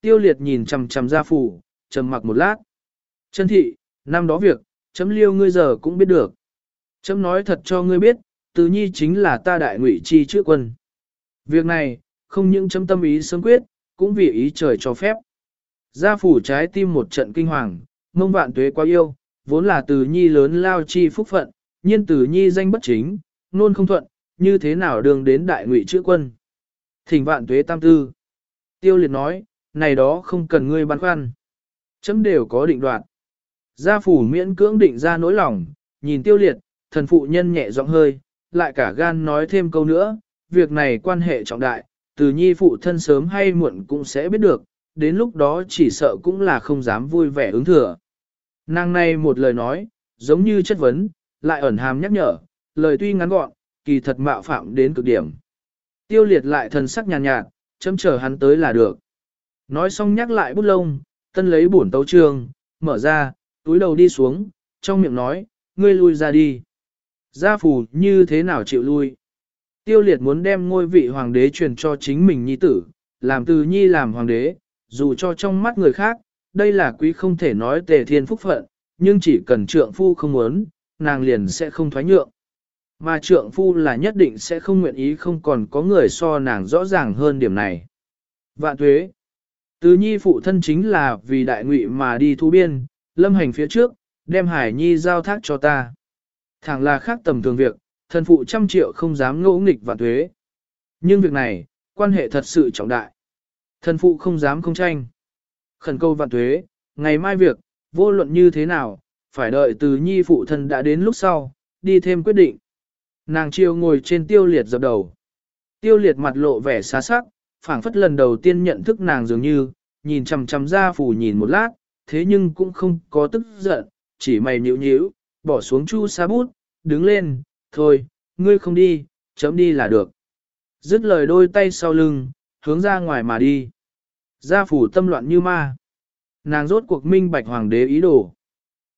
Tiêu liệt nhìn chằm chằm gia phủ, trầm mặc một lát. Chân thị, năm đó việc, chấm liêu ngươi giờ cũng biết được. Chấm nói thật cho ngươi biết, từ nhi chính là ta đại ngụy chi trước quân. Việc này, không những chấm tâm ý sớm quyết, cũng vì ý trời cho phép. Gia phủ trái tim một trận kinh hoàng, mông vạn tuế quá yêu, vốn là từ nhi lớn lao chi phúc phận, nhiên từ nhi danh bất chính, nôn không thuận, như thế nào đường đến đại ngụy chữ quân. Thỉnh vạn tuế tam tư. Tiêu liệt nói, này đó không cần ngươi băn khoăn. Chấm đều có định đoạt. Gia phủ miễn cưỡng định ra nỗi lòng, nhìn tiêu liệt, thần phụ nhân nhẹ giọng hơi, lại cả gan nói thêm câu nữa, việc này quan hệ trọng đại, từ nhi phụ thân sớm hay muộn cũng sẽ biết được, đến lúc đó chỉ sợ cũng là không dám vui vẻ ứng thừa. Nàng này một lời nói, giống như chất vấn, lại ẩn hàm nhắc nhở, lời tuy ngắn gọn, kỳ thật mạo phạm đến cực điểm. Tiêu liệt lại thần sắc nhàn nhạt, nhạt, chấm chờ hắn tới là được. Nói xong nhắc lại bút lông, tân lấy bổn tấu trường, mở ra, túi đầu đi xuống, trong miệng nói, ngươi lui ra đi. Gia phủ như thế nào chịu lui? Tiêu liệt muốn đem ngôi vị hoàng đế truyền cho chính mình nhi tử, làm từ nhi làm hoàng đế, dù cho trong mắt người khác, đây là quý không thể nói tề thiên phúc phận, nhưng chỉ cần trượng phu không muốn, nàng liền sẽ không thoái nhượng. Mà trượng phu là nhất định sẽ không nguyện ý không còn có người so nàng rõ ràng hơn điểm này. Vạn tuế. Từ nhi phụ thân chính là vì đại ngụy mà đi thu biên, lâm hành phía trước, đem hải nhi giao thác cho ta. Thẳng là khác tầm thường việc, thần phụ trăm triệu không dám ngỗ nghịch vạn tuế. Nhưng việc này, quan hệ thật sự trọng đại. thần phụ không dám không tranh. Khẩn câu vạn tuế, ngày mai việc, vô luận như thế nào, phải đợi từ nhi phụ thân đã đến lúc sau, đi thêm quyết định. Nàng chiêu ngồi trên tiêu liệt dập đầu. Tiêu liệt mặt lộ vẻ xá sắc, phảng phất lần đầu tiên nhận thức nàng dường như, nhìn chằm chằm ra phủ nhìn một lát, thế nhưng cũng không có tức giận, chỉ mày nhíu nhíu, bỏ xuống chu sa bút, đứng lên, thôi, ngươi không đi, chấm đi là được. Dứt lời đôi tay sau lưng, hướng ra ngoài mà đi. Gia phủ tâm loạn như ma. Nàng rốt cuộc minh bạch hoàng đế ý đồ.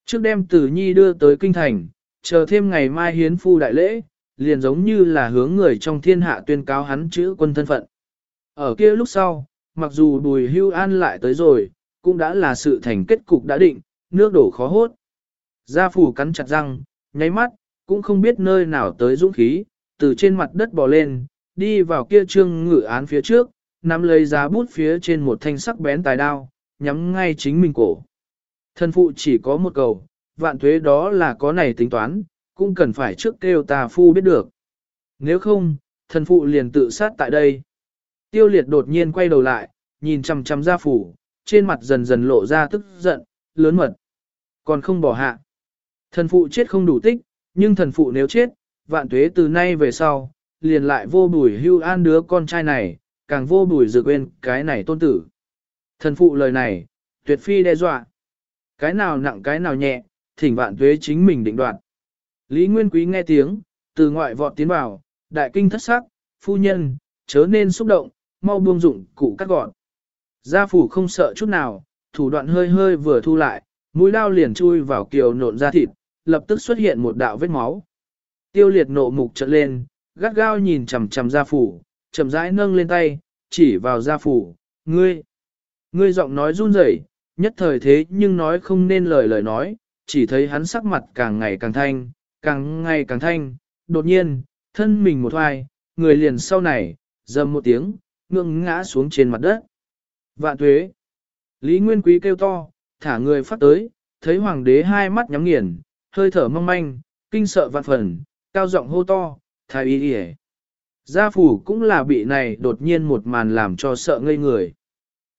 Trước đem tử nhi đưa tới kinh thành, chờ thêm ngày mai hiến phu đại lễ, liền giống như là hướng người trong thiên hạ tuyên cáo hắn chữ quân thân phận. Ở kia lúc sau, mặc dù bùi hưu an lại tới rồi, cũng đã là sự thành kết cục đã định, nước đổ khó hốt. Gia phủ cắn chặt răng, nháy mắt, cũng không biết nơi nào tới dũng khí, từ trên mặt đất bò lên, đi vào kia trương ngự án phía trước, nắm lấy giá bút phía trên một thanh sắc bén tài đao, nhắm ngay chính mình cổ. Thân phụ chỉ có một cầu, vạn thuế đó là có này tính toán, cũng cần phải trước kêu tà phu biết được. Nếu không, thần phụ liền tự sát tại đây. Tiêu liệt đột nhiên quay đầu lại, nhìn chằm chằm ra phủ, trên mặt dần dần lộ ra tức giận, lớn mật. Còn không bỏ hạ. Thần phụ chết không đủ tích, nhưng thần phụ nếu chết, vạn tuế từ nay về sau, liền lại vô bùi hưu an đứa con trai này, càng vô bùi dự quên cái này tôn tử. Thần phụ lời này, tuyệt phi đe dọa. Cái nào nặng cái nào nhẹ, thỉnh vạn tuế chính mình định đoạt. Lý Nguyên Quý nghe tiếng, từ ngoại vọt tiến vào, đại kinh thất sắc, phu nhân, chớ nên xúc động, mau buông dụng cụ cắt gọn. Gia phủ không sợ chút nào, thủ đoạn hơi hơi vừa thu lại, mũi lao liền chui vào kiều nộn ra thịt, lập tức xuất hiện một đạo vết máu. Tiêu liệt nộ mục trợn lên, gắt gao nhìn chằm chằm gia phủ, chậm rãi nâng lên tay, chỉ vào gia phủ, ngươi. Ngươi giọng nói run rẩy, nhất thời thế nhưng nói không nên lời lời nói, chỉ thấy hắn sắc mặt càng ngày càng thanh, càng ngày càng thanh, đột nhiên, thân mình một hoài, người liền sau này, dầm một tiếng, ngưỡng ngã xuống trên mặt đất. Vạn tuế. Lý Nguyên Quý kêu to, thả người phát tới, thấy hoàng đế hai mắt nhắm nghiền, hơi thở mong manh, kinh sợ vạn phần, cao giọng hô to, thái y đi Gia phủ cũng là bị này đột nhiên một màn làm cho sợ ngây người.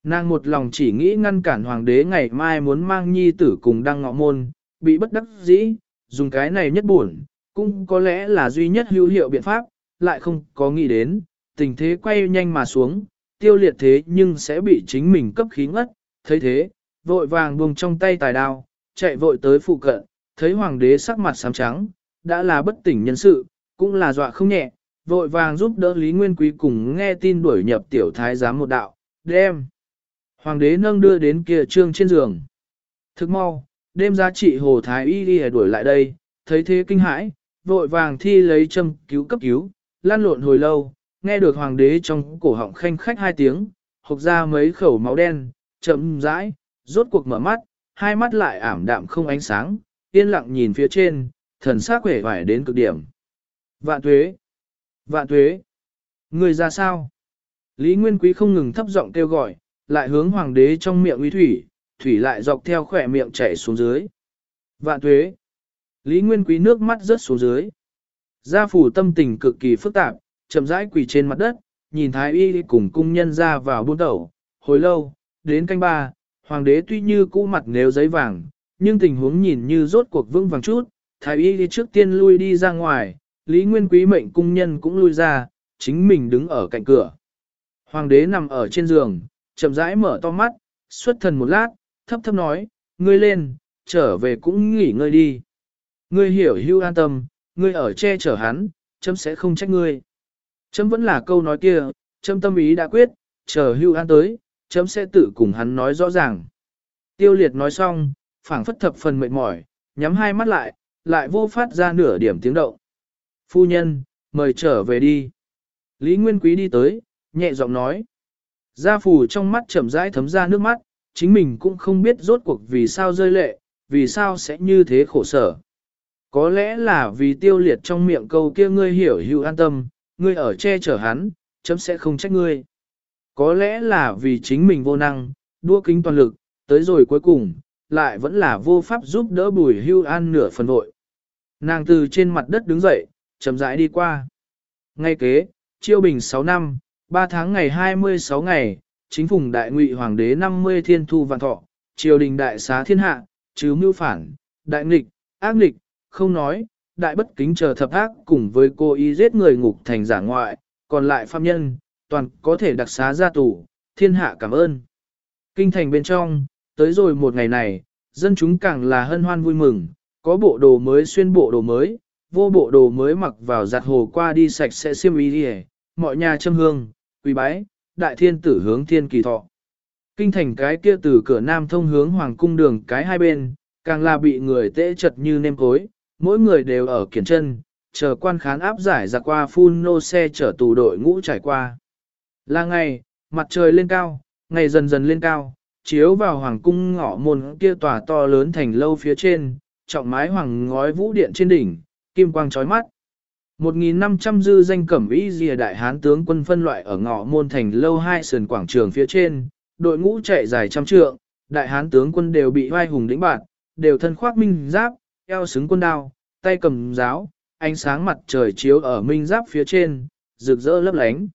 Nàng một lòng chỉ nghĩ ngăn cản hoàng đế ngày mai muốn mang nhi tử cùng đăng ngọ môn, bị bất đắc dĩ, dùng cái này nhất buồn, cũng có lẽ là duy nhất hữu hiệu biện pháp, lại không có nghĩ đến, tình thế quay nhanh mà xuống, tiêu liệt thế nhưng sẽ bị chính mình cấp khí ngất, thấy thế, vội vàng buông trong tay tài đao, chạy vội tới phụ cận, thấy hoàng đế sắc mặt xám trắng, đã là bất tỉnh nhân sự, cũng là dọa không nhẹ, vội vàng giúp đỡ Lý Nguyên Quý cùng nghe tin đuổi nhập tiểu thái giám một đạo, đem. Hoàng đế nâng đưa đến kia trương trên giường. Thức mau, đêm giá trị hồ thái y đi đuổi lại đây, thấy thế kinh hãi, vội vàng thi lấy châm cứu cấp cứu, lan lộn hồi lâu, nghe được hoàng đế trong cổ họng khanh khách hai tiếng, hộc ra mấy khẩu máu đen, chậm rãi, rốt cuộc mở mắt, hai mắt lại ảm đạm không ánh sáng, yên lặng nhìn phía trên, thần sắc quể vải đến cực điểm. Vạn tuế! Vạn tuế! Người ra sao? Lý Nguyên Quý không ngừng thấp giọng kêu gọi, lại hướng hoàng đế trong miệng uy thủy, thủy lại dọc theo khỏe miệng chảy xuống dưới. Vạn tuế! Lý Nguyên Quý nước mắt rớt xuống dưới. Gia phủ tâm tình cực kỳ phức tạp, chậm rãi quỳ trên mặt đất, nhìn Thái Y cùng cung nhân ra vào buôn tẩu. Hồi lâu, đến canh ba, hoàng đế tuy như cũ mặt nếu giấy vàng, nhưng tình huống nhìn như rốt cuộc vững vàng chút. Thái Y đi trước tiên lui đi ra ngoài, Lý Nguyên Quý mệnh cung nhân cũng lui ra, chính mình đứng ở cạnh cửa. Hoàng đế nằm ở trên giường, chậm rãi mở to mắt, xuất thần một lát, thấp thấp nói, ngươi lên, trở về cũng nghỉ ngơi đi. Ngươi hiểu hưu an tâm, ngươi ở che chở hắn, chấm sẽ không trách ngươi. Chấm vẫn là câu nói kia, chấm tâm ý đã quyết, chờ hưu an tới, chấm sẽ tự cùng hắn nói rõ ràng. Tiêu liệt nói xong, phảng phất thập phần mệt mỏi, nhắm hai mắt lại, lại vô phát ra nửa điểm tiếng động. Phu nhân, mời trở về đi. Lý Nguyên Quý đi tới, nhẹ giọng nói. Gia phù trong mắt chậm rãi thấm ra nước mắt, chính mình cũng không biết rốt cuộc vì sao rơi lệ, vì sao sẽ như thế khổ sở. Có lẽ là vì tiêu liệt trong miệng câu kia ngươi hiểu hữu an tâm, ngươi ở che chở hắn, chấm sẽ không trách ngươi. Có lẽ là vì chính mình vô năng, đua kính toàn lực, tới rồi cuối cùng, lại vẫn là vô pháp giúp đỡ bùi hưu an nửa phần vội. Nàng từ trên mặt đất đứng dậy, chậm rãi đi qua. Ngay kế, chiêu bình 6 năm, 3 tháng ngày 26 ngày, chính phùng đại ngụy hoàng đế 50 thiên thu vạn thọ, triều đình đại xá thiên hạ, chứ mưu phản, đại nghịch, ác nghịch, không nói, đại bất kính chờ thập ác cùng với cô ý giết người ngục thành giả ngoại, còn lại phạm nhân, toàn có thể đặc xá ra tù, thiên hạ cảm ơn. Kinh thành bên trong, tới rồi một ngày này, dân chúng càng là hân hoan vui mừng, có bộ đồ mới xuyên bộ đồ mới, vô bộ đồ mới mặc vào giặt hồ qua đi sạch sẽ xiêm y đi mọi nhà châm hương, quỳ bái, đại thiên tử hướng thiên kỳ thọ. Kinh thành cái kia từ cửa nam thông hướng hoàng cung đường cái hai bên, càng là bị người tễ chật như nêm cối, mỗi người đều ở kiển chân, chờ quan khán áp giải ra qua phun nô xe chở tù đội ngũ trải qua. Là ngày, mặt trời lên cao, ngày dần dần lên cao, chiếu vào hoàng cung ngõ môn kia tòa to lớn thành lâu phía trên, trọng mái hoàng ngói vũ điện trên đỉnh, kim quang chói mắt. 1.500 dư danh cẩm ý dìa đại hán tướng quân phân loại ở ngõ môn thành lâu hai sườn quảng trường phía trên, đội ngũ chạy dài trăm trượng, đại hán tướng quân đều bị vai hùng đĩnh bạn, đều thân khoác minh giáp, eo xứng quân đao, tay cầm giáo, ánh sáng mặt trời chiếu ở minh giáp phía trên, rực rỡ lấp lánh.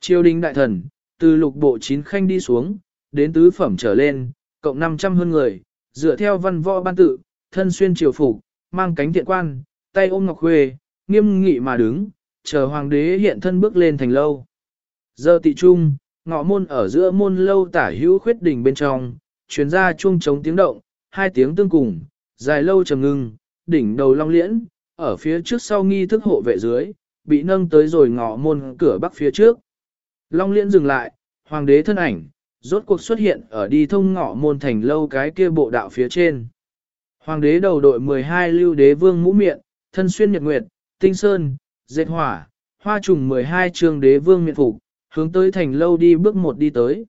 Triều đình đại thần, từ lục bộ chín khanh đi xuống, đến tứ phẩm trở lên, cộng 500 hơn người, dựa theo văn võ ban tự, thân xuyên triều phục, mang cánh thiện quan, tay ôm ngọc khuê, nghiêm nghị mà đứng, chờ hoàng đế hiện thân bước lên thành lâu. Giờ tị trung, ngọ môn ở giữa môn lâu tả hữu khuyết đỉnh bên trong, chuyến ra chuông trống tiếng động, hai tiếng tương cùng, dài lâu trầm ngưng, đỉnh đầu long liễn, ở phía trước sau nghi thức hộ vệ dưới, bị nâng tới rồi ngọ môn cửa bắc phía trước. Long liễn dừng lại, hoàng đế thân ảnh, rốt cuộc xuất hiện ở đi thông ngọ môn thành lâu cái kia bộ đạo phía trên. Hoàng đế đầu đội 12 lưu đế vương mũ miệng, thân xuyên nhật nguyệt, tinh sơn, dệt hỏa, hoa trùng 12 trường đế vương miệng phục, hướng tới thành lâu đi bước một đi tới.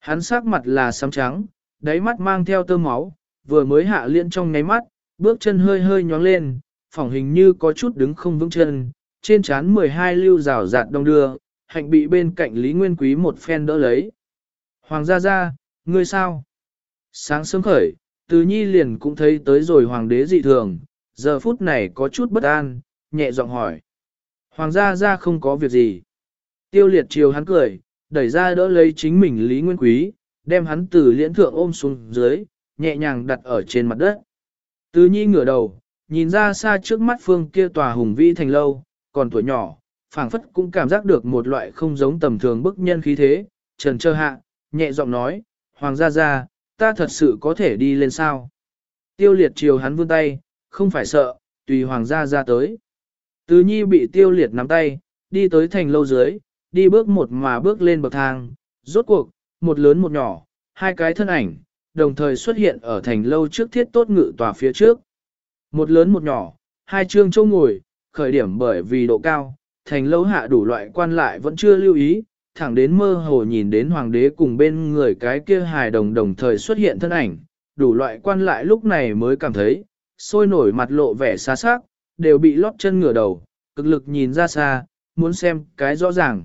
Hắn sắc mặt là xám trắng, đáy mắt mang theo tơ máu, vừa mới hạ liên trong ngáy mắt, bước chân hơi hơi nhóng lên, phỏng hình như có chút đứng không vững chân, trên trán 12 lưu rào rạt đông đưa, hạnh bị bên cạnh Lý Nguyên Quý một phen đỡ lấy. Hoàng gia gia, ngươi sao? Sáng sớm khởi, từ nhi liền cũng thấy tới rồi hoàng đế dị thường, giờ phút này có chút bất an, nhẹ giọng hỏi. Hoàng gia gia không có việc gì. Tiêu liệt chiều hắn cười, đẩy ra đỡ lấy chính mình Lý Nguyên Quý, đem hắn từ liễn thượng ôm xuống dưới, nhẹ nhàng đặt ở trên mặt đất. Từ nhi ngửa đầu, nhìn ra xa trước mắt phương kia tòa hùng vĩ thành lâu, còn tuổi nhỏ, phảng phất cũng cảm giác được một loại không giống tầm thường bức nhân khí thế, trần trơ hạ, nhẹ giọng nói, Hoàng gia gia, ta thật sự có thể đi lên sao? Tiêu liệt chiều hắn vươn tay, không phải sợ, tùy Hoàng gia gia tới. Từ nhi bị tiêu liệt nắm tay, đi tới thành lâu dưới, đi bước một mà bước lên bậc thang, rốt cuộc, một lớn một nhỏ, hai cái thân ảnh, đồng thời xuất hiện ở thành lâu trước thiết tốt ngự tòa phía trước. Một lớn một nhỏ, hai chương châu ngồi, khởi điểm bởi vì độ cao, thành lâu hạ đủ loại quan lại vẫn chưa lưu ý, thẳng đến mơ hồ nhìn đến hoàng đế cùng bên người cái kia hài đồng đồng thời xuất hiện thân ảnh, đủ loại quan lại lúc này mới cảm thấy, sôi nổi mặt lộ vẻ xa xác đều bị lót chân ngửa đầu, cực lực nhìn ra xa, muốn xem cái rõ ràng.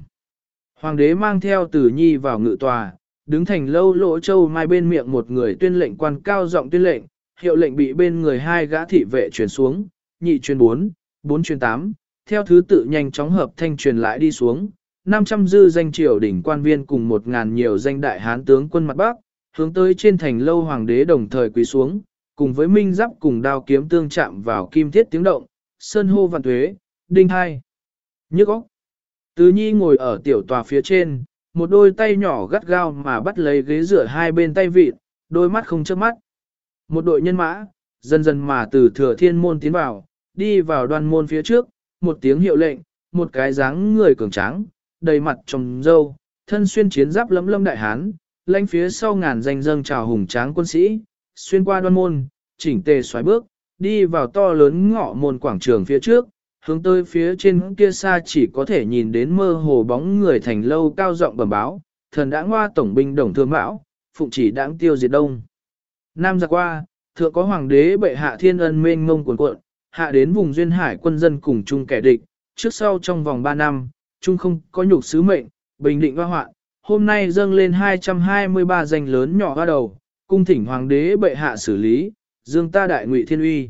Hoàng đế mang theo tử nhi vào ngự tòa, đứng thành lâu lỗ châu mai bên miệng một người tuyên lệnh quan cao giọng tuyên lệnh, hiệu lệnh bị bên người hai gã thị vệ truyền xuống, nhị truyền bốn, bốn truyền tám, theo thứ tự nhanh chóng hợp thanh truyền lại đi xuống, 500 dư danh triều đỉnh quan viên cùng 1.000 nhiều danh đại hán tướng quân mặt Bắc, hướng tới trên thành lâu hoàng đế đồng thời quỳ xuống, cùng với minh giáp cùng đao kiếm tương chạm vào kim thiết tiếng động, sơn hô vạn thuế, đinh hai. Nhức óc. Tứ nhi ngồi ở tiểu tòa phía trên, một đôi tay nhỏ gắt gao mà bắt lấy ghế rửa hai bên tay vịt, đôi mắt không chớp mắt. Một đội nhân mã, dần dần mà từ thừa thiên môn tiến vào, đi vào đoàn môn phía trước, một tiếng hiệu lệnh, một cái dáng người cường tráng, đầy mặt trồng dâu, thân xuyên chiến giáp lấm lâm đại hán, lãnh phía sau ngàn danh dâng chào hùng tráng quân sĩ, xuyên qua đoan môn, chỉnh tề xoáy bước, đi vào to lớn ngõ môn quảng trường phía trước, hướng tới phía trên kia xa chỉ có thể nhìn đến mơ hồ bóng người thành lâu cao rộng bẩm báo, thần đã ngoa tổng binh đồng thương mão, phụng chỉ đãng tiêu diệt đông. Nam giặc qua, thượng có hoàng đế bệ hạ thiên ân mênh ngông cuồn cuộn, hạ đến vùng duyên hải quân dân cùng chung kẻ địch, trước sau trong vòng 3 năm, chung không có nhục sứ mệnh, bình định hoa hoạn, hôm nay dâng lên 223 danh lớn nhỏ hoa đầu, cung thỉnh hoàng đế bệ hạ xử lý, dương ta đại ngụy thiên uy.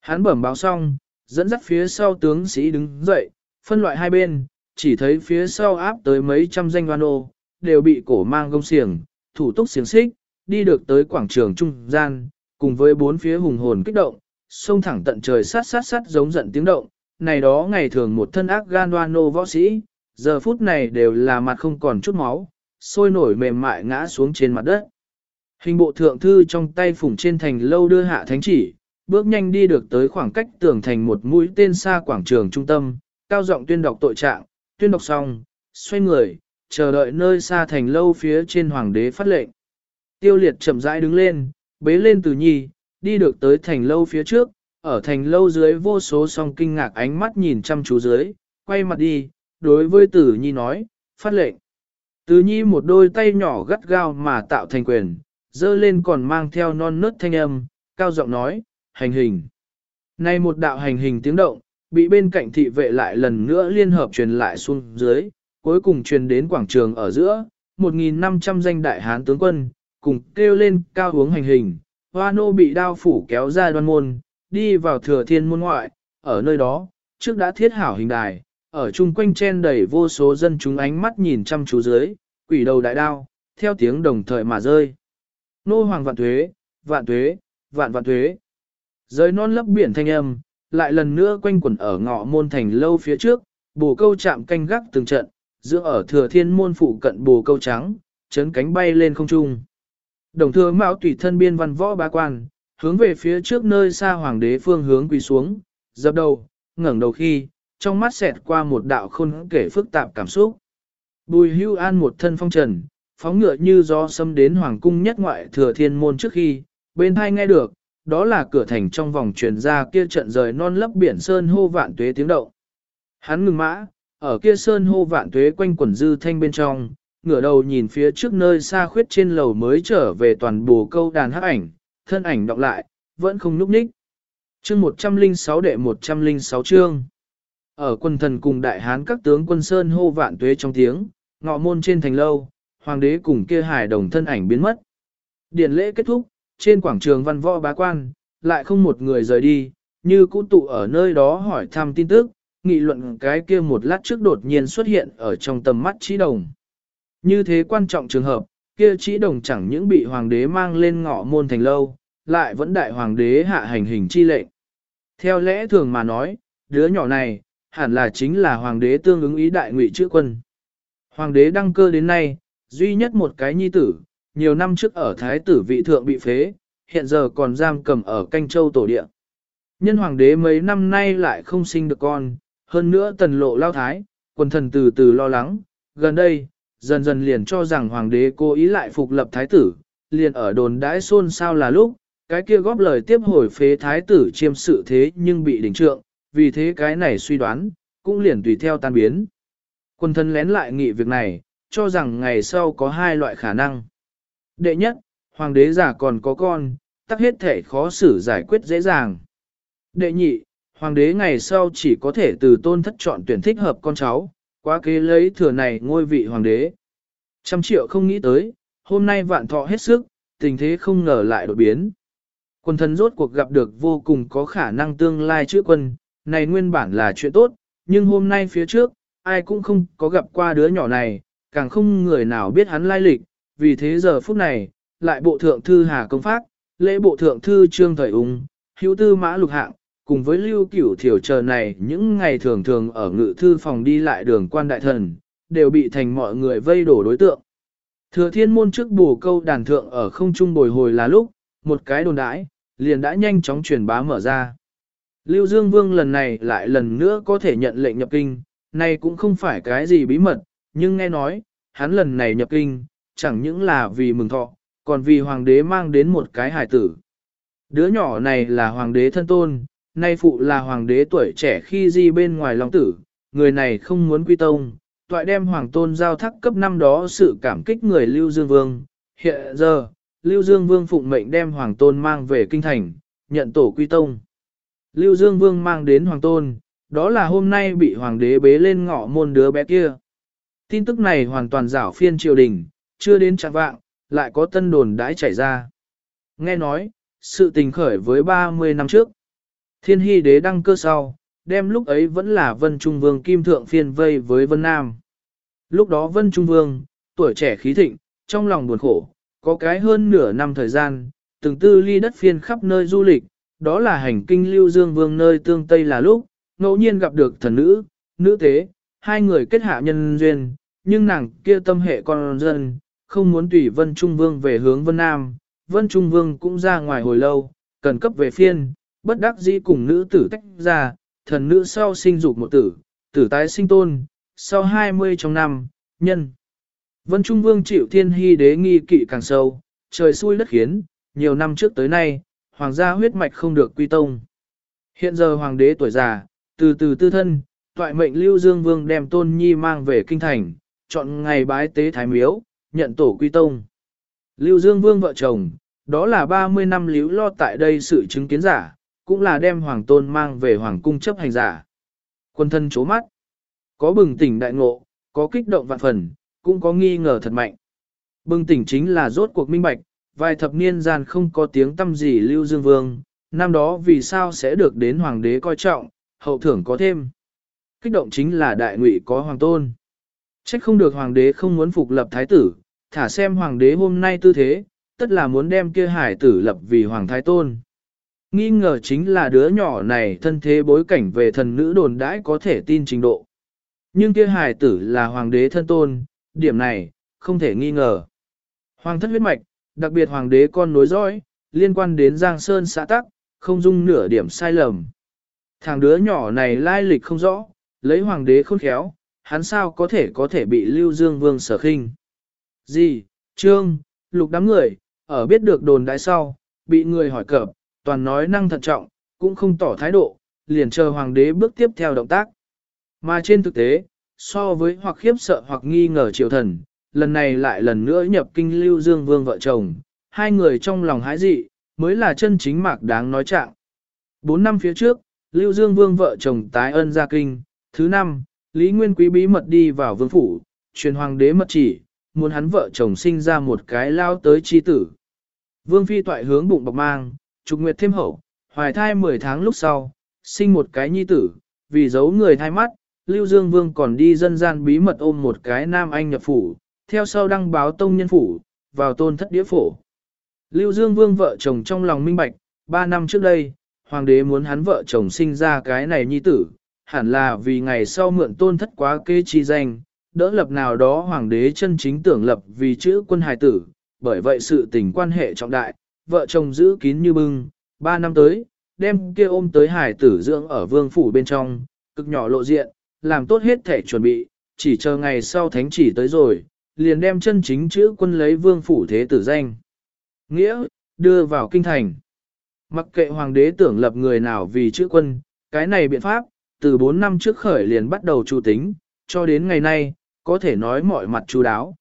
Hắn bẩm báo xong, dẫn dắt phía sau tướng sĩ đứng dậy, phân loại hai bên, chỉ thấy phía sau áp tới mấy trăm danh văn ô, đều bị cổ mang gông xiềng, thủ túc xiềng xích, đi được tới quảng trường trung gian, cùng với bốn phía hùng hồn kích động, xông thẳng tận trời sát sát sát giống giận tiếng động, này đó ngày thường một thân ác gan đoan ô võ sĩ, giờ phút này đều là mặt không còn chút máu, sôi nổi mềm mại ngã xuống trên mặt đất. Hình bộ thượng thư trong tay phủng trên thành lâu đưa hạ thánh chỉ, bước nhanh đi được tới khoảng cách tường thành một mũi tên xa quảng trường trung tâm, cao giọng tuyên đọc tội trạng, tuyên đọc xong, xoay người, chờ đợi nơi xa thành lâu phía trên hoàng đế phát lệnh. Tiêu liệt chậm rãi đứng lên, bế lên từ nhi, đi được tới thành lâu phía trước, ở thành lâu dưới vô số song kinh ngạc ánh mắt nhìn chăm chú dưới, quay mặt đi, đối với tử nhi nói, phát lệnh. Tử nhi một đôi tay nhỏ gắt gao mà tạo thành quyền, dơ lên còn mang theo non nớt thanh âm, cao giọng nói, hành hình. Nay một đạo hành hình tiếng động, bị bên cạnh thị vệ lại lần nữa liên hợp truyền lại xuống dưới, cuối cùng truyền đến quảng trường ở giữa, 1.500 danh đại hán tướng quân, cùng kêu lên cao hướng hành hình, hoa nô bị đao phủ kéo ra đoan môn, đi vào thừa thiên môn ngoại, ở nơi đó, trước đã thiết hảo hình đài, ở chung quanh chen đầy vô số dân chúng ánh mắt nhìn chăm chú dưới, quỷ đầu đại đao, theo tiếng đồng thời mà rơi. Nô hoàng vạn thuế, vạn thuế, vạn vạn thuế. Rơi non lấp biển thanh âm, lại lần nữa quanh quẩn ở ngõ môn thành lâu phía trước, bồ câu chạm canh gác từng trận, giữa ở thừa thiên môn phụ cận bồ câu trắng, chấn cánh bay lên không trung. Đồng thừa mạo tùy thân biên văn võ bá quan, hướng về phía trước nơi xa hoàng đế phương hướng quỳ xuống, dập đầu, ngẩng đầu khi, trong mắt xẹt qua một đạo khôn kể phức tạp cảm xúc. Bùi hưu an một thân phong trần, phóng ngựa như gió xâm đến hoàng cung nhất ngoại thừa thiên môn trước khi, bên hai nghe được, đó là cửa thành trong vòng truyền ra kia trận rời non lấp biển sơn hô vạn tuế tiếng động. Hắn ngừng mã, ở kia sơn hô vạn tuế quanh quần dư thanh bên trong, ngửa đầu nhìn phía trước nơi xa khuyết trên lầu mới trở về toàn bộ câu đàn hắc ảnh, thân ảnh đọc lại, vẫn không núp ních. Chương 106 đệ 106 chương. Ở quân thần cùng đại hán các tướng quân sơn hô vạn tuế trong tiếng, ngọ môn trên thành lâu, hoàng đế cùng kia hải đồng thân ảnh biến mất. Điện lễ kết thúc, trên quảng trường văn võ bá quan, lại không một người rời đi, như cũ tụ ở nơi đó hỏi thăm tin tức, nghị luận cái kia một lát trước đột nhiên xuất hiện ở trong tầm mắt trí đồng. Như thế quan trọng trường hợp, kia trí đồng chẳng những bị hoàng đế mang lên ngọ môn thành lâu, lại vẫn đại hoàng đế hạ hành hình chi lệnh. Theo lẽ thường mà nói, đứa nhỏ này, hẳn là chính là hoàng đế tương ứng ý đại ngụy chữ quân. Hoàng đế đăng cơ đến nay, duy nhất một cái nhi tử, nhiều năm trước ở thái tử vị thượng bị phế, hiện giờ còn giam cầm ở canh châu tổ địa. Nhân hoàng đế mấy năm nay lại không sinh được con, hơn nữa tần lộ lao thái, quần thần từ từ lo lắng, gần đây, dần dần liền cho rằng hoàng đế cố ý lại phục lập thái tử, liền ở đồn đãi xôn sao là lúc, cái kia góp lời tiếp hồi phế thái tử chiêm sự thế nhưng bị đình trượng, vì thế cái này suy đoán, cũng liền tùy theo tan biến. Quân thân lén lại nghị việc này, cho rằng ngày sau có hai loại khả năng. Đệ nhất, hoàng đế già còn có con, tắc hết thể khó xử giải quyết dễ dàng. Đệ nhị, hoàng đế ngày sau chỉ có thể từ tôn thất chọn tuyển thích hợp con cháu, quá kế lấy thừa này ngôi vị hoàng đế. Trăm triệu không nghĩ tới, hôm nay vạn thọ hết sức, tình thế không ngờ lại đột biến. Quân thần rốt cuộc gặp được vô cùng có khả năng tương lai chữa quân, này nguyên bản là chuyện tốt, nhưng hôm nay phía trước, ai cũng không có gặp qua đứa nhỏ này, càng không người nào biết hắn lai lịch, vì thế giờ phút này, lại bộ thượng thư Hà Công Phác, lễ bộ thượng thư Trương Thời Ung, hữu tư mã lục hạng, cùng với lưu cửu thiểu chờ này những ngày thường thường ở ngự thư phòng đi lại đường quan đại thần, đều bị thành mọi người vây đổ đối tượng. Thừa thiên môn trước bù câu đàn thượng ở không trung bồi hồi là lúc, một cái đồn đãi, liền đã nhanh chóng truyền bá mở ra. Lưu Dương Vương lần này lại lần nữa có thể nhận lệnh nhập kinh, này cũng không phải cái gì bí mật, nhưng nghe nói, hắn lần này nhập kinh, chẳng những là vì mừng thọ, còn vì hoàng đế mang đến một cái hài tử. Đứa nhỏ này là hoàng đế thân tôn, nay phụ là hoàng đế tuổi trẻ khi di bên ngoài long tử, người này không muốn quy tông, toại đem hoàng tôn giao thác cấp năm đó sự cảm kích người Lưu Dương Vương. Hiện giờ, Lưu Dương Vương phụng mệnh đem hoàng tôn mang về kinh thành, nhận tổ quy tông. Lưu Dương Vương mang đến hoàng tôn, đó là hôm nay bị hoàng đế bế lên ngọ môn đứa bé kia. Tin tức này hoàn toàn rảo phiên triều đình, chưa đến trạng vạng, lại có tân đồn đãi chảy ra. Nghe nói, sự tình khởi với 30 năm trước. Thiên hy đế đăng cơ sau, đem lúc ấy vẫn là Vân Trung Vương Kim Thượng phiên vây với Vân Nam. Lúc đó Vân Trung Vương, tuổi trẻ khí thịnh, trong lòng buồn khổ, có cái hơn nửa năm thời gian, từng tư ly đất phiên khắp nơi du lịch, đó là hành kinh lưu dương vương nơi tương Tây là lúc, ngẫu nhiên gặp được thần nữ, nữ tế, hai người kết hạ nhân duyên, nhưng nàng kia tâm hệ con dân, không muốn tùy Vân Trung Vương về hướng Vân Nam, Vân Trung Vương cũng ra ngoài hồi lâu, cần cấp về phiên, bất đắc dĩ cùng nữ tử tách ra, thần nữ sau sinh dục một tử, tử tái sinh tôn, sau 20 trong năm, nhân. Vân Trung Vương chịu thiên hy đế nghi kỵ càng sâu, trời xui đất khiến, nhiều năm trước tới nay, hoàng gia huyết mạch không được quy tông. Hiện giờ hoàng đế tuổi già, từ từ tư thân, toại mệnh Lưu Dương Vương đem tôn nhi mang về kinh thành, chọn ngày bái tế thái miếu, nhận tổ quy tông. Lưu Dương Vương vợ chồng, đó là 30 năm liễu lo tại đây sự chứng kiến giả, cũng là đem hoàng tôn mang về hoàng cung chấp hành giả. Quân thân chố mắt, có bừng tỉnh đại ngộ, có kích động vạn phần, cũng có nghi ngờ thật mạnh. Bừng tỉnh chính là rốt cuộc minh bạch, vài thập niên gian không có tiếng tâm gì Lưu Dương Vương, năm đó vì sao sẽ được đến hoàng đế coi trọng, hậu thưởng có thêm. Kích động chính là đại ngụy có hoàng tôn. Trách không được hoàng đế không muốn phục lập thái tử, thả xem hoàng đế hôm nay tư thế, tất là muốn đem kia hải tử lập vì hoàng thái tôn. Nghi ngờ chính là đứa nhỏ này thân thế bối cảnh về thần nữ đồn đãi có thể tin trình độ. Nhưng kia hải tử là hoàng đế thân tôn, điểm này, không thể nghi ngờ. Hoàng thất huyết mạch, đặc biệt hoàng đế con nối dõi, liên quan đến Giang Sơn xã tắc, không dung nửa điểm sai lầm. Thằng đứa nhỏ này lai lịch không rõ, lấy hoàng đế khôn khéo, hắn sao có thể có thể bị Lưu Dương Vương sở khinh. Gì, Trương, lục đám người, ở biết được đồn đại sau, bị người hỏi cập, toàn nói năng thận trọng, cũng không tỏ thái độ, liền chờ hoàng đế bước tiếp theo động tác. Mà trên thực tế, so với hoặc khiếp sợ hoặc nghi ngờ triều thần, lần này lại lần nữa nhập kinh lưu dương vương vợ chồng, hai người trong lòng hái dị, mới là chân chính mạc đáng nói trạng. Bốn năm phía trước, lưu dương vương vợ chồng tái ân ra kinh, thứ năm, Lý Nguyên Quý bí mật đi vào vương phủ, truyền hoàng đế mật chỉ, muốn hắn vợ chồng sinh ra một cái lao tới chi tử. Vương phi toại hướng bụng bọc mang, trục nguyệt thêm hậu, hoài thai 10 tháng lúc sau, sinh một cái nhi tử, vì giấu người thai mắt, Lưu Dương Vương còn đi dân gian bí mật ôm một cái nam anh nhập phủ, theo sau đăng báo tông nhân phủ, vào tôn thất đĩa phổ. Lưu Dương Vương vợ chồng trong lòng minh bạch, 3 năm trước đây, hoàng đế muốn hắn vợ chồng sinh ra cái này nhi tử, hẳn là vì ngày sau mượn tôn thất quá kê chi danh, đỡ lập nào đó hoàng đế chân chính tưởng lập vì chữ quân hài tử, bởi vậy sự tình quan hệ trọng đại, vợ chồng giữ kín như bưng, ba năm tới, đem kia ôm tới hải tử dưỡng ở vương phủ bên trong, cực nhỏ lộ diện, làm tốt hết thể chuẩn bị, chỉ chờ ngày sau thánh chỉ tới rồi, liền đem chân chính chữ quân lấy vương phủ thế tử danh. Nghĩa, đưa vào kinh thành. Mặc kệ hoàng đế tưởng lập người nào vì chữ quân, cái này biện pháp, từ 4 năm trước khởi liền bắt đầu chủ tính, cho đến ngày nay, có thể nói mọi mặt chú đáo.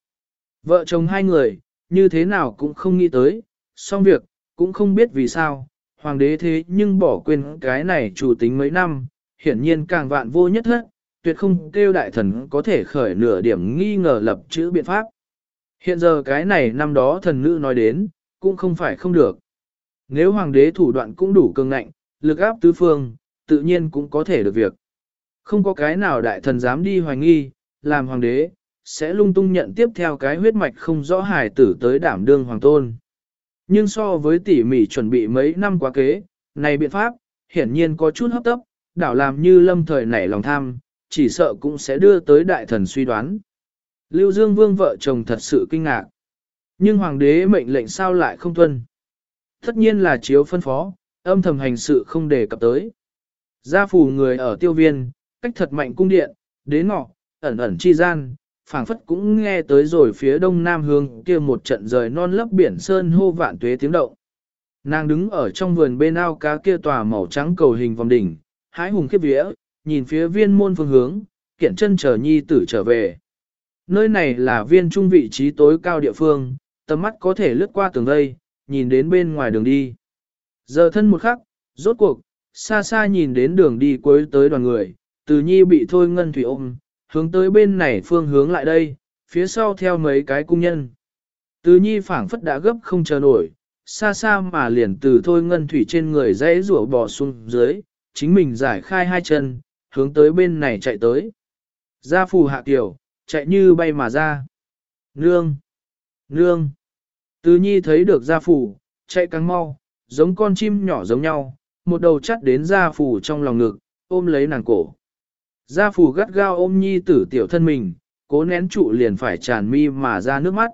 Vợ chồng hai người, như thế nào cũng không nghĩ tới, xong việc, cũng không biết vì sao, hoàng đế thế nhưng bỏ quên cái này chủ tính mấy năm, hiển nhiên càng vạn vô nhất hết, tuyệt không kêu đại thần có thể khởi nửa điểm nghi ngờ lập chữ biện pháp. Hiện giờ cái này năm đó thần nữ nói đến, cũng không phải không được. Nếu hoàng đế thủ đoạn cũng đủ cường ngạnh, lực áp tứ phương, tự nhiên cũng có thể được việc. Không có cái nào đại thần dám đi hoài nghi, làm hoàng đế, sẽ lung tung nhận tiếp theo cái huyết mạch không rõ hài tử tới đảm đương hoàng tôn. Nhưng so với tỉ mỉ chuẩn bị mấy năm quá kế, này biện pháp, hiển nhiên có chút hấp tấp, đảo làm như lâm thời nảy lòng tham, chỉ sợ cũng sẽ đưa tới đại thần suy đoán. Lưu Dương Vương vợ chồng thật sự kinh ngạc. Nhưng hoàng đế mệnh lệnh sao lại không tuân? Tất nhiên là chiếu phân phó, âm thầm hành sự không đề cập tới. Gia phủ người ở tiêu viên, cách thật mạnh cung điện, đến ngọ, ẩn ẩn chi gian, phảng phất cũng nghe tới rồi phía đông nam hướng kia một trận rời non lấp biển sơn hô vạn tuế tiếng động. Nàng đứng ở trong vườn bên ao cá kia tòa màu trắng cầu hình vòng đỉnh, hái hùng khiếp vía, nhìn phía viên môn phương hướng, kiện chân chờ nhi tử trở về. Nơi này là viên trung vị trí tối cao địa phương, tầm mắt có thể lướt qua tường đây, nhìn đến bên ngoài đường đi. Giờ thân một khắc, rốt cuộc, xa xa nhìn đến đường đi cuối tới đoàn người, từ nhi bị thôi ngân thủy ôm, hướng tới bên này phương hướng lại đây, phía sau theo mấy cái cung nhân. Từ nhi phảng phất đã gấp không chờ nổi, xa xa mà liền từ thôi ngân thủy trên người dãy rủa bò xuống dưới, chính mình giải khai hai chân, hướng tới bên này chạy tới. Gia phù hạ tiểu, chạy như bay mà ra. Nương! Nương! Từ nhi thấy được gia phủ chạy càng mau, giống con chim nhỏ giống nhau, một đầu chắt đến gia phủ trong lòng ngực, ôm lấy nàng cổ. Gia phù gắt gao ôm nhi tử tiểu thân mình, cố nén trụ liền phải tràn mi mà ra nước mắt.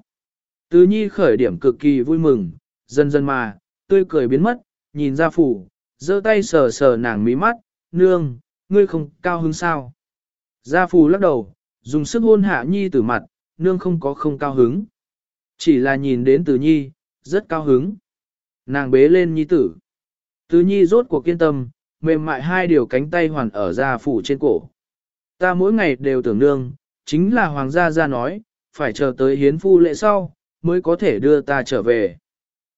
tứ nhi khởi điểm cực kỳ vui mừng, dần dần mà, tươi cười biến mất, nhìn gia phù, giơ tay sờ sờ nàng mí mắt, nương, ngươi không cao hứng sao. Gia phù lắc đầu, dùng sức hôn hạ nhi tử mặt, nương không có không cao hứng. Chỉ là nhìn đến tứ nhi, rất cao hứng. Nàng bế lên nhi tử. tứ nhi rốt cuộc kiên tâm, mềm mại hai điều cánh tay hoàn ở gia phủ trên cổ. Ta mỗi ngày đều tưởng nương, chính là hoàng gia ra nói, phải chờ tới hiến phu lệ sau, mới có thể đưa ta trở về.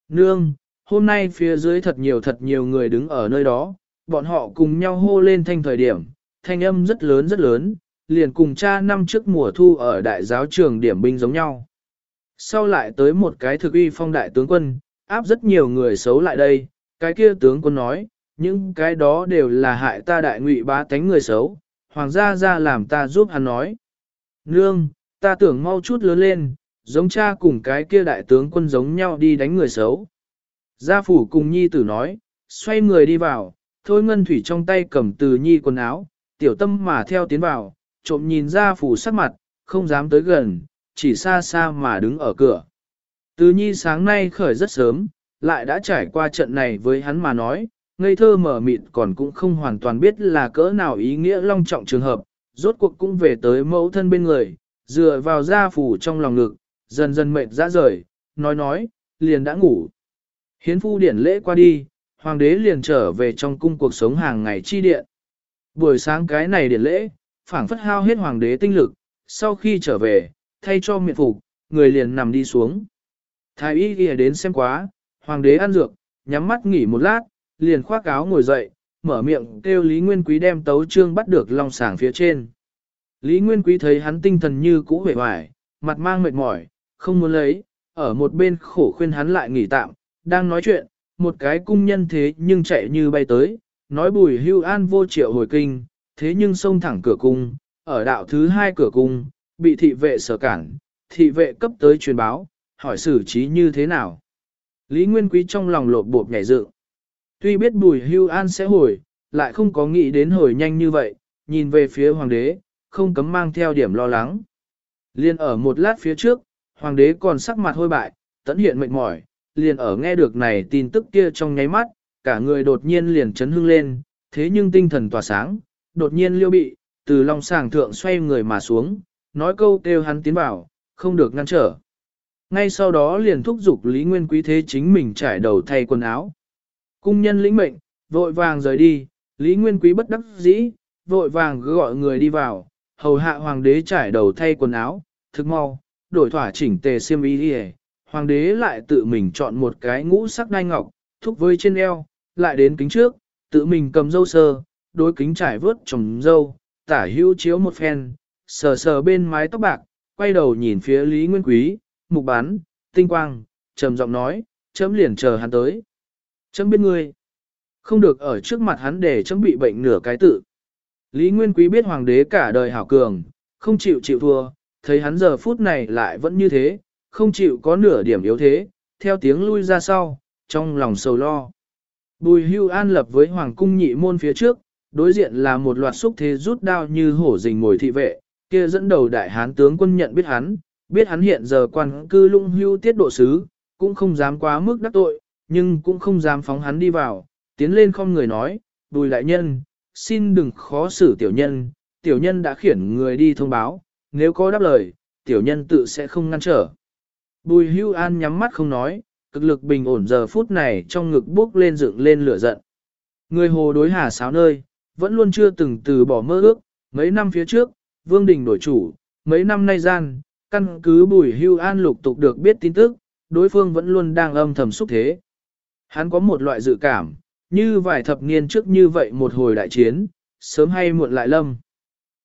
Nương, hôm nay phía dưới thật nhiều thật nhiều người đứng ở nơi đó, bọn họ cùng nhau hô lên thanh thời điểm, thanh âm rất lớn rất lớn, liền cùng cha năm trước mùa thu ở đại giáo trường điểm binh giống nhau. Sau lại tới một cái thực uy phong đại tướng quân, áp rất nhiều người xấu lại đây, cái kia tướng quân nói, những cái đó đều là hại ta đại ngụy bá tánh người xấu, hoàng gia ra làm ta giúp hắn nói. Nương, ta tưởng mau chút lớn lên, giống cha cùng cái kia đại tướng quân giống nhau đi đánh người xấu. Gia phủ cùng nhi tử nói, xoay người đi vào, thôi ngân thủy trong tay cầm từ nhi quần áo, tiểu tâm mà theo tiến vào, trộm nhìn gia phủ sắc mặt, không dám tới gần, chỉ xa xa mà đứng ở cửa. Từ nhi sáng nay khởi rất sớm, lại đã trải qua trận này với hắn mà nói, ngây thơ mở mịt còn cũng không hoàn toàn biết là cỡ nào ý nghĩa long trọng trường hợp, rốt cuộc cũng về tới mẫu thân bên người, dựa vào gia phủ trong lòng ngực, dần dần mệt ra rời, nói nói, liền đã ngủ. Hiến phu điển lễ qua đi, hoàng đế liền trở về trong cung cuộc sống hàng ngày chi điện. Buổi sáng cái này điển lễ, phảng phất hao hết hoàng đế tinh lực, sau khi trở về, thay cho miệng phục, người liền nằm đi xuống. Thái y ghi đến xem quá, hoàng đế ăn dược, nhắm mắt nghỉ một lát, liền khoác áo ngồi dậy, mở miệng kêu Lý Nguyên Quý đem tấu trương bắt được long sàng phía trên. Lý Nguyên Quý thấy hắn tinh thần như cũ vẻ vải, mặt mang mệt mỏi, không muốn lấy, ở một bên khổ khuyên hắn lại nghỉ tạm, đang nói chuyện, một cái cung nhân thế nhưng chạy như bay tới, nói bùi hưu an vô triệu hồi kinh, thế nhưng xông thẳng cửa cung, ở đạo thứ hai cửa cung, bị thị vệ sở cản, thị vệ cấp tới truyền báo, hỏi xử trí như thế nào. Lý Nguyên Quý trong lòng lột bột nhảy dựng. Tuy biết bùi hưu an sẽ hồi, lại không có nghĩ đến hồi nhanh như vậy, nhìn về phía hoàng đế, không cấm mang theo điểm lo lắng. Liên ở một lát phía trước, hoàng đế còn sắc mặt hôi bại, tẫn hiện mệt mỏi, liền ở nghe được này tin tức kia trong nháy mắt, cả người đột nhiên liền chấn hưng lên, thế nhưng tinh thần tỏa sáng, đột nhiên liêu bị, từ long sàng thượng xoay người mà xuống, nói câu kêu hắn tiến vào, không được ngăn trở. Ngay sau đó liền thúc giục Lý Nguyên Quý thế chính mình trải đầu thay quần áo. Cung nhân lĩnh mệnh, vội vàng rời đi, Lý Nguyên Quý bất đắc dĩ, vội vàng gọi người đi vào, hầu hạ hoàng đế trải đầu thay quần áo, thức mau, đổi thỏa chỉnh tề xiêm y đi hoàng đế lại tự mình chọn một cái ngũ sắc đai ngọc, thúc với trên eo, lại đến kính trước, tự mình cầm dâu sơ, đối kính trải vớt trồng dâu, tả hữu chiếu một phen, sờ sờ bên mái tóc bạc, quay đầu nhìn phía Lý Nguyên Quý, mục bán, tinh quang, trầm giọng nói, chấm liền chờ hắn tới. Chấm biết ngươi. Không được ở trước mặt hắn để chấm bị bệnh nửa cái tự. Lý Nguyên Quý biết hoàng đế cả đời hảo cường, không chịu chịu thua, thấy hắn giờ phút này lại vẫn như thế, không chịu có nửa điểm yếu thế, theo tiếng lui ra sau, trong lòng sầu lo. Bùi hưu an lập với hoàng cung nhị môn phía trước, đối diện là một loạt xúc thế rút đao như hổ rình ngồi thị vệ, kia dẫn đầu đại hán tướng quân nhận biết hắn, biết hắn hiện giờ quan cư lung hưu tiết độ sứ, cũng không dám quá mức đắc tội, nhưng cũng không dám phóng hắn đi vào, tiến lên không người nói, bùi đại nhân, xin đừng khó xử tiểu nhân, tiểu nhân đã khiển người đi thông báo, nếu có đáp lời, tiểu nhân tự sẽ không ngăn trở. Bùi hưu an nhắm mắt không nói, cực lực bình ổn giờ phút này trong ngực bốc lên dựng lên lửa giận. Người hồ đối hà sáo nơi, vẫn luôn chưa từng từ bỏ mơ ước, mấy năm phía trước, vương đình đổi chủ, mấy năm nay gian, căn cứ bùi hưu an lục tục được biết tin tức, đối phương vẫn luôn đang âm thầm xúc thế. Hắn có một loại dự cảm, như vài thập niên trước như vậy một hồi đại chiến, sớm hay muộn lại lâm.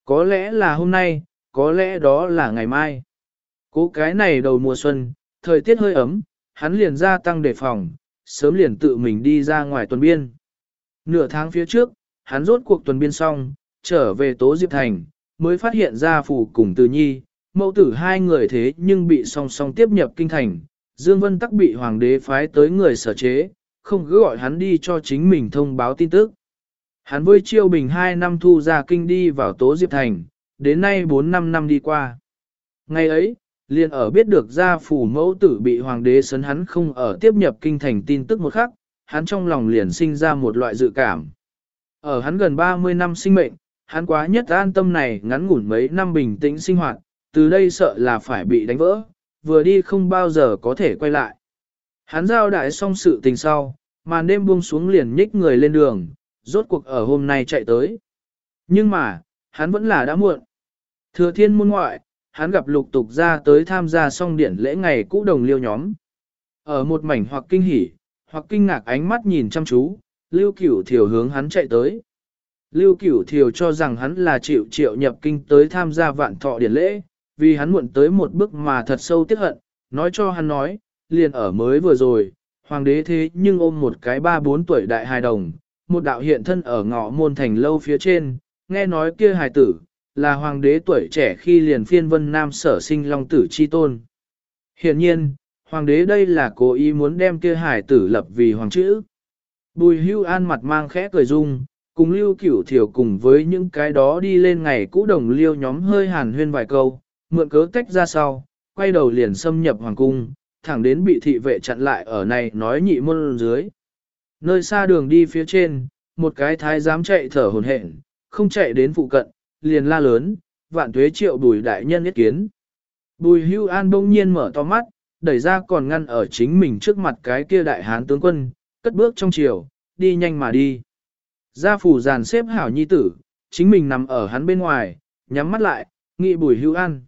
Có lẽ là hôm nay, có lẽ đó là ngày mai. Cố cái này đầu mùa xuân, thời tiết hơi ấm, hắn liền gia tăng đề phòng, sớm liền tự mình đi ra ngoài tuần biên. Nửa tháng phía trước, hắn rốt cuộc tuần biên xong, trở về Tố Diệp Thành, mới phát hiện ra phủ cùng Từ Nhi, mẫu tử hai người thế nhưng bị song song tiếp nhập kinh thành. Dương Vân tắc bị hoàng đế phái tới người sở chế, không cứ gọi hắn đi cho chính mình thông báo tin tức. Hắn với chiêu bình hai năm thu ra kinh đi vào Tố Diệp Thành, đến nay 4 năm năm đi qua. Ngày ấy, liền ở biết được gia phủ mẫu tử bị hoàng đế sấn hắn không ở tiếp nhập kinh thành tin tức một khắc, hắn trong lòng liền sinh ra một loại dự cảm. Ở hắn gần 30 năm sinh mệnh, hắn quá nhất an tâm này ngắn ngủn mấy năm bình tĩnh sinh hoạt, từ đây sợ là phải bị đánh vỡ, vừa đi không bao giờ có thể quay lại. Hắn giao đại xong sự tình sau, màn đêm buông xuống liền nhích người lên đường, rốt cuộc ở hôm nay chạy tới. Nhưng mà, hắn vẫn là đã muộn. Thừa thiên môn ngoại, hắn gặp lục tục ra tới tham gia xong điển lễ ngày cũ đồng liêu nhóm. Ở một mảnh hoặc kinh hỉ, hoặc kinh ngạc ánh mắt nhìn chăm chú, Lưu Cửu thiểu hướng hắn chạy tới. Lưu Cửu thiểu cho rằng hắn là chịu triệu nhập kinh tới tham gia vạn thọ điển lễ, vì hắn muộn tới một bước mà thật sâu tiếc hận, nói cho hắn nói, liền ở mới vừa rồi, hoàng đế thế nhưng ôm một cái ba bốn tuổi đại hài đồng, một đạo hiện thân ở ngõ môn thành lâu phía trên, nghe nói kia hài tử, là hoàng đế tuổi trẻ khi liền phiên vân nam sở sinh long tử chi tôn. Hiện nhiên, hoàng đế đây là cố ý muốn đem kia hài tử lập vì hoàng chữ. Bùi hưu an mặt mang khẽ cười dung, cùng lưu cửu thiểu cùng với những cái đó đi lên ngày cũ đồng liêu nhóm hơi hàn huyên vài câu, mượn cớ tách ra sau, quay đầu liền xâm nhập hoàng cung, thẳng đến bị thị vệ chặn lại ở này nói nhị môn dưới. Nơi xa đường đi phía trên, một cái thái giám chạy thở hồn hển, không chạy đến phụ cận, liền la lớn, vạn tuế triệu bùi đại nhân nhất kiến. Bùi hưu an bỗng nhiên mở to mắt, đẩy ra còn ngăn ở chính mình trước mặt cái kia đại hán tướng quân, cất bước trong chiều, đi nhanh mà đi. Gia phủ giàn xếp hảo nhi tử, chính mình nằm ở hắn bên ngoài, nhắm mắt lại, nghị bùi hưu an.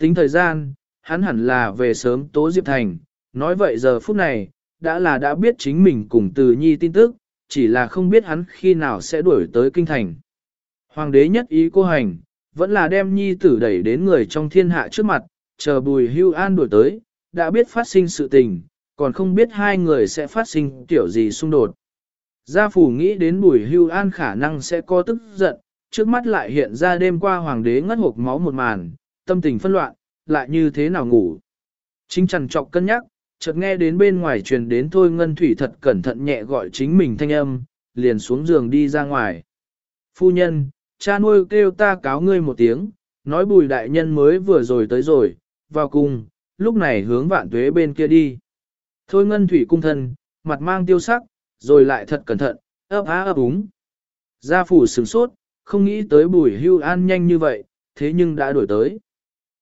Tính thời gian, hắn hẳn là về sớm tố Diệp Thành, nói vậy giờ phút này, đã là đã biết chính mình cùng từ nhi tin tức, chỉ là không biết hắn khi nào sẽ đuổi tới kinh thành. Hoàng đế nhất ý cô hành, vẫn là đem nhi tử đẩy đến người trong thiên hạ trước mặt, chờ bùi hưu an đuổi tới, đã biết phát sinh sự tình, còn không biết hai người sẽ phát sinh tiểu gì xung đột. Gia phủ nghĩ đến bùi hưu an khả năng sẽ có tức giận, trước mắt lại hiện ra đêm qua hoàng đế ngất hộp máu một màn, tâm tình phân loạn, lại như thế nào ngủ. Chính trần trọc cân nhắc, chợt nghe đến bên ngoài truyền đến thôi ngân thủy thật cẩn thận nhẹ gọi chính mình thanh âm, liền xuống giường đi ra ngoài. Phu nhân, cha nuôi kêu ta cáo ngươi một tiếng, nói bùi đại nhân mới vừa rồi tới rồi, vào cùng, lúc này hướng vạn tuế bên kia đi. Thôi ngân thủy cung thân, mặt mang tiêu sắc, rồi lại thật cẩn thận, ấp á ấp úng. Gia phủ sửng sốt, không nghĩ tới bùi hưu an nhanh như vậy, thế nhưng đã đổi tới.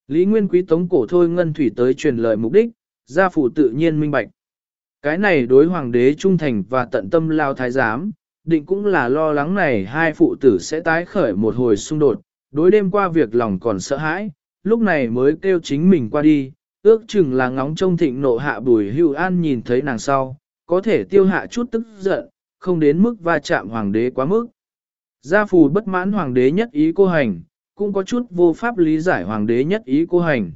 Lý Nguyên Quý tống cổ thôi ngân thủy tới truyền lời mục đích, gia phủ tự nhiên minh bạch. Cái này đối hoàng đế trung thành và tận tâm lao thái giám, định cũng là lo lắng này hai phụ tử sẽ tái khởi một hồi xung đột, đối đêm qua việc lòng còn sợ hãi, lúc này mới kêu chính mình qua đi, ước chừng là ngóng trông thịnh nộ hạ bùi hưu an nhìn thấy nàng sau, có thể tiêu hạ chút tức giận, không đến mức va chạm hoàng đế quá mức. Gia phù bất mãn hoàng đế nhất ý cô hành, cũng có chút vô pháp lý giải hoàng đế nhất ý cô hành.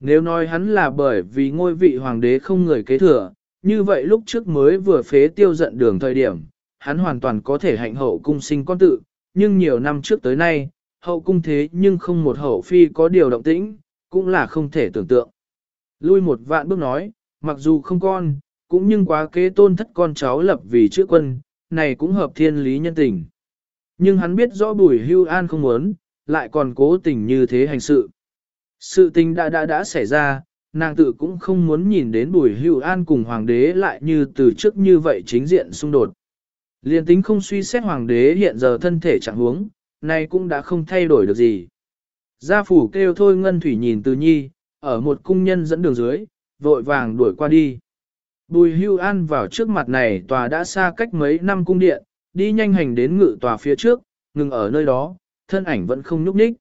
Nếu nói hắn là bởi vì ngôi vị hoàng đế không người kế thừa, như vậy lúc trước mới vừa phế tiêu giận đường thời điểm, hắn hoàn toàn có thể hạnh hậu cung sinh con tự, nhưng nhiều năm trước tới nay, hậu cung thế nhưng không một hậu phi có điều động tĩnh, cũng là không thể tưởng tượng. Lui một vạn bước nói, mặc dù không con, cũng nhưng quá kế tôn thất con cháu lập vì chữ quân, này cũng hợp thiên lý nhân tình. Nhưng hắn biết rõ bùi hưu an không muốn, lại còn cố tình như thế hành sự. Sự tình đã đã đã xảy ra, nàng tự cũng không muốn nhìn đến bùi hưu an cùng hoàng đế lại như từ trước như vậy chính diện xung đột. Liên tính không suy xét hoàng đế hiện giờ thân thể trạng huống, này cũng đã không thay đổi được gì. Gia phủ kêu thôi ngân thủy nhìn từ nhi, ở một cung nhân dẫn đường dưới, vội vàng đuổi qua đi. Bùi hưu an vào trước mặt này tòa đã xa cách mấy năm cung điện, đi nhanh hành đến ngự tòa phía trước, ngừng ở nơi đó, thân ảnh vẫn không nhúc nhích.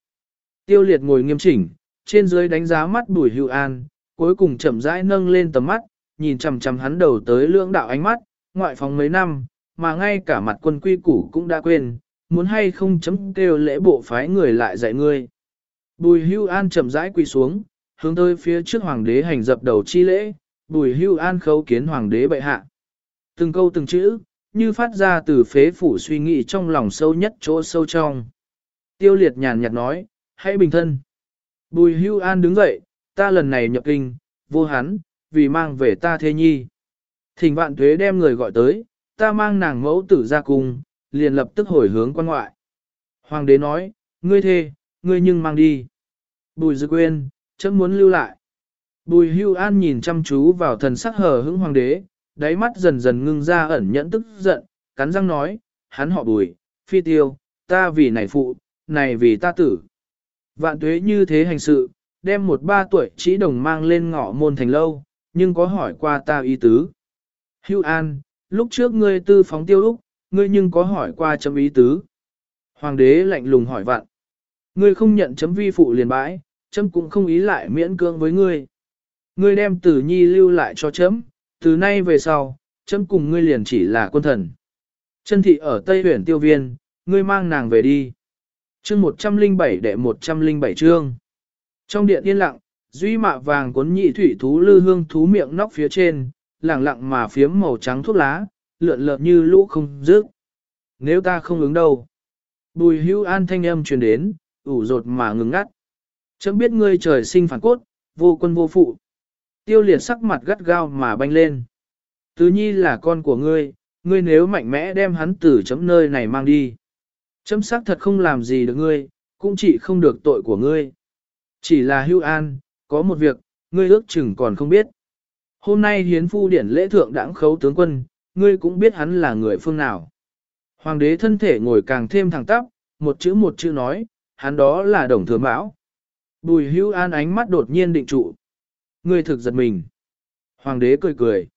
Tiêu liệt ngồi nghiêm chỉnh, trên dưới đánh giá mắt bùi hưu an, cuối cùng chậm rãi nâng lên tầm mắt, nhìn chằm chằm hắn đầu tới lưỡng đạo ánh mắt, ngoại phòng mấy năm, mà ngay cả mặt quân quy củ cũng đã quên, muốn hay không chấm kêu lễ bộ phái người lại dạy ngươi. Bùi hưu an chậm rãi quỳ xuống, hướng tới phía trước hoàng đế hành dập đầu chi lễ, bùi hưu an khấu kiến hoàng đế bệ hạ. Từng câu từng chữ, như phát ra từ phế phủ suy nghĩ trong lòng sâu nhất chỗ sâu trong. Tiêu liệt nhàn nhạt nói, hãy bình thân. Bùi hưu an đứng dậy, ta lần này nhập kinh, vô hắn, vì mang về ta Thê nhi. Thỉnh vạn tuế đem người gọi tới, ta mang nàng mẫu tử ra cùng, liền lập tức hồi hướng quan ngoại. Hoàng đế nói, ngươi thê, ngươi nhưng mang đi. Bùi dư quên, chấm muốn lưu lại. Bùi hưu an nhìn chăm chú vào thần sắc hờ hững hoàng đế, đáy mắt dần dần ngưng ra ẩn nhẫn tức giận, cắn răng nói, hắn họ bùi, phi tiêu, ta vì này phụ, này vì ta tử. Vạn tuế như thế hành sự, đem một ba tuổi chỉ đồng mang lên ngõ môn thành lâu, nhưng có hỏi qua ta ý tứ. Hưu an, lúc trước ngươi tư phóng tiêu lúc, ngươi nhưng có hỏi qua chấm ý tứ. Hoàng đế lạnh lùng hỏi vạn. Ngươi không nhận chấm vi phụ liền bãi, chấm cũng không ý lại miễn cưỡng với ngươi. Ngươi đem tử nhi lưu lại cho chấm, từ nay về sau, chấm cùng ngươi liền chỉ là quân thần. Chân thị ở Tây huyện tiêu viên, ngươi mang nàng về đi. Chương 107 đệ 107 chương. Trong điện yên lặng, duy mạ vàng cuốn nhị thủy thú lư hương thú miệng nóc phía trên, lẳng lặng mà phiếm màu trắng thuốc lá, lượn lợn như lũ không dứt. Nếu ta không ứng đâu. Bùi hưu an thanh âm truyền đến, ủ rột mà ngừng ngắt. Chấm biết ngươi trời sinh phản cốt, vô quân vô phụ. Tiêu liệt sắc mặt gắt gao mà banh lên. Tứ nhi là con của ngươi, ngươi nếu mạnh mẽ đem hắn từ chấm nơi này mang đi. Chấm sắc thật không làm gì được ngươi, cũng chỉ không được tội của ngươi. Chỉ là hưu an, có một việc, ngươi ước chừng còn không biết. Hôm nay hiến phu điển lễ thượng đãng khấu tướng quân, ngươi cũng biết hắn là người phương nào. Hoàng đế thân thể ngồi càng thêm thẳng tắp, một chữ một chữ nói, hắn đó là đồng thừa mão. Bùi hưu an ánh mắt đột nhiên định trụ. Ngươi thực giật mình. Hoàng đế cười cười.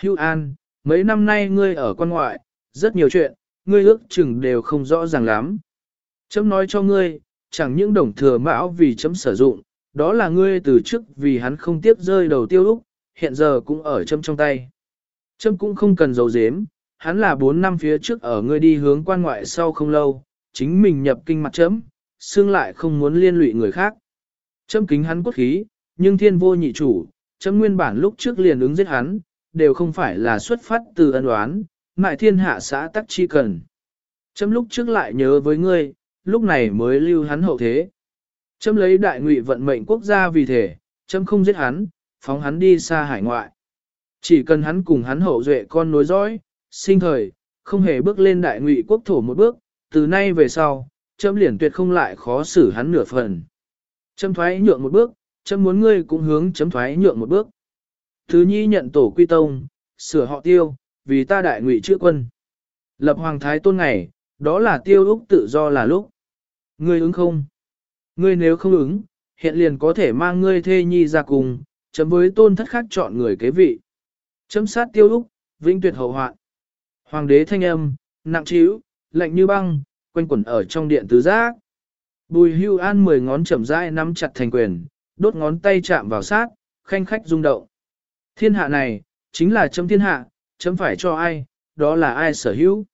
Hưu an, mấy năm nay ngươi ở quan ngoại, rất nhiều chuyện, ngươi ước chừng đều không rõ ràng lắm. Chấm nói cho ngươi, chẳng những đồng thừa mão vì chấm sử dụng, đó là ngươi từ trước vì hắn không tiếp rơi đầu tiêu lúc, hiện giờ cũng ở chấm trong tay. Chấm cũng không cần giấu giếm, hắn là 4 năm phía trước ở ngươi đi hướng quan ngoại sau không lâu, chính mình nhập kinh mặt chấm, xương lại không muốn liên lụy người khác. Chấm kính hắn cốt khí, nhưng thiên vô nhị chủ, chấm nguyên bản lúc trước liền ứng giết hắn, đều không phải là xuất phát từ ân oán, mại thiên hạ xã tắc chi cần. Chấm lúc trước lại nhớ với ngươi, lúc này mới lưu hắn hậu thế. Chấm lấy đại ngụy vận mệnh quốc gia vì thể, chấm không giết hắn, phóng hắn đi xa hải ngoại. Chỉ cần hắn cùng hắn hậu duệ con nối dõi, sinh thời, không hề bước lên đại ngụy quốc thổ một bước, từ nay về sau, chấm liền tuyệt không lại khó xử hắn nửa phần. Chấm thoái nhượng một bước, chấm muốn ngươi cũng hướng chấm thoái nhượng một bước. Thứ nhi nhận tổ quy tông, sửa họ tiêu, vì ta đại ngụy chữa quân. Lập hoàng thái tôn ngày, đó là tiêu úc tự do là lúc. Ngươi ứng không? Ngươi nếu không ứng, hiện liền có thể mang ngươi thê nhi ra cùng, chấm với tôn thất khác chọn người kế vị. Chấm sát tiêu úc, vĩnh tuyệt hậu hoạn. Hoàng đế thanh âm, nặng trĩu, lạnh như băng, quanh quẩn ở trong điện tứ giác. Bùi hưu an mười ngón chậm rãi nắm chặt thành quyền, đốt ngón tay chạm vào sát, khanh khách rung động. Thiên hạ này, chính là chấm thiên hạ, chấm phải cho ai, đó là ai sở hữu.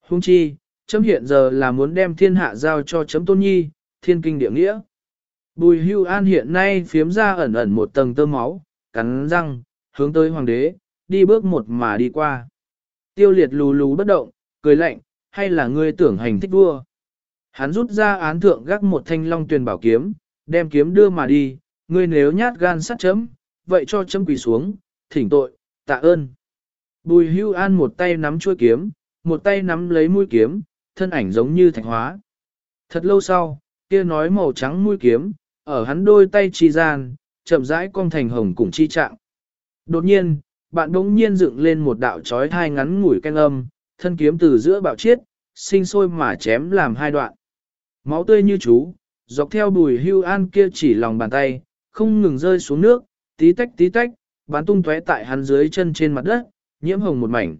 Hung chi, chấm hiện giờ là muốn đem thiên hạ giao cho chấm tôn nhi, thiên kinh địa nghĩa. Bùi hưu an hiện nay phiếm ra ẩn ẩn một tầng tơ máu, cắn răng, hướng tới hoàng đế, đi bước một mà đi qua. Tiêu liệt lù lù bất động, cười lạnh, hay là ngươi tưởng hành thích vua. Hắn rút ra án thượng gác một thanh long tuyền bảo kiếm, đem kiếm đưa mà đi, ngươi nếu nhát gan sắt chấm, vậy cho chấm quỳ xuống, thỉnh tội, tạ ơn. Bùi hưu an một tay nắm chuôi kiếm, một tay nắm lấy mũi kiếm, thân ảnh giống như thạch hóa. Thật lâu sau, kia nói màu trắng mũi kiếm, ở hắn đôi tay chi gian, chậm rãi cong thành hồng cùng chi trạng. Đột nhiên, bạn đống nhiên dựng lên một đạo chói thai ngắn ngủi canh âm, thân kiếm từ giữa bạo chiết, sinh sôi mà chém làm hai đoạn. Máu tươi như chú, dọc theo bùi hưu an kia chỉ lòng bàn tay, không ngừng rơi xuống nước, tí tách tí tách, bắn tung tóe tại hắn dưới chân trên mặt đất, nhiễm hồng một mảnh.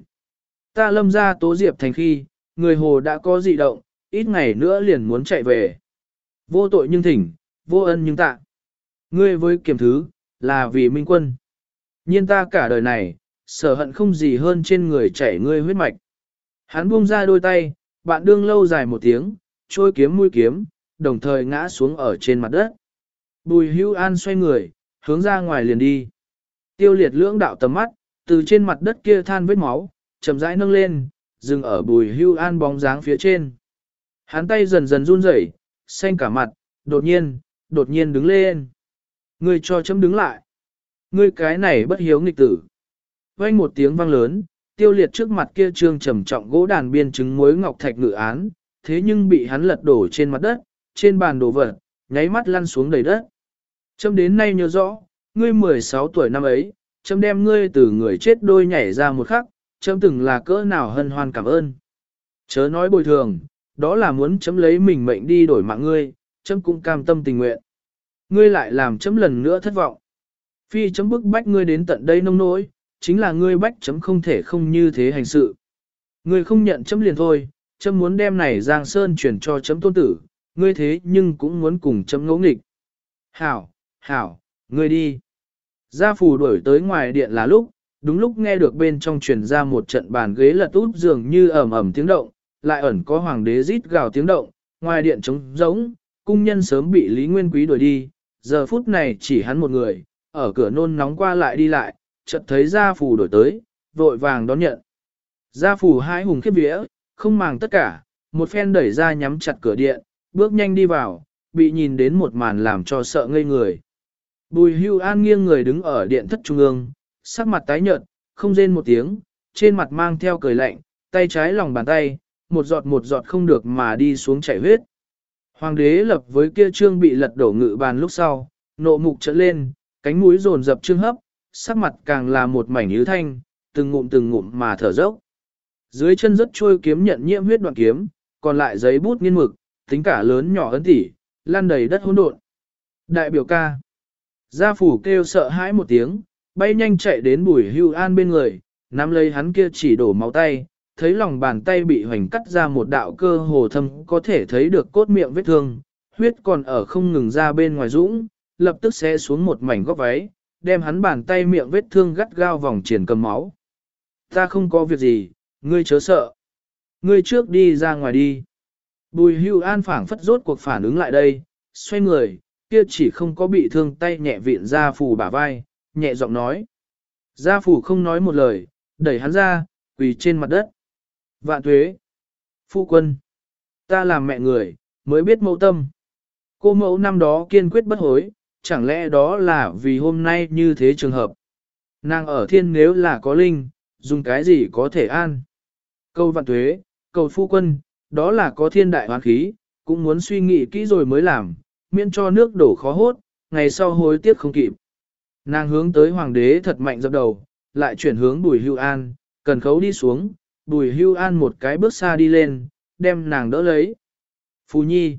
Ta lâm ra tố diệp thành khi, người hồ đã có dị động, ít ngày nữa liền muốn chạy về. Vô tội nhưng thỉnh, vô ân nhưng tạ. Ngươi với kiểm thứ, là vì minh quân. Nhiên ta cả đời này, sở hận không gì hơn trên người chảy ngươi huyết mạch. Hắn buông ra đôi tay, bạn đương lâu dài một tiếng, trôi kiếm mũi kiếm, đồng thời ngã xuống ở trên mặt đất. Bùi hưu an xoay người, hướng ra ngoài liền đi. Tiêu liệt lưỡng đạo tầm mắt, từ trên mặt đất kia than vết máu, chậm rãi nâng lên, dừng ở bùi hưu an bóng dáng phía trên. Hắn tay dần dần run rẩy, xanh cả mặt, đột nhiên, đột nhiên đứng lên. Ngươi cho chấm đứng lại. Ngươi cái này bất hiếu nghịch tử. Vang một tiếng vang lớn, tiêu liệt trước mặt kia trương trầm trọng gỗ đàn biên chứng muối ngọc thạch ngự án, thế nhưng bị hắn lật đổ trên mặt đất, trên bàn đồ vật, nháy mắt lăn xuống đầy đất. Chấm đến nay nhớ rõ, ngươi 16 tuổi năm ấy, châm đem ngươi từ người chết đôi nhảy ra một khắc, châm từng là cỡ nào hân hoan cảm ơn. Chớ nói bồi thường, đó là muốn chấm lấy mình mệnh đi đổi mạng ngươi, chấm cũng cam tâm tình nguyện. Ngươi lại làm chấm lần nữa thất vọng. Phi chấm bức bách ngươi đến tận đây nông nỗi, chính là ngươi bách chấm không thể không như thế hành sự. Ngươi không nhận chấm liền thôi, chấm muốn đem này Giang Sơn chuyển cho chấm tôn tử, ngươi thế nhưng cũng muốn cùng chấm ngỗ nghịch. Hảo, hảo, ngươi đi. Gia phù đuổi tới ngoài điện là lúc, đúng lúc nghe được bên trong truyền ra một trận bàn ghế lật út dường như ẩm ẩm tiếng động, lại ẩn có hoàng đế rít gào tiếng động, ngoài điện trống rỗng, cung nhân sớm bị Lý Nguyên Quý đuổi đi, giờ phút này chỉ hắn một người, ở cửa nôn nóng qua lại đi lại, chợt thấy gia phù đổi tới, vội vàng đón nhận. Gia phù hai hùng khiếp vía, không màng tất cả, một phen đẩy ra nhắm chặt cửa điện, bước nhanh đi vào, bị nhìn đến một màn làm cho sợ ngây người. Bùi hưu an nghiêng người đứng ở điện thất trung ương, sắc mặt tái nhợt, không rên một tiếng, trên mặt mang theo cười lạnh, tay trái lòng bàn tay, một giọt một giọt không được mà đi xuống chảy huyết. Hoàng đế lập với kia trương bị lật đổ ngự bàn lúc sau, nộ mục trở lên, cánh mũi rồn dập trương hấp, sắc mặt càng là một mảnh như thanh, từng ngụm từng ngụm mà thở dốc. Dưới chân rất trôi kiếm nhận nhiễm huyết đoạn kiếm, còn lại giấy bút nghiên mực, tính cả lớn nhỏ ấn tỉ, lan đầy đất hỗn độn. Đại biểu ca. Gia phủ kêu sợ hãi một tiếng, bay nhanh chạy đến bùi hưu an bên người, nắm lấy hắn kia chỉ đổ máu tay, thấy lòng bàn tay bị hoành cắt ra một đạo cơ hồ thâm có thể thấy được cốt miệng vết thương, huyết còn ở không ngừng ra bên ngoài dũng, lập tức sẽ xuống một mảnh góc váy, đem hắn bàn tay miệng vết thương gắt gao vòng triển cầm máu. Ta không có việc gì, ngươi chớ sợ. Ngươi trước đi ra ngoài đi. Bùi hưu an phảng phất rốt cuộc phản ứng lại đây, xoay người, kia chỉ không có bị thương tay nhẹ viện ra phủ bả vai, nhẹ giọng nói. Gia phủ không nói một lời, đẩy hắn ra, quỳ trên mặt đất. Vạn tuế. Phu quân. Ta làm mẹ người, mới biết mẫu tâm. Cô mẫu năm đó kiên quyết bất hối, chẳng lẽ đó là vì hôm nay như thế trường hợp. Nàng ở thiên nếu là có linh, dùng cái gì có thể an. Câu vạn tuế, cầu phu quân, đó là có thiên đại hoán khí, cũng muốn suy nghĩ kỹ rồi mới làm, miễn cho nước đổ khó hốt, ngày sau hối tiếc không kịp. Nàng hướng tới hoàng đế thật mạnh dập đầu, lại chuyển hướng bùi hưu an, cần khấu đi xuống, bùi hưu an một cái bước xa đi lên, đem nàng đỡ lấy. Phù nhi.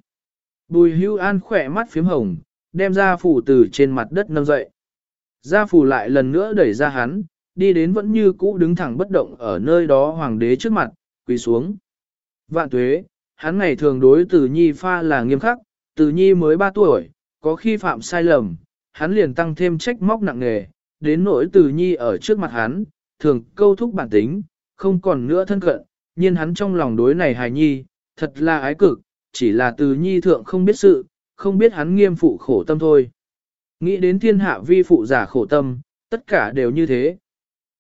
Bùi hưu an khỏe mắt phím hồng, đem ra phủ từ trên mặt đất nâng dậy. Gia phủ lại lần nữa đẩy ra hắn, đi đến vẫn như cũ đứng thẳng bất động ở nơi đó hoàng đế trước mặt, quỳ xuống. Vạn tuế, hắn ngày thường đối từ nhi pha là nghiêm khắc, từ nhi mới 3 tuổi, có khi phạm sai lầm, hắn liền tăng thêm trách móc nặng nề, đến nỗi từ nhi ở trước mặt hắn, thường câu thúc bản tính, không còn nữa thân cận, nhưng hắn trong lòng đối này hài nhi, thật là ái cực, chỉ là từ nhi thượng không biết sự, không biết hắn nghiêm phụ khổ tâm thôi. Nghĩ đến thiên hạ vi phụ giả khổ tâm, tất cả đều như thế.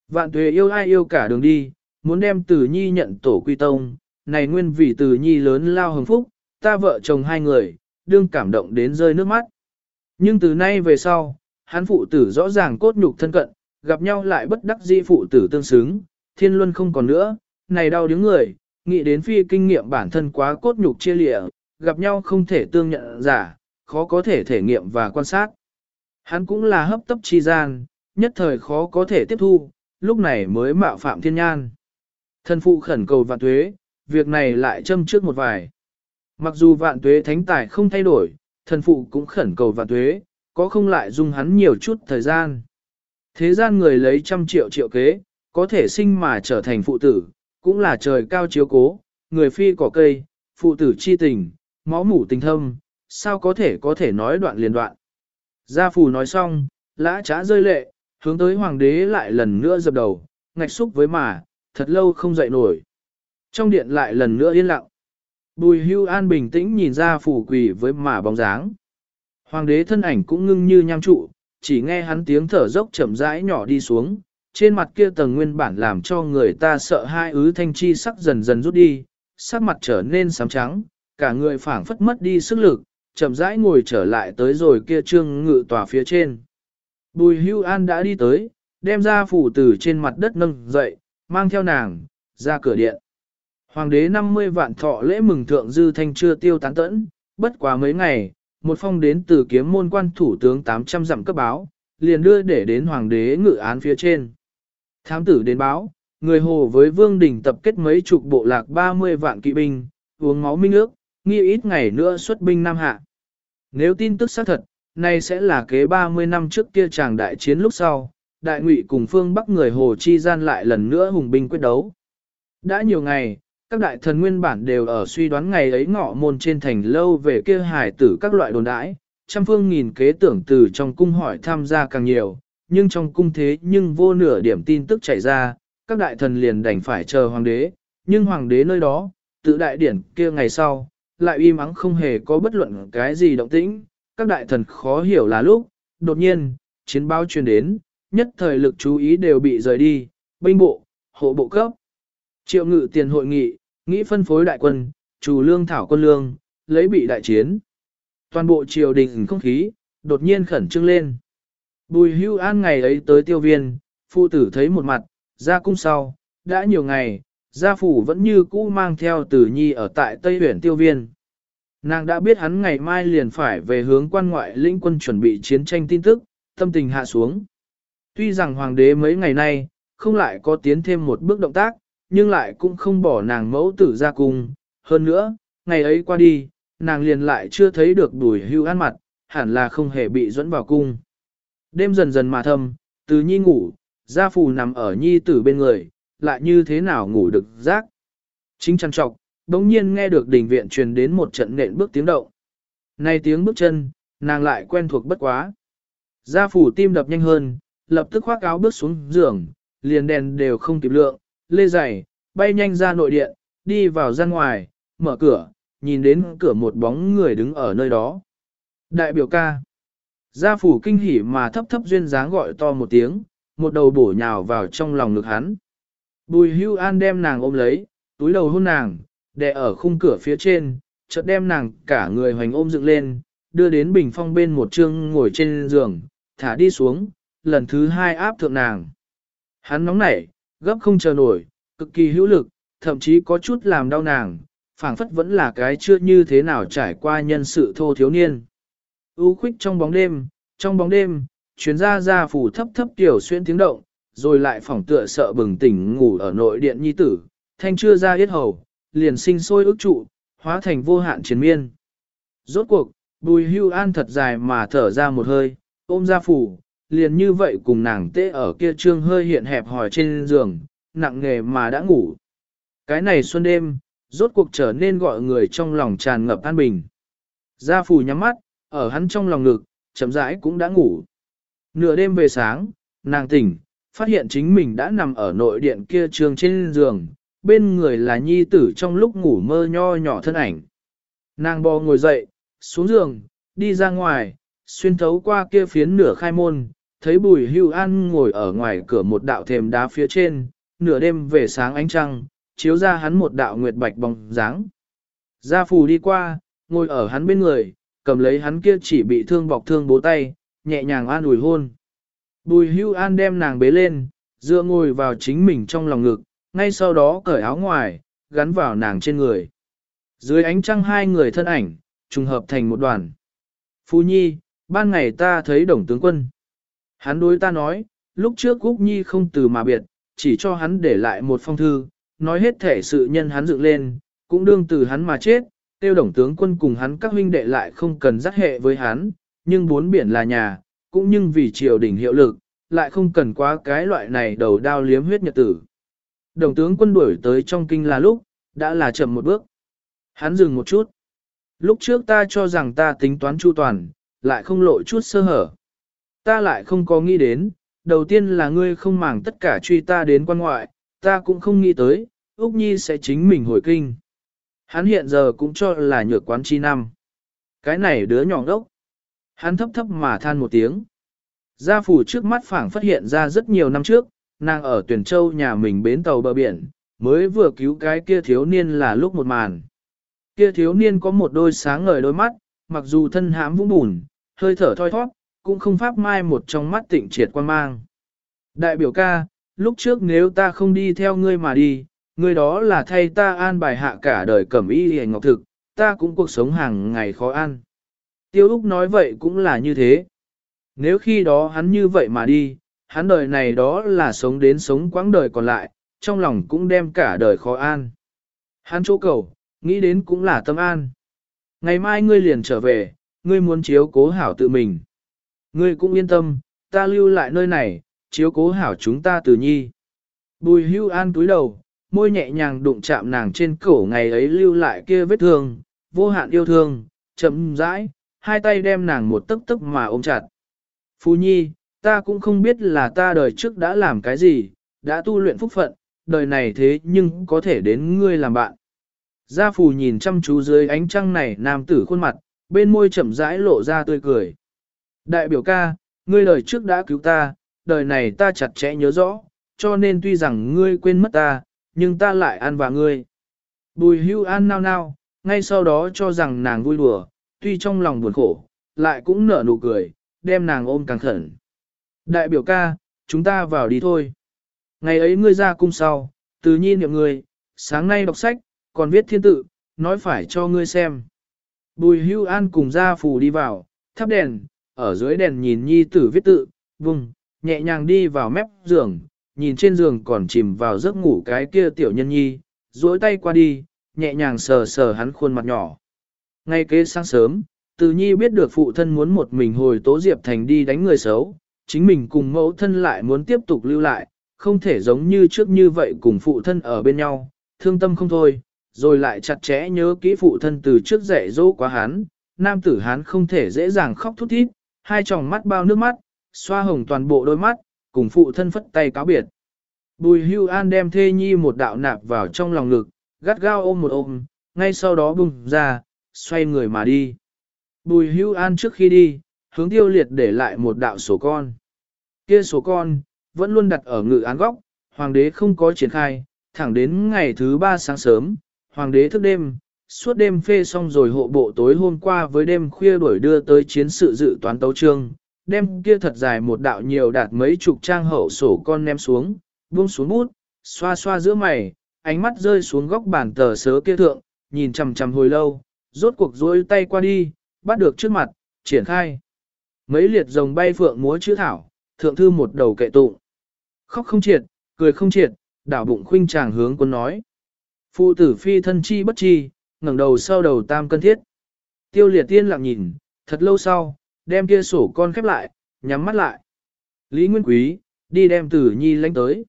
Vạn tuệ yêu ai yêu cả đường đi, muốn đem từ nhi nhận tổ quy tông, này nguyên vì từ nhi lớn lao hồng phúc, ta vợ chồng hai người, đương cảm động đến rơi nước mắt. Nhưng từ nay về sau, hắn phụ tử rõ ràng cốt nhục thân cận, gặp nhau lại bất đắc dĩ phụ tử tương xứng, thiên luân không còn nữa, này đau đứng người, nghĩ đến phi kinh nghiệm bản thân quá cốt nhục chia lịa, gặp nhau không thể tương nhận giả, khó có thể thể nghiệm và quan sát. Hắn cũng là hấp tấp chi gian, nhất thời khó có thể tiếp thu, lúc này mới mạo phạm thiên nhan. Thân phụ khẩn cầu vạn tuế, việc này lại châm trước một vài. Mặc dù vạn tuế thánh tài không thay đổi, thần phụ cũng khẩn cầu vạn tuế, có không lại dung hắn nhiều chút thời gian. Thế gian người lấy trăm triệu triệu kế, có thể sinh mà trở thành phụ tử, cũng là trời cao chiếu cố, người phi cỏ cây, phụ tử chi tình, máu mủ tình thâm, sao có thể có thể nói đoạn liền đoạn. Gia phù nói xong, lã trá rơi lệ, hướng tới hoàng đế lại lần nữa dập đầu, ngạch xúc với mà, thật lâu không dậy nổi. Trong điện lại lần nữa yên lặng. Bùi hưu an bình tĩnh nhìn ra phủ quỳ với mà bóng dáng. Hoàng đế thân ảnh cũng ngưng như nham trụ, chỉ nghe hắn tiếng thở dốc chậm rãi nhỏ đi xuống, trên mặt kia tầng nguyên bản làm cho người ta sợ hai ứ thanh chi sắc dần dần rút đi, sắc mặt trở nên xám trắng, cả người phảng phất mất đi sức lực, chậm rãi ngồi trở lại tới rồi kia trương ngự tòa phía trên. Bùi hưu an đã đi tới, đem ra phủ từ trên mặt đất nâng dậy, mang theo nàng, ra cửa điện. Hoàng đế 50 vạn thọ lễ mừng thượng dư thanh chưa tiêu tán tẫn, bất quá mấy ngày, một phong đến từ kiếm môn quan thủ tướng 800 dặm cấp báo, liền đưa để đến hoàng đế ngự án phía trên. Thám tử đến báo, người hồ với vương đình tập kết mấy chục bộ lạc 30 vạn kỵ binh, uống máu minh ước, nghi ít ngày nữa xuất binh Nam Hạ. Nếu tin tức xác thật, nay sẽ là kế 30 năm trước kia chàng đại chiến lúc sau, đại ngụy cùng phương Bắc người hồ chi gian lại lần nữa hùng binh quyết đấu. Đã nhiều ngày, các đại thần nguyên bản đều ở suy đoán ngày ấy ngọ môn trên thành lâu về kia hải tử các loại đồn đãi, trăm phương nghìn kế tưởng từ trong cung hỏi tham gia càng nhiều, nhưng trong cung thế nhưng vô nửa điểm tin tức chảy ra, các đại thần liền đành phải chờ hoàng đế, nhưng hoàng đế nơi đó, tự đại điển kia ngày sau, lại im ắng không hề có bất luận cái gì động tĩnh, các đại thần khó hiểu là lúc, đột nhiên, chiến báo truyền đến, nhất thời lực chú ý đều bị rời đi, binh bộ, hộ bộ cấp. Triệu ngự tiền hội nghị, nghĩ phân phối đại quân, chủ lương thảo quân lương, lấy bị đại chiến. Toàn bộ triều đình không khí, đột nhiên khẩn trương lên. Bùi hưu an ngày ấy tới tiêu viên, phụ tử thấy một mặt, ra cung sau, đã nhiều ngày, gia phủ vẫn như cũ mang theo tử nhi ở tại Tây huyện tiêu viên. Nàng đã biết hắn ngày mai liền phải về hướng quan ngoại lĩnh quân chuẩn bị chiến tranh tin tức, tâm tình hạ xuống. Tuy rằng hoàng đế mấy ngày nay, không lại có tiến thêm một bước động tác, nhưng lại cũng không bỏ nàng mẫu tử ra cung. Hơn nữa, ngày ấy qua đi, nàng liền lại chưa thấy được đuổi hưu ăn mặt, hẳn là không hề bị dẫn vào cung. Đêm dần dần mà thâm, từ nhi ngủ, gia phù nằm ở nhi tử bên người, lại như thế nào ngủ được giác Chính chăn trọc, đống nhiên nghe được đình viện truyền đến một trận nện bước tiếng động. Này tiếng bước chân, nàng lại quen thuộc bất quá. Gia phủ tim đập nhanh hơn, lập tức khoác áo bước xuống giường, liền đèn đều không kịp lượng, lê giày, bay nhanh ra nội điện, đi vào ra ngoài, mở cửa, nhìn đến cửa một bóng người đứng ở nơi đó. Đại biểu ca. Gia phủ kinh hỉ mà thấp thấp duyên dáng gọi to một tiếng, một đầu bổ nhào vào trong lòng ngực hắn. Bùi hưu an đem nàng ôm lấy, túi đầu hôn nàng, đè ở khung cửa phía trên, chợt đem nàng cả người hoành ôm dựng lên, đưa đến bình phong bên một chương ngồi trên giường, thả đi xuống, lần thứ hai áp thượng nàng. Hắn nóng nảy, gấp không chờ nổi, cực kỳ hữu lực, thậm chí có chút làm đau nàng, phảng phất vẫn là cái chưa như thế nào trải qua nhân sự thô thiếu niên. U khuyết trong bóng đêm, trong bóng đêm, chuyến ra ra phủ thấp thấp tiểu xuyên tiếng động, rồi lại phỏng tựa sợ bừng tỉnh ngủ ở nội điện nhi tử, thanh chưa ra yết hầu, liền sinh sôi ước trụ, hóa thành vô hạn chiến miên. Rốt cuộc, bùi hưu an thật dài mà thở ra một hơi, ôm ra phủ, liền như vậy cùng nàng tê ở kia trương hơi hiện hẹp hỏi trên giường, nặng nghề mà đã ngủ. Cái này xuân đêm, rốt cuộc trở nên gọi người trong lòng tràn ngập an bình. Gia Phù nhắm mắt, ở hắn trong lòng ngực, chậm rãi cũng đã ngủ. Nửa đêm về sáng, nàng tỉnh, phát hiện chính mình đã nằm ở nội điện kia trường trên giường, bên người là nhi tử trong lúc ngủ mơ nho nhỏ thân ảnh. Nàng bò ngồi dậy, xuống giường, đi ra ngoài, xuyên thấu qua kia phiến nửa khai môn, thấy bùi hưu an ngồi ở ngoài cửa một đạo thềm đá phía trên, nửa đêm về sáng ánh trăng, chiếu ra hắn một đạo nguyệt bạch bóng dáng. Gia phù đi qua, ngồi ở hắn bên người, cầm lấy hắn kia chỉ bị thương bọc thương bố tay, nhẹ nhàng an ủi hôn. Bùi hưu an đem nàng bế lên, dựa ngồi vào chính mình trong lòng ngực, ngay sau đó cởi áo ngoài, gắn vào nàng trên người. Dưới ánh trăng hai người thân ảnh, trùng hợp thành một đoàn. Phu Nhi, ban ngày ta thấy đồng tướng quân. Hắn đối ta nói, lúc trước Cúc Nhi không từ mà biệt, chỉ cho hắn để lại một phong thư, nói hết thể sự nhân hắn dựng lên, cũng đương từ hắn mà chết, tiêu đồng tướng quân cùng hắn các huynh đệ lại không cần giác hệ với hắn, nhưng bốn biển là nhà, cũng nhưng vì triều đình hiệu lực, lại không cần quá cái loại này đầu đao liếm huyết nhật tử. Đồng tướng quân đuổi tới trong kinh là lúc, đã là chậm một bước. Hắn dừng một chút. Lúc trước ta cho rằng ta tính toán chu toàn, lại không lộ chút sơ hở. Ta lại không có nghĩ đến, đầu tiên là ngươi không màng tất cả truy ta đến quan ngoại, ta cũng không nghĩ tới, Úc Nhi sẽ chính mình hồi kinh. Hắn hiện giờ cũng cho là nhược quán chi năm. Cái này đứa nhỏ ngốc. Hắn thấp thấp mà than một tiếng. Gia phủ trước mắt phảng phát hiện ra rất nhiều năm trước, nàng ở tuyển châu nhà mình bến tàu bờ biển, mới vừa cứu cái kia thiếu niên là lúc một màn. Kia thiếu niên có một đôi sáng ngời đôi mắt, mặc dù thân hãm vũng bùn, hơi thở thoi thoát, cũng không pháp mai một trong mắt tịnh triệt quan mang. Đại biểu ca, lúc trước nếu ta không đi theo ngươi mà đi, ngươi đó là thay ta an bài hạ cả đời cẩm y hề ngọc thực, ta cũng cuộc sống hàng ngày khó ăn. Tiêu Úc nói vậy cũng là như thế. Nếu khi đó hắn như vậy mà đi, hắn đời này đó là sống đến sống quãng đời còn lại, trong lòng cũng đem cả đời khó an. Hắn chỗ cầu, nghĩ đến cũng là tâm an. Ngày mai ngươi liền trở về, ngươi muốn chiếu cố hảo tự mình. Ngươi cũng yên tâm, ta lưu lại nơi này, chiếu cố hảo chúng ta từ nhi. Bùi hưu an túi đầu, môi nhẹ nhàng đụng chạm nàng trên cổ ngày ấy lưu lại kia vết thương, vô hạn yêu thương, chậm rãi, hai tay đem nàng một tức tức mà ôm chặt. Phu nhi, ta cũng không biết là ta đời trước đã làm cái gì, đã tu luyện phúc phận, đời này thế nhưng có thể đến ngươi làm bạn. Gia phù nhìn chăm chú dưới ánh trăng này nam tử khuôn mặt, bên môi chậm rãi lộ ra tươi cười. Đại biểu ca, ngươi lời trước đã cứu ta, đời này ta chặt chẽ nhớ rõ, cho nên tuy rằng ngươi quên mất ta, nhưng ta lại ăn vạ ngươi. Bùi hưu an nao nao, ngay sau đó cho rằng nàng vui đùa, tuy trong lòng buồn khổ, lại cũng nở nụ cười, đem nàng ôm càng khẩn. Đại biểu ca, chúng ta vào đi thôi. Ngày ấy ngươi ra cung sau, từ nhi niệm ngươi, sáng nay đọc sách, còn viết thiên tự, nói phải cho ngươi xem. Bùi hưu an cùng gia phù đi vào, thắp đèn, ở dưới đèn nhìn nhi tử viết tự, vùng, nhẹ nhàng đi vào mép giường, nhìn trên giường còn chìm vào giấc ngủ cái kia tiểu nhân nhi, duỗi tay qua đi, nhẹ nhàng sờ sờ hắn khuôn mặt nhỏ. Ngay kế sáng sớm, từ nhi biết được phụ thân muốn một mình hồi tố Diệp Thành đi đánh người xấu, chính mình cùng mẫu thân lại muốn tiếp tục lưu lại, không thể giống như trước như vậy cùng phụ thân ở bên nhau, thương tâm không thôi, rồi lại chặt chẽ nhớ kỹ phụ thân từ trước dạy dỗ quá hắn, nam tử hắn không thể dễ dàng khóc thút thít, hai tròng mắt bao nước mắt, xoa hồng toàn bộ đôi mắt, cùng phụ thân phất tay cáo biệt. Bùi hưu an đem thê nhi một đạo nạp vào trong lòng ngực, gắt gao ôm một ôm, ngay sau đó bùng ra, xoay người mà đi. Bùi hưu an trước khi đi, hướng tiêu liệt để lại một đạo sổ con. Kia sổ con, vẫn luôn đặt ở ngự án góc, hoàng đế không có triển khai, thẳng đến ngày thứ ba sáng sớm, hoàng đế thức đêm, suốt đêm phê xong rồi hộ bộ tối hôm qua với đêm khuya đuổi đưa tới chiến sự dự toán tấu trương, đêm kia thật dài một đạo nhiều đạt mấy chục trang hậu sổ con ném xuống, buông xuống bút, xoa xoa giữa mày, ánh mắt rơi xuống góc bàn tờ sớ kia thượng, nhìn chằm chằm hồi lâu, rốt cuộc rối tay qua đi, bắt được trước mặt, triển khai. Mấy liệt rồng bay phượng múa chữ thảo, thượng thư một đầu kệ tụng. Khóc không triệt, cười không triệt, đảo bụng khuynh chàng hướng quân nói. Phụ tử phi thân chi bất chi, ngẩng đầu sau đầu tam cân thiết. Tiêu liệt tiên lặng nhìn, thật lâu sau, đem kia sổ con khép lại, nhắm mắt lại. Lý Nguyên Quý, đi đem tử nhi lãnh tới.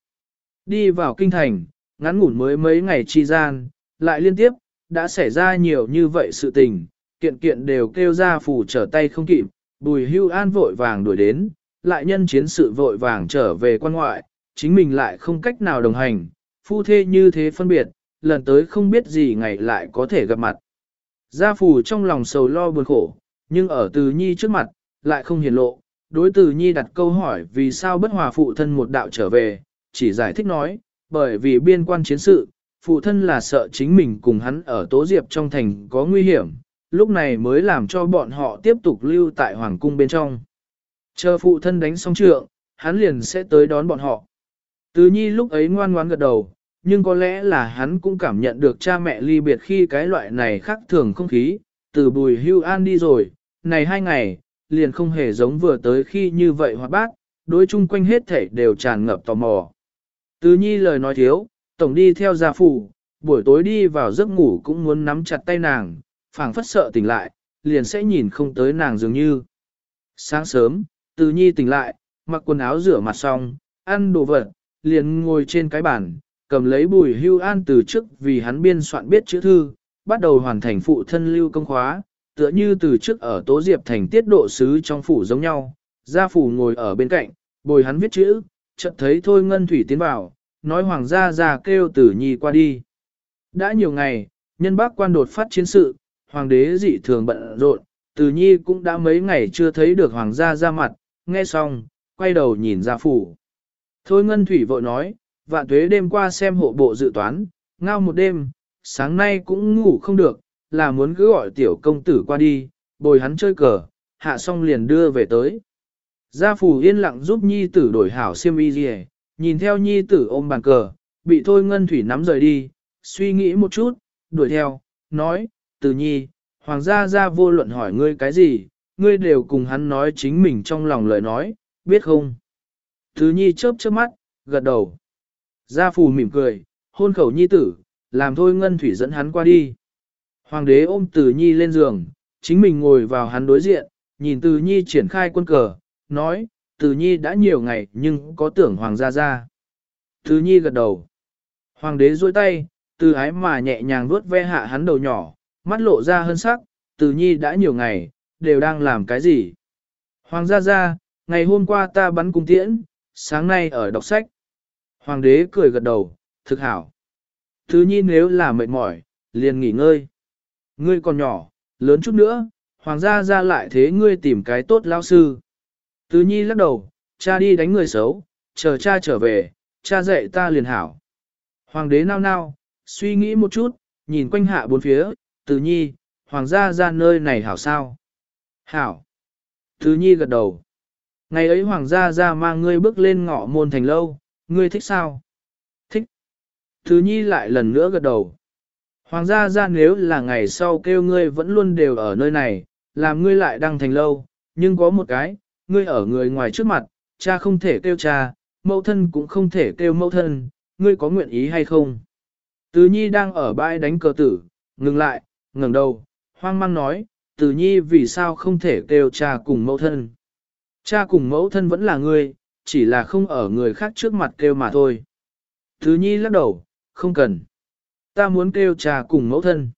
Đi vào kinh thành, ngắn ngủn mới mấy ngày chi gian, lại liên tiếp, đã xảy ra nhiều như vậy sự tình, kiện kiện đều kêu ra phủ trở tay không kịp, bùi hưu an vội vàng đuổi đến, lại nhân chiến sự vội vàng trở về quan ngoại, chính mình lại không cách nào đồng hành, phu thê như thế phân biệt, lần tới không biết gì ngày lại có thể gặp mặt. Gia phù trong lòng sầu lo buồn khổ, nhưng ở từ nhi trước mặt, lại không hiển lộ, đối từ nhi đặt câu hỏi vì sao bất hòa phụ thân một đạo trở về, chỉ giải thích nói, bởi vì biên quan chiến sự, phụ thân là sợ chính mình cùng hắn ở Tố Diệp trong thành có nguy hiểm, lúc này mới làm cho bọn họ tiếp tục lưu tại Hoàng cung bên trong. Chờ phụ thân đánh xong trượng, hắn liền sẽ tới đón bọn họ. Từ nhi lúc ấy ngoan ngoãn gật đầu, nhưng có lẽ là hắn cũng cảm nhận được cha mẹ ly biệt khi cái loại này khác thường không khí, từ bùi hưu an đi rồi, này hai ngày, liền không hề giống vừa tới khi như vậy hoạt bát, đối chung quanh hết thể đều tràn ngập tò mò. Từ nhi lời nói thiếu, tổng đi theo gia phụ buổi tối đi vào giấc ngủ cũng muốn nắm chặt tay nàng, phảng phất sợ tỉnh lại, liền sẽ nhìn không tới nàng dường như. Sáng sớm, từ nhi tỉnh lại, mặc quần áo rửa mặt xong, ăn đồ vật, liền ngồi trên cái bàn, cầm lấy bùi hưu an từ trước vì hắn biên soạn biết chữ thư, bắt đầu hoàn thành phụ thân lưu công khóa, tựa như từ trước ở Tố Diệp thành tiết độ sứ trong phủ giống nhau, gia phủ ngồi ở bên cạnh, bồi hắn viết chữ, chợt thấy thôi ngân thủy tiến vào, nói hoàng gia già kêu tử nhi qua đi. Đã nhiều ngày, nhân bác quan đột phát chiến sự, hoàng đế dị thường bận rộn, tử nhi cũng đã mấy ngày chưa thấy được hoàng gia ra mặt, nghe xong, quay đầu nhìn gia phủ. Thôi ngân thủy vội nói, vạn tuế đêm qua xem hộ bộ dự toán, ngao một đêm, sáng nay cũng ngủ không được, là muốn cứ gọi tiểu công tử qua đi, bồi hắn chơi cờ, hạ xong liền đưa về tới. Gia phủ yên lặng giúp nhi tử đổi hảo xiêm y gì nhìn theo nhi tử ôm bàn cờ, bị thôi ngân thủy nắm rời đi, suy nghĩ một chút, đuổi theo, nói, tử nhi, hoàng gia gia vô luận hỏi ngươi cái gì, ngươi đều cùng hắn nói chính mình trong lòng lời nói, biết không? Tử nhi chớp chớp mắt, gật đầu. Gia phù mỉm cười, hôn khẩu nhi tử, làm thôi ngân thủy dẫn hắn qua đi. Hoàng đế ôm Tử Nhi lên giường, chính mình ngồi vào hắn đối diện, nhìn Tử Nhi triển khai quân cờ, nói, Tử Nhi đã nhiều ngày nhưng có tưởng Hoàng gia ra. Tử Nhi gật đầu. Hoàng đế duỗi tay, từ ái mà nhẹ nhàng vuốt ve hạ hắn đầu nhỏ, mắt lộ ra hơn sắc, Tử Nhi đã nhiều ngày, đều đang làm cái gì. Hoàng gia ra, ngày hôm qua ta bắn cung tiễn, sáng nay ở đọc sách. Hoàng đế cười gật đầu, thực hảo. Thứ nhi nếu là mệt mỏi, liền nghỉ ngơi. Ngươi còn nhỏ, lớn chút nữa, hoàng gia ra lại thế ngươi tìm cái tốt lao sư. Tứ nhi lắc đầu, cha đi đánh người xấu, chờ cha trở về, cha dạy ta liền hảo. Hoàng đế nao nao, suy nghĩ một chút, nhìn quanh hạ bốn phía, tứ nhi, hoàng gia ra nơi này hảo sao? Hảo. Tứ nhi gật đầu. Ngày ấy hoàng gia ra mang ngươi bước lên ngõ môn thành lâu, ngươi thích sao? Thích. Thứ nhi lại lần nữa gật đầu. Hoàng gia ra nếu là ngày sau kêu ngươi vẫn luôn đều ở nơi này, làm ngươi lại đăng thành lâu, nhưng có một cái, ngươi ở người ngoài trước mặt, cha không thể kêu cha, mẫu thân cũng không thể kêu mẫu thân, ngươi có nguyện ý hay không? Từ nhi đang ở bãi đánh cờ tử, ngừng lại, ngẩng đầu, hoang mang nói, từ nhi vì sao không thể kêu cha cùng mẫu thân? Cha cùng mẫu thân vẫn là ngươi, chỉ là không ở người khác trước mặt kêu mà thôi. Thứ nhi lắc đầu, không cần ta muốn kêu cha cùng mẫu thân.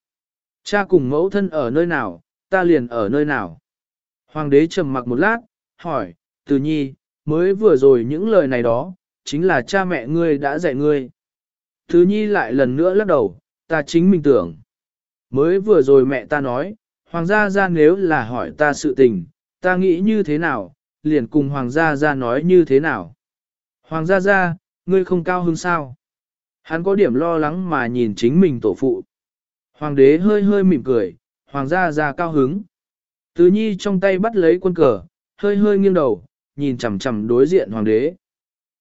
Cha cùng mẫu thân ở nơi nào, ta liền ở nơi nào. Hoàng đế trầm mặc một lát, hỏi, từ nhi, mới vừa rồi những lời này đó, chính là cha mẹ ngươi đã dạy ngươi. Thứ nhi lại lần nữa lắc đầu, ta chính mình tưởng. Mới vừa rồi mẹ ta nói, hoàng gia ra nếu là hỏi ta sự tình, ta nghĩ như thế nào, liền cùng hoàng gia ra nói như thế nào. Hoàng gia ra, ngươi không cao hứng sao? Hắn có điểm lo lắng mà nhìn chính mình tổ phụ. Hoàng đế hơi hơi mỉm cười, hoàng gia ra cao hứng. Tứ nhi trong tay bắt lấy quân cờ, hơi hơi nghiêng đầu, nhìn chằm chằm đối diện hoàng đế.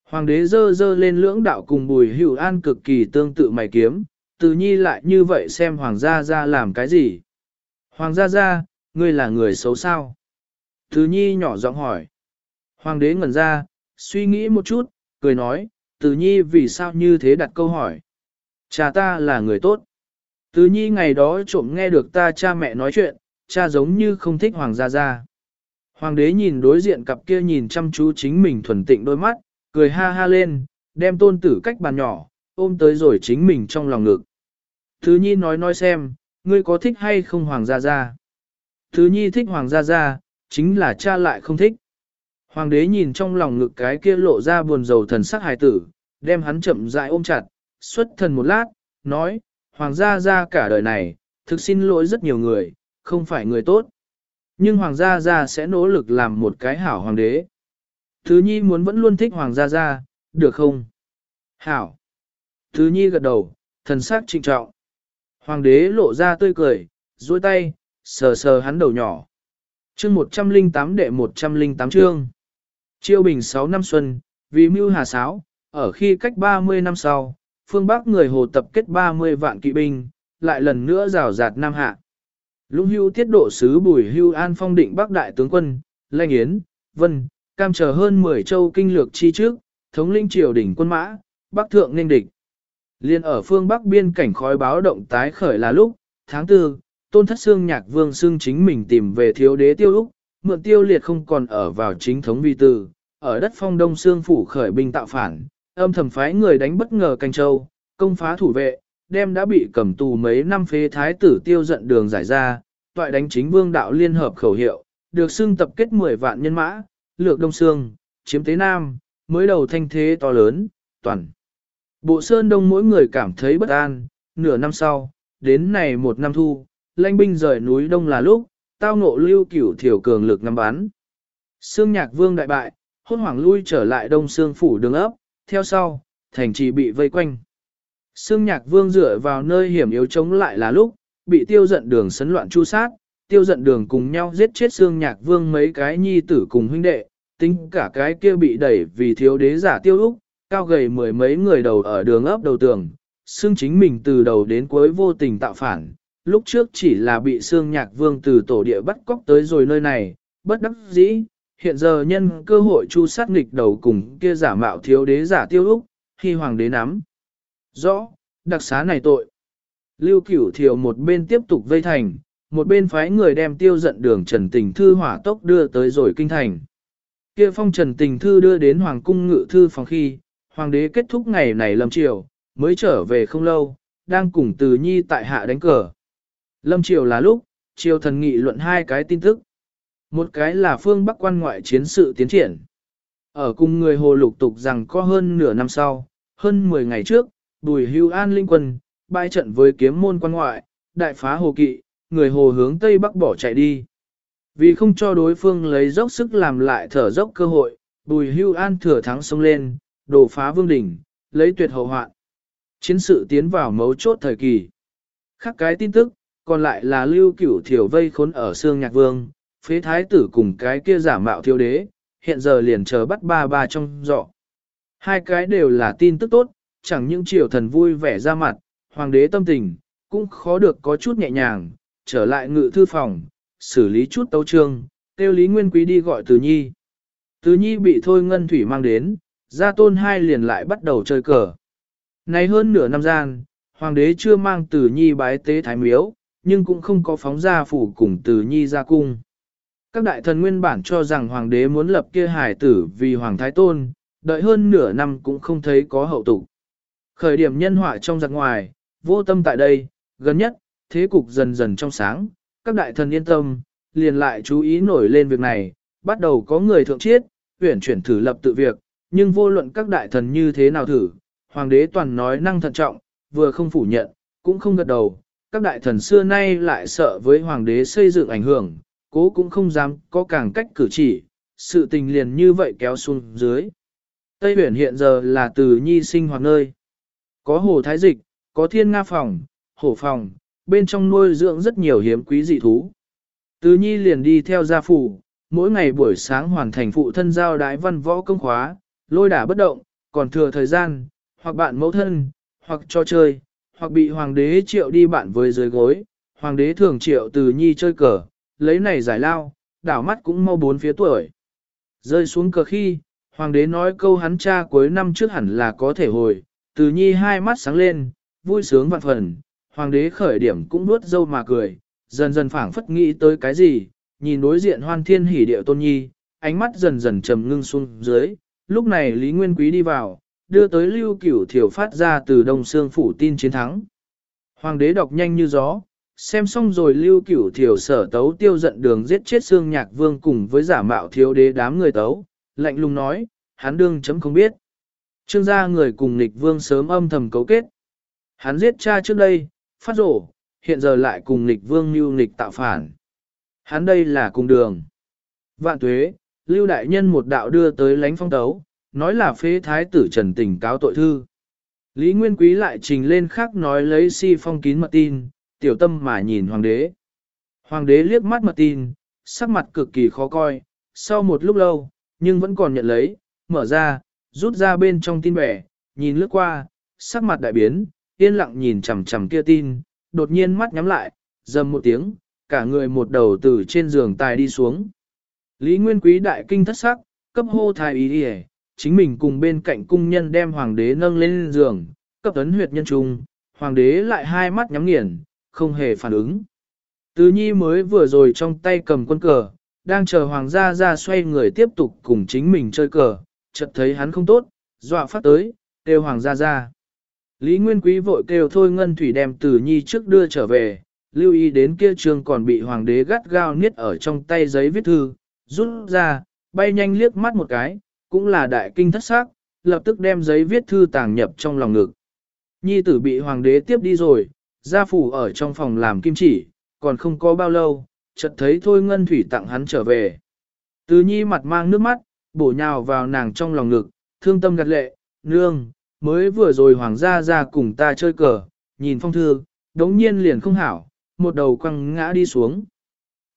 Hoàng đế dơ dơ lên lưỡng đạo cùng bùi hữu an cực kỳ tương tự mày kiếm, Tứ nhi lại như vậy xem hoàng gia ra làm cái gì. Hoàng gia ra, ngươi là người xấu sao? Tứ nhi nhỏ giọng hỏi. Hoàng đế ngẩn ra, suy nghĩ một chút, cười nói, Từ Nhi vì sao như thế đặt câu hỏi. Cha ta là người tốt. Từ Nhi ngày đó trộm nghe được ta cha mẹ nói chuyện, cha giống như không thích Hoàng gia gia. Hoàng đế nhìn đối diện cặp kia nhìn chăm chú chính mình thuần tịnh đôi mắt, cười ha ha lên, đem tôn tử cách bàn nhỏ, ôm tới rồi chính mình trong lòng ngực. Thứ Nhi nói nói xem, ngươi có thích hay không Hoàng gia gia? Thứ nhi thích hoàng gia gia, chính là cha lại không thích. Hoàng đế nhìn trong lòng ngực cái kia lộ ra buồn rầu thần sắc hài tử, đem hắn chậm rãi ôm chặt, xuất thần một lát, nói, hoàng gia gia cả đời này, thực xin lỗi rất nhiều người, không phải người tốt. Nhưng hoàng gia gia sẽ nỗ lực làm một cái hảo hoàng đế. Thứ nhi muốn vẫn luôn thích hoàng gia gia, được không? Hảo. Thứ nhi gật đầu, thần sắc trịnh trọng. Hoàng đế lộ ra tươi cười, duỗi tay, sờ sờ hắn đầu nhỏ. Chương 108 đệ 108 chương. Chiêu bình 6 năm xuân, vì mưu hà sáo, ở khi cách 30 năm sau, phương Bắc người hồ tập kết 30 vạn kỵ binh, lại lần nữa rào rạt Nam Hạ. Lũng hưu tiết độ sứ Bùi Hưu An phong định Bắc Đại tướng quân, Lanh Yến, Vân, cam chờ hơn 10 châu kinh lược chi trước, thống lĩnh triều đỉnh quân mã, Bắc Thượng nên địch. Liên ở phương Bắc biên cảnh khói báo động tái khởi là lúc, tháng 4, tôn thất xương nhạc vương xương chính mình tìm về thiếu đế tiêu Úc, mượn tiêu liệt không còn ở vào chính thống vi tư, ở đất phong đông xương phủ khởi binh tạo phản, âm thầm phái người đánh bất ngờ canh châu, công phá thủ vệ, đem đã bị cầm tù mấy năm phế thái tử tiêu giận đường giải ra, toại đánh chính vương đạo liên hợp khẩu hiệu, được xưng tập kết 10 vạn nhân mã, lược đông xương, chiếm tế nam, mới đầu thanh thế to lớn, toàn. Bộ sơn đông mỗi người cảm thấy bất an, nửa năm sau, đến này một năm thu, lãnh binh rời núi đông là lúc, tao ngộ lưu cửu thiểu cường lực ngắm bắn. Sương nhạc vương đại bại, hốt hoảng lui trở lại đông sương phủ đường ấp, theo sau, thành trì bị vây quanh. Sương nhạc vương dựa vào nơi hiểm yếu chống lại là lúc, bị tiêu giận đường sấn loạn chu sát, tiêu giận đường cùng nhau giết chết sương nhạc vương mấy cái nhi tử cùng huynh đệ, tính cả cái kia bị đẩy vì thiếu đế giả tiêu úc, cao gầy mười mấy người đầu ở đường ấp đầu tường, xương chính mình từ đầu đến cuối vô tình tạo phản, lúc trước chỉ là bị xương nhạc vương từ tổ địa bắt cóc tới rồi nơi này, bất đắc dĩ, hiện giờ nhân cơ hội chu sát nghịch đầu cùng kia giả mạo thiếu đế giả tiêu úc, khi hoàng đế nắm. Rõ, đặc xá này tội. Lưu cửu thiều một bên tiếp tục vây thành, một bên phái người đem tiêu giận đường trần tình thư hỏa tốc đưa tới rồi kinh thành. Kia phong trần tình thư đưa đến hoàng cung ngự thư phòng khi, hoàng đế kết thúc ngày này lâm chiều mới trở về không lâu, đang cùng từ nhi tại hạ đánh cờ. Lâm triều là lúc, triều thần nghị luận hai cái tin tức. Một cái là phương Bắc quan ngoại chiến sự tiến triển. Ở cùng người hồ lục tục rằng có hơn nửa năm sau, hơn 10 ngày trước, bùi hưu an linh quân, bại trận với kiếm môn quan ngoại, đại phá hồ kỵ, người hồ hướng Tây Bắc bỏ chạy đi. Vì không cho đối phương lấy dốc sức làm lại thở dốc cơ hội, bùi hưu an thừa thắng xông lên, đổ phá vương đỉnh, lấy tuyệt hậu hoạn. Chiến sự tiến vào mấu chốt thời kỳ. Khác cái tin tức, còn lại là lưu cửu thiểu vây khốn ở xương nhạc vương, phế thái tử cùng cái kia giả mạo thiếu đế, hiện giờ liền chờ bắt ba ba trong dọ. Hai cái đều là tin tức tốt, chẳng những triều thần vui vẻ ra mặt, hoàng đế tâm tình, cũng khó được có chút nhẹ nhàng, trở lại ngự thư phòng, xử lý chút tấu trương, tiêu lý nguyên quý đi gọi từ nhi. Từ nhi bị thôi ngân thủy mang đến, gia tôn hai liền lại bắt đầu chơi cờ. Này hơn nửa năm gian, hoàng đế chưa mang từ nhi bái tế thái miếu, nhưng cũng không có phóng ra phủ cùng từ nhi ra cung. Các đại thần nguyên bản cho rằng hoàng đế muốn lập kia hải tử vì hoàng thái tôn, đợi hơn nửa năm cũng không thấy có hậu tục. Khởi điểm nhân họa trong giặc ngoài, vô tâm tại đây, gần nhất, thế cục dần dần trong sáng, các đại thần yên tâm, liền lại chú ý nổi lên việc này, bắt đầu có người thượng chiết, tuyển chuyển thử lập tự việc, nhưng vô luận các đại thần như thế nào thử, hoàng đế toàn nói năng thận trọng, vừa không phủ nhận, cũng không gật đầu, các đại thần xưa nay lại sợ với hoàng đế xây dựng ảnh hưởng, cố cũng không dám có càng cách cử chỉ, sự tình liền như vậy kéo xuống dưới. Tây huyện hiện giờ là từ nhi sinh hoạt nơi. Có hồ thái dịch, có thiên nga phòng, hổ phòng, bên trong nuôi dưỡng rất nhiều hiếm quý dị thú. Từ nhi liền đi theo gia phủ, mỗi ngày buổi sáng hoàn thành phụ thân giao đái văn võ công khóa, lôi đả bất động, còn thừa thời gian, hoặc bạn mẫu thân, hoặc cho chơi, hoặc bị hoàng đế triệu đi bạn với dưới gối, hoàng đế thường triệu từ nhi chơi cờ, lấy này giải lao, đảo mắt cũng mau bốn phía tuổi. Rơi xuống cờ khi, hoàng đế nói câu hắn cha cuối năm trước hẳn là có thể hồi, từ nhi hai mắt sáng lên, vui sướng vạn phần, hoàng đế khởi điểm cũng nuốt dâu mà cười, dần dần phảng phất nghĩ tới cái gì, nhìn đối diện hoan thiên hỉ điệu tôn nhi, ánh mắt dần dần trầm ngưng xuống dưới, lúc này Lý Nguyên Quý đi vào, đưa tới lưu cửu thiểu phát ra từ đông xương phủ tin chiến thắng. Hoàng đế đọc nhanh như gió, Xem xong rồi lưu cửu thiểu sở tấu tiêu giận đường giết chết xương nhạc vương cùng với giả mạo thiếu đế đám người tấu, lạnh lùng nói, hắn đương chấm không biết. Trương gia người cùng nghịch vương sớm âm thầm cấu kết. Hắn giết cha trước đây, phát rổ, hiện giờ lại cùng nghịch vương lưu nghịch tạo phản. Hắn đây là cùng đường. Vạn tuế, lưu đại nhân một đạo đưa tới lánh phong tấu, nói là phế thái tử trần tình cáo tội thư. Lý Nguyên Quý lại trình lên khác nói lấy si phong kín mật tin, tiểu tâm mà nhìn hoàng đế. Hoàng đế liếc mắt mật tin, sắc mặt cực kỳ khó coi, sau một lúc lâu, nhưng vẫn còn nhận lấy, mở ra, rút ra bên trong tin bẻ, nhìn lướt qua, sắc mặt đại biến, yên lặng nhìn chằm chằm kia tin, đột nhiên mắt nhắm lại, dầm một tiếng, cả người một đầu từ trên giường tài đi xuống. Lý Nguyên Quý đại kinh thất sắc, cấp hô thái ý đi chính mình cùng bên cạnh cung nhân đem hoàng đế nâng lên giường, cấp tấn huyệt nhân trung, hoàng đế lại hai mắt nhắm nghiền, không hề phản ứng. Từ nhi mới vừa rồi trong tay cầm quân cờ, đang chờ hoàng gia ra xoay người tiếp tục cùng chính mình chơi cờ, chợt thấy hắn không tốt, dọa phát tới, kêu hoàng gia ra. Lý Nguyên Quý vội kêu thôi Ngân Thủy đem từ nhi trước đưa trở về, lưu ý đến kia trường còn bị hoàng đế gắt gao niết ở trong tay giấy viết thư, rút ra, bay nhanh liếc mắt một cái, cũng là đại kinh thất xác, lập tức đem giấy viết thư tàng nhập trong lòng ngực. Nhi tử bị hoàng đế tiếp đi rồi, gia phủ ở trong phòng làm kim chỉ, còn không có bao lâu, chợt thấy thôi ngân thủy tặng hắn trở về. Từ nhi mặt mang nước mắt, bổ nhào vào nàng trong lòng ngực, thương tâm gật lệ, nương, mới vừa rồi hoàng gia ra cùng ta chơi cờ, nhìn phong thư, đống nhiên liền không hảo, một đầu quăng ngã đi xuống.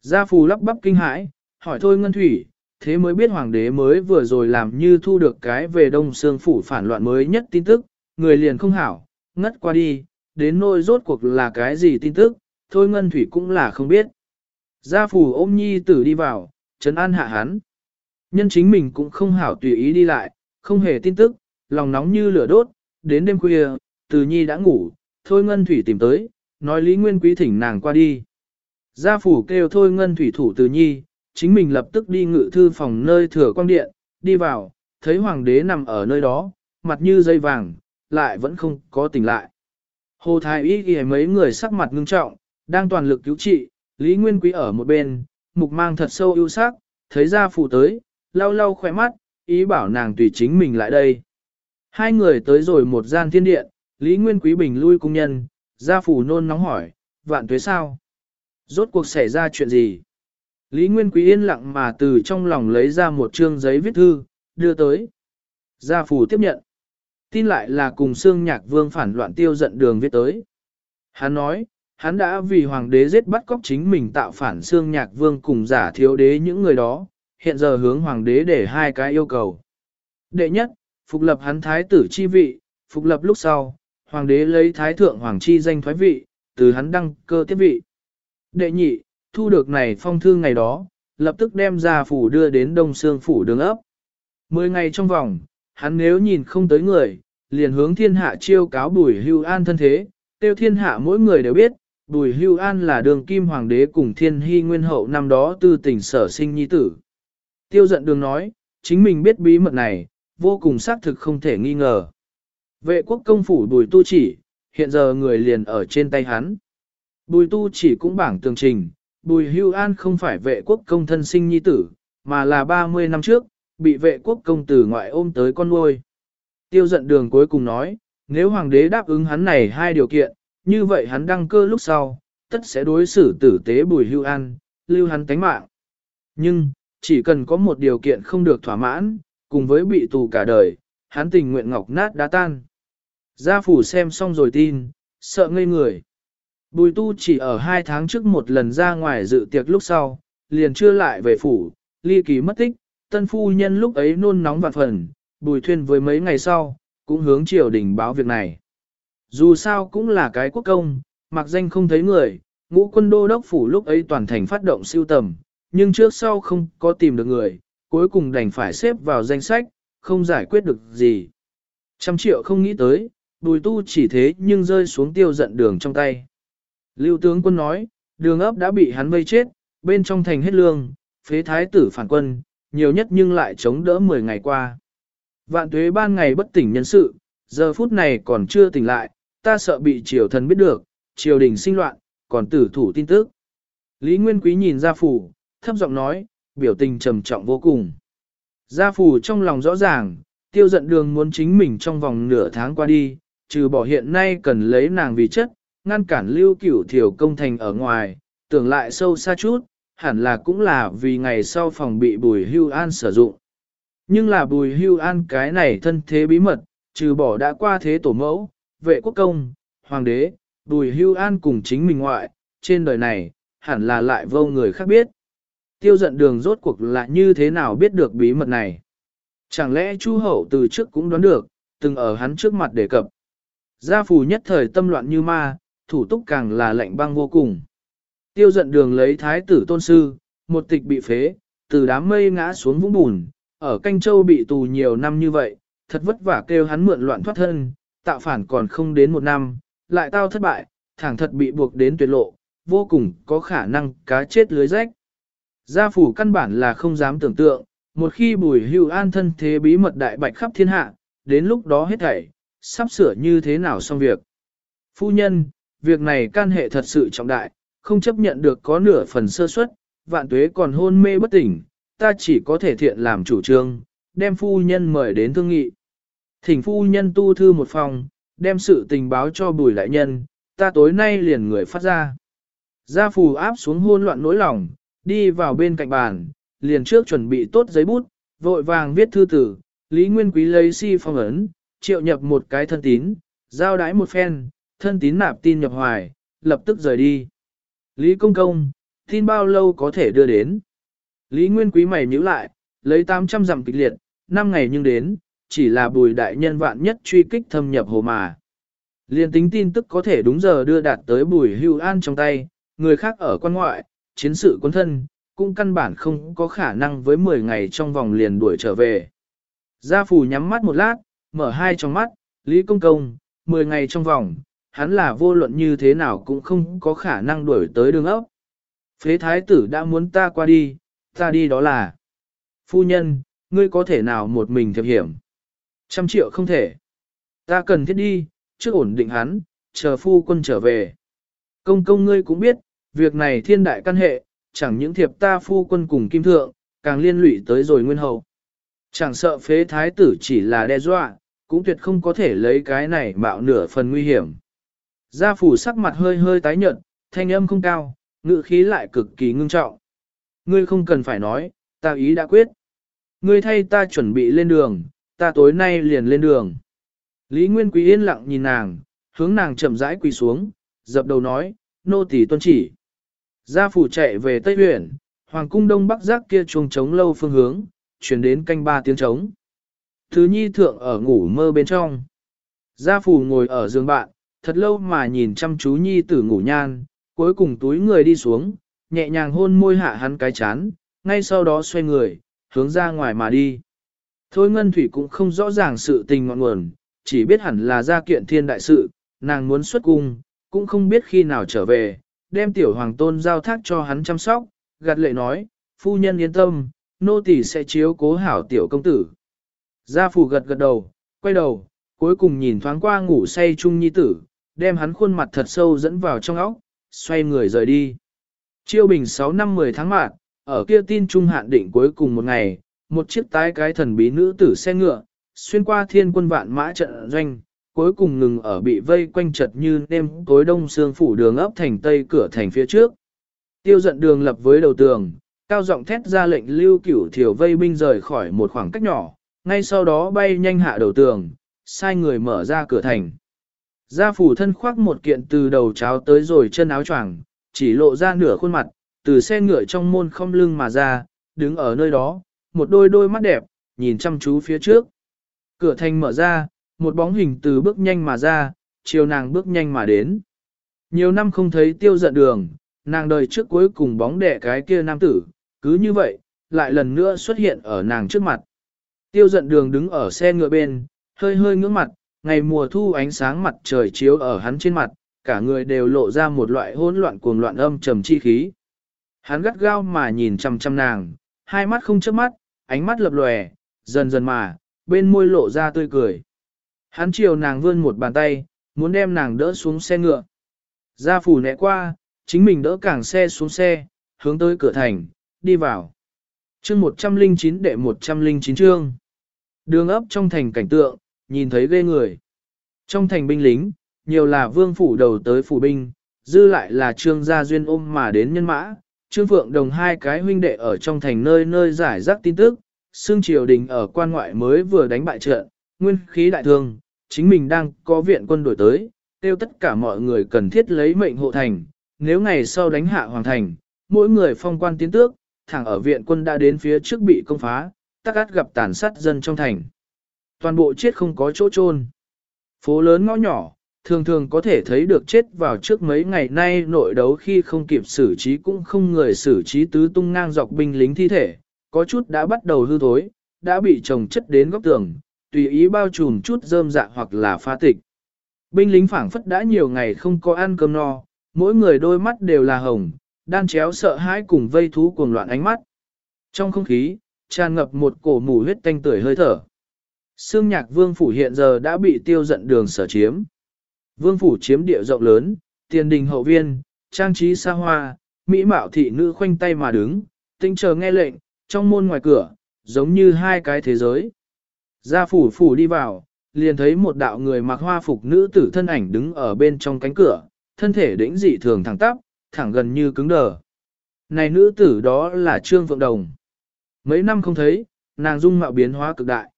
Gia phù lắp bắp kinh hãi, hỏi thôi ngân thủy, thế mới biết hoàng đế mới vừa rồi làm như thu được cái về đông xương phủ phản loạn mới nhất tin tức, người liền không hảo, ngất qua đi, đến nỗi rốt cuộc là cái gì tin tức, thôi ngân thủy cũng là không biết. Gia phủ ôm nhi tử đi vào, trấn an hạ hắn. Nhân chính mình cũng không hảo tùy ý đi lại, không hề tin tức, lòng nóng như lửa đốt, đến đêm khuya, từ nhi đã ngủ, thôi ngân thủy tìm tới, nói Lý Nguyên Quý thỉnh nàng qua đi. Gia phủ kêu thôi ngân thủy thủ từ nhi, chính mình lập tức đi ngự thư phòng nơi thừa quang điện, đi vào, thấy hoàng đế nằm ở nơi đó, mặt như dây vàng, lại vẫn không có tỉnh lại. Hồ Thái Y ghi mấy người sắc mặt ngưng trọng, đang toàn lực cứu trị, Lý Nguyên Quý ở một bên, mục mang thật sâu ưu sắc, thấy ra phụ tới, lau lau khỏe mắt, ý bảo nàng tùy chính mình lại đây. Hai người tới rồi một gian thiên điện, Lý Nguyên Quý bình lui cung nhân, gia phủ nôn nóng hỏi, vạn tuế sao? Rốt cuộc xảy ra chuyện gì? Lý Nguyên Quý yên lặng mà từ trong lòng lấy ra một chương giấy viết thư, đưa tới. Gia phủ tiếp nhận. Tin lại là cùng xương nhạc vương phản loạn tiêu giận đường viết tới. Hắn nói, hắn đã vì hoàng đế giết bắt cóc chính mình tạo phản xương nhạc vương cùng giả thiếu đế những người đó, hiện giờ hướng hoàng đế để hai cái yêu cầu. Đệ nhất, phục lập hắn thái tử chi vị, phục lập lúc sau, hoàng đế lấy thái thượng hoàng chi danh thoái vị, từ hắn đăng cơ tiếp vị. Đệ nhị, thu được này phong thư ngày đó, lập tức đem ra phủ đưa đến đông Sương phủ đường ấp. Mười ngày trong vòng, hắn nếu nhìn không tới người, liền hướng thiên hạ chiêu cáo bùi hưu an thân thế, tiêu thiên hạ mỗi người đều biết, bùi hưu an là đường kim hoàng đế cùng thiên hy nguyên hậu năm đó tư tỉnh sở sinh nhi tử. Tiêu giận đường nói, chính mình biết bí mật này, vô cùng xác thực không thể nghi ngờ. Vệ quốc công phủ bùi tu chỉ, hiện giờ người liền ở trên tay hắn. Bùi tu chỉ cũng bảng tường trình, bùi hưu an không phải vệ quốc công thân sinh nhi tử, mà là 30 năm trước, bị vệ quốc công tử ngoại ôm tới con nuôi. Tiêu giận đường cuối cùng nói, nếu hoàng đế đáp ứng hắn này hai điều kiện, như vậy hắn đăng cơ lúc sau, tất sẽ đối xử tử tế bùi hưu an, lưu hắn tánh mạng. Nhưng, chỉ cần có một điều kiện không được thỏa mãn, cùng với bị tù cả đời, hắn tình nguyện ngọc nát đá tan. Gia phủ xem xong rồi tin, sợ ngây người. Bùi tu chỉ ở hai tháng trước một lần ra ngoài dự tiệc lúc sau, liền chưa lại về phủ, ly kỳ mất tích, tân phu nhân lúc ấy nôn nóng vạn phần, bùi thuyên với mấy ngày sau, cũng hướng triều đình báo việc này. Dù sao cũng là cái quốc công, mặc danh không thấy người, ngũ quân đô đốc phủ lúc ấy toàn thành phát động siêu tầm, nhưng trước sau không có tìm được người, cuối cùng đành phải xếp vào danh sách, không giải quyết được gì. Trăm triệu không nghĩ tới, bùi tu chỉ thế nhưng rơi xuống tiêu giận đường trong tay. Lưu tướng quân nói, đường ấp đã bị hắn vây chết, bên trong thành hết lương, phế thái tử phản quân, nhiều nhất nhưng lại chống đỡ 10 ngày qua. Vạn tuế ban ngày bất tỉnh nhân sự, giờ phút này còn chưa tỉnh lại, ta sợ bị triều thần biết được, triều đình sinh loạn, còn tử thủ tin tức. Lý Nguyên Quý nhìn gia phủ, thấp giọng nói, biểu tình trầm trọng vô cùng. Gia phủ trong lòng rõ ràng, tiêu giận đường muốn chính mình trong vòng nửa tháng qua đi, trừ bỏ hiện nay cần lấy nàng vì chất, ngăn cản lưu cửu thiểu công thành ở ngoài, tưởng lại sâu xa chút, hẳn là cũng là vì ngày sau phòng bị bùi hưu an sử dụng. Nhưng là bùi hưu an cái này thân thế bí mật, trừ bỏ đã qua thế tổ mẫu, vệ quốc công, hoàng đế, bùi hưu an cùng chính mình ngoại, trên đời này, hẳn là lại vô người khác biết. Tiêu giận đường rốt cuộc là như thế nào biết được bí mật này. Chẳng lẽ chu hậu từ trước cũng đoán được, từng ở hắn trước mặt đề cập. Gia phù nhất thời tâm loạn như ma, thủ túc càng là lạnh băng vô cùng. Tiêu giận đường lấy thái tử tôn sư, một tịch bị phế, từ đám mây ngã xuống vũng bùn, ở Canh Châu bị tù nhiều năm như vậy, thật vất vả kêu hắn mượn loạn thoát thân, tạo phản còn không đến một năm, lại tao thất bại, thẳng thật bị buộc đến tuyệt lộ, vô cùng có khả năng cá chết lưới rách. Gia phủ căn bản là không dám tưởng tượng, một khi bùi hưu an thân thế bí mật đại bạch khắp thiên hạ, đến lúc đó hết thảy, sắp sửa như thế nào xong việc. Phu nhân, việc này can hệ thật sự trọng đại, không chấp nhận được có nửa phần sơ suất, vạn tuế còn hôn mê bất tỉnh, ta chỉ có thể thiện làm chủ trương, đem phu nhân mời đến thương nghị. Thỉnh phu nhân tu thư một phòng, đem sự tình báo cho bùi đại nhân, ta tối nay liền người phát ra. Gia phù áp xuống hôn loạn nỗi lòng, đi vào bên cạnh bàn, liền trước chuẩn bị tốt giấy bút, vội vàng viết thư tử, Lý Nguyên Quý lấy si phong ấn, triệu nhập một cái thân tín, giao đái một phen, thân tín nạp tin nhập hoài, lập tức rời đi. Lý Công Công, tin bao lâu có thể đưa đến? Lý Nguyên Quý mày nhữ lại, lấy 800 dặm kịch liệt, 5 ngày nhưng đến, chỉ là bùi đại nhân vạn nhất truy kích thâm nhập hồ mà. Liên tính tin tức có thể đúng giờ đưa đạt tới bùi hưu an trong tay, người khác ở quan ngoại, chiến sự quân thân, cũng căn bản không có khả năng với 10 ngày trong vòng liền đuổi trở về. Gia Phù nhắm mắt một lát, mở hai trong mắt, Lý Công Công, 10 ngày trong vòng, hắn là vô luận như thế nào cũng không có khả năng đuổi tới đường ốc. Phế thái tử đã muốn ta qua đi, ta đi đó là. Phu nhân, ngươi có thể nào một mình thiệp hiểm? Trăm triệu không thể. Ta cần thiết đi, trước ổn định hắn, chờ phu quân trở về. Công công ngươi cũng biết, việc này thiên đại căn hệ, chẳng những thiệp ta phu quân cùng kim thượng, càng liên lụy tới rồi nguyên hậu. Chẳng sợ phế thái tử chỉ là đe dọa, cũng tuyệt không có thể lấy cái này mạo nửa phần nguy hiểm. Gia phủ sắc mặt hơi hơi tái nhợt, thanh âm không cao, ngữ khí lại cực kỳ ngưng trọng. Ngươi không cần phải nói, ta ý đã quyết. Ngươi thay ta chuẩn bị lên đường, ta tối nay liền lên đường. Lý Nguyên Quý yên lặng nhìn nàng, hướng nàng chậm rãi quỳ xuống, dập đầu nói, nô tỳ tuân chỉ. Gia phủ chạy về Tây huyện, Hoàng cung Đông Bắc giác kia chuông trống lâu phương hướng, chuyển đến canh ba tiếng trống. Thứ nhi thượng ở ngủ mơ bên trong. Gia phủ ngồi ở giường bạn, thật lâu mà nhìn chăm chú nhi tử ngủ nhan, cuối cùng túi người đi xuống, nhẹ nhàng hôn môi hạ hắn cái chán, ngay sau đó xoay người, hướng ra ngoài mà đi. Thôi Ngân Thủy cũng không rõ ràng sự tình ngọn nguồn, chỉ biết hẳn là ra kiện thiên đại sự, nàng muốn xuất cung, cũng không biết khi nào trở về, đem tiểu hoàng tôn giao thác cho hắn chăm sóc, gạt lệ nói, phu nhân yên tâm, nô tỳ sẽ chiếu cố hảo tiểu công tử. Gia phủ gật gật đầu, quay đầu, cuối cùng nhìn thoáng qua ngủ say chung nhi tử, đem hắn khuôn mặt thật sâu dẫn vào trong óc, xoay người rời đi. Chiêu bình 6 năm 10 tháng mạng, ở kia tin trung hạn định cuối cùng một ngày, một chiếc tái cái thần bí nữ tử xe ngựa, xuyên qua thiên quân vạn mã trận doanh, cuối cùng ngừng ở bị vây quanh chật như đêm tối đông xương phủ đường ấp thành tây cửa thành phía trước. Tiêu giận đường lập với đầu tường, cao giọng thét ra lệnh lưu cửu thiểu vây binh rời khỏi một khoảng cách nhỏ, ngay sau đó bay nhanh hạ đầu tường, sai người mở ra cửa thành. Gia phủ thân khoác một kiện từ đầu cháo tới rồi chân áo choàng, chỉ lộ ra nửa khuôn mặt, từ xe ngựa trong môn không lưng mà ra, đứng ở nơi đó, một đôi đôi mắt đẹp, nhìn chăm chú phía trước. Cửa thành mở ra, một bóng hình từ bước nhanh mà ra, chiều nàng bước nhanh mà đến. Nhiều năm không thấy tiêu giận đường, nàng đời trước cuối cùng bóng đẻ cái kia nam tử, cứ như vậy, lại lần nữa xuất hiện ở nàng trước mặt. Tiêu giận đường đứng ở xe ngựa bên, hơi hơi ngưỡng mặt, ngày mùa thu ánh sáng mặt trời chiếu ở hắn trên mặt, cả người đều lộ ra một loại hỗn loạn cuồng loạn âm trầm chi khí. Hắn gắt gao mà nhìn chằm chằm nàng, hai mắt không chớp mắt, ánh mắt lập lòe, dần dần mà, bên môi lộ ra tươi cười. Hắn chiều nàng vươn một bàn tay, muốn đem nàng đỡ xuống xe ngựa. Gia phủ nẹ qua, Chính mình đỡ cảng xe xuống xe, hướng tới cửa thành, đi vào. chương 109 đệ 109 chương. Đường ấp trong thành cảnh tượng, nhìn thấy ghê người. Trong thành binh lính, nhiều là vương phủ đầu tới phủ binh, dư lại là trương gia duyên ôm mà đến nhân mã. Trương Phượng đồng hai cái huynh đệ ở trong thành nơi nơi giải rác tin tức, xương triều đình ở quan ngoại mới vừa đánh bại trận, nguyên khí đại thương, chính mình đang có viện quân đổi tới, tiêu tất cả mọi người cần thiết lấy mệnh hộ thành, nếu ngày sau đánh hạ hoàng thành, mỗi người phong quan tiến tước, thẳng ở viện quân đã đến phía trước bị công phá, tắc át gặp tàn sát dân trong thành. Toàn bộ chết không có chỗ chôn Phố lớn ngõ nhỏ, thường thường có thể thấy được chết vào trước mấy ngày nay nội đấu khi không kịp xử trí cũng không người xử trí tứ tung ngang dọc binh lính thi thể, có chút đã bắt đầu hư thối, đã bị trồng chất đến góc tường, tùy ý bao trùm chút rơm dạ hoặc là pha tịch. Binh lính phảng phất đã nhiều ngày không có ăn cơm no, mỗi người đôi mắt đều là hồng, đan chéo sợ hãi cùng vây thú cuồng loạn ánh mắt. Trong không khí, tràn ngập một cổ mù huyết tanh tưởi hơi thở. Sương nhạc vương phủ hiện giờ đã bị tiêu giận đường sở chiếm. Vương phủ chiếm địa rộng lớn, tiền đình hậu viên, trang trí xa hoa, mỹ mạo thị nữ khoanh tay mà đứng, tinh chờ nghe lệnh, trong môn ngoài cửa, giống như hai cái thế giới. Gia phủ phủ đi vào, liền thấy một đạo người mặc hoa phục nữ tử thân ảnh đứng ở bên trong cánh cửa, thân thể đĩnh dị thường thẳng tắp, thẳng gần như cứng đờ. Này nữ tử đó là Trương Phượng Đồng. Mấy năm không thấy, nàng dung mạo biến hóa cực đại.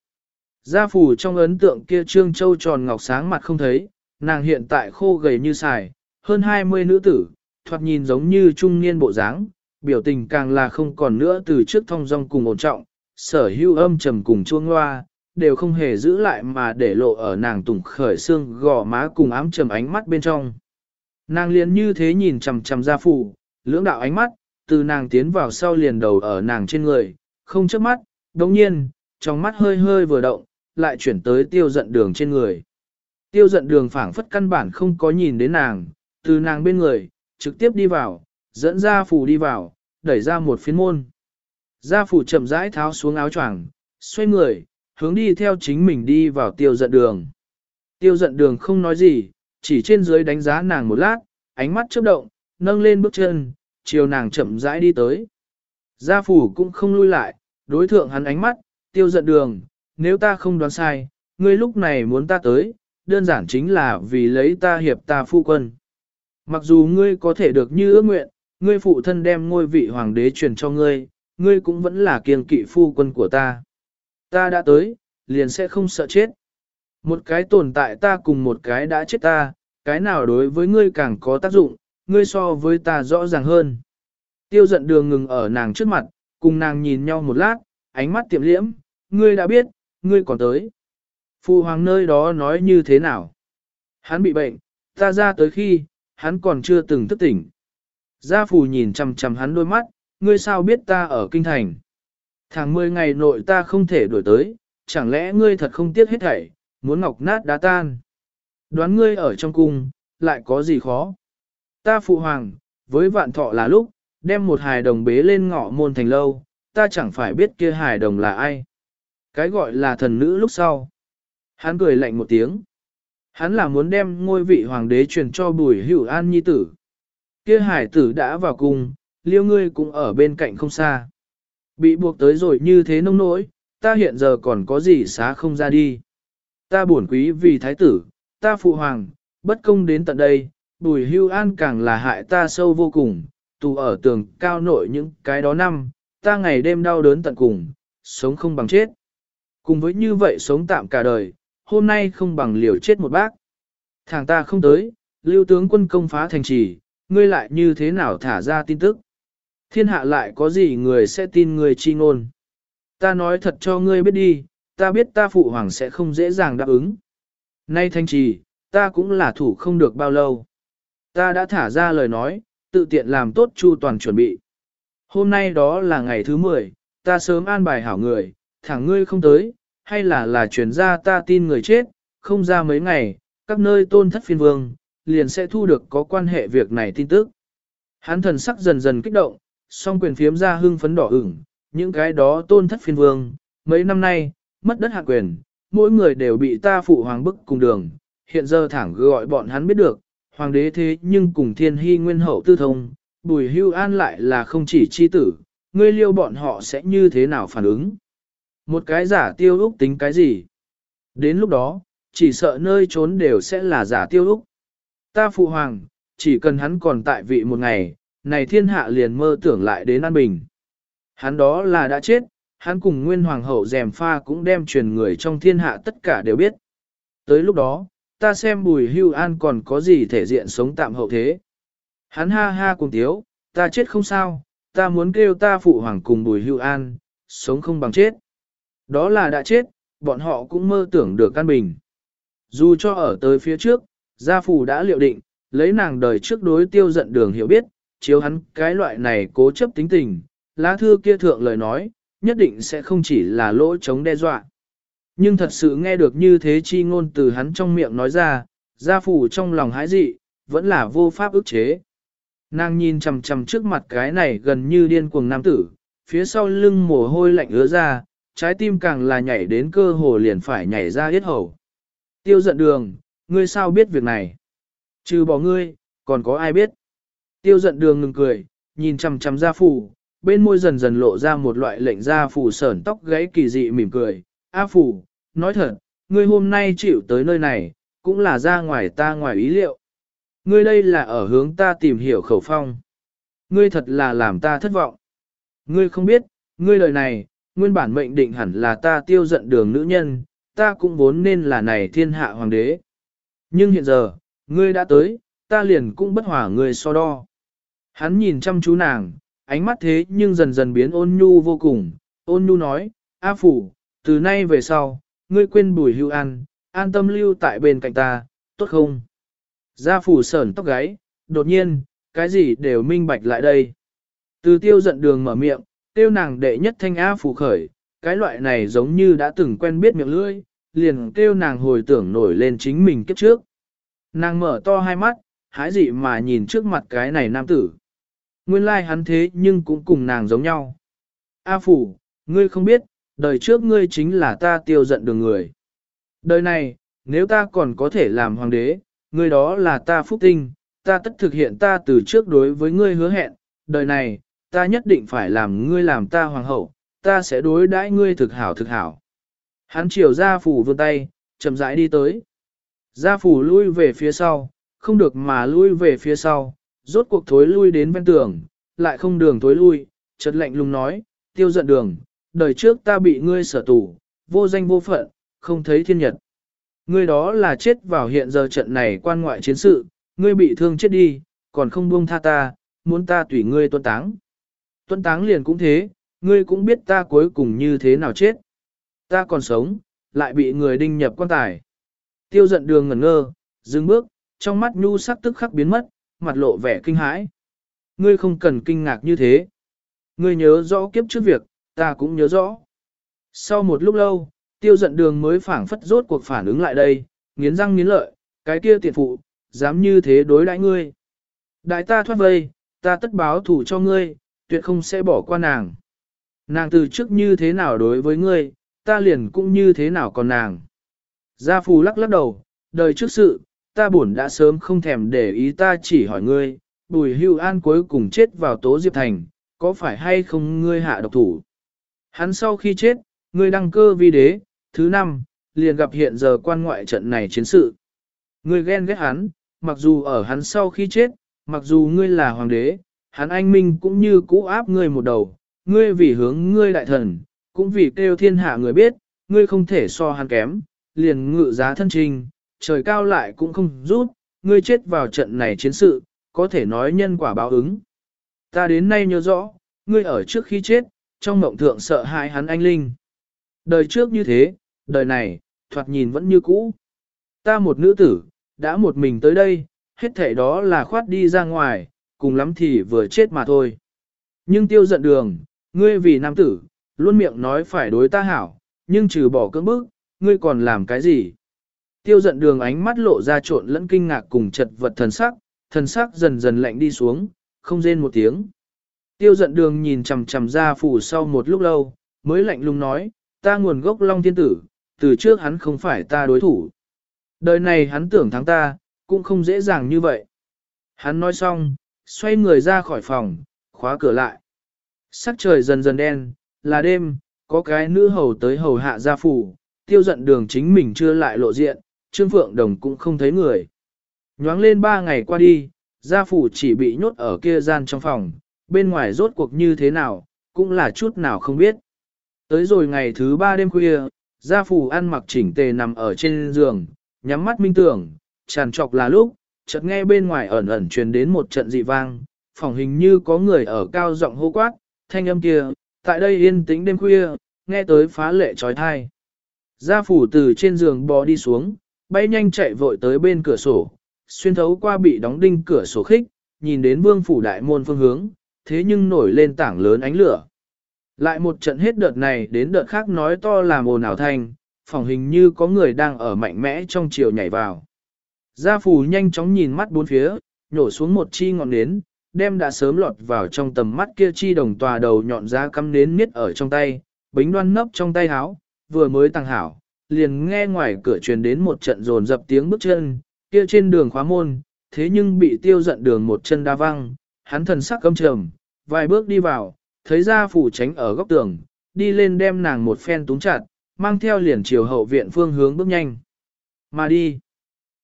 Gia phủ trong ấn tượng kia Trương Châu tròn ngọc sáng mặt không thấy, nàng hiện tại khô gầy như xài, hơn 20 nữ tử, thoạt nhìn giống như trung niên bộ dáng, biểu tình càng là không còn nữa từ trước thông dong cùng ổn trọng, sở hữu âm trầm cùng chuông loa đều không hề giữ lại mà để lộ ở nàng tùng khởi xương gò má cùng ám trầm ánh mắt bên trong. Nàng liền như thế nhìn chằm chằm gia phủ, lưỡng đạo ánh mắt, từ nàng tiến vào sau liền đầu ở nàng trên người, không chớp mắt, đồng nhiên, trong mắt hơi hơi vừa động, lại chuyển tới tiêu giận đường trên người. Tiêu giận đường phảng phất căn bản không có nhìn đến nàng, từ nàng bên người, trực tiếp đi vào, dẫn ra phủ đi vào, đẩy ra một phiến môn. Gia phủ chậm rãi tháo xuống áo choàng, xoay người, hướng đi theo chính mình đi vào tiêu giận đường. Tiêu giận đường không nói gì, chỉ trên dưới đánh giá nàng một lát, ánh mắt chớp động, nâng lên bước chân, chiều nàng chậm rãi đi tới. Gia phủ cũng không lui lại, đối thượng hắn ánh mắt, tiêu giận đường, nếu ta không đoán sai, ngươi lúc này muốn ta tới, đơn giản chính là vì lấy ta hiệp ta phu quân. Mặc dù ngươi có thể được như ước nguyện, ngươi phụ thân đem ngôi vị hoàng đế truyền cho ngươi, ngươi cũng vẫn là kiêng kỵ phu quân của ta. Ta đã tới, liền sẽ không sợ chết. Một cái tồn tại ta cùng một cái đã chết ta, cái nào đối với ngươi càng có tác dụng, ngươi so với ta rõ ràng hơn. Tiêu giận đường ngừng ở nàng trước mặt, cùng nàng nhìn nhau một lát, ánh mắt tiệm liễm, ngươi đã biết, ngươi còn tới. Phu hoàng nơi đó nói như thế nào? Hắn bị bệnh, ta ra tới khi, hắn còn chưa từng thức tỉnh. Gia phù nhìn chằm chằm hắn đôi mắt, ngươi sao biết ta ở kinh thành? Tháng 10 ngày nội ta không thể đổi tới, chẳng lẽ ngươi thật không tiếc hết thảy, muốn ngọc nát đá tan? Đoán ngươi ở trong cung, lại có gì khó? Ta phụ hoàng, với vạn thọ là lúc, đem một hài đồng bế lên ngọ môn thành lâu, ta chẳng phải biết kia hài đồng là ai. Cái gọi là thần nữ lúc sau. Hắn cười lạnh một tiếng. Hắn là muốn đem ngôi vị hoàng đế truyền cho bùi hữu an nhi tử. Kia hải tử đã vào cung, liêu ngươi cũng ở bên cạnh không xa. Bị buộc tới rồi như thế nông nỗi, ta hiện giờ còn có gì xá không ra đi. Ta buồn quý vì thái tử, ta phụ hoàng, bất công đến tận đây, bùi hưu an càng là hại ta sâu vô cùng, tù ở tường cao nội những cái đó năm, ta ngày đêm đau đớn tận cùng, sống không bằng chết. Cùng với như vậy sống tạm cả đời, hôm nay không bằng liều chết một bác. Thằng ta không tới, lưu tướng quân công phá thành trì, ngươi lại như thế nào thả ra tin tức. Thiên hạ lại có gì người sẽ tin người chi ngôn. Ta nói thật cho ngươi biết đi, ta biết ta phụ hoàng sẽ không dễ dàng đáp ứng. Nay thanh trì, ta cũng là thủ không được bao lâu. Ta đã thả ra lời nói, tự tiện làm tốt chu toàn chuẩn bị. Hôm nay đó là ngày thứ 10, ta sớm an bài hảo người, thẳng ngươi không tới, hay là là chuyển ra ta tin người chết, không ra mấy ngày, các nơi tôn thất phiên vương, liền sẽ thu được có quan hệ việc này tin tức. Hắn thần sắc dần dần kích động, song quyền phiếm ra hưng phấn đỏ ửng, những cái đó tôn thất phiên vương, mấy năm nay, mất đất hạ quyền, mỗi người đều bị ta phụ hoàng bức cùng đường, hiện giờ thẳng gọi bọn hắn biết được, hoàng đế thế nhưng cùng thiên hy nguyên hậu tư thông, bùi hưu an lại là không chỉ chi tử, ngươi liêu bọn họ sẽ như thế nào phản ứng. Một cái giả tiêu úc tính cái gì? Đến lúc đó, chỉ sợ nơi trốn đều sẽ là giả tiêu úc. Ta phụ hoàng, chỉ cần hắn còn tại vị một ngày, này thiên hạ liền mơ tưởng lại đến an bình. Hắn đó là đã chết, hắn cùng nguyên hoàng hậu dèm pha cũng đem truyền người trong thiên hạ tất cả đều biết. Tới lúc đó, ta xem bùi hưu an còn có gì thể diện sống tạm hậu thế. Hắn ha ha cùng tiếu, ta chết không sao, ta muốn kêu ta phụ hoàng cùng bùi hưu an, sống không bằng chết. Đó là đã chết, bọn họ cũng mơ tưởng được căn bình. Dù cho ở tới phía trước, gia phủ đã liệu định, lấy nàng đời trước đối tiêu giận đường hiểu biết, chiếu hắn cái loại này cố chấp tính tình, lá thư kia thượng lời nói, nhất định sẽ không chỉ là lỗ chống đe dọa. Nhưng thật sự nghe được như thế chi ngôn từ hắn trong miệng nói ra, gia phủ trong lòng hãi dị, vẫn là vô pháp ức chế. Nàng nhìn chằm chằm trước mặt cái này gần như điên cuồng nam tử, phía sau lưng mồ hôi lạnh ứa ra, trái tim càng là nhảy đến cơ hồ liền phải nhảy ra hết hầu. Tiêu giận đường, ngươi sao biết việc này? Trừ bỏ ngươi, còn có ai biết? Tiêu giận đường ngừng cười, nhìn chằm chằm gia phủ, bên môi dần dần lộ ra một loại lệnh gia phủ sởn tóc gãy kỳ dị mỉm cười. A phủ, nói thật, ngươi hôm nay chịu tới nơi này, cũng là ra ngoài ta ngoài ý liệu. Ngươi đây là ở hướng ta tìm hiểu khẩu phong. Ngươi thật là làm ta thất vọng. Ngươi không biết, ngươi lời này, nguyên bản mệnh định hẳn là ta tiêu giận đường nữ nhân, ta cũng vốn nên là này thiên hạ hoàng đế. Nhưng hiện giờ, ngươi đã tới, ta liền cũng bất hòa ngươi so đo. Hắn nhìn chăm chú nàng, ánh mắt thế nhưng dần dần biến ôn nhu vô cùng, ôn nhu nói, A phủ, từ nay về sau, ngươi quên bùi hưu ăn, an tâm lưu tại bên cạnh ta, tốt không? Gia phủ sởn tóc gáy, đột nhiên, cái gì đều minh bạch lại đây. Từ tiêu giận đường mở miệng, tiêu nàng đệ nhất thanh A phủ khởi, cái loại này giống như đã từng quen biết miệng lưỡi, liền tiêu nàng hồi tưởng nổi lên chính mình kiếp trước. Nàng mở to hai mắt, hái dị mà nhìn trước mặt cái này nam tử. Nguyên lai like hắn thế nhưng cũng cùng nàng giống nhau. A phủ, ngươi không biết, đời trước ngươi chính là ta tiêu giận đường người. Đời này, nếu ta còn có thể làm hoàng đế, ngươi đó là ta phúc tinh, ta tất thực hiện ta từ trước đối với ngươi hứa hẹn, đời này, ta nhất định phải làm ngươi làm ta hoàng hậu, ta sẽ đối đãi ngươi thực hảo thực hảo. Hắn chiều gia phủ vươn tay, chậm rãi đi tới. Gia phủ lui về phía sau, không được mà lui về phía sau, rốt cuộc thối lui đến ven tường, lại không đường thối lui, chợt lạnh lùng nói, tiêu giận đường, đời trước ta bị ngươi sở tù, vô danh vô phận, không thấy thiên nhật. Ngươi đó là chết vào hiện giờ trận này quan ngoại chiến sự, ngươi bị thương chết đi, còn không buông tha ta, muốn ta tùy ngươi tuân táng. Tuân táng liền cũng thế, ngươi cũng biết ta cuối cùng như thế nào chết. Ta còn sống, lại bị người đinh nhập quan tài. Tiêu giận đường ngẩn ngơ, dừng bước, trong mắt nhu sắc tức khắc biến mất, mặt lộ vẻ kinh hãi. Ngươi không cần kinh ngạc như thế. Ngươi nhớ rõ kiếp trước việc, ta cũng nhớ rõ. Sau một lúc lâu, tiêu giận đường mới phảng phất rốt cuộc phản ứng lại đây, nghiến răng nghiến lợi, cái kia tiện phụ, dám như thế đối đãi ngươi. Đại ta thoát vây, ta tất báo thủ cho ngươi, tuyệt không sẽ bỏ qua nàng. Nàng từ trước như thế nào đối với ngươi, ta liền cũng như thế nào còn nàng. Gia phù lắc lắc đầu, đời trước sự, ta buồn đã sớm không thèm để ý ta chỉ hỏi ngươi, bùi hưu an cuối cùng chết vào tố diệp thành, có phải hay không ngươi hạ độc thủ? Hắn sau khi chết, ngươi đăng cơ vi đế, thứ năm, liền gặp hiện giờ quan ngoại trận này chiến sự. Ngươi ghen ghét hắn, mặc dù ở hắn sau khi chết, mặc dù ngươi là hoàng đế, hắn anh minh cũng như cũ áp ngươi một đầu, ngươi vì hướng ngươi đại thần, cũng vì kêu thiên hạ người biết, ngươi không thể so hắn kém, liền ngự giá thân trình, trời cao lại cũng không rút, ngươi chết vào trận này chiến sự, có thể nói nhân quả báo ứng. Ta đến nay nhớ rõ, ngươi ở trước khi chết, trong mộng thượng sợ hãi hắn anh linh. Đời trước như thế, đời này, thoạt nhìn vẫn như cũ. Ta một nữ tử, đã một mình tới đây, hết thể đó là khoát đi ra ngoài, cùng lắm thì vừa chết mà thôi. Nhưng tiêu giận đường, ngươi vì nam tử, luôn miệng nói phải đối ta hảo, nhưng trừ bỏ cưỡng bức, ngươi còn làm cái gì? Tiêu giận đường ánh mắt lộ ra trộn lẫn kinh ngạc cùng chật vật thần sắc, thần sắc dần dần lạnh đi xuống, không rên một tiếng. Tiêu giận đường nhìn chằm chằm ra phủ sau một lúc lâu, mới lạnh lùng nói, ta nguồn gốc Long Thiên Tử, từ trước hắn không phải ta đối thủ. Đời này hắn tưởng thắng ta, cũng không dễ dàng như vậy. Hắn nói xong, xoay người ra khỏi phòng, khóa cửa lại. Sắc trời dần dần đen, là đêm, có cái nữ hầu tới hầu hạ gia phủ, tiêu giận đường chính mình chưa lại lộ diện, Trương Phượng Đồng cũng không thấy người. Nhoáng lên ba ngày qua đi, gia phủ chỉ bị nhốt ở kia gian trong phòng, bên ngoài rốt cuộc như thế nào, cũng là chút nào không biết. Tới rồi ngày thứ ba đêm khuya, gia phủ ăn mặc chỉnh tề nằm ở trên giường, nhắm mắt minh tưởng, tràn trọc là lúc, chợt nghe bên ngoài ẩn ẩn truyền đến một trận dị vang, phòng hình như có người ở cao giọng hô quát, thanh âm kia, tại đây yên tĩnh đêm khuya, nghe tới phá lệ trói thai. Gia phủ từ trên giường bò đi xuống, bay nhanh chạy vội tới bên cửa sổ, xuyên thấu qua bị đóng đinh cửa sổ khích, nhìn đến vương phủ đại môn phương hướng, thế nhưng nổi lên tảng lớn ánh lửa. Lại một trận hết đợt này đến đợt khác nói to làm ồn ào thanh, phòng hình như có người đang ở mạnh mẽ trong chiều nhảy vào. Gia phủ nhanh chóng nhìn mắt bốn phía, nhổ xuống một chi ngọn nến, đem đã sớm lọt vào trong tầm mắt kia chi đồng tòa đầu nhọn ra cắm nến miết ở trong tay, bính đoan nấp trong tay háo, vừa mới tăng hảo, liền nghe ngoài cửa truyền đến một trận rồn dập tiếng bước chân, kia trên đường khóa môn, thế nhưng bị tiêu giận đường một chân đa văng, hắn thần sắc căm trầm, vài bước đi vào, thấy Gia phủ tránh ở góc tường, đi lên đem nàng một phen túng chặt, mang theo liền chiều hậu viện phương hướng bước nhanh. Mà đi,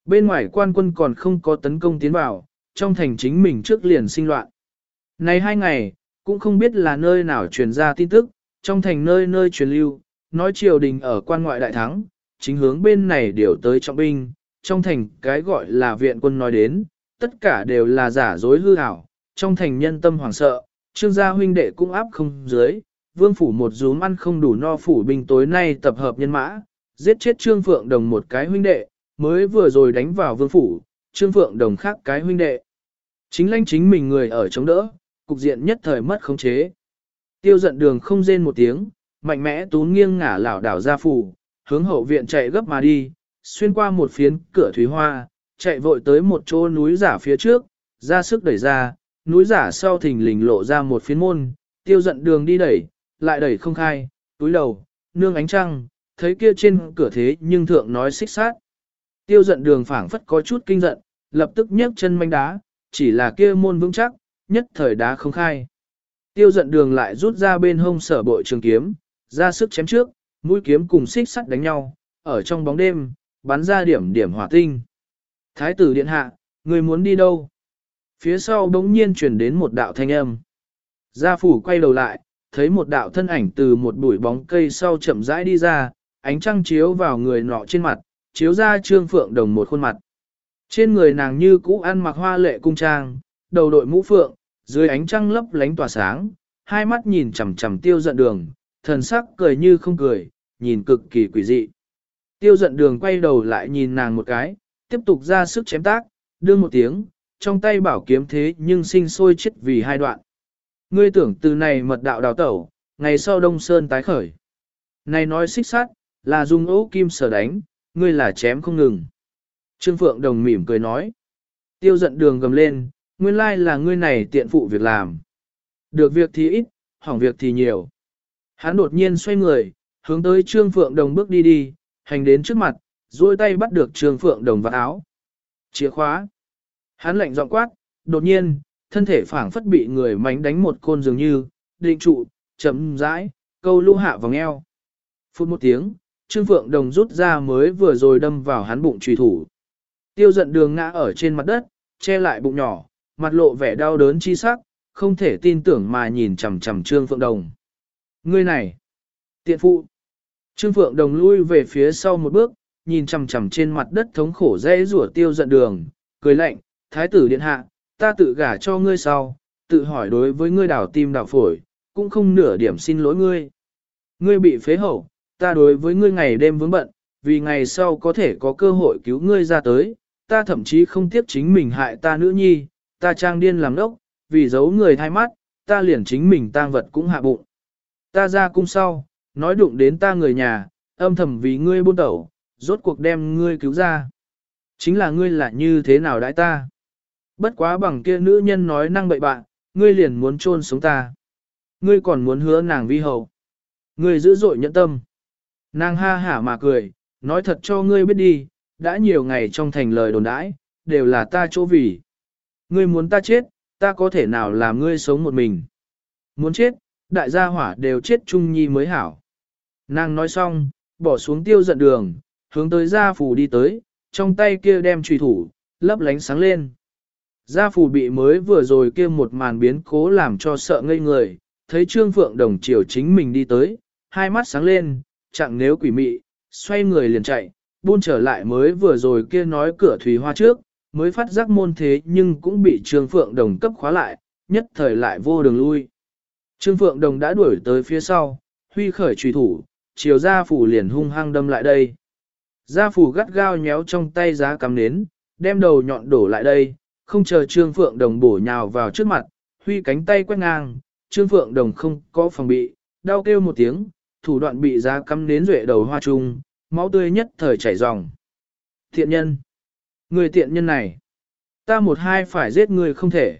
bên ngoài quan quân còn không có tấn công tiến vào, trong thành chính mình trước liền sinh loạn. Này hai ngày, cũng không biết là nơi nào truyền ra tin tức, trong thành nơi nơi truyền lưu, nói triều đình ở quan ngoại đại thắng, chính hướng bên này điều tới trọng binh, trong thành cái gọi là viện quân nói đến, tất cả đều là giả dối hư ảo, trong thành nhân tâm hoảng sợ, trương gia huynh đệ cũng áp không dưới, vương phủ một rúm ăn không đủ no phủ binh tối nay tập hợp nhân mã, giết chết trương phượng đồng một cái huynh đệ, mới vừa rồi đánh vào vương phủ, trương phượng đồng khác cái huynh đệ. Chính lãnh chính mình người ở chống đỡ, cục diện nhất thời mất khống chế. Tiêu giận đường không rên một tiếng, mạnh mẽ tún nghiêng ngả lảo đảo ra phủ, hướng hậu viện chạy gấp mà đi, xuyên qua một phiến cửa thủy hoa, chạy vội tới một chỗ núi giả phía trước, ra sức đẩy ra, núi giả sau thình lình lộ ra một phiến môn, tiêu giận đường đi đẩy, lại đẩy không khai, túi đầu, nương ánh trăng, thấy kia trên cửa thế nhưng thượng nói xích sát. Tiêu giận đường phảng phất có chút kinh giận, lập tức nhấc chân manh đá, chỉ là kia môn vững chắc, nhất thời đá không khai. Tiêu giận đường lại rút ra bên hông sở bội trường kiếm, ra sức chém trước, mũi kiếm cùng xích sắt đánh nhau, ở trong bóng đêm, bắn ra điểm điểm hỏa tinh. Thái tử điện hạ, người muốn đi đâu? Phía sau đống nhiên chuyển đến một đạo thanh âm. Gia phủ quay đầu lại, thấy một đạo thân ảnh từ một bụi bóng cây sau chậm rãi đi ra, ánh trăng chiếu vào người nọ trên mặt, chiếu ra trương phượng đồng một khuôn mặt. Trên người nàng như cũ ăn mặc hoa lệ cung trang, đầu đội mũ phượng, dưới ánh trăng lấp lánh tỏa sáng, hai mắt nhìn chằm chằm tiêu giận đường, thần sắc cười như không cười, nhìn cực kỳ quỷ dị. Tiêu giận đường quay đầu lại nhìn nàng một cái, tiếp tục ra sức chém tác, đưa một tiếng, trong tay bảo kiếm thế nhưng sinh sôi chết vì hai đoạn. Ngươi tưởng từ này mật đạo đào tẩu, ngày sau đông sơn tái khởi. Này nói xích sát, là dùng ấu kim sở đánh, ngươi là chém không ngừng. Trương Phượng Đồng mỉm cười nói. Tiêu giận đường gầm lên, nguyên lai là ngươi này tiện phụ việc làm. Được việc thì ít, hỏng việc thì nhiều. Hắn đột nhiên xoay người, hướng tới Trương Phượng Đồng bước đi đi, hành đến trước mặt, duỗi tay bắt được Trương Phượng Đồng vào áo. Chìa khóa. Hắn lạnh giọng quát, đột nhiên, thân thể phảng phất bị người mánh đánh một côn dường như, định trụ, chậm rãi, câu lũ hạ vòng eo. Phút một tiếng, Trương Phượng Đồng rút ra mới vừa rồi đâm vào hắn bụng trùy thủ. Tiêu giận đường ngã ở trên mặt đất, che lại bụng nhỏ, mặt lộ vẻ đau đớn chi sắc, không thể tin tưởng mà nhìn chằm chằm Trương Phượng Đồng. Ngươi này, tiện phụ. Trương Phượng Đồng lui về phía sau một bước, nhìn chằm chằm trên mặt đất thống khổ dễ rủa tiêu giận đường, cười lạnh, thái tử điện hạ, ta tự gả cho ngươi sau, tự hỏi đối với ngươi đảo tim đảo phổi, cũng không nửa điểm xin lỗi ngươi. Ngươi bị phế hậu, ta đối với ngươi ngày đêm vướng bận, vì ngày sau có thể có cơ hội cứu ngươi ra tới, ta thậm chí không tiếc chính mình hại ta nữ nhi, ta trang điên làm đốc, vì giấu người thay mắt, ta liền chính mình tang vật cũng hạ bụng. Ta ra cung sau, nói đụng đến ta người nhà, âm thầm vì ngươi buôn tẩu, rốt cuộc đem ngươi cứu ra. Chính là ngươi là như thế nào đãi ta? Bất quá bằng kia nữ nhân nói năng bậy bạn, ngươi liền muốn chôn sống ta. Ngươi còn muốn hứa nàng vi hầu. Ngươi dữ dội nhẫn tâm. Nàng ha hả mà cười, nói thật cho ngươi biết đi, đã nhiều ngày trong thành lời đồn đãi, đều là ta chỗ vì. Ngươi muốn ta chết, ta có thể nào làm ngươi sống một mình. Muốn chết, đại gia hỏa đều chết chung nhi mới hảo. Nàng nói xong, bỏ xuống tiêu giận đường, hướng tới gia phủ đi tới, trong tay kia đem trùy thủ, lấp lánh sáng lên. Gia phủ bị mới vừa rồi kia một màn biến cố làm cho sợ ngây người, thấy Trương Phượng Đồng chiều chính mình đi tới, hai mắt sáng lên, chẳng nếu quỷ mị, xoay người liền chạy, buôn trở lại mới vừa rồi kia nói cửa thủy hoa trước, mới phát giác môn thế nhưng cũng bị Trương Phượng Đồng cấp khóa lại, nhất thời lại vô đường lui. Trương Phượng Đồng đã đuổi tới phía sau, huy khởi trùy thủ, chiều gia phủ liền hung hăng đâm lại đây. Gia phủ gắt gao nhéo trong tay giá cắm nến, đem đầu nhọn đổ lại đây, không chờ Trương Phượng Đồng bổ nhào vào trước mặt, huy cánh tay quét ngang, Trương Phượng Đồng không có phòng bị, đau kêu một tiếng, thủ đoạn bị giá cắm nến rễ đầu hoa trung, máu tươi nhất thời chảy ròng. Thiện nhân! Người tiện nhân này! Ta một hai phải giết người không thể.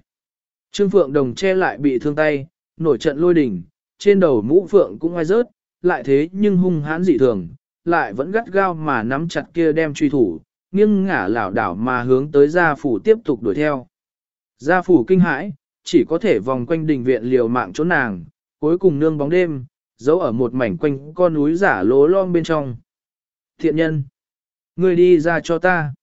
Trương Phượng Đồng che lại bị thương tay, nổi trận lôi đỉnh, trên đầu mũ Phượng cũng ai rớt, lại thế nhưng hung hãn dị thường, lại vẫn gắt gao mà nắm chặt kia đem truy thủ, nghiêng ngả lảo đảo mà hướng tới gia phủ tiếp tục đuổi theo. Gia phủ kinh hãi, chỉ có thể vòng quanh đình viện liều mạng trốn nàng, cuối cùng nương bóng đêm, giấu ở một mảnh quanh con núi giả lố lom bên trong. Thiện nhân, ngươi đi ra cho ta.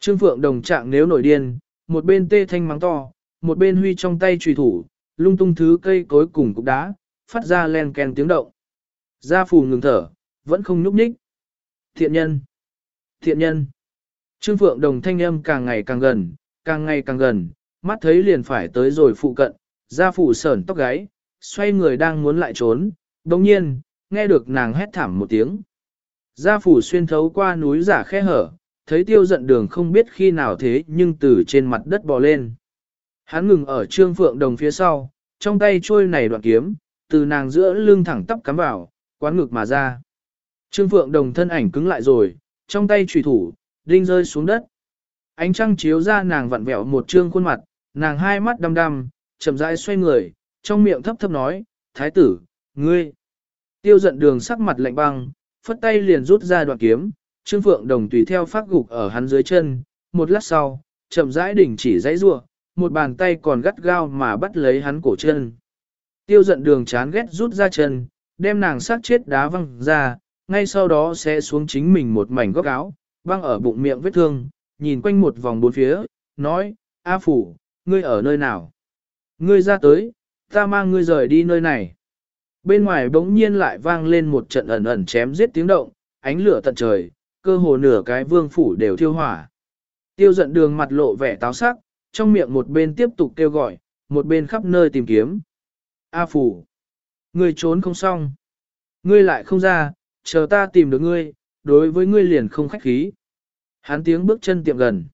Trương Phượng đồng trạng nếu nổi điên, một bên tê thanh mắng to, một bên huy trong tay trùy thủ, lung tung thứ cây cối cùng cục đá, phát ra len ken tiếng động. Gia phù ngừng thở, vẫn không nhúc nhích. Thiện nhân, thiện nhân. Trương Phượng đồng thanh âm càng ngày càng gần, càng ngày càng gần, mắt thấy liền phải tới rồi phụ cận, gia phủ sởn tóc gáy, xoay người đang muốn lại trốn, đồng nhiên, nghe được nàng hét thảm một tiếng. Gia phủ xuyên thấu qua núi giả khe hở, thấy tiêu giận đường không biết khi nào thế nhưng từ trên mặt đất bò lên. Hắn ngừng ở trương phượng đồng phía sau, trong tay trôi này đoạn kiếm, từ nàng giữa lưng thẳng tắp cắm vào, quán ngực mà ra. Trương phượng đồng thân ảnh cứng lại rồi, trong tay trùy thủ, đinh rơi xuống đất. Ánh trăng chiếu ra nàng vặn vẹo một trương khuôn mặt, nàng hai mắt đăm đăm, chậm rãi xoay người, trong miệng thấp thấp nói, thái tử, ngươi. Tiêu giận đường sắc mặt lạnh băng, phất tay liền rút ra đoạn kiếm, Trương Phượng Đồng tùy theo phát gục ở hắn dưới chân, một lát sau, chậm rãi đỉnh chỉ dãy rua, một bàn tay còn gắt gao mà bắt lấy hắn cổ chân. Tiêu giận đường chán ghét rút ra chân, đem nàng sát chết đá văng ra, ngay sau đó sẽ xuống chính mình một mảnh góc áo, băng ở bụng miệng vết thương, nhìn quanh một vòng bốn phía, nói, A Phủ, ngươi ở nơi nào? Ngươi ra tới, ta mang ngươi rời đi nơi này. Bên ngoài bỗng nhiên lại vang lên một trận ẩn ẩn chém giết tiếng động, ánh lửa tận trời, cơ hồ nửa cái vương phủ đều thiêu hỏa. Tiêu giận đường mặt lộ vẻ táo sắc, trong miệng một bên tiếp tục kêu gọi, một bên khắp nơi tìm kiếm. A phủ, ngươi trốn không xong. Ngươi lại không ra, chờ ta tìm được ngươi, đối với ngươi liền không khách khí. Hắn tiếng bước chân tiệm gần.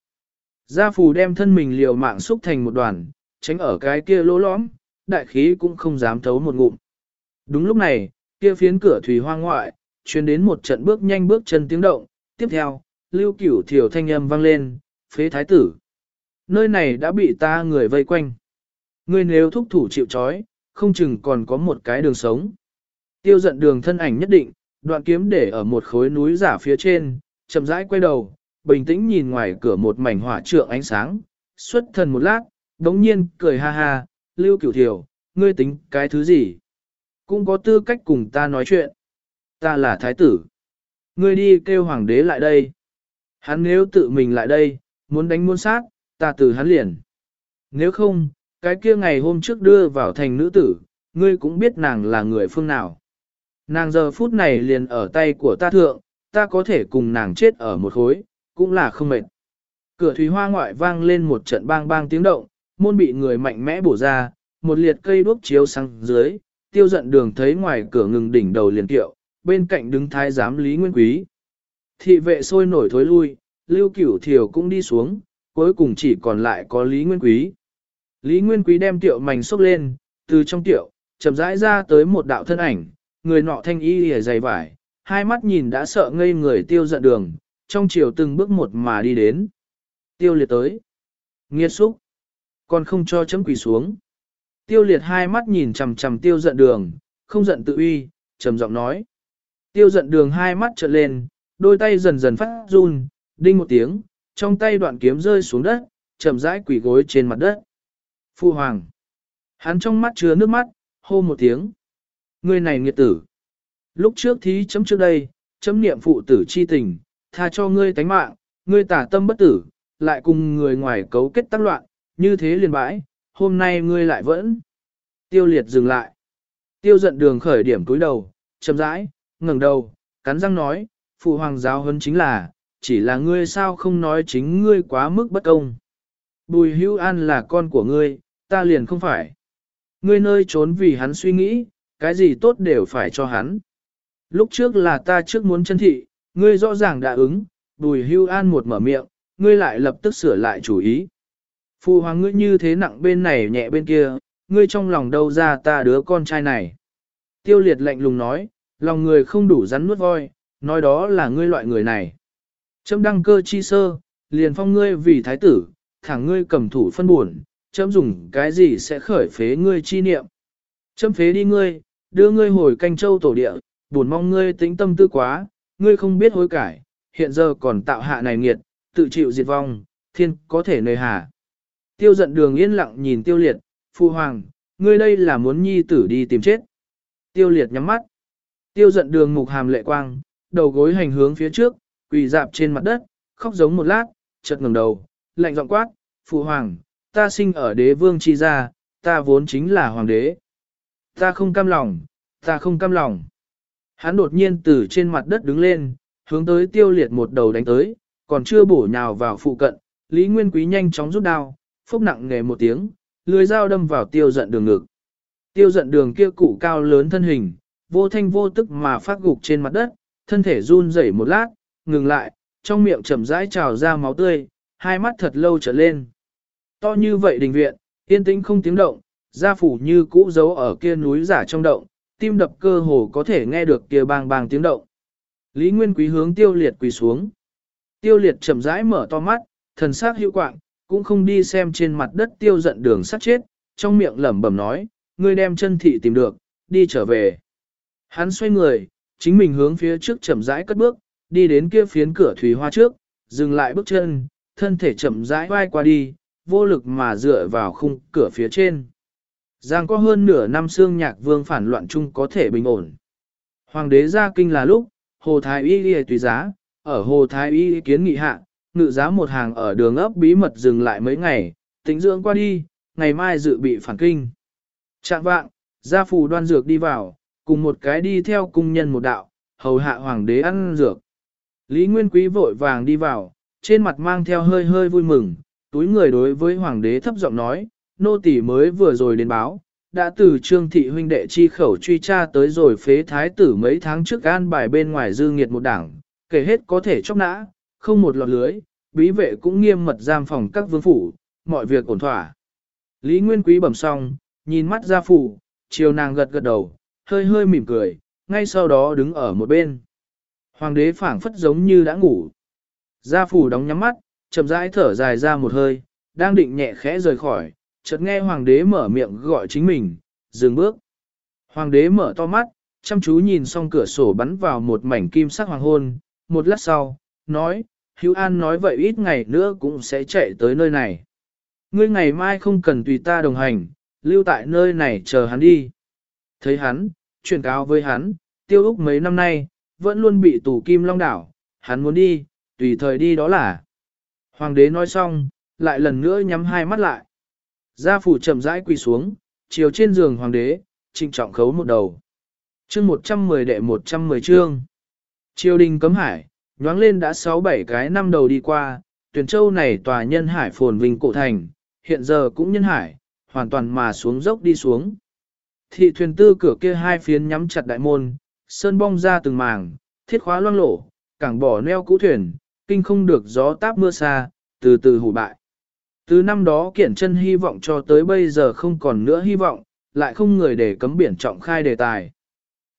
Gia phù đem thân mình liều mạng xúc thành một đoàn, tránh ở cái kia lỗ lõm, đại khí cũng không dám thấu một ngụm. Đúng lúc này, kia phiến cửa thủy hoang ngoại, truyền đến một trận bước nhanh bước chân tiếng động, tiếp theo, lưu cửu thiểu thanh âm vang lên, phế thái tử. Nơi này đã bị ta người vây quanh. Ngươi nếu thúc thủ chịu trói, không chừng còn có một cái đường sống. Tiêu giận đường thân ảnh nhất định, đoạn kiếm để ở một khối núi giả phía trên, chậm rãi quay đầu, bình tĩnh nhìn ngoài cửa một mảnh hỏa trượng ánh sáng, xuất thần một lát, đống nhiên cười ha ha, lưu cửu thiểu, ngươi tính cái thứ gì? Cũng có tư cách cùng ta nói chuyện. Ta là thái tử. Ngươi đi kêu hoàng đế lại đây. Hắn nếu tự mình lại đây, muốn đánh muốn sát, ta từ hắn liền. Nếu không, cái kia ngày hôm trước đưa vào thành nữ tử, ngươi cũng biết nàng là người phương nào. Nàng giờ phút này liền ở tay của ta thượng, ta có thể cùng nàng chết ở một khối, cũng là không mệt. Cửa thủy hoa ngoại vang lên một trận bang bang tiếng động, môn bị người mạnh mẽ bổ ra, một liệt cây đuốc chiếu sang dưới, tiêu giận đường thấy ngoài cửa ngừng đỉnh đầu liền tiệu, bên cạnh đứng thái giám Lý Nguyên Quý. Thị vệ sôi nổi thối lui, Lưu Cửu Thiều cũng đi xuống, cuối cùng chỉ còn lại có Lý Nguyên Quý. Lý Nguyên Quý đem tiệu mảnh xốc lên, từ trong tiệu, chậm rãi ra tới một đạo thân ảnh, người nọ thanh y hề dày vải, hai mắt nhìn đã sợ ngây người tiêu giận đường, trong chiều từng bước một mà đi đến. Tiêu liệt tới. Nghiệt xúc. Còn không cho chấm quỳ xuống. Tiêu liệt hai mắt nhìn chằm chằm tiêu giận đường, không giận tự uy, trầm giọng nói. Tiêu giận đường hai mắt trợn lên, đôi tay dần dần phát run, đinh một tiếng, trong tay đoạn kiếm rơi xuống đất, chậm rãi quỳ gối trên mặt đất. Phu hoàng. Hắn trong mắt chứa nước mắt, hô một tiếng. Người này nghiệt tử. Lúc trước thí chấm trước đây, chấm niệm phụ tử chi tình, tha cho ngươi tánh mạng, ngươi tả tâm bất tử, lại cùng người ngoài cấu kết tác loạn, như thế liền bãi, hôm nay ngươi lại vẫn. Tiêu liệt dừng lại. Tiêu giận đường khởi điểm cúi đầu, chậm rãi, ngẩng đầu, cắn răng nói, phụ hoàng giáo huấn chính là, chỉ là ngươi sao không nói chính ngươi quá mức bất công. Bùi hữu an là con của ngươi, ta liền không phải. Ngươi nơi trốn vì hắn suy nghĩ, cái gì tốt đều phải cho hắn. Lúc trước là ta trước muốn chân thị, ngươi rõ ràng đã ứng, bùi hưu an một mở miệng, ngươi lại lập tức sửa lại chủ ý. Phụ hoàng ngươi như thế nặng bên này nhẹ bên kia, ngươi trong lòng đâu ra ta đứa con trai này. Tiêu liệt lạnh lùng nói, lòng người không đủ rắn nuốt voi, nói đó là ngươi loại người này. Chấm đăng cơ chi sơ, liền phong ngươi vì thái tử, thẳng ngươi cầm thủ phân buồn, chấm dùng cái gì sẽ khởi phế ngươi chi niệm. Chấm phế đi ngươi, đưa ngươi hồi canh châu tổ địa, buồn mong ngươi tĩnh tâm tư quá, ngươi không biết hối cải, hiện giờ còn tạo hạ này nghiệt, tự chịu diệt vong, thiên có thể nơi hà. Tiêu giận đường yên lặng nhìn tiêu liệt, phu hoàng, ngươi đây là muốn nhi tử đi tìm chết. Tiêu liệt nhắm mắt. Tiêu giận đường mục hàm lệ quang, đầu gối hành hướng phía trước, quỳ dạp trên mặt đất, khóc giống một lát, chợt ngẩng đầu, lạnh giọng quát, phụ hoàng, ta sinh ở đế vương chi gia, ta vốn chính là hoàng đế. Ta không cam lòng, ta không cam lòng. Hắn đột nhiên từ trên mặt đất đứng lên, hướng tới tiêu liệt một đầu đánh tới, còn chưa bổ nhào vào phụ cận, Lý Nguyên Quý nhanh chóng rút đao, phốc nặng nghề một tiếng, lưới dao đâm vào tiêu giận đường ngực. Tiêu giận đường kia cụ cao lớn thân hình, vô thanh vô tức mà phát gục trên mặt đất, thân thể run rẩy một lát, ngừng lại, trong miệng chậm rãi trào ra máu tươi, hai mắt thật lâu trở lên. To như vậy đình viện, yên tĩnh không tiếng động, gia phủ như cũ giấu ở kia núi giả trong động, tim đập cơ hồ có thể nghe được kia bang bang tiếng động. Lý Nguyên Quý hướng tiêu liệt quỳ xuống. Tiêu liệt chậm rãi mở to mắt, thần sắc hữu quạng, cũng không đi xem trên mặt đất tiêu giận đường sắt chết, trong miệng lẩm bẩm nói, ngươi đem chân thị tìm được, đi trở về. Hắn xoay người, chính mình hướng phía trước chậm rãi cất bước, đi đến kia phiến cửa thủy hoa trước, dừng lại bước chân, thân thể chậm rãi vai qua đi, vô lực mà dựa vào khung cửa phía trên. Giang có hơn nửa năm xương nhạc vương phản loạn chung có thể bình ổn. Hoàng đế ra kinh là lúc, Hồ Thái Y Y tùy giá, ở Hồ Thái Y kiến nghị hạ, ngự giá một hàng ở đường ấp bí mật dừng lại mấy ngày, tính dưỡng qua đi, ngày mai dự bị phản kinh. Trạng vạng, gia phù đoan dược đi vào, cùng một cái đi theo cung nhân một đạo, hầu hạ hoàng đế ăn dược. Lý Nguyên Quý vội vàng đi vào, trên mặt mang theo hơi hơi vui mừng, túi người đối với hoàng đế thấp giọng nói, nô tỳ mới vừa rồi đến báo, đã từ trương thị huynh đệ chi khẩu truy tra tới rồi phế thái tử mấy tháng trước an bài bên ngoài dư nghiệt một đảng, kể hết có thể chóc nã, không một lọt lưới, bí vệ cũng nghiêm mật giam phòng các vương phủ, mọi việc ổn thỏa. Lý Nguyên Quý bẩm xong, nhìn mắt gia phủ, chiều nàng gật gật đầu, hơi hơi mỉm cười, ngay sau đó đứng ở một bên. Hoàng đế phảng phất giống như đã ngủ. Gia phủ đóng nhắm mắt, chậm rãi thở dài ra một hơi, đang định nhẹ khẽ rời khỏi, chợt nghe hoàng đế mở miệng gọi chính mình, dừng bước. Hoàng đế mở to mắt, chăm chú nhìn xong cửa sổ bắn vào một mảnh kim sắc hoàng hôn, một lát sau, nói, Hữu An nói vậy ít ngày nữa cũng sẽ chạy tới nơi này. Ngươi ngày mai không cần tùy ta đồng hành, lưu tại nơi này chờ hắn đi. Thấy hắn, truyền cáo với hắn, tiêu úc mấy năm nay, vẫn luôn bị tù kim long đảo, hắn muốn đi, tùy thời đi đó là. Hoàng đế nói xong, lại lần nữa nhắm hai mắt lại. Gia phủ chậm rãi quỳ xuống, chiều trên giường hoàng đế, trinh trọng khấu một đầu. chương 110 đệ 110 chương. Triều đình cấm hải, nhoáng lên đã 6-7 cái năm đầu đi qua, tuyển châu này tòa nhân hải phồn vinh cổ thành, hiện giờ cũng nhân hải, hoàn toàn mà xuống dốc đi xuống. Thị thuyền tư cửa kia hai phiến nhắm chặt đại môn, sơn bong ra từng màng, thiết khóa loang lổ, cảng bỏ neo cũ thuyền, kinh không được gió táp mưa xa, từ từ hủ bại. Từ năm đó kiển chân hy vọng cho tới bây giờ không còn nữa hy vọng, lại không người để cấm biển trọng khai đề tài.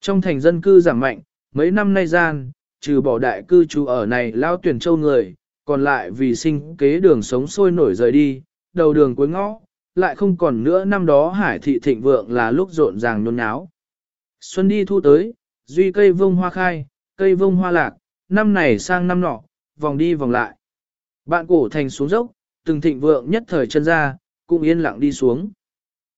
Trong thành dân cư giảm mạnh, mấy năm nay gian, trừ bỏ đại cư trú ở này lao tuyển châu người, còn lại vì sinh kế đường sống sôi nổi rời đi, đầu đường cuối ngõ, lại không còn nữa năm đó hải thị thịnh vượng là lúc rộn ràng nôn náo. Xuân đi thu tới, duy cây vông hoa khai, cây vông hoa lạc, năm này sang năm nọ, vòng đi vòng lại. Bạn cổ thành xuống dốc, từng thịnh vượng nhất thời chân ra, cũng yên lặng đi xuống.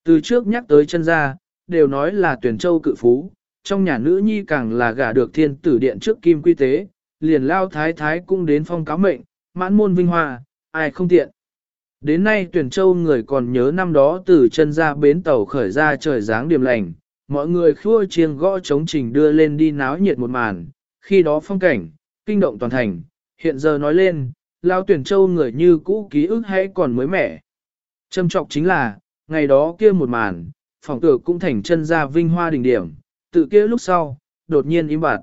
Từ trước nhắc tới chân ra, đều nói là tuyển châu cự phú, trong nhà nữ nhi càng là gả được thiên tử điện trước kim quy tế, liền lao thái thái cũng đến phong cáo mệnh, mãn môn vinh hoa, ai không tiện. Đến nay tuyển châu người còn nhớ năm đó từ chân ra bến tàu khởi ra trời dáng điểm lành, mọi người khua chiêng gõ chống trình đưa lên đi náo nhiệt một màn, khi đó phong cảnh, kinh động toàn thành, hiện giờ nói lên, lao tuyển châu người như cũ ký ức hay còn mới mẻ. Trâm trọng chính là, ngày đó kia một màn, phòng tử cũng thành chân ra vinh hoa đỉnh điểm, tự kia lúc sau, đột nhiên im bặt.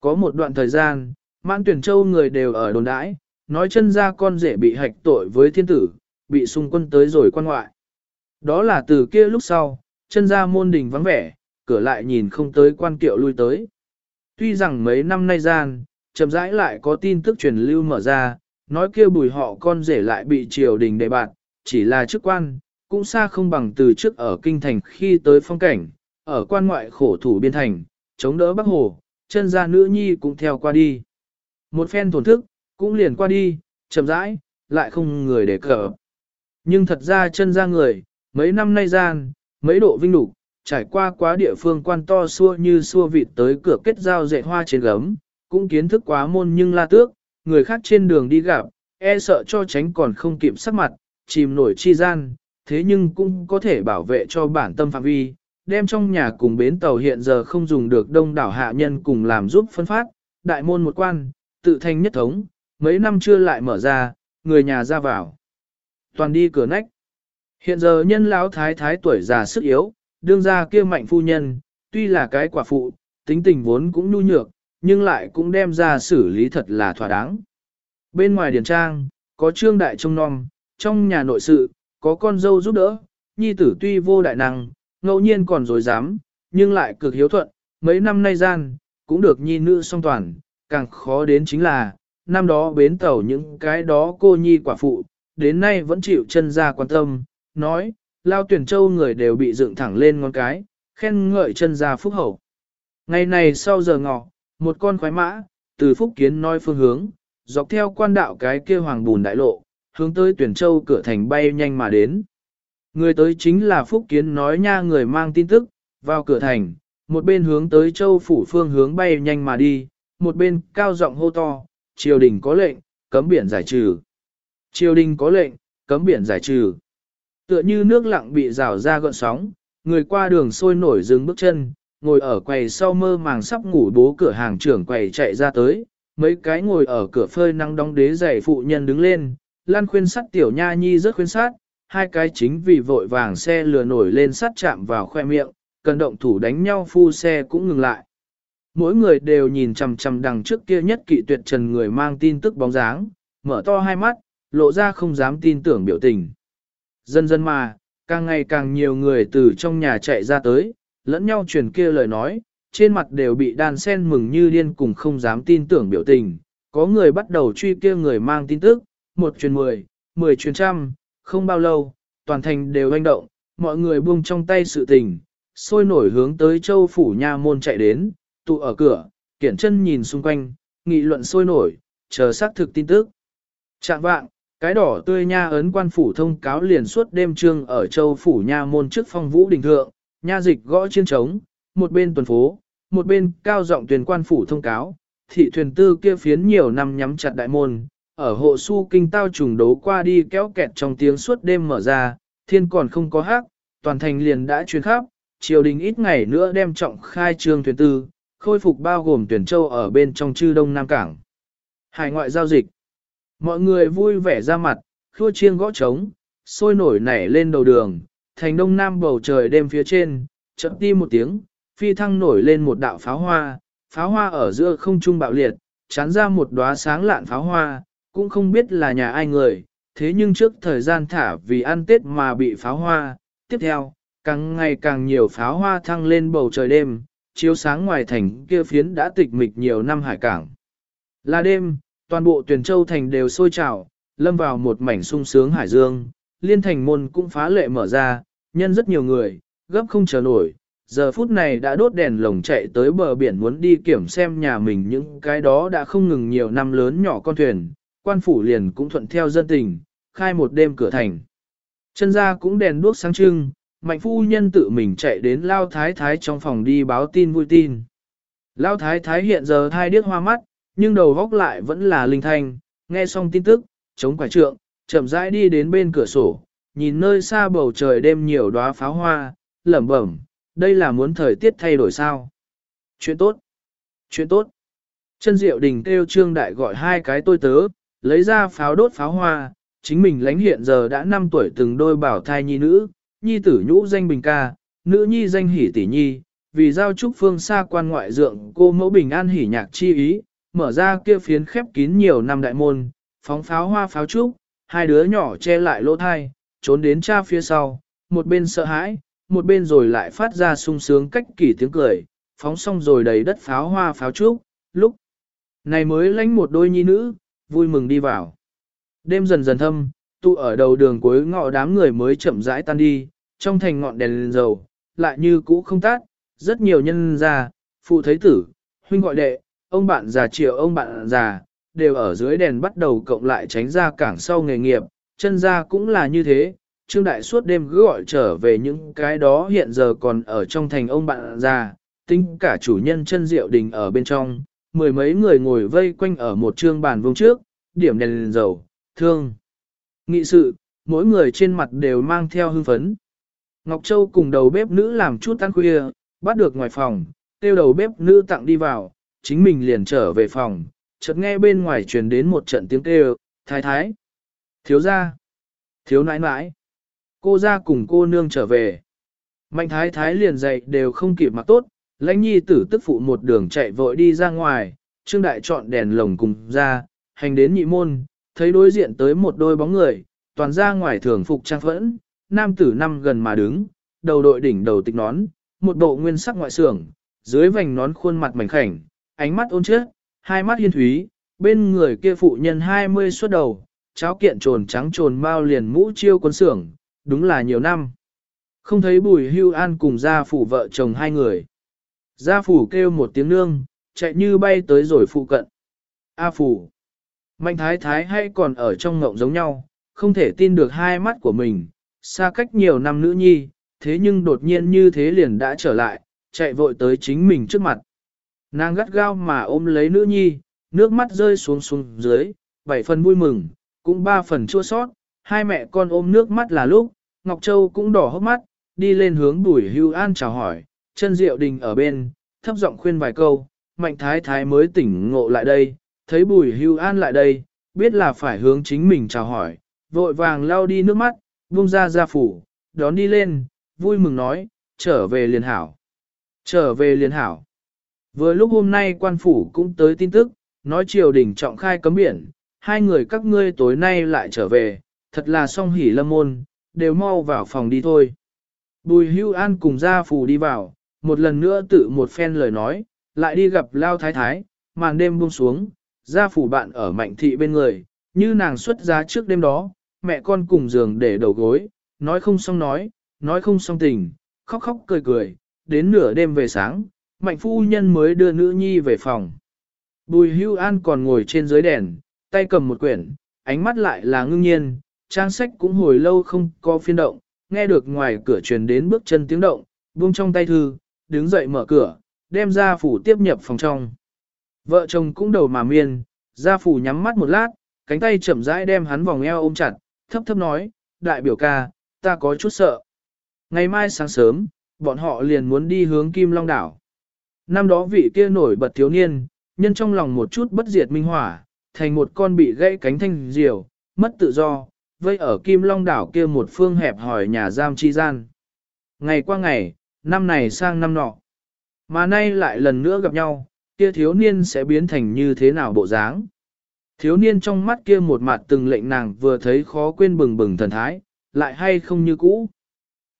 Có một đoạn thời gian, mãn tuyển châu người đều ở đồn đãi, nói chân ra con rể bị hạch tội với thiên tử, bị xung quân tới rồi quan ngoại. Đó là từ kia lúc sau, chân ra môn đình vắng vẻ, cửa lại nhìn không tới quan kiệu lui tới. Tuy rằng mấy năm nay gian, chậm rãi lại có tin tức truyền lưu mở ra, nói kia bùi họ con rể lại bị triều đình đề bạt, chỉ là chức quan, cũng xa không bằng từ trước ở kinh thành khi tới phong cảnh, ở quan ngoại khổ thủ biên thành, chống đỡ Bắc Hồ, chân ra nữ nhi cũng theo qua đi. Một phen thổn thức, cũng liền qua đi, chậm rãi, lại không người để cờ. Nhưng thật ra chân ra người, mấy năm nay gian, mấy độ vinh lục, trải qua quá địa phương quan to xua như xua vịt tới cửa kết giao dạy hoa trên gấm, cũng kiến thức quá môn nhưng la tước, người khác trên đường đi gặp, e sợ cho tránh còn không kịp sắc mặt, chìm nổi chi gian, thế nhưng cũng có thể bảo vệ cho bản tâm phạm vi, đem trong nhà cùng bến tàu hiện giờ không dùng được đông đảo hạ nhân cùng làm giúp phân phát, đại môn một quan, tự thành nhất thống, mấy năm chưa lại mở ra, người nhà ra vào. Toàn đi cửa nách. Hiện giờ nhân lão thái thái tuổi già sức yếu, đương ra kia mạnh phu nhân, tuy là cái quả phụ, tính tình vốn cũng nhu nhược, nhưng lại cũng đem ra xử lý thật là thỏa đáng. Bên ngoài điển trang, có trương đại trông non, trong nhà nội sự, có con dâu giúp đỡ, nhi tử tuy vô đại năng, ngẫu nhiên còn dối dám, nhưng lại cực hiếu thuận, mấy năm nay gian, cũng được nhi nữ song toàn, càng khó đến chính là, năm đó bến tàu những cái đó cô nhi quả phụ, đến nay vẫn chịu chân ra quan tâm, nói, lao tuyển châu người đều bị dựng thẳng lên ngón cái, khen ngợi chân ra phúc hậu. Ngày này sau giờ ngọ, một con khoái mã, từ phúc kiến nói phương hướng, dọc theo quan đạo cái kia hoàng bùn đại lộ, hướng tới tuyển châu cửa thành bay nhanh mà đến. Người tới chính là phúc kiến nói nha người mang tin tức, vào cửa thành, một bên hướng tới châu phủ phương hướng bay nhanh mà đi, một bên cao giọng hô to, triều đình có lệnh, cấm biển giải trừ. Triều đình có lệnh, cấm biển giải trừ. Tựa như nước lặng bị rào ra gợn sóng, người qua đường sôi nổi dừng bước chân, ngồi ở quầy sau mơ màng sắp ngủ bố cửa hàng trưởng quầy chạy ra tới, mấy cái ngồi ở cửa phơi nắng đóng đế giày phụ nhân đứng lên, lan khuyên sắt tiểu nha nhi rất khuyên sát, hai cái chính vì vội vàng xe lừa nổi lên sát chạm vào khoe miệng, cần động thủ đánh nhau phu xe cũng ngừng lại. Mỗi người đều nhìn chằm chằm đằng trước kia nhất kỵ tuyệt trần người mang tin tức bóng dáng, mở to hai mắt, lộ ra không dám tin tưởng biểu tình. Dần dần mà, càng ngày càng nhiều người từ trong nhà chạy ra tới, lẫn nhau truyền kia lời nói, trên mặt đều bị đàn sen mừng như điên cùng không dám tin tưởng biểu tình. Có người bắt đầu truy kia người mang tin tức, một truyền mười, mười truyền trăm, không bao lâu, toàn thành đều hoành động, mọi người buông trong tay sự tình, sôi nổi hướng tới châu phủ nha môn chạy đến, tụ ở cửa, kiển chân nhìn xung quanh, nghị luận sôi nổi, chờ xác thực tin tức. Trạng vạng, cái đỏ tươi nha ấn quan phủ thông cáo liền suốt đêm trương ở châu phủ nha môn trước phong vũ đình thượng, nha dịch gõ chiên trống, một bên tuần phố, một bên cao giọng tuyên quan phủ thông cáo, thị thuyền tư kia phiến nhiều năm nhắm chặt đại môn, ở hộ su kinh tao trùng đấu qua đi kéo kẹt trong tiếng suốt đêm mở ra, thiên còn không có hát, toàn thành liền đã chuyên khắp, triều đình ít ngày nữa đem trọng khai trương thuyền tư, khôi phục bao gồm tuyển châu ở bên trong chư đông nam cảng. Hải ngoại giao dịch. Mọi người vui vẻ ra mặt, khua chiêng gõ trống, sôi nổi nảy lên đầu đường, thành đông nam bầu trời đêm phía trên, chậm đi một tiếng, phi thăng nổi lên một đạo pháo hoa, pháo hoa ở giữa không trung bạo liệt, chán ra một đóa sáng lạn pháo hoa, cũng không biết là nhà ai người, thế nhưng trước thời gian thả vì ăn tết mà bị pháo hoa, tiếp theo, càng ngày càng nhiều pháo hoa thăng lên bầu trời đêm, chiếu sáng ngoài thành kia phiến đã tịch mịch nhiều năm hải cảng. Là đêm, toàn bộ tuyển châu thành đều sôi trào, lâm vào một mảnh sung sướng hải dương, liên thành môn cũng phá lệ mở ra, nhân rất nhiều người, gấp không chờ nổi. Giờ phút này đã đốt đèn lồng chạy tới bờ biển muốn đi kiểm xem nhà mình những cái đó đã không ngừng nhiều năm lớn nhỏ con thuyền, quan phủ liền cũng thuận theo dân tình, khai một đêm cửa thành. Chân ra cũng đèn đuốc sáng trưng, mạnh phu nhân tự mình chạy đến Lao Thái Thái trong phòng đi báo tin vui tin. Lao Thái Thái hiện giờ thai điếc hoa mắt, nhưng đầu góc lại vẫn là linh thanh, nghe xong tin tức, chống quả trượng, chậm rãi đi đến bên cửa sổ, nhìn nơi xa bầu trời đêm nhiều đóa pháo hoa, lẩm bẩm, đây là muốn thời tiết thay đổi sao. Chuyện tốt, chuyện tốt. Chân diệu đình kêu trương đại gọi hai cái tôi tớ, lấy ra pháo đốt pháo hoa, chính mình lãnh hiện giờ đã 5 tuổi từng đôi bảo thai nhi nữ, nhi tử nhũ danh bình ca, nữ nhi danh hỷ tỷ nhi, vì giao trúc phương xa quan ngoại dượng cô mẫu bình an hỉ nhạc chi ý, mở ra kia phiến khép kín nhiều năm đại môn, phóng pháo hoa pháo trúc, hai đứa nhỏ che lại lỗ thai, trốn đến cha phía sau, một bên sợ hãi, một bên rồi lại phát ra sung sướng cách kỳ tiếng cười, phóng xong rồi đầy đất pháo hoa pháo trúc, lúc này mới lánh một đôi nhi nữ, vui mừng đi vào. Đêm dần dần thâm, tụ ở đầu đường cuối ngọ đám người mới chậm rãi tan đi, trong thành ngọn đèn lên dầu, lại như cũ không tắt, rất nhiều nhân ra, phụ thấy tử, huynh gọi đệ, ông bạn già triệu ông bạn già, đều ở dưới đèn bắt đầu cộng lại tránh ra cảng sau nghề nghiệp, chân ra cũng là như thế. Trương Đại suốt đêm cứ gọi trở về những cái đó hiện giờ còn ở trong thành ông bạn già, tính cả chủ nhân chân diệu đình ở bên trong, mười mấy người ngồi vây quanh ở một trương bàn vuông trước, điểm đèn đèn dầu, thương. Nghị sự, mỗi người trên mặt đều mang theo hưng phấn. Ngọc Châu cùng đầu bếp nữ làm chút ăn khuya, bắt được ngoài phòng, tiêu đầu bếp nữ tặng đi vào, chính mình liền trở về phòng, chợt nghe bên ngoài truyền đến một trận tiếng kêu, thái thái, thiếu gia, thiếu nãi nãi, cô ra cùng cô nương trở về. Mạnh thái thái liền dậy đều không kịp mặc tốt, lãnh nhi tử tức phụ một đường chạy vội đi ra ngoài, trương đại chọn đèn lồng cùng ra, hành đến nhị môn, thấy đối diện tới một đôi bóng người, toàn ra ngoài thường phục trang phẫn, nam tử năm gần mà đứng, đầu đội đỉnh đầu tịch nón, một bộ nguyên sắc ngoại xưởng, dưới vành nón khuôn mặt mảnh khảnh, ánh mắt ôn chết, hai mắt hiên thúy, bên người kia phụ nhân hai mươi suốt đầu, cháo kiện trồn trắng trồn bao liền mũ chiêu quân xưởng, đúng là nhiều năm. Không thấy bùi hưu an cùng gia phủ vợ chồng hai người. Gia phủ kêu một tiếng nương, chạy như bay tới rồi phụ cận. A phủ. Mạnh thái thái hay còn ở trong ngộng giống nhau, không thể tin được hai mắt của mình, xa cách nhiều năm nữ nhi, thế nhưng đột nhiên như thế liền đã trở lại, chạy vội tới chính mình trước mặt. Nàng gắt gao mà ôm lấy nữ nhi, nước mắt rơi xuống xuống dưới, bảy phần vui mừng, cũng ba phần chua sót, hai mẹ con ôm nước mắt là lúc, Ngọc Châu cũng đỏ hốc mắt, đi lên hướng bùi hưu an chào hỏi, chân diệu đình ở bên, thấp giọng khuyên vài câu, mạnh thái thái mới tỉnh ngộ lại đây, thấy bùi hưu an lại đây, biết là phải hướng chính mình chào hỏi, vội vàng lao đi nước mắt, buông ra ra phủ, đón đi lên, vui mừng nói, trở về liền hảo. Trở về liền hảo. Vừa lúc hôm nay quan phủ cũng tới tin tức, nói triều đình trọng khai cấm biển, hai người các ngươi tối nay lại trở về, thật là song hỉ lâm môn, đều mau vào phòng đi thôi. Bùi hưu an cùng gia phủ đi vào, một lần nữa tự một phen lời nói, lại đi gặp lao thái thái, màn đêm buông xuống, gia phủ bạn ở mạnh thị bên người, như nàng xuất giá trước đêm đó, mẹ con cùng giường để đầu gối, nói không xong nói, nói không xong tình, khóc khóc cười cười, đến nửa đêm về sáng, mạnh phu nhân mới đưa nữ nhi về phòng. Bùi hưu an còn ngồi trên dưới đèn, tay cầm một quyển, ánh mắt lại là ngưng nhiên, trang sách cũng hồi lâu không có phiên động, nghe được ngoài cửa truyền đến bước chân tiếng động, buông trong tay thư, đứng dậy mở cửa, đem ra phủ tiếp nhập phòng trong. Vợ chồng cũng đầu mà miên, gia phủ nhắm mắt một lát, cánh tay chậm rãi đem hắn vòng eo ôm chặt, thấp thấp nói, đại biểu ca, ta có chút sợ. Ngày mai sáng sớm, bọn họ liền muốn đi hướng Kim Long Đảo. Năm đó vị kia nổi bật thiếu niên, nhân trong lòng một chút bất diệt minh hỏa, thành một con bị gãy cánh thanh diều, mất tự do, vây ở Kim Long Đảo kia một phương hẹp hỏi nhà giam chi gian. Ngày qua ngày, năm này sang năm nọ, mà nay lại lần nữa gặp nhau, kia thiếu niên sẽ biến thành như thế nào bộ dáng. Thiếu niên trong mắt kia một mặt từng lệnh nàng vừa thấy khó quên bừng bừng thần thái, lại hay không như cũ.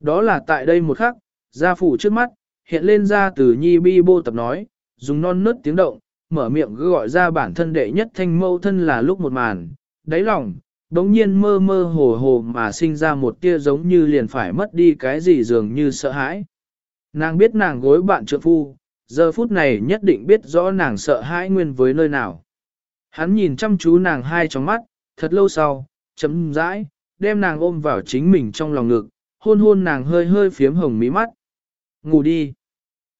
Đó là tại đây một khắc, gia phủ trước mắt, hiện lên ra từ nhi bi bô tập nói, dùng non nớt tiếng động, mở miệng gọi ra bản thân đệ nhất thanh mâu thân là lúc một màn, đáy lòng, đống nhiên mơ mơ hồ hồ mà sinh ra một tia giống như liền phải mất đi cái gì dường như sợ hãi. Nàng biết nàng gối bạn trượng phu, giờ phút này nhất định biết rõ nàng sợ hãi nguyên với nơi nào. Hắn nhìn chăm chú nàng hai trong mắt, thật lâu sau, chấm rãi, đem nàng ôm vào chính mình trong lòng ngực, hôn hôn nàng hơi hơi phiếm hồng mí mắt. Ngủ đi.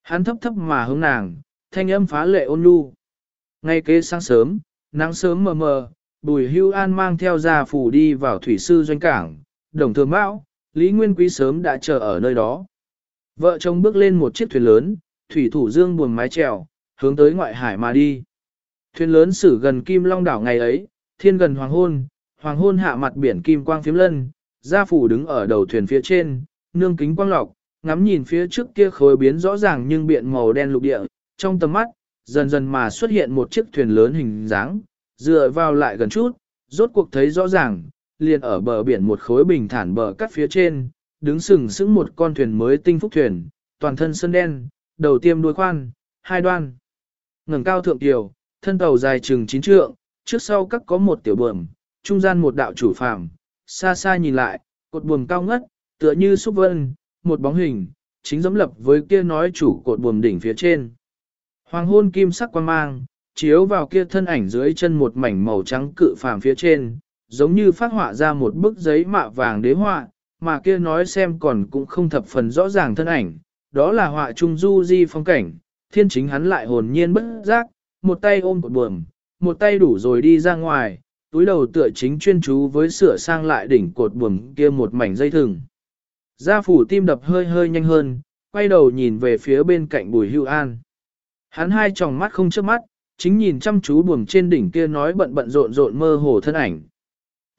Hắn thấp thấp mà hướng nàng, thanh âm phá lệ ôn nhu. Ngay kế sáng sớm, nắng sớm mờ mờ, bùi hưu an mang theo gia phủ đi vào thủy sư doanh cảng, đồng thường bão, Lý Nguyên Quý sớm đã chờ ở nơi đó. Vợ chồng bước lên một chiếc thuyền lớn, thủy thủ dương buồn mái trèo, hướng tới ngoại hải mà đi. Thuyền lớn xử gần Kim Long đảo ngày ấy, thiên gần hoàng hôn, hoàng hôn hạ mặt biển kim quang phiếm lân, gia phủ đứng ở đầu thuyền phía trên, nương kính quang lọc, ngắm nhìn phía trước kia khối biến rõ ràng nhưng biện màu đen lục địa, trong tầm mắt, dần dần mà xuất hiện một chiếc thuyền lớn hình dáng, dựa vào lại gần chút, rốt cuộc thấy rõ ràng, liền ở bờ biển một khối bình thản bờ cắt phía trên, đứng sừng sững một con thuyền mới tinh phúc thuyền, toàn thân sơn đen, đầu tiêm đuôi khoan, hai đoan. ngẩng cao thượng tiểu, thân tàu dài chừng chín trượng, trước sau các có một tiểu buồm, trung gian một đạo chủ phàm, xa xa nhìn lại, cột buồm cao ngất, tựa như xúc vân, một bóng hình, chính giống lập với kia nói chủ cột buồm đỉnh phía trên. Hoàng hôn kim sắc quan mang, chiếu vào kia thân ảnh dưới chân một mảnh màu trắng cự phàm phía trên, giống như phát họa ra một bức giấy mạ vàng đế họa, mà kia nói xem còn cũng không thập phần rõ ràng thân ảnh, đó là họa trung du di phong cảnh, thiên chính hắn lại hồn nhiên bất giác, một tay ôm cột buồm, một tay đủ rồi đi ra ngoài, túi đầu tựa chính chuyên chú với sửa sang lại đỉnh cột buồm kia một mảnh dây thừng. Gia phủ tim đập hơi hơi nhanh hơn, quay đầu nhìn về phía bên cạnh bùi hưu an. Hắn hai tròng mắt không chớp mắt, chính nhìn chăm chú buồm trên đỉnh kia nói bận bận rộn rộn mơ hồ thân ảnh.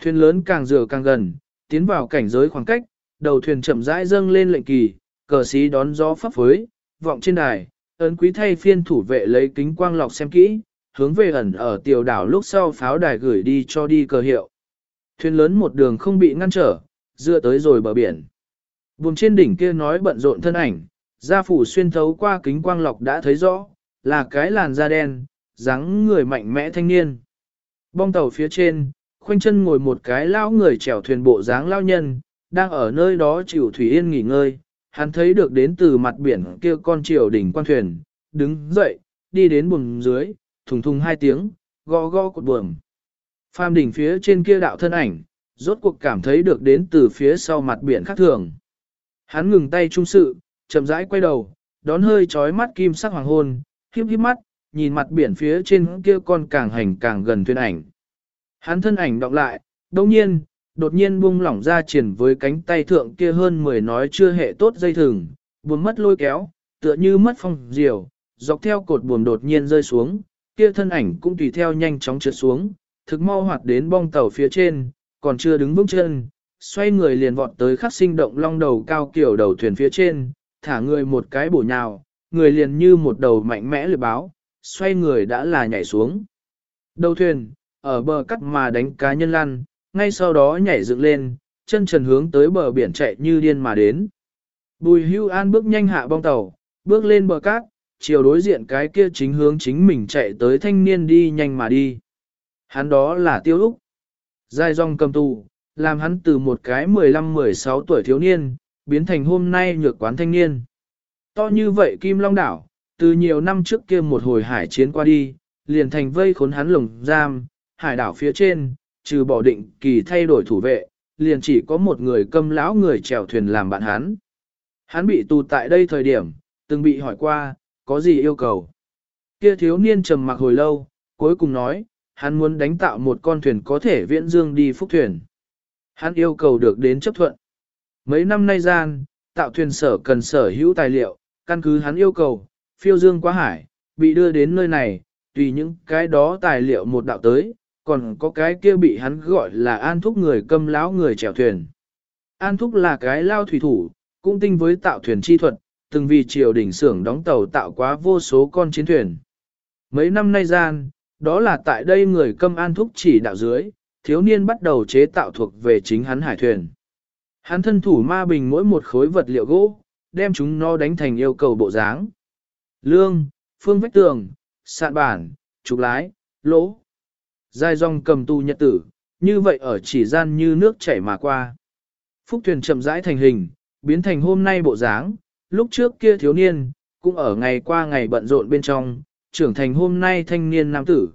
Thuyền lớn càng dừa càng gần, tiến vào cảnh giới khoảng cách, đầu thuyền chậm rãi dâng lên lệnh kỳ, cờ xí đón gió pháp phới, vọng trên đài, ấn quý thay phiên thủ vệ lấy kính quang lọc xem kỹ, hướng về ẩn ở tiểu đảo lúc sau pháo đài gửi đi cho đi cờ hiệu. Thuyền lớn một đường không bị ngăn trở, dựa tới rồi bờ biển. Buồm trên đỉnh kia nói bận rộn thân ảnh, gia phủ xuyên thấu qua kính quang lọc đã thấy rõ, là cái làn da đen, dáng người mạnh mẽ thanh niên. Bong tàu phía trên, khoanh chân ngồi một cái lão người chèo thuyền bộ dáng lao nhân, đang ở nơi đó chịu thủy yên nghỉ ngơi, hắn thấy được đến từ mặt biển kia con triều đỉnh quan thuyền, đứng dậy, đi đến buồng dưới, thùng thùng hai tiếng, gõ gõ cột buồm. Phàm đỉnh phía trên kia đạo thân ảnh, rốt cuộc cảm thấy được đến từ phía sau mặt biển khác thường. Hắn ngừng tay trung sự, chậm rãi quay đầu, đón hơi trói mắt kim sắc hoàng hôn, khiếp khiếp mắt, nhìn mặt biển phía trên kia con càng hành càng gần thuyền ảnh. Hắn thân ảnh đọc lại, đồng nhiên, đột nhiên buông lỏng ra triển với cánh tay thượng kia hơn 10 nói chưa hệ tốt dây thừng, buồn mất lôi kéo, tựa như mất phong diều, dọc theo cột buồm đột nhiên rơi xuống, kia thân ảnh cũng tùy theo nhanh chóng trượt xuống, thực mau hoạt đến bong tàu phía trên, còn chưa đứng vững chân, xoay người liền vọt tới khắc sinh động long đầu cao kiểu đầu thuyền phía trên, thả người một cái bổ nhào, người liền như một đầu mạnh mẽ lưỡi báo, xoay người đã là nhảy xuống. Đầu thuyền, ở bờ cắt mà đánh cá nhân lăn, ngay sau đó nhảy dựng lên, chân trần hướng tới bờ biển chạy như điên mà đến. Bùi hưu an bước nhanh hạ bong tàu, bước lên bờ cát, chiều đối diện cái kia chính hướng chính mình chạy tới thanh niên đi nhanh mà đi. Hắn đó là tiêu úc. Dài dòng cầm tù, làm hắn từ một cái 15-16 tuổi thiếu niên, biến thành hôm nay nhược quán thanh niên. To như vậy Kim Long Đảo, từ nhiều năm trước kia một hồi hải chiến qua đi, liền thành vây khốn hắn lồng giam, hải đảo phía trên, trừ bỏ định kỳ thay đổi thủ vệ, liền chỉ có một người câm lão người chèo thuyền làm bạn hắn. Hắn bị tù tại đây thời điểm, từng bị hỏi qua, có gì yêu cầu. Kia thiếu niên trầm mặc hồi lâu, cuối cùng nói, hắn muốn đánh tạo một con thuyền có thể viễn dương đi phúc thuyền. Hắn yêu cầu được đến chấp thuận. Mấy năm nay gian, tạo thuyền sở cần sở hữu tài liệu, căn cứ hắn yêu cầu, phiêu dương quá hải, bị đưa đến nơi này, tùy những cái đó tài liệu một đạo tới, còn có cái kia bị hắn gọi là an thúc người câm lão người chèo thuyền. An thúc là cái lao thủy thủ, cũng tinh với tạo thuyền chi thuật, từng vì triều đình xưởng đóng tàu tạo quá vô số con chiến thuyền. Mấy năm nay gian, đó là tại đây người câm an thúc chỉ đạo dưới, thiếu niên bắt đầu chế tạo thuộc về chính hắn hải thuyền. Hắn thân thủ ma bình mỗi một khối vật liệu gỗ, đem chúng nó đánh thành yêu cầu bộ dáng. Lương, phương vách tường, sạn bản, trục lái, lỗ. Dài dòng cầm tu nhật tử, như vậy ở chỉ gian như nước chảy mà qua. Phúc thuyền chậm rãi thành hình, biến thành hôm nay bộ dáng, lúc trước kia thiếu niên, cũng ở ngày qua ngày bận rộn bên trong, trưởng thành hôm nay thanh niên nam tử.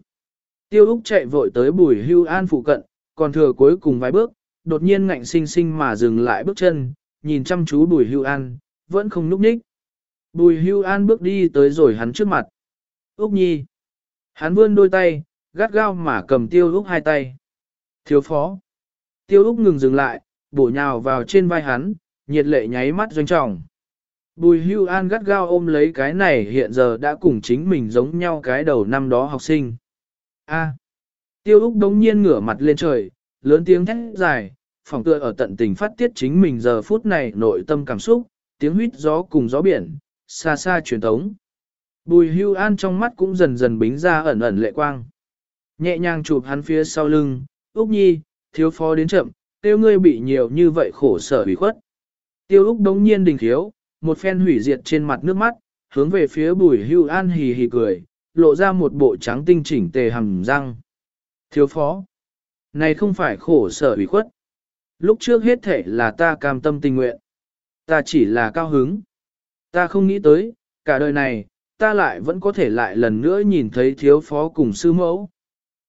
Tiêu Úc chạy vội tới bùi hưu an phụ cận, còn thừa cuối cùng vài bước, đột nhiên ngạnh sinh sinh mà dừng lại bước chân, nhìn chăm chú bùi hưu an, vẫn không núp nhích. Bùi hưu an bước đi tới rồi hắn trước mặt. Úc nhi. Hắn vươn đôi tay, gắt gao mà cầm tiêu Úc hai tay. Thiếu phó. Tiêu Úc ngừng dừng lại, bổ nhào vào trên vai hắn, nhiệt lệ nháy mắt doanh trọng. Bùi hưu an gắt gao ôm lấy cái này hiện giờ đã cùng chính mình giống nhau cái đầu năm đó học sinh. A. Tiêu Úc đống nhiên ngửa mặt lên trời, lớn tiếng thét dài, phòng tựa ở tận tình phát tiết chính mình giờ phút này nội tâm cảm xúc, tiếng huyết gió cùng gió biển, xa xa truyền tống. Bùi hưu an trong mắt cũng dần dần bính ra ẩn ẩn lệ quang. Nhẹ nhàng chụp hắn phía sau lưng, Úc Nhi, thiếu phó đến chậm, tiêu ngươi bị nhiều như vậy khổ sở ủy khuất. Tiêu Úc đống nhiên đình thiếu, một phen hủy diệt trên mặt nước mắt, hướng về phía bùi hưu an hì hì cười, lộ ra một bộ trắng tinh chỉnh tề hầm răng. Thiếu phó, này không phải khổ sở ủy khuất. Lúc trước hết thể là ta cam tâm tình nguyện. Ta chỉ là cao hứng. Ta không nghĩ tới, cả đời này, ta lại vẫn có thể lại lần nữa nhìn thấy thiếu phó cùng sư mẫu.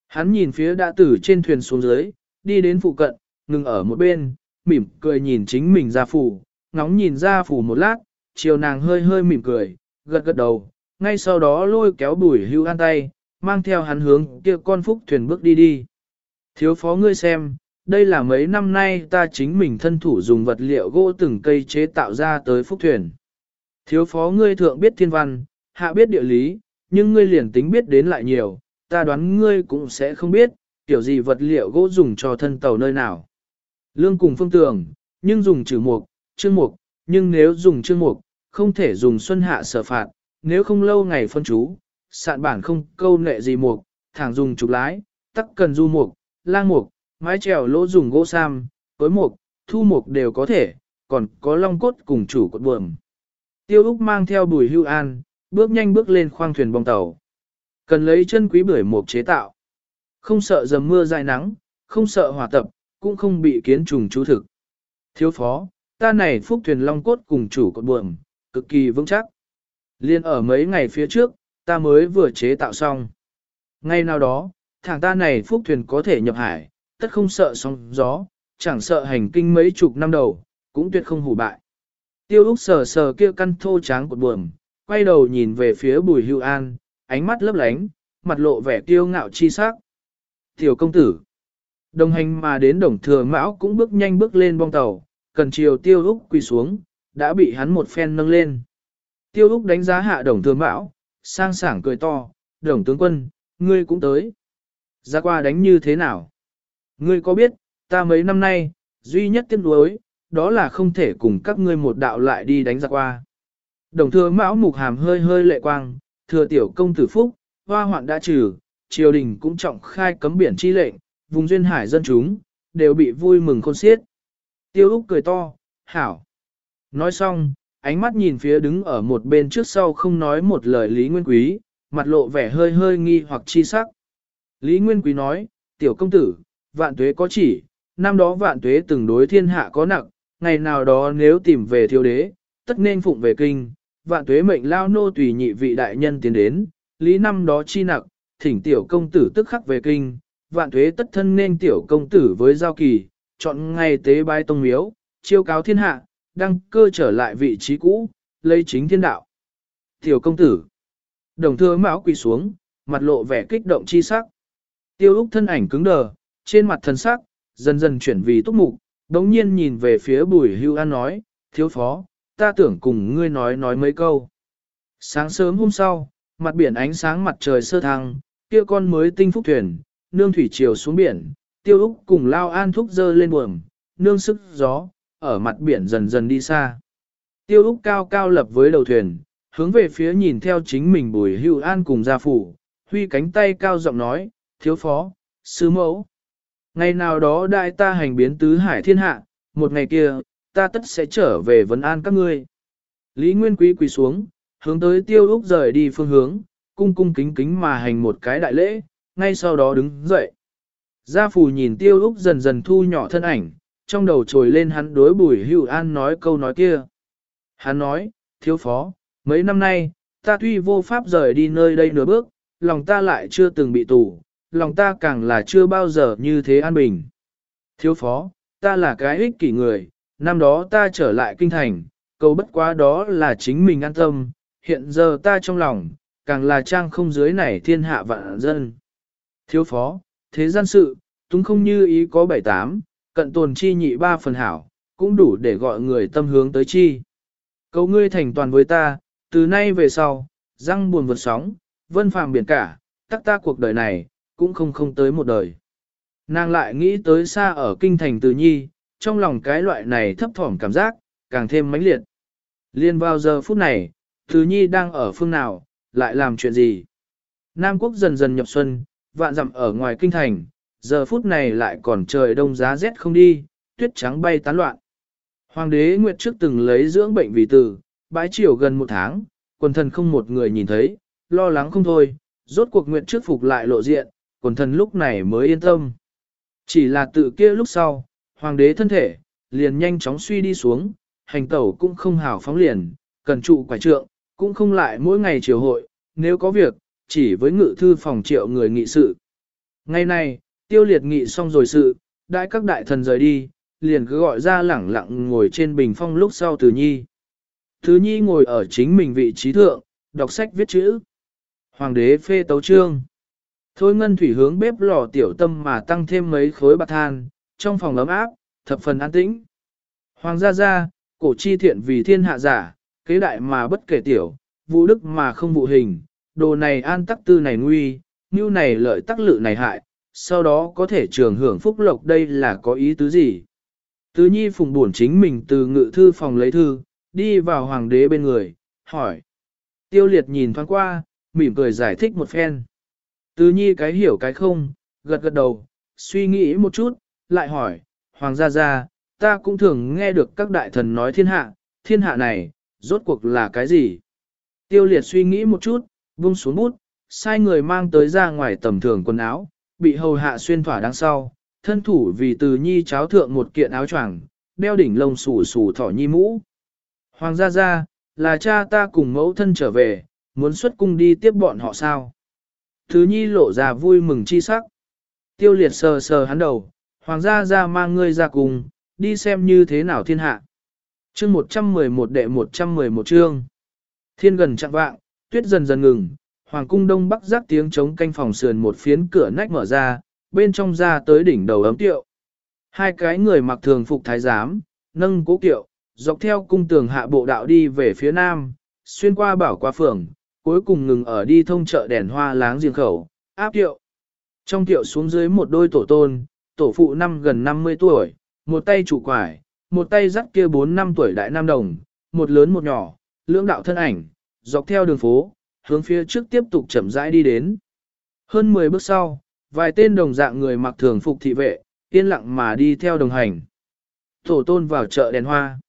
Hắn nhìn phía đã tử trên thuyền xuống dưới, đi đến phụ cận, ngừng ở một bên, mỉm cười nhìn chính mình ra phủ, ngóng nhìn ra phủ một lát, chiều nàng hơi hơi mỉm cười, gật gật đầu, ngay sau đó lôi kéo bùi hưu an tay, mang theo hắn hướng kia con phúc thuyền bước đi đi. Thiếu phó ngươi xem, đây là mấy năm nay ta chính mình thân thủ dùng vật liệu gỗ từng cây chế tạo ra tới phúc thuyền. Thiếu phó ngươi thượng biết thiên văn, hạ biết địa lý, nhưng ngươi liền tính biết đến lại nhiều, ta đoán ngươi cũng sẽ không biết, kiểu gì vật liệu gỗ dùng cho thân tàu nơi nào. Lương cùng phương tường, nhưng dùng trừ mục, chương mục, nhưng nếu dùng chương mục, không thể dùng xuân hạ sở phạt, nếu không lâu ngày phân chú, sạn bản không câu nệ gì mục, thẳng dùng trục lái, tắc cần du mục, lang mục, mái trèo lỗ dùng gỗ sam, tối mục, thu mục đều có thể, còn có long cốt cùng chủ cột buồm. Tiêu Úc mang theo bùi hưu an, bước nhanh bước lên khoang thuyền bong tàu. Cần lấy chân quý bưởi mộc chế tạo. Không sợ dầm mưa dài nắng, không sợ hỏa tập, cũng không bị kiến trùng chú thực. Thiếu phó, ta này phúc thuyền long cốt cùng chủ cột buồm, cực kỳ vững chắc. Liên ở mấy ngày phía trước, ta mới vừa chế tạo xong. Ngay nào đó, thằng ta này phúc thuyền có thể nhập hải, tất không sợ sóng gió, chẳng sợ hành kinh mấy chục năm đầu, cũng tuyệt không hủ bại. Tiêu Úc sờ sờ kia căn thô tráng cột buồm, quay đầu nhìn về phía bùi hưu an, ánh mắt lấp lánh, mặt lộ vẻ kiêu ngạo chi sắc. Tiểu công tử, đồng hành mà đến đồng thừa mão cũng bước nhanh bước lên bong tàu, cần chiều tiêu Úc quỳ xuống, đã bị hắn một phen nâng lên. Tiêu Úc đánh giá hạ đồng thừa mão, sang sảng cười to, đồng tướng quân, ngươi cũng tới. Ra qua đánh như thế nào? Ngươi có biết, ta mấy năm nay, duy nhất tiếc nuối, đó là không thể cùng các ngươi một đạo lại đi đánh ra qua. Đồng thừa mão mục hàm hơi hơi lệ quang, thừa tiểu công tử phúc, hoa hoạn đã trừ, triều đình cũng trọng khai cấm biển chi lệnh, vùng duyên hải dân chúng, đều bị vui mừng khôn xiết. Tiêu Úc cười to, hảo. Nói xong, ánh mắt nhìn phía đứng ở một bên trước sau không nói một lời Lý Nguyên Quý, mặt lộ vẻ hơi hơi nghi hoặc chi sắc. Lý Nguyên Quý nói, tiểu công tử, vạn tuế có chỉ, năm đó vạn tuế từng đối thiên hạ có nặng, ngày nào đó nếu tìm về thiếu đế, tất nên phụng về kinh, vạn tuế mệnh lao nô tùy nhị vị đại nhân tiến đến, lý năm đó chi nặng, thỉnh tiểu công tử tức khắc về kinh, vạn tuế tất thân nên tiểu công tử với giao kỳ, chọn ngày tế bái tông miếu, chiêu cáo thiên hạ, đăng cơ trở lại vị trí cũ, lấy chính thiên đạo. Tiểu công tử, đồng thưa mão quỳ xuống, mặt lộ vẻ kích động chi sắc. Tiêu Úc thân ảnh cứng đờ, trên mặt thần sắc, dần dần chuyển vì túc mục, đống nhiên nhìn về phía bùi hưu an nói, thiếu phó, ta tưởng cùng ngươi nói nói mấy câu. Sáng sớm hôm sau, mặt biển ánh sáng mặt trời sơ thăng, kia con mới tinh phúc thuyền, nương thủy chiều xuống biển, tiêu úc cùng lao an thúc dơ lên buồm, nương sức gió, ở mặt biển dần dần đi xa. Tiêu úc cao cao lập với đầu thuyền, hướng về phía nhìn theo chính mình bùi hưu an cùng gia phủ, huy cánh tay cao giọng nói, thiếu phó, sứ mẫu. Ngày nào đó đại ta hành biến tứ hải thiên hạ, một ngày kia, ta tất sẽ trở về vấn an các ngươi. Lý Nguyên Quý quỳ xuống, hướng tới tiêu úc rời đi phương hướng, cung cung kính kính mà hành một cái đại lễ, ngay sau đó đứng dậy. Gia phù nhìn tiêu úc dần dần thu nhỏ thân ảnh, trong đầu trồi lên hắn đối bùi hữu an nói câu nói kia. Hắn nói, thiếu phó, mấy năm nay, ta tuy vô pháp rời đi nơi đây nửa bước, lòng ta lại chưa từng bị tù, lòng ta càng là chưa bao giờ như thế an bình. Thiếu phó, ta là cái ích kỷ người, năm đó ta trở lại kinh thành, cầu bất quá đó là chính mình an tâm, hiện giờ ta trong lòng, càng là trang không dưới này thiên hạ vạn dân. Thiếu phó, thế gian sự, túng không như ý có bảy tám, cận tồn chi nhị ba phần hảo, cũng đủ để gọi người tâm hướng tới chi. Cầu ngươi thành toàn với ta, từ nay về sau, răng buồn vượt sóng, vân phàm biển cả, tắc ta cuộc đời này, cũng không không tới một đời. Nàng lại nghĩ tới xa ở kinh thành từ nhi, trong lòng cái loại này thấp thỏm cảm giác, càng thêm mãnh liệt. Liên vào giờ phút này, từ nhi đang ở phương nào, lại làm chuyện gì? Nam quốc dần dần nhập xuân, vạn dặm ở ngoài kinh thành, giờ phút này lại còn trời đông giá rét không đi, tuyết trắng bay tán loạn. Hoàng đế Nguyệt trước từng lấy dưỡng bệnh vì tử, bãi chiều gần một tháng, quần thần không một người nhìn thấy, lo lắng không thôi, rốt cuộc Nguyệt trước phục lại lộ diện, quần thần lúc này mới yên tâm. Chỉ là tự kia lúc sau, hoàng đế thân thể, liền nhanh chóng suy đi xuống, hành tẩu cũng không hảo phóng liền, cần trụ quải trượng, cũng không lại mỗi ngày triều hội, nếu có việc, chỉ với ngự thư phòng triệu người nghị sự. Ngày này, tiêu liệt nghị xong rồi sự, đại các đại thần rời đi, liền cứ gọi ra lẳng lặng ngồi trên bình phong lúc sau Từ Nhi. Từ Nhi ngồi ở chính mình vị trí thượng, đọc sách viết chữ. Hoàng đế phê tấu trương. Thôi ngân thủy hướng bếp lò tiểu tâm mà tăng thêm mấy khối bạc than, trong phòng ấm áp, thập phần an tĩnh. Hoàng gia gia, cổ chi thiện vì thiên hạ giả, kế đại mà bất kể tiểu, vũ đức mà không vụ hình, đồ này an tắc tư này nguy, như này lợi tắc lự này hại, sau đó có thể trường hưởng phúc lộc đây là có ý tứ gì. Tứ nhi phùng buồn chính mình từ ngự thư phòng lấy thư, đi vào hoàng đế bên người, hỏi. Tiêu liệt nhìn thoáng qua, mỉm cười giải thích một phen. Tứ nhi cái hiểu cái không, gật gật đầu, suy nghĩ một chút, lại hỏi, hoàng gia gia, ta cũng thường nghe được các đại thần nói thiên hạ, thiên hạ này, rốt cuộc là cái gì? Tiêu liệt suy nghĩ một chút, vung xuống bút, sai người mang tới ra ngoài tầm thường quần áo, bị hầu hạ xuyên thỏa đằng sau, thân thủ vì từ nhi cháo thượng một kiện áo choàng, đeo đỉnh lông xù xù thỏ nhi mũ. Hoàng gia gia, là cha ta cùng mẫu thân trở về, muốn xuất cung đi tiếp bọn họ sao? Thứ nhi lộ ra vui mừng chi sắc. Tiêu liệt sờ sờ hắn đầu, hoàng gia ra mang ngươi ra cùng, đi xem như thế nào thiên hạ. Chương 111 đệ 111 chương. Thiên gần chạm vạng, tuyết dần dần ngừng, hoàng cung đông bắc rắc tiếng chống canh phòng sườn một phiến cửa nách mở ra, bên trong ra tới đỉnh đầu ấm tiệu. Hai cái người mặc thường phục thái giám, nâng cố kiệu, dọc theo cung tường hạ bộ đạo đi về phía nam, xuyên qua bảo qua phường, cuối cùng ngừng ở đi thông chợ đèn hoa láng giềng khẩu, áp tiệu. Trong tiệu xuống dưới một đôi tổ tôn, tổ phụ năm gần 50 tuổi, một tay chủ quải, một tay dắt kia 4 năm tuổi đại nam đồng, một lớn một nhỏ, lưỡng đạo thân ảnh, dọc theo đường phố, hướng phía trước tiếp tục chậm rãi đi đến. Hơn 10 bước sau, vài tên đồng dạng người mặc thường phục thị vệ, yên lặng mà đi theo đồng hành. Tổ tôn vào chợ đèn hoa.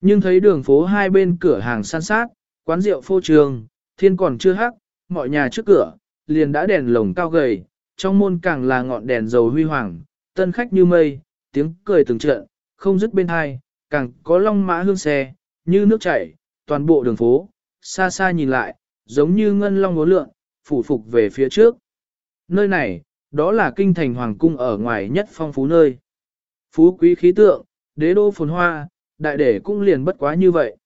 Nhưng thấy đường phố hai bên cửa hàng san sát, quán rượu phô trường, thiên còn chưa hắc, mọi nhà trước cửa, liền đã đèn lồng cao gầy, trong môn càng là ngọn đèn dầu huy hoàng, tân khách như mây, tiếng cười từng trận, không dứt bên hai, càng có long mã hương xe, như nước chảy, toàn bộ đường phố, xa xa nhìn lại, giống như ngân long ngố lượng, phủ phục về phía trước. Nơi này, đó là kinh thành hoàng cung ở ngoài nhất phong phú nơi. Phú quý khí tượng, đế đô phồn hoa, đại đệ cũng liền bất quá như vậy.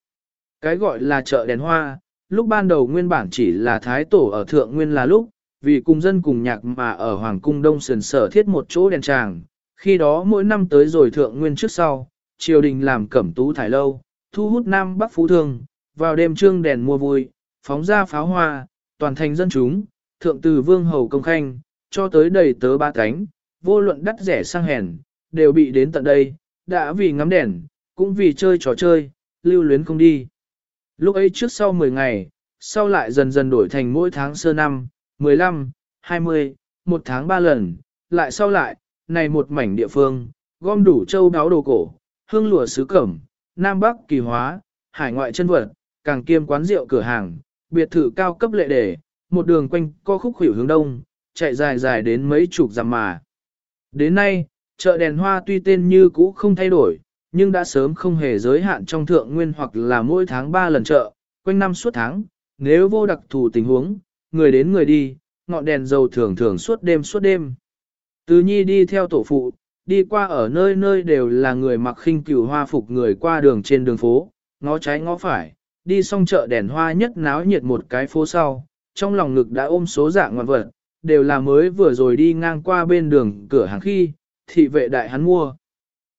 Cái gọi là chợ đèn hoa, lúc ban đầu nguyên bản chỉ là thái tổ ở thượng nguyên là lúc, vì cùng dân cùng nhạc mà ở hoàng cung đông sườn sở thiết một chỗ đèn tràng, khi đó mỗi năm tới rồi thượng nguyên trước sau, triều đình làm cẩm tú thải lâu, thu hút nam bắc phú thương, vào đêm trương đèn mua vui, phóng ra pháo hoa, toàn thành dân chúng, thượng từ vương hầu công khanh, cho tới đầy tớ ba cánh, vô luận đắt rẻ sang hèn, đều bị đến tận đây, đã vì ngắm đèn, cũng vì chơi trò chơi, lưu luyến không đi. Lúc ấy trước sau 10 ngày, sau lại dần dần đổi thành mỗi tháng sơ năm, 15, 20, một tháng ba lần, lại sau lại, này một mảnh địa phương, gom đủ châu đáo đồ cổ, hương lụa sứ cẩm, nam bắc kỳ hóa, hải ngoại chân vật, càng kiêm quán rượu cửa hàng, biệt thự cao cấp lệ đề, một đường quanh co khúc khủy hướng đông, chạy dài dài đến mấy chục dặm mà. Đến nay, chợ đèn hoa tuy tên như cũ không thay đổi, nhưng đã sớm không hề giới hạn trong thượng nguyên hoặc là mỗi tháng 3 lần chợ, quanh năm suốt tháng, nếu vô đặc thù tình huống, người đến người đi, ngọn đèn dầu thường thường suốt đêm suốt đêm. Từ nhi đi theo tổ phụ, đi qua ở nơi nơi đều là người mặc khinh cửu hoa phục người qua đường trên đường phố, ngó trái ngó phải, đi xong chợ đèn hoa nhất náo nhiệt một cái phố sau, trong lòng ngực đã ôm số dạng ngoạn vật, đều là mới vừa rồi đi ngang qua bên đường cửa hàng khi, thị vệ đại hắn mua.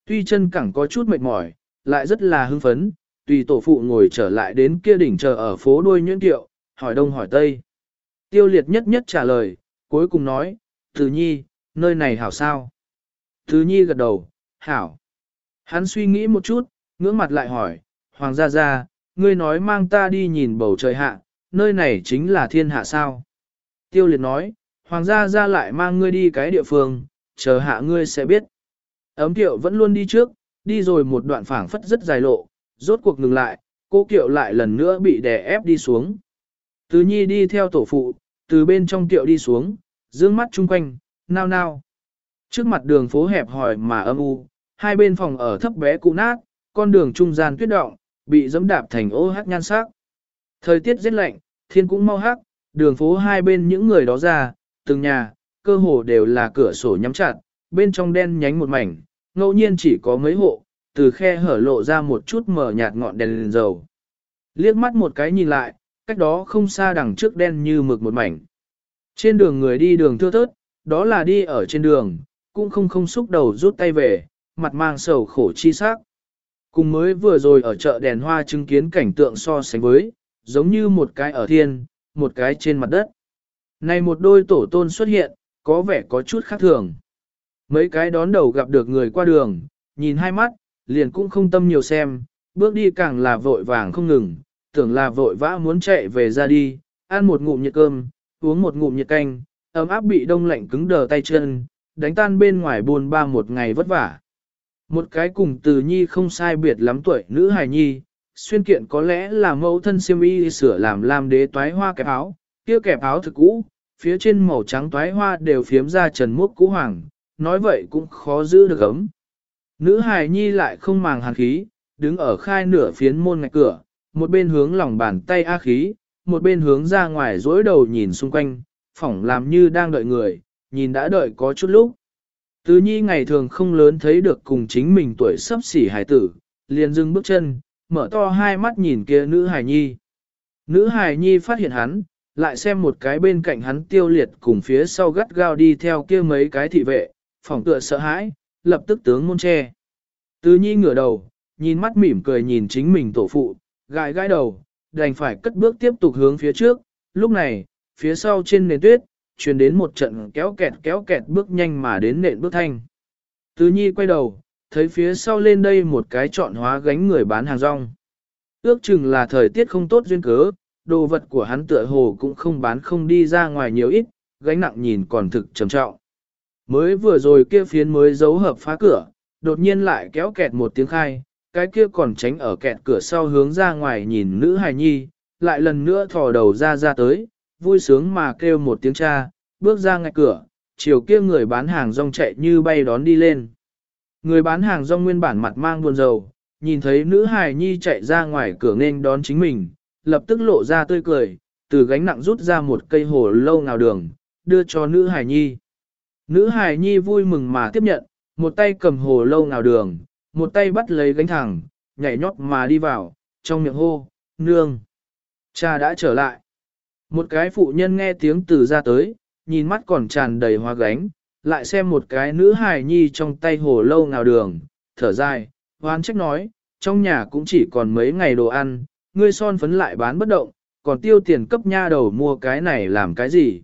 Tuy chân cẳng có chút mệt mỏi, lại rất là hưng phấn, tùy tổ phụ ngồi trở lại đến kia đỉnh chờ ở phố đuôi nhuyễn tiệu, hỏi đông hỏi tây. Tiêu liệt nhất nhất trả lời, cuối cùng nói, Từ Nhi, nơi này hảo sao? Từ Nhi gật đầu, hảo. Hắn suy nghĩ một chút, ngưỡng mặt lại hỏi, Hoàng gia gia, ngươi nói mang ta đi nhìn bầu trời hạ, nơi này chính là thiên hạ sao? Tiêu liệt nói, Hoàng gia gia lại mang ngươi đi cái địa phương, chờ hạ ngươi sẽ biết. Ấm tiệu vẫn luôn đi trước, đi rồi một đoạn phảng phất rất dài lộ, rốt cuộc ngừng lại, cô kiệu lại lần nữa bị đè ép đi xuống. Từ nhi đi theo tổ phụ, từ bên trong tiệu đi xuống, dương mắt chung quanh, nao nao. Trước mặt đường phố hẹp hỏi mà âm u, hai bên phòng ở thấp bé cũ nát, con đường trung gian tuyết động, bị dẫm đạp thành ô hát nhan sắc. Thời tiết rất lạnh, thiên cũng mau hắc, đường phố hai bên những người đó ra, từng nhà, cơ hồ đều là cửa sổ nhắm chặt, bên trong đen nhánh một mảnh, ngẫu nhiên chỉ có mấy hộ, từ khe hở lộ ra một chút mở nhạt ngọn đèn, đèn dầu. Liếc mắt một cái nhìn lại, cách đó không xa đằng trước đen như mực một mảnh. Trên đường người đi đường thưa thớt, đó là đi ở trên đường, cũng không không xúc đầu rút tay về, mặt mang sầu khổ chi sắc. Cùng mới vừa rồi ở chợ đèn hoa chứng kiến cảnh tượng so sánh với, giống như một cái ở thiên, một cái trên mặt đất. Này một đôi tổ tôn xuất hiện, có vẻ có chút khác thường. Mấy cái đón đầu gặp được người qua đường, nhìn hai mắt, liền cũng không tâm nhiều xem, bước đi càng là vội vàng không ngừng, tưởng là vội vã muốn chạy về ra đi, ăn một ngụm nhiệt cơm, uống một ngụm nhiệt canh, ấm áp bị đông lạnh cứng đờ tay chân, đánh tan bên ngoài buồn ba một ngày vất vả. Một cái cùng từ nhi không sai biệt lắm tuổi nữ hài nhi, xuyên kiện có lẽ là mẫu thân siêm y sửa làm làm đế toái hoa kẹp áo, kia kẹp áo thực cũ, phía trên màu trắng toái hoa đều phiếm ra trần múc cũ hoàng, nói vậy cũng khó giữ được ấm. Nữ hài nhi lại không màng hàn khí, đứng ở khai nửa phiến môn ngạch cửa, một bên hướng lòng bàn tay a khí, một bên hướng ra ngoài dối đầu nhìn xung quanh, phỏng làm như đang đợi người, nhìn đã đợi có chút lúc. Tứ nhi ngày thường không lớn thấy được cùng chính mình tuổi sắp xỉ hài tử, liền dừng bước chân, mở to hai mắt nhìn kia nữ hài nhi. Nữ hài nhi phát hiện hắn, lại xem một cái bên cạnh hắn tiêu liệt cùng phía sau gắt gao đi theo kia mấy cái thị vệ, phỏng tựa sợ hãi, lập tức tướng môn che. Tứ nhi ngửa đầu, nhìn mắt mỉm cười nhìn chính mình tổ phụ, gãi gãi đầu, đành phải cất bước tiếp tục hướng phía trước, lúc này, phía sau trên nền tuyết, truyền đến một trận kéo kẹt kéo kẹt bước nhanh mà đến nện bước thanh. Tứ nhi quay đầu, thấy phía sau lên đây một cái trọn hóa gánh người bán hàng rong. Ước chừng là thời tiết không tốt duyên cớ, đồ vật của hắn tựa hồ cũng không bán không đi ra ngoài nhiều ít, gánh nặng nhìn còn thực trầm trọng. Mới vừa rồi kia phiến mới giấu hợp phá cửa, đột nhiên lại kéo kẹt một tiếng khai, cái kia còn tránh ở kẹt cửa sau hướng ra ngoài nhìn nữ hài nhi, lại lần nữa thò đầu ra ra tới, vui sướng mà kêu một tiếng cha, bước ra ngay cửa, chiều kia người bán hàng rong chạy như bay đón đi lên. Người bán hàng rong nguyên bản mặt mang buồn rầu, nhìn thấy nữ hài nhi chạy ra ngoài cửa nên đón chính mình, lập tức lộ ra tươi cười, từ gánh nặng rút ra một cây hồ lâu ngào đường, đưa cho nữ hài nhi. Nữ hài nhi vui mừng mà tiếp nhận, một tay cầm hồ lâu ngào đường, một tay bắt lấy gánh thẳng, nhảy nhót mà đi vào, trong miệng hô, nương. Cha đã trở lại. Một cái phụ nhân nghe tiếng từ ra tới, nhìn mắt còn tràn đầy hoa gánh, lại xem một cái nữ hài nhi trong tay hồ lâu ngào đường, thở dài, hoan trách nói, trong nhà cũng chỉ còn mấy ngày đồ ăn, ngươi son phấn lại bán bất động, còn tiêu tiền cấp nha đầu mua cái này làm cái gì.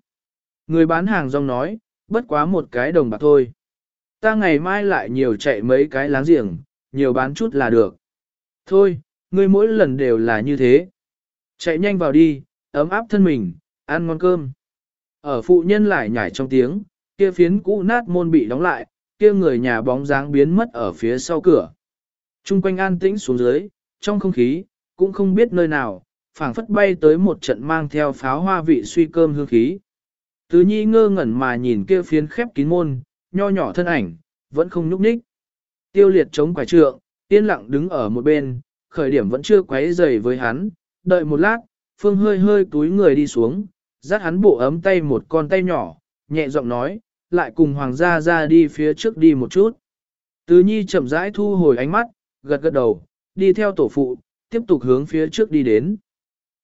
Người bán hàng rong nói, bất quá một cái đồng bạc thôi. Ta ngày mai lại nhiều chạy mấy cái láng giềng, nhiều bán chút là được. Thôi, ngươi mỗi lần đều là như thế. Chạy nhanh vào đi, ấm áp thân mình, ăn ngon cơm. Ở phụ nhân lại nhảy trong tiếng, kia phiến cũ nát môn bị đóng lại, kia người nhà bóng dáng biến mất ở phía sau cửa. Trung quanh an tĩnh xuống dưới, trong không khí, cũng không biết nơi nào, phảng phất bay tới một trận mang theo pháo hoa vị suy cơm hương khí. Tứ nhi ngơ ngẩn mà nhìn kia phiến khép kín môn, nho nhỏ thân ảnh, vẫn không nhúc nhích. Tiêu liệt chống quải trượng, yên lặng đứng ở một bên, khởi điểm vẫn chưa quấy dày với hắn, đợi một lát, phương hơi hơi túi người đi xuống, Dắt hắn bộ ấm tay một con tay nhỏ, nhẹ giọng nói, lại cùng hoàng gia ra đi phía trước đi một chút. Từ nhi chậm rãi thu hồi ánh mắt, gật gật đầu, đi theo tổ phụ, tiếp tục hướng phía trước đi đến.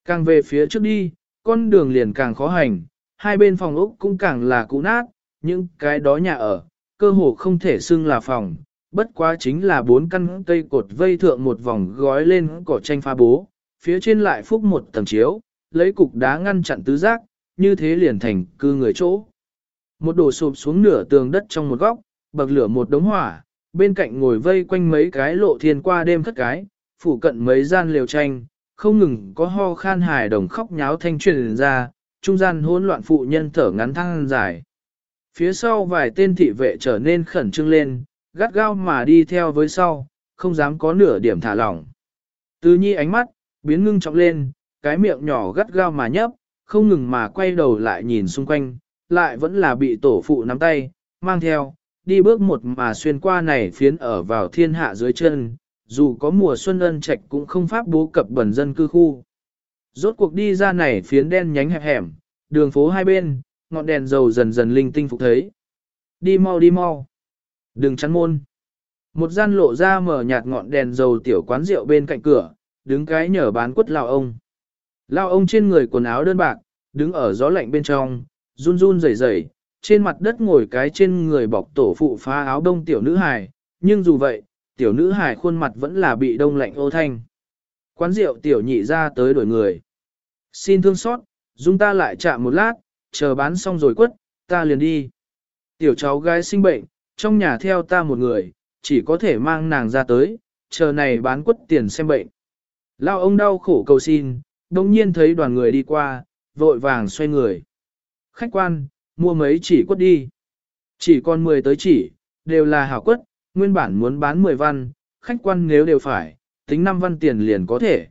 Càng về phía trước đi, con đường liền càng khó hành, hai bên phòng ốc cũng càng là cũ nát, những cái đó nhà ở, cơ hồ không thể xưng là phòng, bất quá chính là bốn căn cây cột vây thượng một vòng gói lên cỏ tranh pha bố, phía trên lại phúc một tầng chiếu, lấy cục đá ngăn chặn tứ giác, như thế liền thành cư người chỗ. Một đổ sụp xuống nửa tường đất trong một góc, bậc lửa một đống hỏa, bên cạnh ngồi vây quanh mấy cái lộ thiên qua đêm khất cái, phủ cận mấy gian liều tranh, không ngừng có ho khan hài đồng khóc nháo thanh truyền ra, trung gian hỗn loạn phụ nhân thở ngắn thăng dài. Phía sau vài tên thị vệ trở nên khẩn trương lên, gắt gao mà đi theo với sau, không dám có nửa điểm thả lỏng. Từ nhi ánh mắt, biến ngưng trọng lên, cái miệng nhỏ gắt gao mà nhấp, không ngừng mà quay đầu lại nhìn xung quanh, lại vẫn là bị tổ phụ nắm tay, mang theo, đi bước một mà xuyên qua này phiến ở vào thiên hạ dưới chân, dù có mùa xuân ân trạch cũng không pháp bố cập bẩn dân cư khu. Rốt cuộc đi ra này phiến đen nhánh hẹp hẻm, đường phố hai bên, ngọn đèn dầu dần dần linh tinh phục thấy. Đi mau đi mau. Đừng chắn môn. Một gian lộ ra mở nhạt ngọn đèn dầu tiểu quán rượu bên cạnh cửa, đứng cái nhở bán quất lao ông. Lao ông trên người quần áo đơn bạc, đứng ở gió lạnh bên trong, run run rẩy rẩy, trên mặt đất ngồi cái trên người bọc tổ phụ phá áo đông tiểu nữ hài, nhưng dù vậy, tiểu nữ hài khuôn mặt vẫn là bị đông lạnh ô thanh. Quán rượu tiểu nhị ra tới đổi người. Xin thương xót, dung ta lại chạm một lát, chờ bán xong rồi quất, ta liền đi. Tiểu cháu gái sinh bệnh, trong nhà theo ta một người, chỉ có thể mang nàng ra tới, chờ này bán quất tiền xem bệnh. Lao ông đau khổ cầu xin, đồng nhiên thấy đoàn người đi qua, vội vàng xoay người. Khách quan, mua mấy chỉ quất đi. Chỉ còn 10 tới chỉ, đều là hảo quất, nguyên bản muốn bán 10 văn, khách quan nếu đều phải, tính 5 văn tiền liền có thể.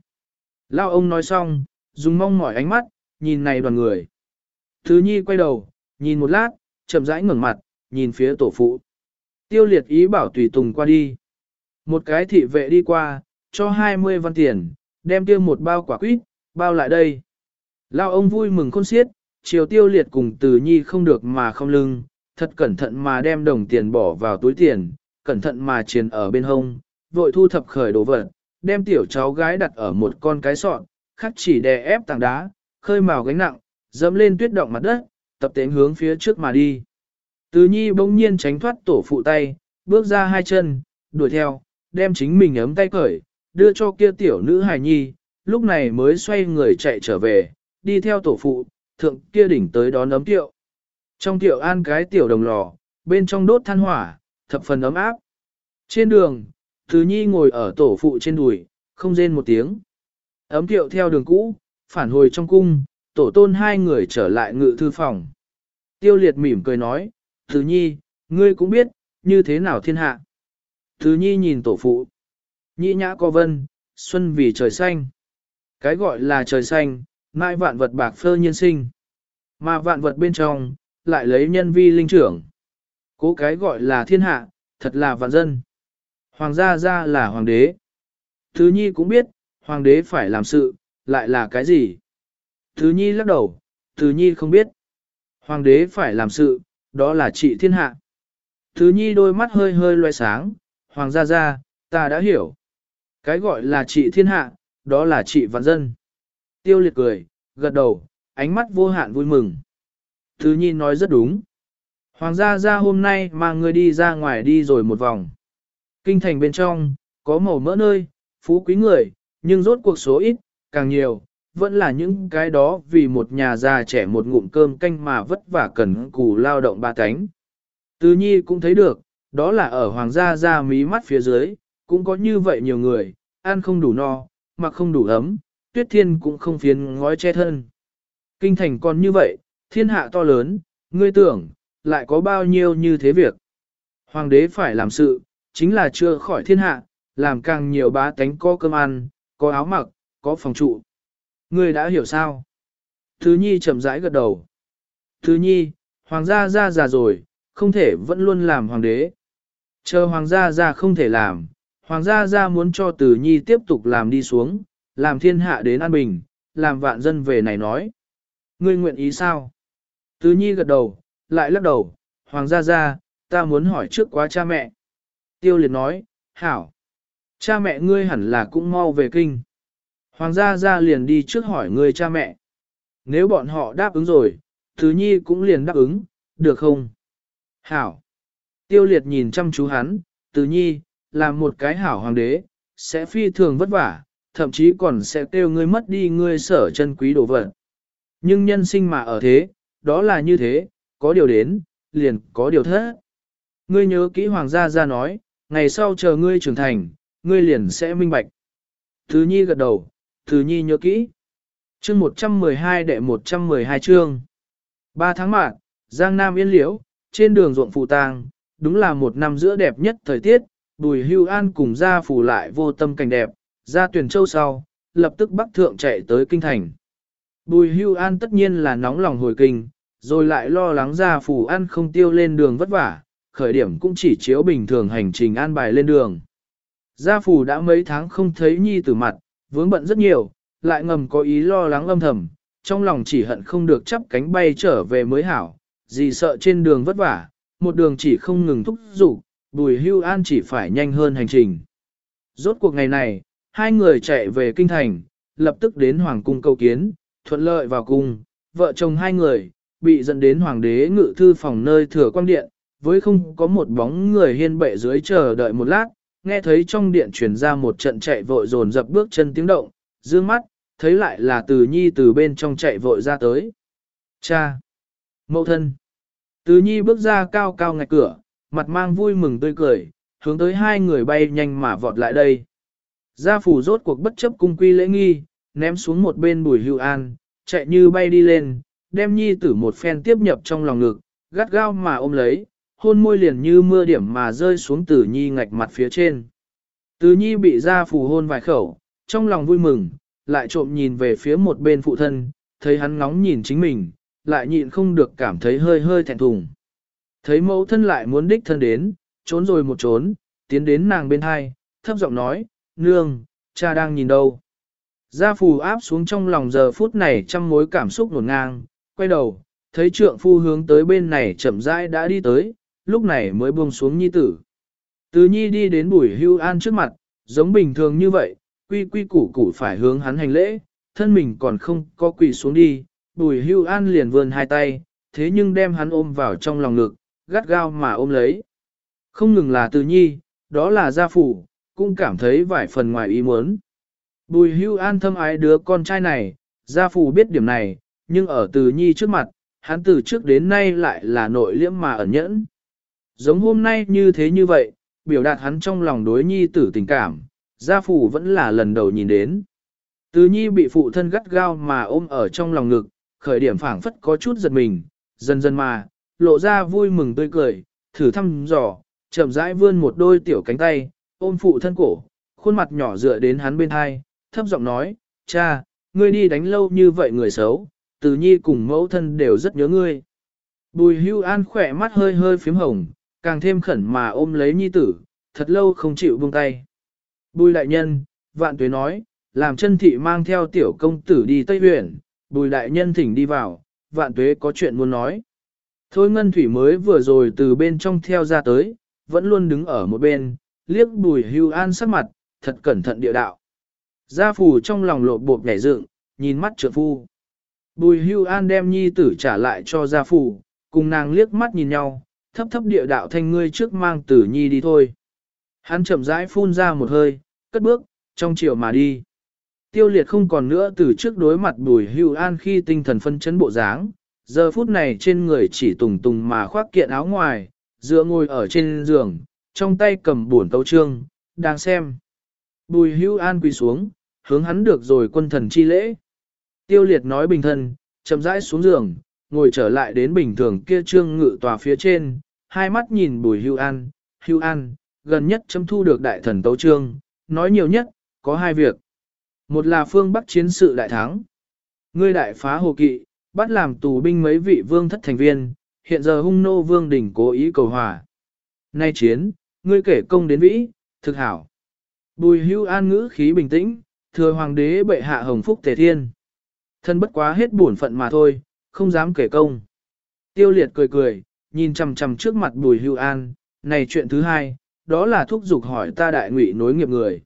Lao ông nói xong, dùng mong mỏi ánh mắt, nhìn này đoàn người. Thứ nhi quay đầu, nhìn một lát, chậm rãi ngẩng mặt, nhìn phía tổ phụ. Tiêu liệt ý bảo tùy tùng qua đi. Một cái thị vệ đi qua, cho 20 văn tiền, đem kia một bao quả quýt, bao lại đây. Lao ông vui mừng khôn xiết, chiều tiêu liệt cùng từ nhi không được mà không lưng, thật cẩn thận mà đem đồng tiền bỏ vào túi tiền, cẩn thận mà triền ở bên hông, vội thu thập khởi đồ vật, đem tiểu cháu gái đặt ở một con cái sọn, khắc chỉ đè ép tảng đá, khơi màu gánh nặng, dẫm lên tuyết động mặt đất, tập tễnh hướng phía trước mà đi. Từ nhi bỗng nhiên tránh thoát tổ phụ tay, bước ra hai chân, đuổi theo, đem chính mình ấm tay cởi, đưa cho kia tiểu nữ hài nhi, lúc này mới xoay người chạy trở về, đi theo tổ phụ, thượng kia đỉnh tới đón ấm tiệu. Trong tiệu an cái tiểu đồng lò, bên trong đốt than hỏa, thập phần ấm áp. Trên đường, Từ Nhi ngồi ở tổ phụ trên đùi, không rên một tiếng. Ấm tiệu theo đường cũ, phản hồi trong cung, tổ tôn hai người trở lại ngự thư phòng. Tiêu liệt mỉm cười nói, Thứ Nhi, ngươi cũng biết, như thế nào thiên hạ. Thứ Nhi nhìn tổ phụ. Nhĩ nhã có vân, xuân vì trời xanh. Cái gọi là trời xanh, mãi vạn vật bạc phơ nhiên sinh. Mà vạn vật bên trong, lại lấy nhân vi linh trưởng. Cố cái gọi là thiên hạ, thật là vạn dân. Hoàng gia ra là hoàng đế. Thứ nhi cũng biết, hoàng đế phải làm sự, lại là cái gì? Thứ nhi lắc đầu, thứ nhi không biết. Hoàng đế phải làm sự, đó là trị thiên hạ. Thứ nhi đôi mắt hơi hơi loe sáng, hoàng gia gia, ta đã hiểu. Cái gọi là trị thiên hạ, đó là trị vạn dân. Tiêu liệt cười, gật đầu, ánh mắt vô hạn vui mừng. Thứ nhi nói rất đúng. Hoàng gia gia hôm nay mang người đi ra ngoài đi rồi một vòng. Kinh thành bên trong, có màu mỡ nơi, phú quý người, nhưng rốt cuộc số ít, càng nhiều, vẫn là những cái đó vì một nhà già trẻ một ngụm cơm canh mà vất vả cần cù lao động ba cánh. Từ nhi cũng thấy được, đó là ở hoàng gia ra mí mắt phía dưới, cũng có như vậy nhiều người, ăn không đủ no, mặc không đủ ấm, tuyết thiên cũng không phiến ngói che thân. Kinh thành còn như vậy, thiên hạ to lớn, ngươi tưởng, lại có bao nhiêu như thế việc. Hoàng đế phải làm sự, chính là chưa khỏi thiên hạ, làm càng nhiều bá tánh có cơm ăn, có áo mặc, có phòng trụ. Ngươi đã hiểu sao? Thứ nhi chậm rãi gật đầu. Thứ nhi, hoàng gia ra già rồi, không thể vẫn luôn làm hoàng đế. Chờ hoàng gia ra không thể làm, hoàng gia ra muốn cho tử nhi tiếp tục làm đi xuống, làm thiên hạ đến an bình, làm vạn dân về này nói. Ngươi nguyện ý sao? Tứ nhi gật đầu, lại lắc đầu, hoàng gia gia, ta muốn hỏi trước quá cha mẹ. Tiêu liệt nói, hảo. Cha mẹ ngươi hẳn là cũng mau về kinh. Hoàng gia gia liền đi trước hỏi người cha mẹ. Nếu bọn họ đáp ứng rồi, Thứ nhi cũng liền đáp ứng, được không? Hảo. Tiêu liệt nhìn chăm chú hắn, Từ nhi, làm một cái hảo hoàng đế, sẽ phi thường vất vả, thậm chí còn sẽ kêu ngươi mất đi ngươi sở chân quý đồ vật. Nhưng nhân sinh mà ở thế, đó là như thế, có điều đến, liền có điều thế. Ngươi nhớ kỹ hoàng gia ra nói, ngày sau chờ ngươi trưởng thành, ngươi liền sẽ minh bạch. Thứ nhi gật đầu, thứ nhi nhớ kỹ. Chương 112 đệ 112 chương. Ba tháng mạng, Giang Nam yên liễu, trên đường ruộng phụ tang, đúng là một năm giữa đẹp nhất thời tiết, bùi hưu an cùng gia phủ lại vô tâm cảnh đẹp, ra tuyển châu sau, lập tức bắc thượng chạy tới kinh thành. Bùi hưu an tất nhiên là nóng lòng hồi kinh, rồi lại lo lắng gia phủ ăn không tiêu lên đường vất vả, khởi điểm cũng chỉ chiếu bình thường hành trình an bài lên đường. Gia phủ đã mấy tháng không thấy nhi tử mặt, vướng bận rất nhiều, lại ngầm có ý lo lắng âm thầm, trong lòng chỉ hận không được chắp cánh bay trở về mới hảo, gì sợ trên đường vất vả, một đường chỉ không ngừng thúc giục, bùi hưu an chỉ phải nhanh hơn hành trình. Rốt cuộc ngày này, hai người chạy về kinh thành, lập tức đến hoàng cung cầu kiến, thuận lợi vào cung, vợ chồng hai người, bị dẫn đến hoàng đế ngự thư phòng nơi thừa quang điện, với không có một bóng người hiên bệ dưới chờ đợi một lát, nghe thấy trong điện truyền ra một trận chạy vội dồn dập bước chân tiếng động, dương mắt, thấy lại là từ nhi từ bên trong chạy vội ra tới. Cha! Mậu thân! Từ nhi bước ra cao cao ngạch cửa, mặt mang vui mừng tươi cười, hướng tới hai người bay nhanh mà vọt lại đây. Gia phủ rốt cuộc bất chấp cung quy lễ nghi, ném xuống một bên bùi hưu an, chạy như bay đi lên, đem nhi tử một phen tiếp nhập trong lòng ngực, gắt gao mà ôm lấy, hôn môi liền như mưa điểm mà rơi xuống tử nhi ngạch mặt phía trên. Tử nhi bị gia phù hôn vài khẩu, trong lòng vui mừng, lại trộm nhìn về phía một bên phụ thân, thấy hắn ngóng nhìn chính mình, lại nhịn không được cảm thấy hơi hơi thẹn thùng. Thấy mẫu thân lại muốn đích thân đến, trốn rồi một trốn, tiến đến nàng bên hai, thấp giọng nói, nương, cha đang nhìn đâu. Gia phù áp xuống trong lòng giờ phút này trăm mối cảm xúc nổn ngang, quay đầu, thấy trượng phu hướng tới bên này chậm rãi đã đi tới, lúc này mới buông xuống nhi tử. Từ nhi đi đến bùi hưu an trước mặt, giống bình thường như vậy, quy quy củ củ phải hướng hắn hành lễ, thân mình còn không có quỳ xuống đi, bùi hưu an liền vươn hai tay, thế nhưng đem hắn ôm vào trong lòng ngực, gắt gao mà ôm lấy. Không ngừng là từ nhi, đó là gia phủ, cũng cảm thấy vài phần ngoài ý muốn. Bùi hưu an thâm ái đứa con trai này, gia phủ biết điểm này, nhưng ở từ nhi trước mặt, hắn từ trước đến nay lại là nội liễm mà ẩn nhẫn. Giống hôm nay như thế như vậy, biểu đạt hắn trong lòng đối nhi tử tình cảm, gia phủ vẫn là lần đầu nhìn đến. Từ nhi bị phụ thân gắt gao mà ôm ở trong lòng ngực, khởi điểm phảng phất có chút giật mình, dần dần mà, lộ ra vui mừng tươi cười, thử thăm dò, chậm rãi vươn một đôi tiểu cánh tay, ôm phụ thân cổ, khuôn mặt nhỏ dựa đến hắn bên hai, thấp giọng nói, cha, ngươi đi đánh lâu như vậy người xấu, từ nhi cùng mẫu thân đều rất nhớ ngươi. Bùi hưu an khỏe mắt hơi hơi phím hồng, càng thêm khẩn mà ôm lấy nhi tử, thật lâu không chịu buông tay. Bùi đại nhân, vạn tuế nói, làm chân thị mang theo tiểu công tử đi Tây Huyền, bùi đại nhân thỉnh đi vào, vạn tuế có chuyện muốn nói. Thôi ngân thủy mới vừa rồi từ bên trong theo ra tới, vẫn luôn đứng ở một bên, liếc bùi hưu an sắc mặt, thật cẩn thận địa đạo. Gia phủ trong lòng lộ bộp nhảy dựng, nhìn mắt trượng phu. Bùi hưu an đem nhi tử trả lại cho gia phủ, cùng nàng liếc mắt nhìn nhau, thấp thấp địa đạo thanh ngươi trước mang tử nhi đi thôi. Hắn chậm rãi phun ra một hơi, cất bước, trong chiều mà đi. Tiêu liệt không còn nữa từ trước đối mặt bùi hưu an khi tinh thần phân chấn bộ dáng, giờ phút này trên người chỉ tùng tùng mà khoác kiện áo ngoài, dựa ngồi ở trên giường, trong tay cầm buồn tấu trương, đang xem. Bùi hưu an quỳ xuống, hướng hắn được rồi quân thần chi lễ. Tiêu liệt nói bình thân, chậm rãi xuống giường, ngồi trở lại đến bình thường kia trương ngự tòa phía trên, hai mắt nhìn bùi hưu an, hưu an, gần nhất chấm thu được đại thần tấu trương, nói nhiều nhất, có hai việc. Một là phương Bắc chiến sự đại thắng. Ngươi đại phá hồ kỵ, bắt làm tù binh mấy vị vương thất thành viên, hiện giờ hung nô vương đỉnh cố ý cầu hòa. Nay chiến, ngươi kể công đến vĩ, thực hảo. Bùi hưu an ngữ khí bình tĩnh, thừa hoàng đế bệ hạ hồng phúc tề thiên. Thân bất quá hết bổn phận mà thôi, không dám kể công. Tiêu liệt cười cười, nhìn chằm chằm trước mặt bùi hưu an, này chuyện thứ hai, đó là thúc giục hỏi ta đại ngụy nối nghiệp người.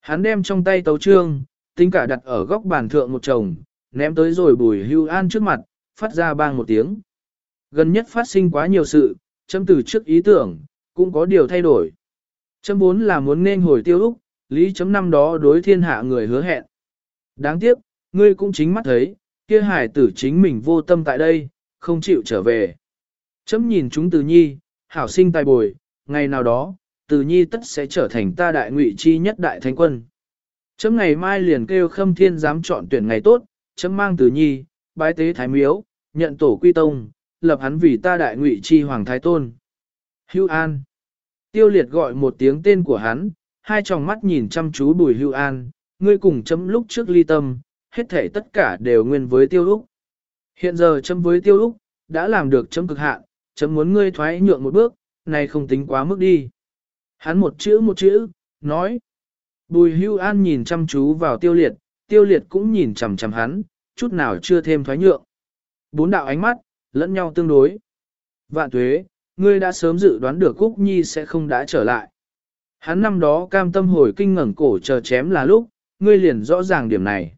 Hắn đem trong tay tấu trương, tính cả đặt ở góc bàn thượng một chồng, ném tới rồi bùi hưu an trước mặt, phát ra bang một tiếng. Gần nhất phát sinh quá nhiều sự, châm từ trước ý tưởng, cũng có điều thay đổi. Châm vốn là muốn nên hồi tiêu úc, lý chấm năm đó đối thiên hạ người hứa hẹn. Đáng tiếc, ngươi cũng chính mắt thấy, kia hải tử chính mình vô tâm tại đây, không chịu trở về. Chấm nhìn chúng từ nhi, hảo sinh tài bồi, ngày nào đó, từ nhi tất sẽ trở thành ta đại ngụy chi nhất đại thánh quân. Chấm ngày mai liền kêu khâm thiên dám chọn tuyển ngày tốt, chấm mang từ nhi, bái tế thái miếu, nhận tổ quy tông, lập hắn vì ta đại ngụy chi hoàng thái tôn. Hưu An. Tiêu liệt gọi một tiếng tên của hắn, hai tròng mắt nhìn chăm chú bùi hưu an, ngươi cùng chấm lúc trước ly tâm, hết thể tất cả đều nguyên với tiêu úc. Hiện giờ chấm với tiêu úc, đã làm được chấm cực hạn, chấm muốn ngươi thoái nhượng một bước, này không tính quá mức đi. Hắn một chữ một chữ, nói. Bùi hưu an nhìn chăm chú vào tiêu liệt, tiêu liệt cũng nhìn chằm chằm hắn, chút nào chưa thêm thoái nhượng. Bốn đạo ánh mắt, lẫn nhau tương đối. Vạn tuế, ngươi đã sớm dự đoán được Cúc Nhi sẽ không đã trở lại. Hắn năm đó cam tâm hồi kinh ngẩng cổ chờ chém là lúc, ngươi liền rõ ràng điểm này.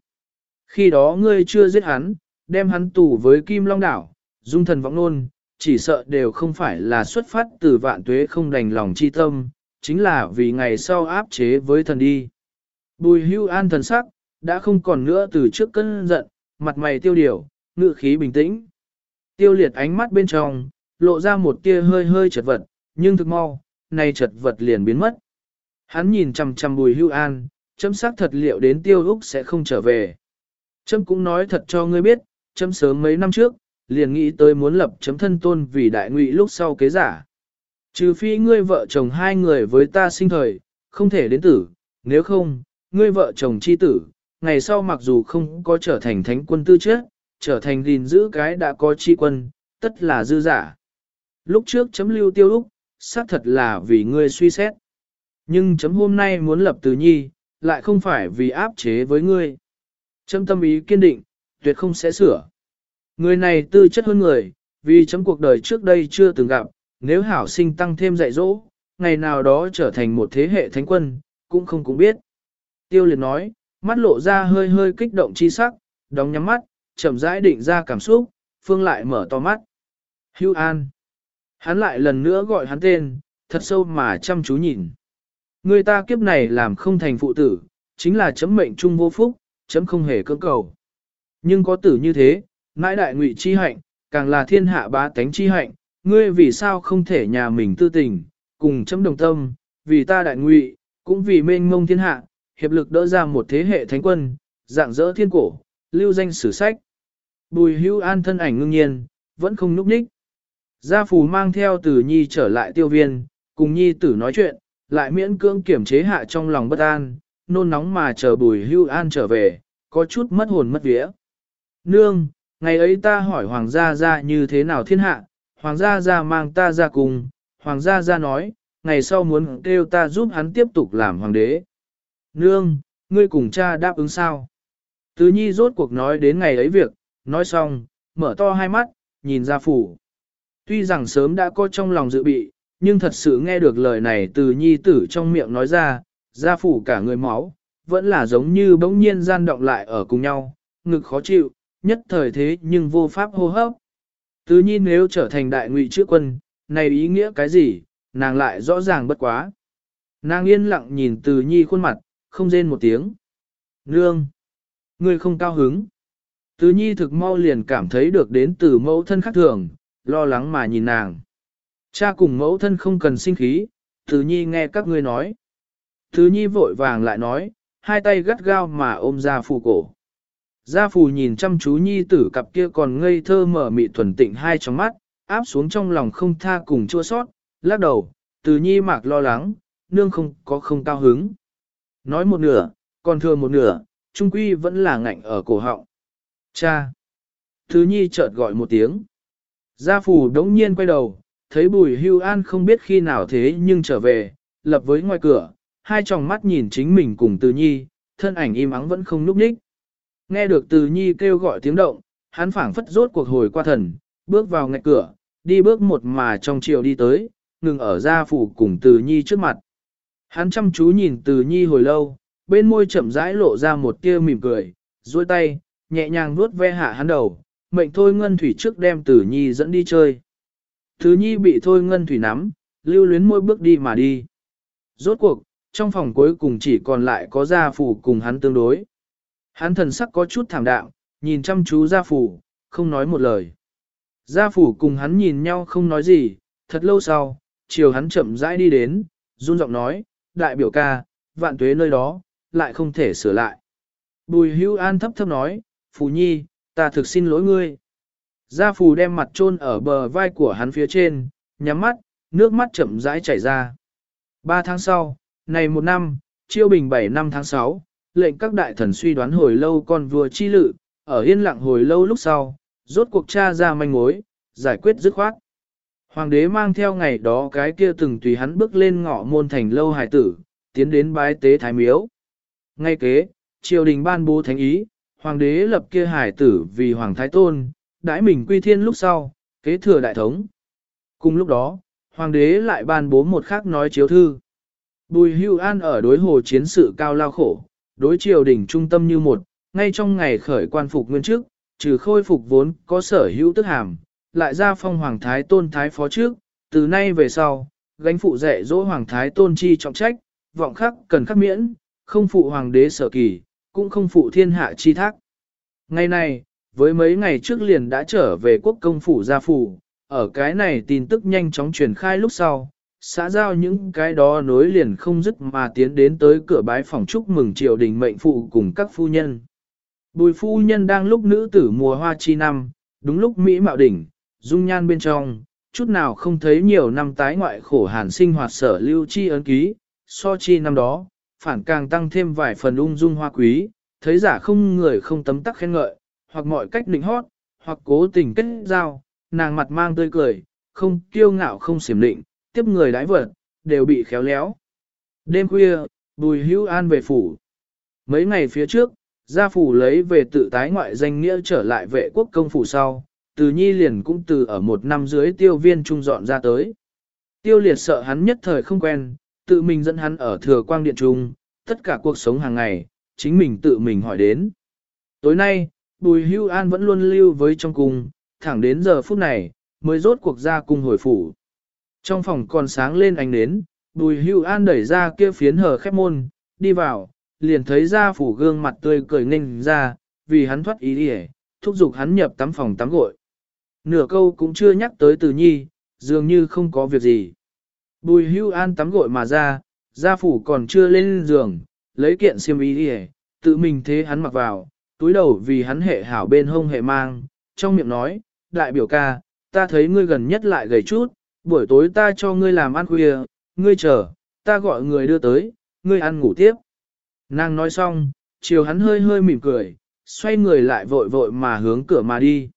Khi đó ngươi chưa giết hắn, đem hắn tù với Kim Long Đảo, dung thần vọng nôn, chỉ sợ đều không phải là xuất phát từ vạn tuế không đành lòng chi tâm, chính là vì ngày sau áp chế với thần đi. Bùi hưu an thần sắc, đã không còn nữa từ trước cơn giận, mặt mày tiêu điều, ngự khí bình tĩnh. Tiêu liệt ánh mắt bên trong, lộ ra một tia hơi hơi chật vật, nhưng thực mau, nay chật vật liền biến mất. Hắn nhìn chằm chằm bùi hưu an, chấm xác thật liệu đến tiêu úc sẽ không trở về. Trâm cũng nói thật cho ngươi biết, Trâm sớm mấy năm trước, liền nghĩ tới muốn lập chấm thân tôn vì đại ngụy lúc sau kế giả. Trừ phi ngươi vợ chồng hai người với ta sinh thời, không thể đến tử, nếu không, ngươi vợ chồng chi tử, ngày sau mặc dù không có trở thành thánh quân tư chết, trở thành gìn giữ cái đã có chi quân, tất là dư giả. Lúc trước chấm lưu tiêu lúc, xác thật là vì ngươi suy xét. Nhưng chấm hôm nay muốn lập từ nhi, lại không phải vì áp chế với ngươi. Chấm tâm ý kiên định, tuyệt không sẽ sửa. Người này tư chất hơn người, vì chấm cuộc đời trước đây chưa từng gặp, nếu hảo sinh tăng thêm dạy dỗ, ngày nào đó trở thành một thế hệ thánh quân, cũng không cũng biết. Tiêu liệt nói, mắt lộ ra hơi hơi kích động chi sắc, đóng nhắm mắt, chậm rãi định ra cảm xúc, phương lại mở to mắt. Hưu An. Hắn lại lần nữa gọi hắn tên, thật sâu mà chăm chú nhìn. Người ta kiếp này làm không thành phụ tử, chính là chấm mệnh trung vô phúc, chấm không hề cưỡng cầu. Nhưng có tử như thế, mãi đại ngụy chi hạnh, càng là thiên hạ bá tánh chi hạnh, ngươi vì sao không thể nhà mình tư tình, cùng chấm đồng tâm, vì ta đại ngụy, cũng vì mênh mông thiên hạ, hiệp lực đỡ ra một thế hệ thánh quân, dạng dỡ thiên cổ, lưu danh sử sách. Bùi hưu an thân ảnh ngưng nhiên, vẫn không núp ních. Gia phù mang theo tử nhi trở lại tiêu viên, cùng nhi tử nói chuyện, lại miễn cưỡng kiểm chế hạ trong lòng bất an, nôn nóng mà chờ bùi hưu an trở về, có chút mất hồn mất vía. Nương, ngày ấy ta hỏi hoàng gia gia như thế nào thiên hạ, hoàng gia gia mang ta ra cùng, hoàng gia gia nói, ngày sau muốn kêu ta giúp hắn tiếp tục làm hoàng đế. Nương, ngươi cùng cha đáp ứng sao? Tứ nhi rốt cuộc nói đến ngày ấy việc, nói xong, mở to hai mắt, nhìn ra phủ. Tuy rằng sớm đã có trong lòng dự bị, nhưng thật sự nghe được lời này từ nhi tử trong miệng nói ra, gia phủ cả người máu, vẫn là giống như bỗng nhiên gian động lại ở cùng nhau, ngực khó chịu, nhất thời thế nhưng vô pháp hô hấp. Tứ nhi nếu trở thành đại ngụy trước quân, này ý nghĩa cái gì, nàng lại rõ ràng bất quá. Nàng yên lặng nhìn từ nhi khuôn mặt, không rên một tiếng. Nương! Ngươi không cao hứng. Tứ nhi thực mau liền cảm thấy được đến từ mẫu thân khác thường, lo lắng mà nhìn nàng. Cha cùng mẫu thân không cần sinh khí, tứ Nhi nghe các ngươi nói thứ Nhi vội vàng lại nói, hai tay gắt gao mà ôm ra phù cổ. Gia phù nhìn chăm chú Nhi tử cặp kia còn ngây thơ mở mị thuần tịnh hai trong mắt, áp xuống trong lòng không tha cùng chua sót, lắc đầu, Từ Nhi mạc lo lắng, nương không có không cao hứng. Nói một nửa, còn thừa một nửa, trung quy vẫn là ngạnh ở cổ họng. Cha! Thứ Nhi chợt gọi một tiếng. Gia phù đống nhiên quay đầu, thấy bùi hưu an không biết khi nào thế nhưng trở về, lập với ngoài cửa, hai tròng mắt nhìn chính mình cùng từ nhi, thân ảnh im ắng vẫn không núp ních. Nghe được từ nhi kêu gọi tiếng động, hắn phảng phất rốt cuộc hồi qua thần, bước vào ngạch cửa, đi bước một mà trong chiều đi tới, ngừng ở gia phủ cùng từ nhi trước mặt. Hắn chăm chú nhìn từ nhi hồi lâu, bên môi chậm rãi lộ ra một tia mỉm cười, duỗi tay, nhẹ nhàng vuốt ve hạ hắn đầu, mệnh thôi ngân thủy trước đem từ nhi dẫn đi chơi. Từ nhi bị thôi ngân thủy nắm, lưu luyến môi bước đi mà đi. Rốt cuộc, trong phòng cuối cùng chỉ còn lại có gia phủ cùng hắn tương đối. Hắn thần sắc có chút thảm đạm, nhìn chăm chú gia phủ, không nói một lời. Gia phủ cùng hắn nhìn nhau không nói gì, thật lâu sau, chiều hắn chậm rãi đi đến, run giọng nói, đại biểu ca, vạn tuế nơi đó, lại không thể sửa lại. Bùi hưu an thấp thấp nói, Phù Nhi, ta thực xin lỗi ngươi. Gia Phù đem mặt chôn ở bờ vai của hắn phía trên, nhắm mắt, nước mắt chậm rãi chảy ra. Ba tháng sau, này một năm, chiêu bình bảy năm tháng sáu, lệnh các đại thần suy đoán hồi lâu con vua chi lự, ở yên lặng hồi lâu lúc sau, rốt cuộc tra ra manh mối, giải quyết dứt khoát. Hoàng đế mang theo ngày đó cái kia từng tùy hắn bước lên ngõ môn thành lâu hải tử, tiến đến bái tế thái miếu. Ngay kế, triều đình ban bố thánh ý, hoàng đế lập kia hải tử vì hoàng thái tôn, đãi mình quy thiên lúc sau, kế thừa đại thống. Cùng lúc đó, hoàng đế lại ban bố một khác nói chiếu thư. Bùi hưu an ở đối hồ chiến sự cao lao khổ, đối triều đình trung tâm như một, ngay trong ngày khởi quan phục nguyên chức, trừ khôi phục vốn có sở hữu tức hàm, lại ra phong hoàng thái tôn thái phó trước, từ nay về sau, gánh phụ dạy dỗ hoàng thái tôn chi trọng trách, vọng khắc cần khắc miễn, không phụ hoàng đế sở kỳ, cũng không phụ thiên hạ chi thác. Ngày này, với mấy ngày trước liền đã trở về quốc công phủ gia phủ, ở cái này tin tức nhanh chóng truyền khai lúc sau, xã giao những cái đó nối liền không dứt mà tiến đến tới cửa bái phòng chúc mừng triều đình mệnh phụ cùng các phu nhân. Bùi phu nhân đang lúc nữ tử mùa hoa chi năm, đúng lúc Mỹ mạo đỉnh, dung nhan bên trong, chút nào không thấy nhiều năm tái ngoại khổ hàn sinh hoạt sở lưu chi ấn ký, so chi năm đó, phản càng tăng thêm vài phần ung dung hoa quý, thấy giả không người không tấm tắc khen ngợi, hoặc mọi cách định hót, hoặc cố tình kết giao, nàng mặt mang tươi cười, không kiêu ngạo không xiểm định, tiếp người đãi vật, đều bị khéo léo. Đêm khuya, bùi hữu an về phủ. Mấy ngày phía trước, gia phủ lấy về tự tái ngoại danh nghĩa trở lại vệ quốc công phủ sau, từ nhi liền cũng từ ở một năm dưới tiêu viên trung dọn ra tới. Tiêu liệt sợ hắn nhất thời không quen, tự mình dẫn hắn ở thừa quang điện trung, tất cả cuộc sống hàng ngày, chính mình tự mình hỏi đến. Tối nay, Bùi Hưu An vẫn luôn lưu với trong cung, thẳng đến giờ phút này, mới rốt cuộc ra cung hồi phủ. Trong phòng còn sáng lên ánh nến, Bùi Hưu An đẩy ra kia phiến hở khép môn, đi vào, liền thấy ra phủ gương mặt tươi cười ninh ra, vì hắn thoát ý đi thúc giục hắn nhập tắm phòng tắm gội. Nửa câu cũng chưa nhắc tới từ nhi, dường như không có việc gì. Bùi hưu an tắm gội mà ra, gia phủ còn chưa lên giường, lấy kiện xiêm y đi tự mình thế hắn mặc vào, túi đầu vì hắn hệ hảo bên hông hệ mang, trong miệng nói, đại biểu ca, ta thấy ngươi gần nhất lại gầy chút, buổi tối ta cho ngươi làm ăn khuya, ngươi chờ, ta gọi người đưa tới, ngươi ăn ngủ tiếp. Nàng nói xong, chiều hắn hơi hơi mỉm cười, xoay người lại vội vội mà hướng cửa mà đi.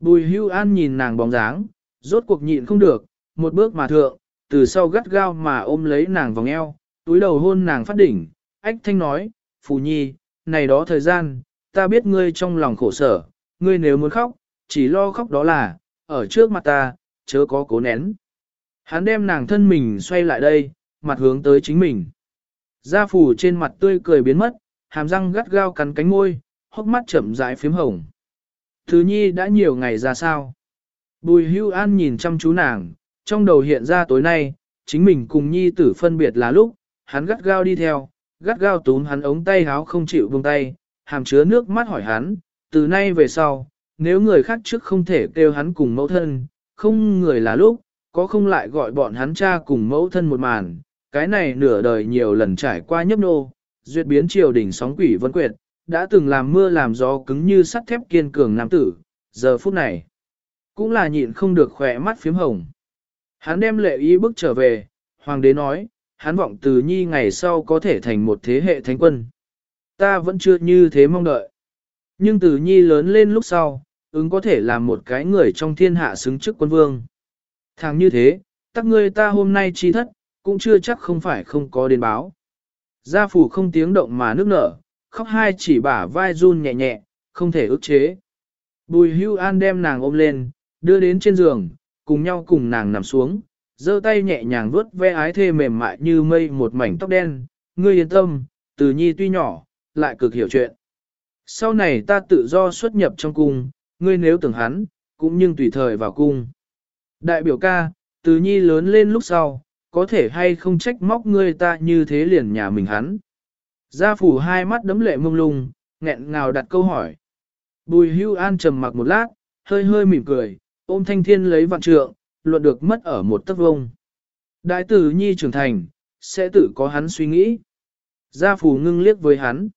Bùi hưu an nhìn nàng bóng dáng, rốt cuộc nhịn không được, một bước mà thượng, từ sau gắt gao mà ôm lấy nàng vòng eo, túi đầu hôn nàng phát đỉnh, ách thanh nói, Phù Nhi, này đó thời gian, ta biết ngươi trong lòng khổ sở, ngươi nếu muốn khóc, chỉ lo khóc đó là, ở trước mặt ta, chớ có cố nén. Hắn đem nàng thân mình xoay lại đây, mặt hướng tới chính mình. Gia phủ trên mặt tươi cười biến mất, hàm răng gắt gao cắn cánh môi, hốc mắt chậm rãi phím hồng. Thứ nhi đã nhiều ngày ra sao? Bùi hưu an nhìn chăm chú nàng, trong đầu hiện ra tối nay, chính mình cùng nhi tử phân biệt là lúc, hắn gắt gao đi theo, gắt gao túm hắn ống tay háo không chịu buông tay, hàm chứa nước mắt hỏi hắn, từ nay về sau, nếu người khác trước không thể kêu hắn cùng mẫu thân, không người là lúc, có không lại gọi bọn hắn cha cùng mẫu thân một màn, cái này nửa đời nhiều lần trải qua nhấp nô, duyệt biến triều đỉnh sóng quỷ vân quyệt, đã từng làm mưa làm gió cứng như sắt thép kiên cường nam tử, giờ phút này, cũng là nhịn không được khỏe mắt phím hồng. Hắn đem lệ ý bước trở về, hoàng đế nói, hắn vọng từ nhi ngày sau có thể thành một thế hệ thánh quân. Ta vẫn chưa như thế mong đợi. Nhưng từ nhi lớn lên lúc sau, ứng có thể làm một cái người trong thiên hạ xứng chức quân vương. Thằng như thế, tắc ngươi ta hôm nay chi thất, cũng chưa chắc không phải không có đến báo. Gia phủ không tiếng động mà nước nở, khóc hai chỉ bả vai run nhẹ nhẹ, không thể ức chế. Bùi hưu an đem nàng ôm lên, đưa đến trên giường, cùng nhau cùng nàng nằm xuống, giơ tay nhẹ nhàng vuốt ve ái thê mềm mại như mây một mảnh tóc đen, ngươi yên tâm, từ nhi tuy nhỏ, lại cực hiểu chuyện. Sau này ta tự do xuất nhập trong cung, ngươi nếu tưởng hắn, cũng nhưng tùy thời vào cung. Đại biểu ca, từ nhi lớn lên lúc sau, có thể hay không trách móc ngươi ta như thế liền nhà mình hắn. Gia phủ hai mắt đấm lệ mông lung, nghẹn ngào đặt câu hỏi. Bùi hưu an trầm mặc một lát, hơi hơi mỉm cười, ôm thanh thiên lấy vạn trượng, luận được mất ở một tấc vông. Đại tử nhi trưởng thành, sẽ tự có hắn suy nghĩ. Gia phủ ngưng liếc với hắn.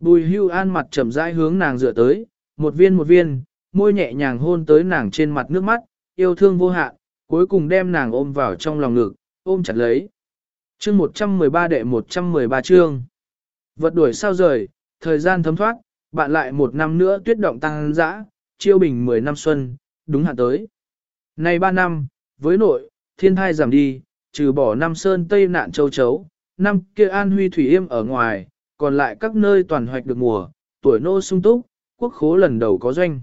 Bùi hưu an mặt trầm rãi hướng nàng dựa tới, một viên một viên, môi nhẹ nhàng hôn tới nàng trên mặt nước mắt, yêu thương vô hạn, cuối cùng đem nàng ôm vào trong lòng ngực, ôm chặt lấy. Chương 113 đệ 113 chương. Vật đuổi sao rời, thời gian thấm thoát, bạn lại một năm nữa tuyết động tăng dã, chiêu bình 10 năm xuân, đúng hạn tới. Này 3 năm, với nội, thiên thai giảm đi, trừ bỏ năm sơn tây nạn châu chấu, năm kia an huy thủy yêm ở ngoài, còn lại các nơi toàn hoạch được mùa, tuổi nô sung túc, quốc khố lần đầu có doanh.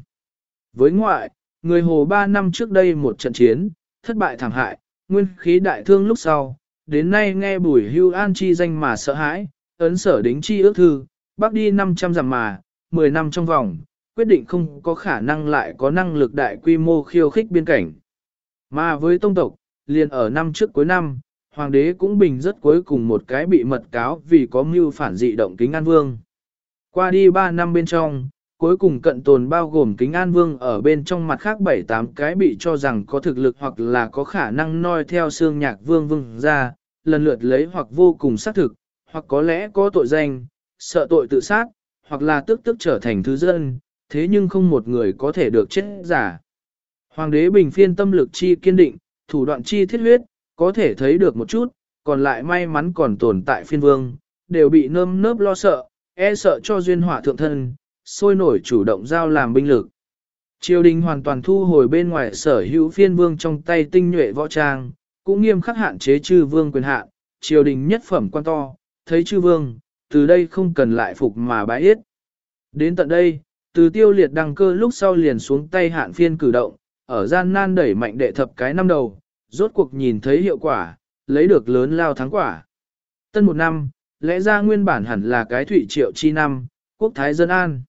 Với ngoại, người hồ 3 năm trước đây một trận chiến, thất bại thảm hại, nguyên khí đại thương lúc sau, đến nay nghe bùi hưu an chi danh mà sợ hãi, ấn sở đính chi ước thư, bác đi 500 dặm mà, 10 năm trong vòng, quyết định không có khả năng lại có năng lực đại quy mô khiêu khích biên cảnh. Mà với tông tộc, liền ở năm trước cuối năm, hoàng đế cũng bình rất cuối cùng một cái bị mật cáo vì có mưu phản dị động kính an vương. Qua đi 3 năm bên trong, cuối cùng cận tồn bao gồm kính an vương ở bên trong mặt khác 7-8 cái bị cho rằng có thực lực hoặc là có khả năng noi theo xương nhạc vương vương ra, lần lượt lấy hoặc vô cùng xác thực, hoặc có lẽ có tội danh, sợ tội tự sát, hoặc là tức tức trở thành thứ dân, thế nhưng không một người có thể được chết giả. Hoàng đế bình phiên tâm lực chi kiên định, thủ đoạn chi thiết huyết, có thể thấy được một chút, còn lại may mắn còn tồn tại phiên vương, đều bị nơm nớp lo sợ, e sợ cho duyên hỏa thượng thân, sôi nổi chủ động giao làm binh lực. Triều đình hoàn toàn thu hồi bên ngoài sở hữu phiên vương trong tay tinh nhuệ võ trang, cũng nghiêm khắc hạn chế chư vương quyền hạn, triều đình nhất phẩm quan to, thấy chư vương, từ đây không cần lại phục mà bái yết. Đến tận đây, từ tiêu liệt đăng cơ lúc sau liền xuống tay hạn phiên cử động, ở gian nan đẩy mạnh đệ thập cái năm đầu, rốt cuộc nhìn thấy hiệu quả, lấy được lớn lao thắng quả. Tân một năm, lẽ ra nguyên bản hẳn là cái thủy triệu chi năm, quốc thái dân an.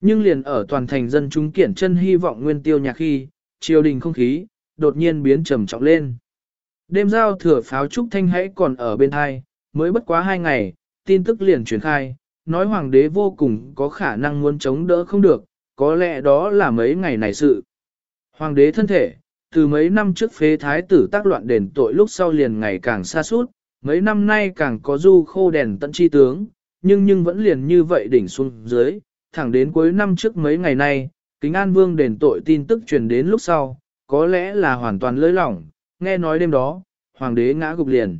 Nhưng liền ở toàn thành dân chúng kiển chân hy vọng nguyên tiêu nhạc khi, triều đình không khí, đột nhiên biến trầm trọng lên. Đêm giao thừa pháo trúc thanh hãy còn ở bên hai, mới bất quá hai ngày, tin tức liền truyền khai, nói hoàng đế vô cùng có khả năng muốn chống đỡ không được, có lẽ đó là mấy ngày này sự. Hoàng đế thân thể, từ mấy năm trước phế thái tử tác loạn đền tội lúc sau liền ngày càng xa suốt, mấy năm nay càng có du khô đèn tận chi tướng, nhưng nhưng vẫn liền như vậy đỉnh xuống dưới, thẳng đến cuối năm trước mấy ngày nay, kính an vương đền tội tin tức truyền đến lúc sau, có lẽ là hoàn toàn lơi lỏng, nghe nói đêm đó, hoàng đế ngã gục liền.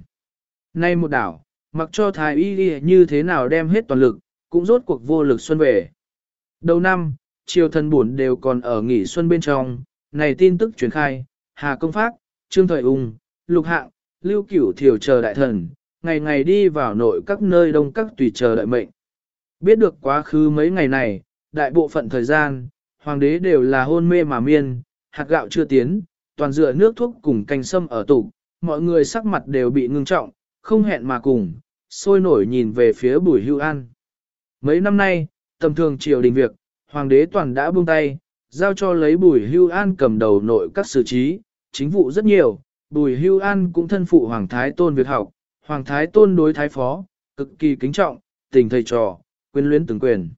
Nay một đảo, mặc cho thái y như thế nào đem hết toàn lực, cũng rốt cuộc vô lực xuân về. Đầu năm, triều thần buồn đều còn ở nghỉ xuân bên trong, này tin tức truyền khai, Hà Công Phác, Trương Thời Ung, Lục Hạng, Lưu Cửu Thiều chờ đại thần, ngày ngày đi vào nội các nơi đông các tùy chờ đợi mệnh. Biết được quá khứ mấy ngày này, đại bộ phận thời gian, hoàng đế đều là hôn mê mà miên, hạt gạo chưa tiến, toàn dựa nước thuốc cùng canh sâm ở tủ, mọi người sắc mặt đều bị ngưng trọng, không hẹn mà cùng, sôi nổi nhìn về phía bùi hưu an. Mấy năm nay, tầm thường triều đình việc, hoàng đế toàn đã buông tay, giao cho lấy bùi hưu an cầm đầu nội các xử trí, chính vụ rất nhiều, bùi hưu an cũng thân phụ hoàng thái tôn việc học, hoàng thái tôn đối thái phó, cực kỳ kính trọng, tình thầy trò, quyến luyến từng quyền.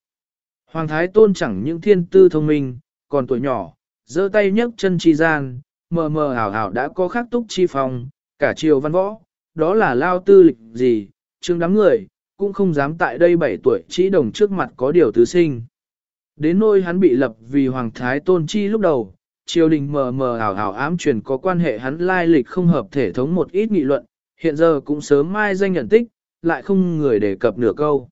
Hoàng thái tôn chẳng những thiên tư thông minh, còn tuổi nhỏ, giơ tay nhấc chân chi gian, mờ mờ ảo ảo đã có khắc túc chi phòng, cả triều văn võ, đó là lao tư lịch gì, chương đám người, cũng không dám tại đây 7 tuổi chỉ đồng trước mặt có điều tứ sinh. Đến nôi hắn bị lập vì Hoàng Thái Tôn Chi lúc đầu, triều đình mờ mờ ảo ảo ám truyền có quan hệ hắn lai lịch không hợp thể thống một ít nghị luận, hiện giờ cũng sớm mai danh nhận tích, lại không người đề cập nửa câu.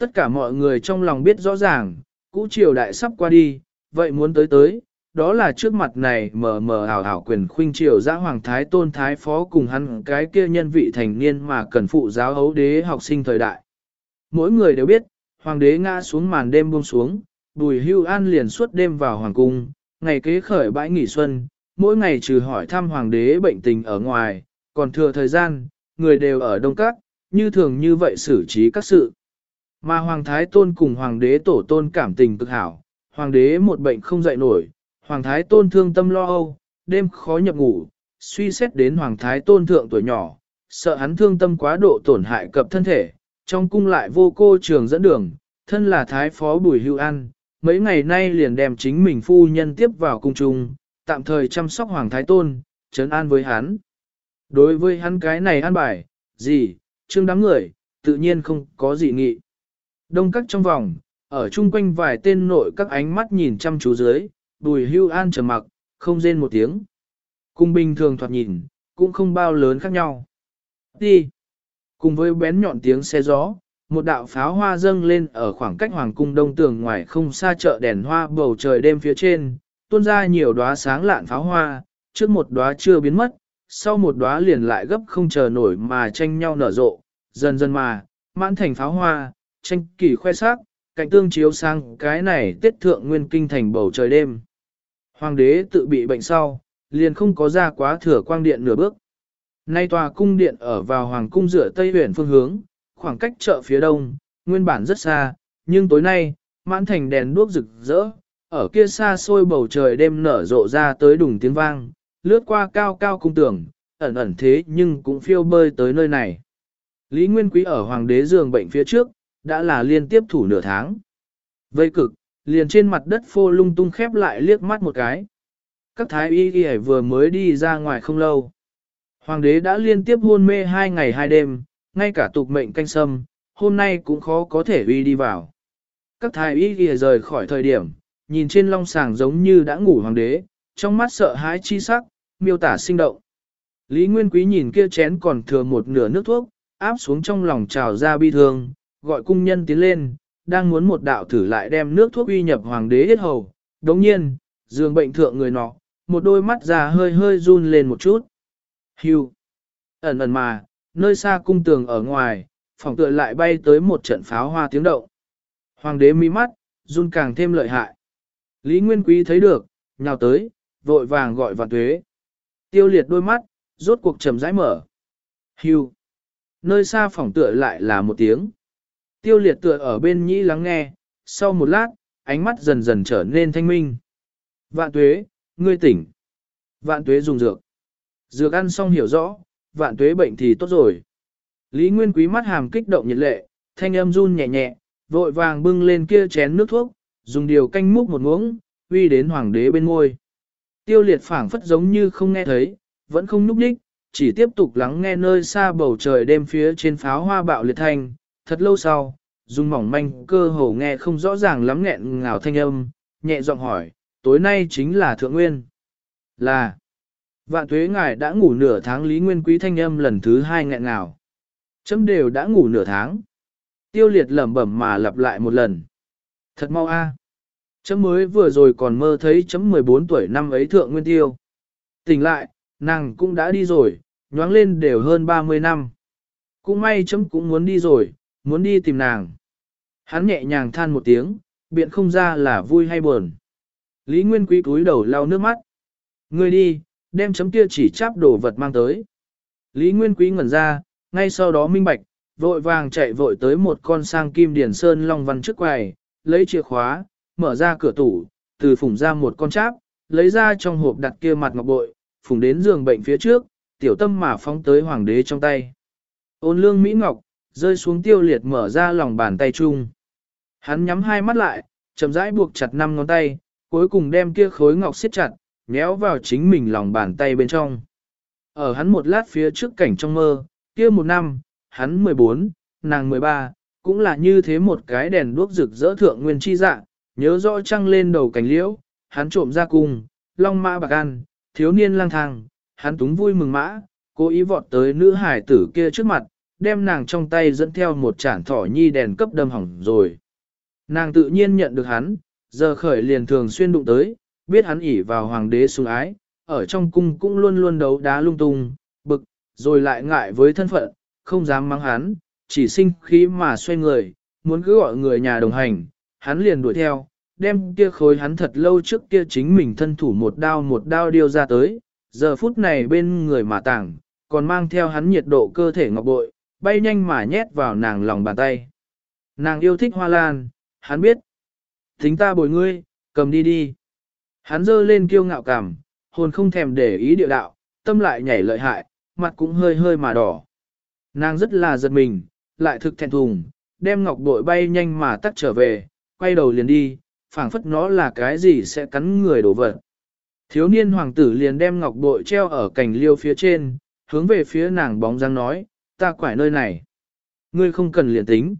Tất cả mọi người trong lòng biết rõ ràng, cũ triều đại sắp qua đi, vậy muốn tới tới, đó là trước mặt này mờ mờ ảo ảo quyền khuynh triều giã hoàng thái tôn thái phó cùng hắn cái kia nhân vị thành niên mà cần phụ giáo hấu đế học sinh thời đại. Mỗi người đều biết, hoàng đế ngã xuống màn đêm buông xuống, Bùi Hưu An liền suốt đêm vào hoàng cung, ngày kế khởi bãi nghỉ xuân, mỗi ngày trừ hỏi thăm hoàng đế bệnh tình ở ngoài, còn thừa thời gian, người đều ở Đông Các, như thường như vậy xử trí các sự. Mà Hoàng Thái Tôn cùng Hoàng đế tổ tôn cảm tình cực hảo, Hoàng đế một bệnh không dậy nổi, Hoàng Thái Tôn thương tâm lo âu, đêm khó nhập ngủ, suy xét đến Hoàng Thái Tôn thượng tuổi nhỏ, sợ hắn thương tâm quá độ tổn hại cập thân thể, trong cung lại vô cô trường dẫn đường, thân là Thái Phó Bùi Hưu An, mấy ngày nay liền đem chính mình phu nhân tiếp vào cung trung, tạm thời chăm sóc Hoàng Thái Tôn, trấn an với hắn. Đối với hắn cái này an bài, gì, trương đám người, tự nhiên không có gì nghị. Đông các trong vòng, ở chung quanh vài tên nội các ánh mắt nhìn chăm chú dưới, bùi hưu an trầm mặc, không rên một tiếng. Cung bình thường thoạt nhìn, cũng không bao lớn khác nhau. Đi! Cùng với bén nhọn tiếng xe gió, một đạo pháo hoa dâng lên ở khoảng cách hoàng cung đông tường ngoài không xa chợ đèn hoa bầu trời đêm phía trên, tuôn ra nhiều đóa sáng lạn pháo hoa, trước một đóa chưa biến mất, sau một đóa liền lại gấp không chờ nổi mà tranh nhau nở rộ, dần dần mà, mãn thành pháo hoa, tranh kỳ khoe sắc, cạnh tương chiếu sang cái này tiết thượng nguyên kinh thành bầu trời đêm. Hoàng đế tự bị bệnh sau, liền không có ra quá thừa quang điện nửa bước. Nay tòa cung điện ở vào hoàng cung dựa tây huyền phương hướng, khoảng cách chợ phía đông, nguyên bản rất xa, nhưng tối nay, mãn thành đèn đuốc rực rỡ, ở kia xa xôi bầu trời đêm nở rộ ra tới đùng tiếng vang, lướt qua cao cao cung tường, ẩn ẩn thế nhưng cũng phiêu bơi tới nơi này. Lý Nguyên Quý ở hoàng đế giường bệnh phía trước, đã là liên tiếp thủ nửa tháng. Vây cực, liền trên mặt đất phô lung tung khép lại liếc mắt một cái. Các thái y y vừa mới đi ra ngoài không lâu. Hoàng đế đã liên tiếp hôn mê hai ngày hai đêm, ngay cả tục mệnh canh sâm, hôm nay cũng khó có thể uy đi vào. Các thái y y rời khỏi thời điểm, nhìn trên long sàng giống như đã ngủ hoàng đế, trong mắt sợ hãi chi sắc, miêu tả sinh động. Lý Nguyên Quý nhìn kia chén còn thừa một nửa nước thuốc, áp xuống trong lòng trào ra bi thương, gọi cung nhân tiến lên, đang muốn một đạo thử lại đem nước thuốc uy nhập hoàng đế hết hầu. Đồng nhiên, giường bệnh thượng người nọ, một đôi mắt già hơi hơi run lên một chút. Hưu. Ẩn ẩn mà, nơi xa cung tường ở ngoài, phòng tựa lại bay tới một trận pháo hoa tiếng động. Hoàng đế mi mắt, run càng thêm lợi hại. Lý Nguyên Quý thấy được, nhào tới, vội vàng gọi vạn tuế. Tiêu liệt đôi mắt, rốt cuộc trầm rãi mở. Hưu. Nơi xa phòng tựa lại là một tiếng. Tiêu liệt tựa ở bên nhĩ lắng nghe, sau một lát, ánh mắt dần dần trở nên thanh minh. Vạn tuế, ngươi tỉnh. Vạn tuế dùng dược. Dược ăn xong hiểu rõ, vạn tuế bệnh thì tốt rồi. Lý Nguyên Quý mắt hàm kích động nhiệt lệ, thanh âm run nhẹ nhẹ, vội vàng bưng lên kia chén nước thuốc, dùng điều canh múc một muỗng, uy đến hoàng đế bên ngôi. Tiêu liệt phảng phất giống như không nghe thấy, vẫn không núp đích, chỉ tiếp tục lắng nghe nơi xa bầu trời đêm phía trên pháo hoa bạo liệt thanh, thật lâu sau, dùng mỏng manh cơ hồ nghe không rõ ràng lắm nghẹn ngào thanh âm, nhẹ giọng hỏi, tối nay chính là thượng nguyên. Là, vạn tuế ngài đã ngủ nửa tháng lý nguyên quý thanh âm lần thứ hai nghẹn ngào. Chấm đều đã ngủ nửa tháng. Tiêu liệt lẩm bẩm mà lặp lại một lần. Thật mau a. Chấm mới vừa rồi còn mơ thấy chấm 14 tuổi năm ấy thượng nguyên tiêu. Tỉnh lại, nàng cũng đã đi rồi, nhoáng lên đều hơn 30 năm. Cũng may chấm cũng muốn đi rồi, muốn đi tìm nàng. Hắn nhẹ nhàng than một tiếng, biện không ra là vui hay buồn. Lý Nguyên Quý cúi đầu lau nước mắt. Người đi, đem chấm kia chỉ cháp đồ vật mang tới. Lý Nguyên Quý ngẩn ra, ngay sau đó minh bạch, vội vàng chạy vội tới một con sang kim điển sơn long văn trước quầy, lấy chìa khóa, mở ra cửa tủ, từ phủng ra một con cháp, lấy ra trong hộp đặt kia mặt ngọc bội, phủng đến giường bệnh phía trước, tiểu tâm mà phóng tới hoàng đế trong tay. Ôn lương Mỹ Ngọc, rơi xuống tiêu liệt mở ra lòng bàn tay chung. Hắn nhắm hai mắt lại, chậm rãi buộc chặt năm ngón tay, cuối cùng đem kia khối ngọc siết chặt, méo vào chính mình lòng bàn tay bên trong. Ở hắn một lát phía trước cảnh trong mơ, kia một năm, hắn 14, nàng 13, cũng là như thế một cái đèn đuốc rực rỡ thượng nguyên chi dạng, nhớ rõ trăng lên đầu cành liễu, hắn trộm ra cung, long mã bạc ăn, thiếu niên lang thang, hắn túng vui mừng mã, cố ý vọt tới nữ hải tử kia trước mặt, đem nàng trong tay dẫn theo một chản thỏ nhi đèn cấp đâm hỏng rồi. Nàng tự nhiên nhận được hắn, giờ khởi liền thường xuyên đụng tới, biết hắn ỉ vào hoàng đế sủng ái, ở trong cung cũng luôn luôn đấu đá lung tung, bực, rồi lại ngại với thân phận, không dám mắng hắn, chỉ sinh khí mà xoay người, muốn cứ gọi người nhà đồng hành, hắn liền đuổi theo, đem kia khối hắn thật lâu trước kia chính mình thân thủ một đao một đao điêu ra tới, giờ phút này bên người mà tảng, còn mang theo hắn nhiệt độ cơ thể ngọc bội, bay nhanh mà nhét vào nàng lòng bàn tay. Nàng yêu thích hoa lan, hắn biết. Thính ta bồi ngươi, cầm đi đi. Hắn dơ lên kiêu ngạo cảm, hồn không thèm để ý địa đạo, tâm lại nhảy lợi hại, mặt cũng hơi hơi mà đỏ. Nàng rất là giật mình, lại thực thẹn thùng, đem ngọc bội bay nhanh mà tắt trở về, quay đầu liền đi, phảng phất nó là cái gì sẽ cắn người đổ vật. Thiếu niên hoàng tử liền đem ngọc bội treo ở cành liêu phía trên, hướng về phía nàng bóng dáng nói, ta quải nơi này. Ngươi không cần liền tính.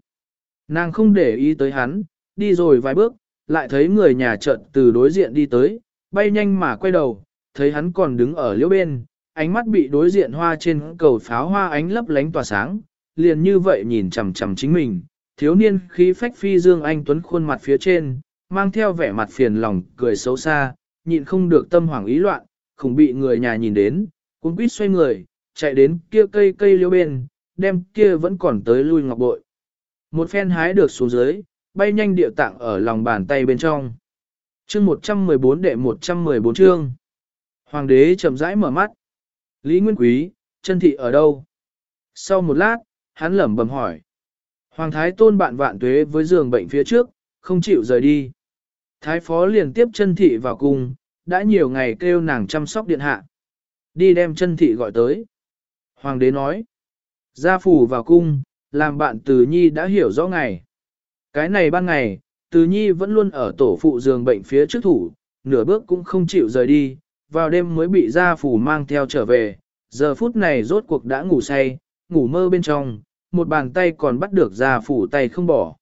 Nàng không để ý tới hắn, đi rồi vài bước, lại thấy người nhà chợt từ đối diện đi tới, bay nhanh mà quay đầu, thấy hắn còn đứng ở liễu bên, ánh mắt bị đối diện hoa trên cầu pháo hoa ánh lấp lánh tỏa sáng, liền như vậy nhìn chằm chằm chính mình, thiếu niên khí phách phi dương anh tuấn khuôn mặt phía trên, mang theo vẻ mặt phiền lòng, cười xấu xa, nhịn không được tâm hoảng ý loạn, không bị người nhà nhìn đến, cũng quýt xoay người, chạy đến kia cây cây liễu bên, đem kia vẫn còn tới lui ngọc bội. Một phen hái được xuống dưới, bay nhanh điệu tạng ở lòng bàn tay bên trong. Chương 114 đệ 114 chương. Hoàng đế chậm rãi mở mắt. Lý Nguyên Quý, chân thị ở đâu? Sau một lát, hắn lẩm bẩm hỏi. Hoàng thái tôn bạn vạn tuế với giường bệnh phía trước, không chịu rời đi. Thái phó liền tiếp chân thị vào cung, đã nhiều ngày kêu nàng chăm sóc điện hạ. Đi đem chân thị gọi tới. Hoàng đế nói. Gia phủ vào cung, làm bạn từ nhi đã hiểu rõ ngày. Cái này ban ngày, từ nhi vẫn luôn ở tổ phụ giường bệnh phía trước thủ, nửa bước cũng không chịu rời đi, vào đêm mới bị gia phủ mang theo trở về, giờ phút này rốt cuộc đã ngủ say, ngủ mơ bên trong, một bàn tay còn bắt được gia phủ tay không bỏ.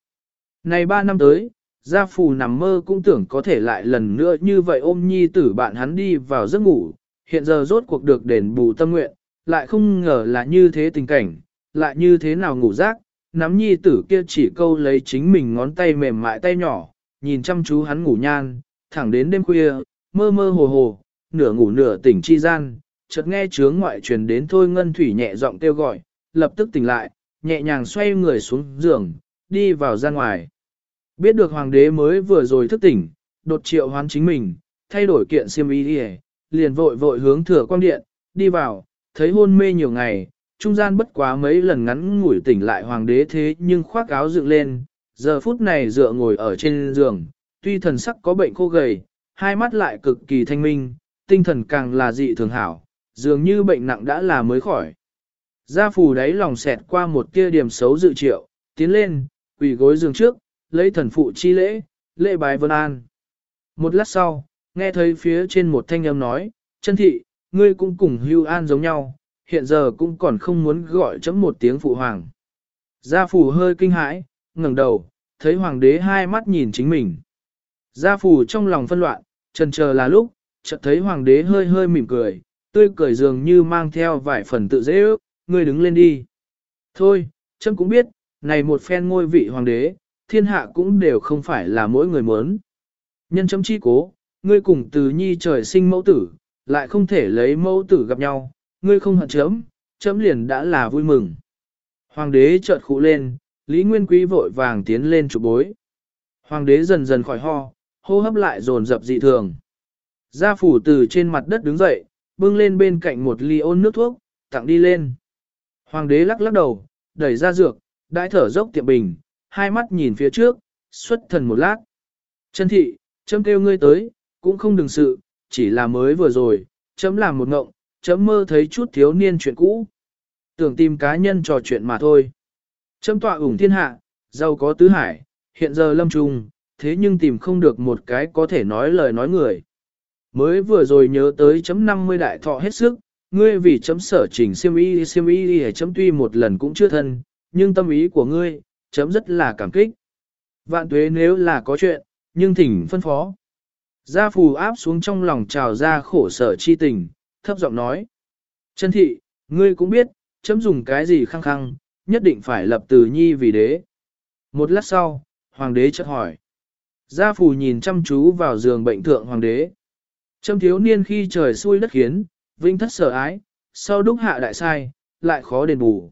Này ba năm tới, gia phủ nằm mơ cũng tưởng có thể lại lần nữa như vậy ôm nhi tử bạn hắn đi vào giấc ngủ, hiện giờ rốt cuộc được đền bù tâm nguyện, lại không ngờ là như thế tình cảnh, lại như thế nào ngủ rác, nắm nhi tử kia chỉ câu lấy chính mình ngón tay mềm mại tay nhỏ, nhìn chăm chú hắn ngủ nhan, thẳng đến đêm khuya, mơ mơ hồ hồ, nửa ngủ nửa tỉnh chi gian, chợt nghe chướng ngoại truyền đến thôi ngân thủy nhẹ giọng kêu gọi, lập tức tỉnh lại, nhẹ nhàng xoay người xuống giường, đi vào ra ngoài. Biết được hoàng đế mới vừa rồi thức tỉnh, đột triệu hoán chính mình, thay đổi kiện xiêm y đi liền vội vội hướng thừa quang điện, đi vào, thấy hôn mê nhiều ngày, trung gian bất quá mấy lần ngắn ngủi tỉnh lại hoàng đế thế nhưng khoác áo dựng lên, giờ phút này dựa ngồi ở trên giường, tuy thần sắc có bệnh khô gầy, hai mắt lại cực kỳ thanh minh, tinh thần càng là dị thường hảo, dường như bệnh nặng đã là mới khỏi. Gia phù đáy lòng xẹt qua một tia điểm xấu dự triệu, tiến lên, quỳ gối giường trước, lấy thần phụ chi lễ, lễ bài vân an. Một lát sau, nghe thấy phía trên một thanh âm nói, chân thị, ngươi cũng cùng hưu an giống nhau, hiện giờ cũng còn không muốn gọi chấm một tiếng phụ hoàng. Gia phủ hơi kinh hãi, ngẩng đầu, thấy hoàng đế hai mắt nhìn chính mình. Gia phủ trong lòng phân loạn, trần chờ là lúc, chợt thấy hoàng đế hơi hơi mỉm cười, tươi cười dường như mang theo vài phần tự dễ ước, ngươi đứng lên đi. Thôi, chấm cũng biết, này một phen ngôi vị hoàng đế, thiên hạ cũng đều không phải là mỗi người muốn. Nhân chấm chi cố, ngươi cùng từ nhi trời sinh mẫu tử, lại không thể lấy mẫu tử gặp nhau, ngươi không hận chấm, chấm liền đã là vui mừng. Hoàng đế chợt khụ lên, Lý Nguyên Quý vội vàng tiến lên chụp bối. Hoàng đế dần dần khỏi ho, hô hấp lại dồn dập dị thường. Gia phủ từ trên mặt đất đứng dậy, bưng lên bên cạnh một ly ôn nước thuốc, tặng đi lên. Hoàng đế lắc lắc đầu, đẩy ra dược, đãi thở dốc tiệm bình, hai mắt nhìn phía trước, xuất thần một lát. Chân thị, châm kêu ngươi tới, cũng không đừng sự, chỉ là mới vừa rồi, chấm làm một ngộng, chấm mơ thấy chút thiếu niên chuyện cũ. Tưởng tìm cá nhân trò chuyện mà thôi. Chấm tọa ủng thiên hạ, giàu có tứ hải, hiện giờ lâm trùng, thế nhưng tìm không được một cái có thể nói lời nói người. Mới vừa rồi nhớ tới chấm 50 đại thọ hết sức, ngươi vì chấm sở chỉnh siêm y siêm y chấm tuy một lần cũng chưa thân, nhưng tâm ý của ngươi, chấm rất là cảm kích. Vạn tuế nếu là có chuyện, nhưng thỉnh phân phó. Gia phù áp xuống trong lòng trào ra khổ sở chi tình, thấp giọng nói. Chân thị, ngươi cũng biết, chấm dùng cái gì khăng khăng, nhất định phải lập từ nhi vì đế. Một lát sau, hoàng đế chợt hỏi. Gia phù nhìn chăm chú vào giường bệnh thượng hoàng đế. Chấm thiếu niên khi trời xui đất khiến, vinh thất sở ái, sau đúc hạ đại sai, lại khó đền bù.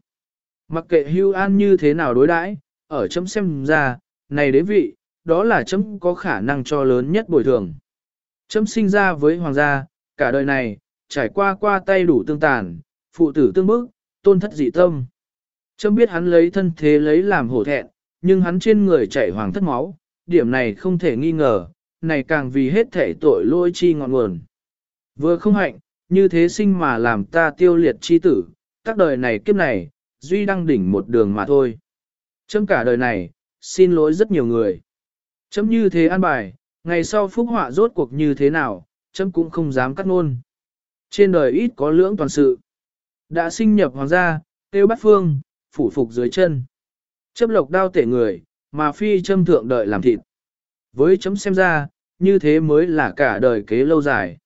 Mặc kệ hưu an như thế nào đối đãi, ở chấm xem ra, này đế vị, đó là chấm có khả năng cho lớn nhất bồi thường. Chấm sinh ra với hoàng gia, cả đời này, trải qua qua tay đủ tương tàn, phụ tử tương bức, tôn thất dị tâm. Chấm biết hắn lấy thân thế lấy làm hổ thẹn, nhưng hắn trên người chảy hoàng thất máu, điểm này không thể nghi ngờ, này càng vì hết thể tội lỗi chi ngọn nguồn. Vừa không hạnh, như thế sinh mà làm ta tiêu liệt chi tử, các đời này kiếp này, duy đăng đỉnh một đường mà thôi. Chấm cả đời này, xin lỗi rất nhiều người. Chấm như thế an bài, ngày sau phúc họa rốt cuộc như thế nào, chấm cũng không dám cắt ngôn. Trên đời ít có lưỡng toàn sự. Đã sinh nhập hoàng gia, tiêu bắt phương, phủ phục dưới chân. Chấp lộc đao tể người, mà phi châm thượng đợi làm thịt. Với chấm xem ra, như thế mới là cả đời kế lâu dài.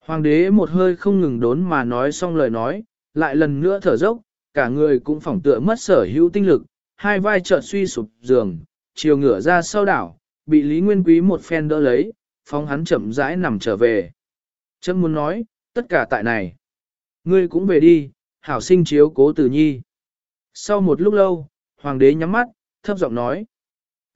Hoàng đế một hơi không ngừng đốn mà nói xong lời nói, lại lần nữa thở dốc, cả người cũng phỏng tựa mất sở hữu tinh lực, hai vai chợt suy sụp giường, chiều ngửa ra sau đảo, bị Lý Nguyên Quý một phen đỡ lấy, phóng hắn chậm rãi nằm trở về. Chấm muốn nói, tất cả tại này. Ngươi cũng về đi, hảo sinh chiếu cố tử nhi. Sau một lúc lâu, hoàng đế nhắm mắt, thấp giọng nói.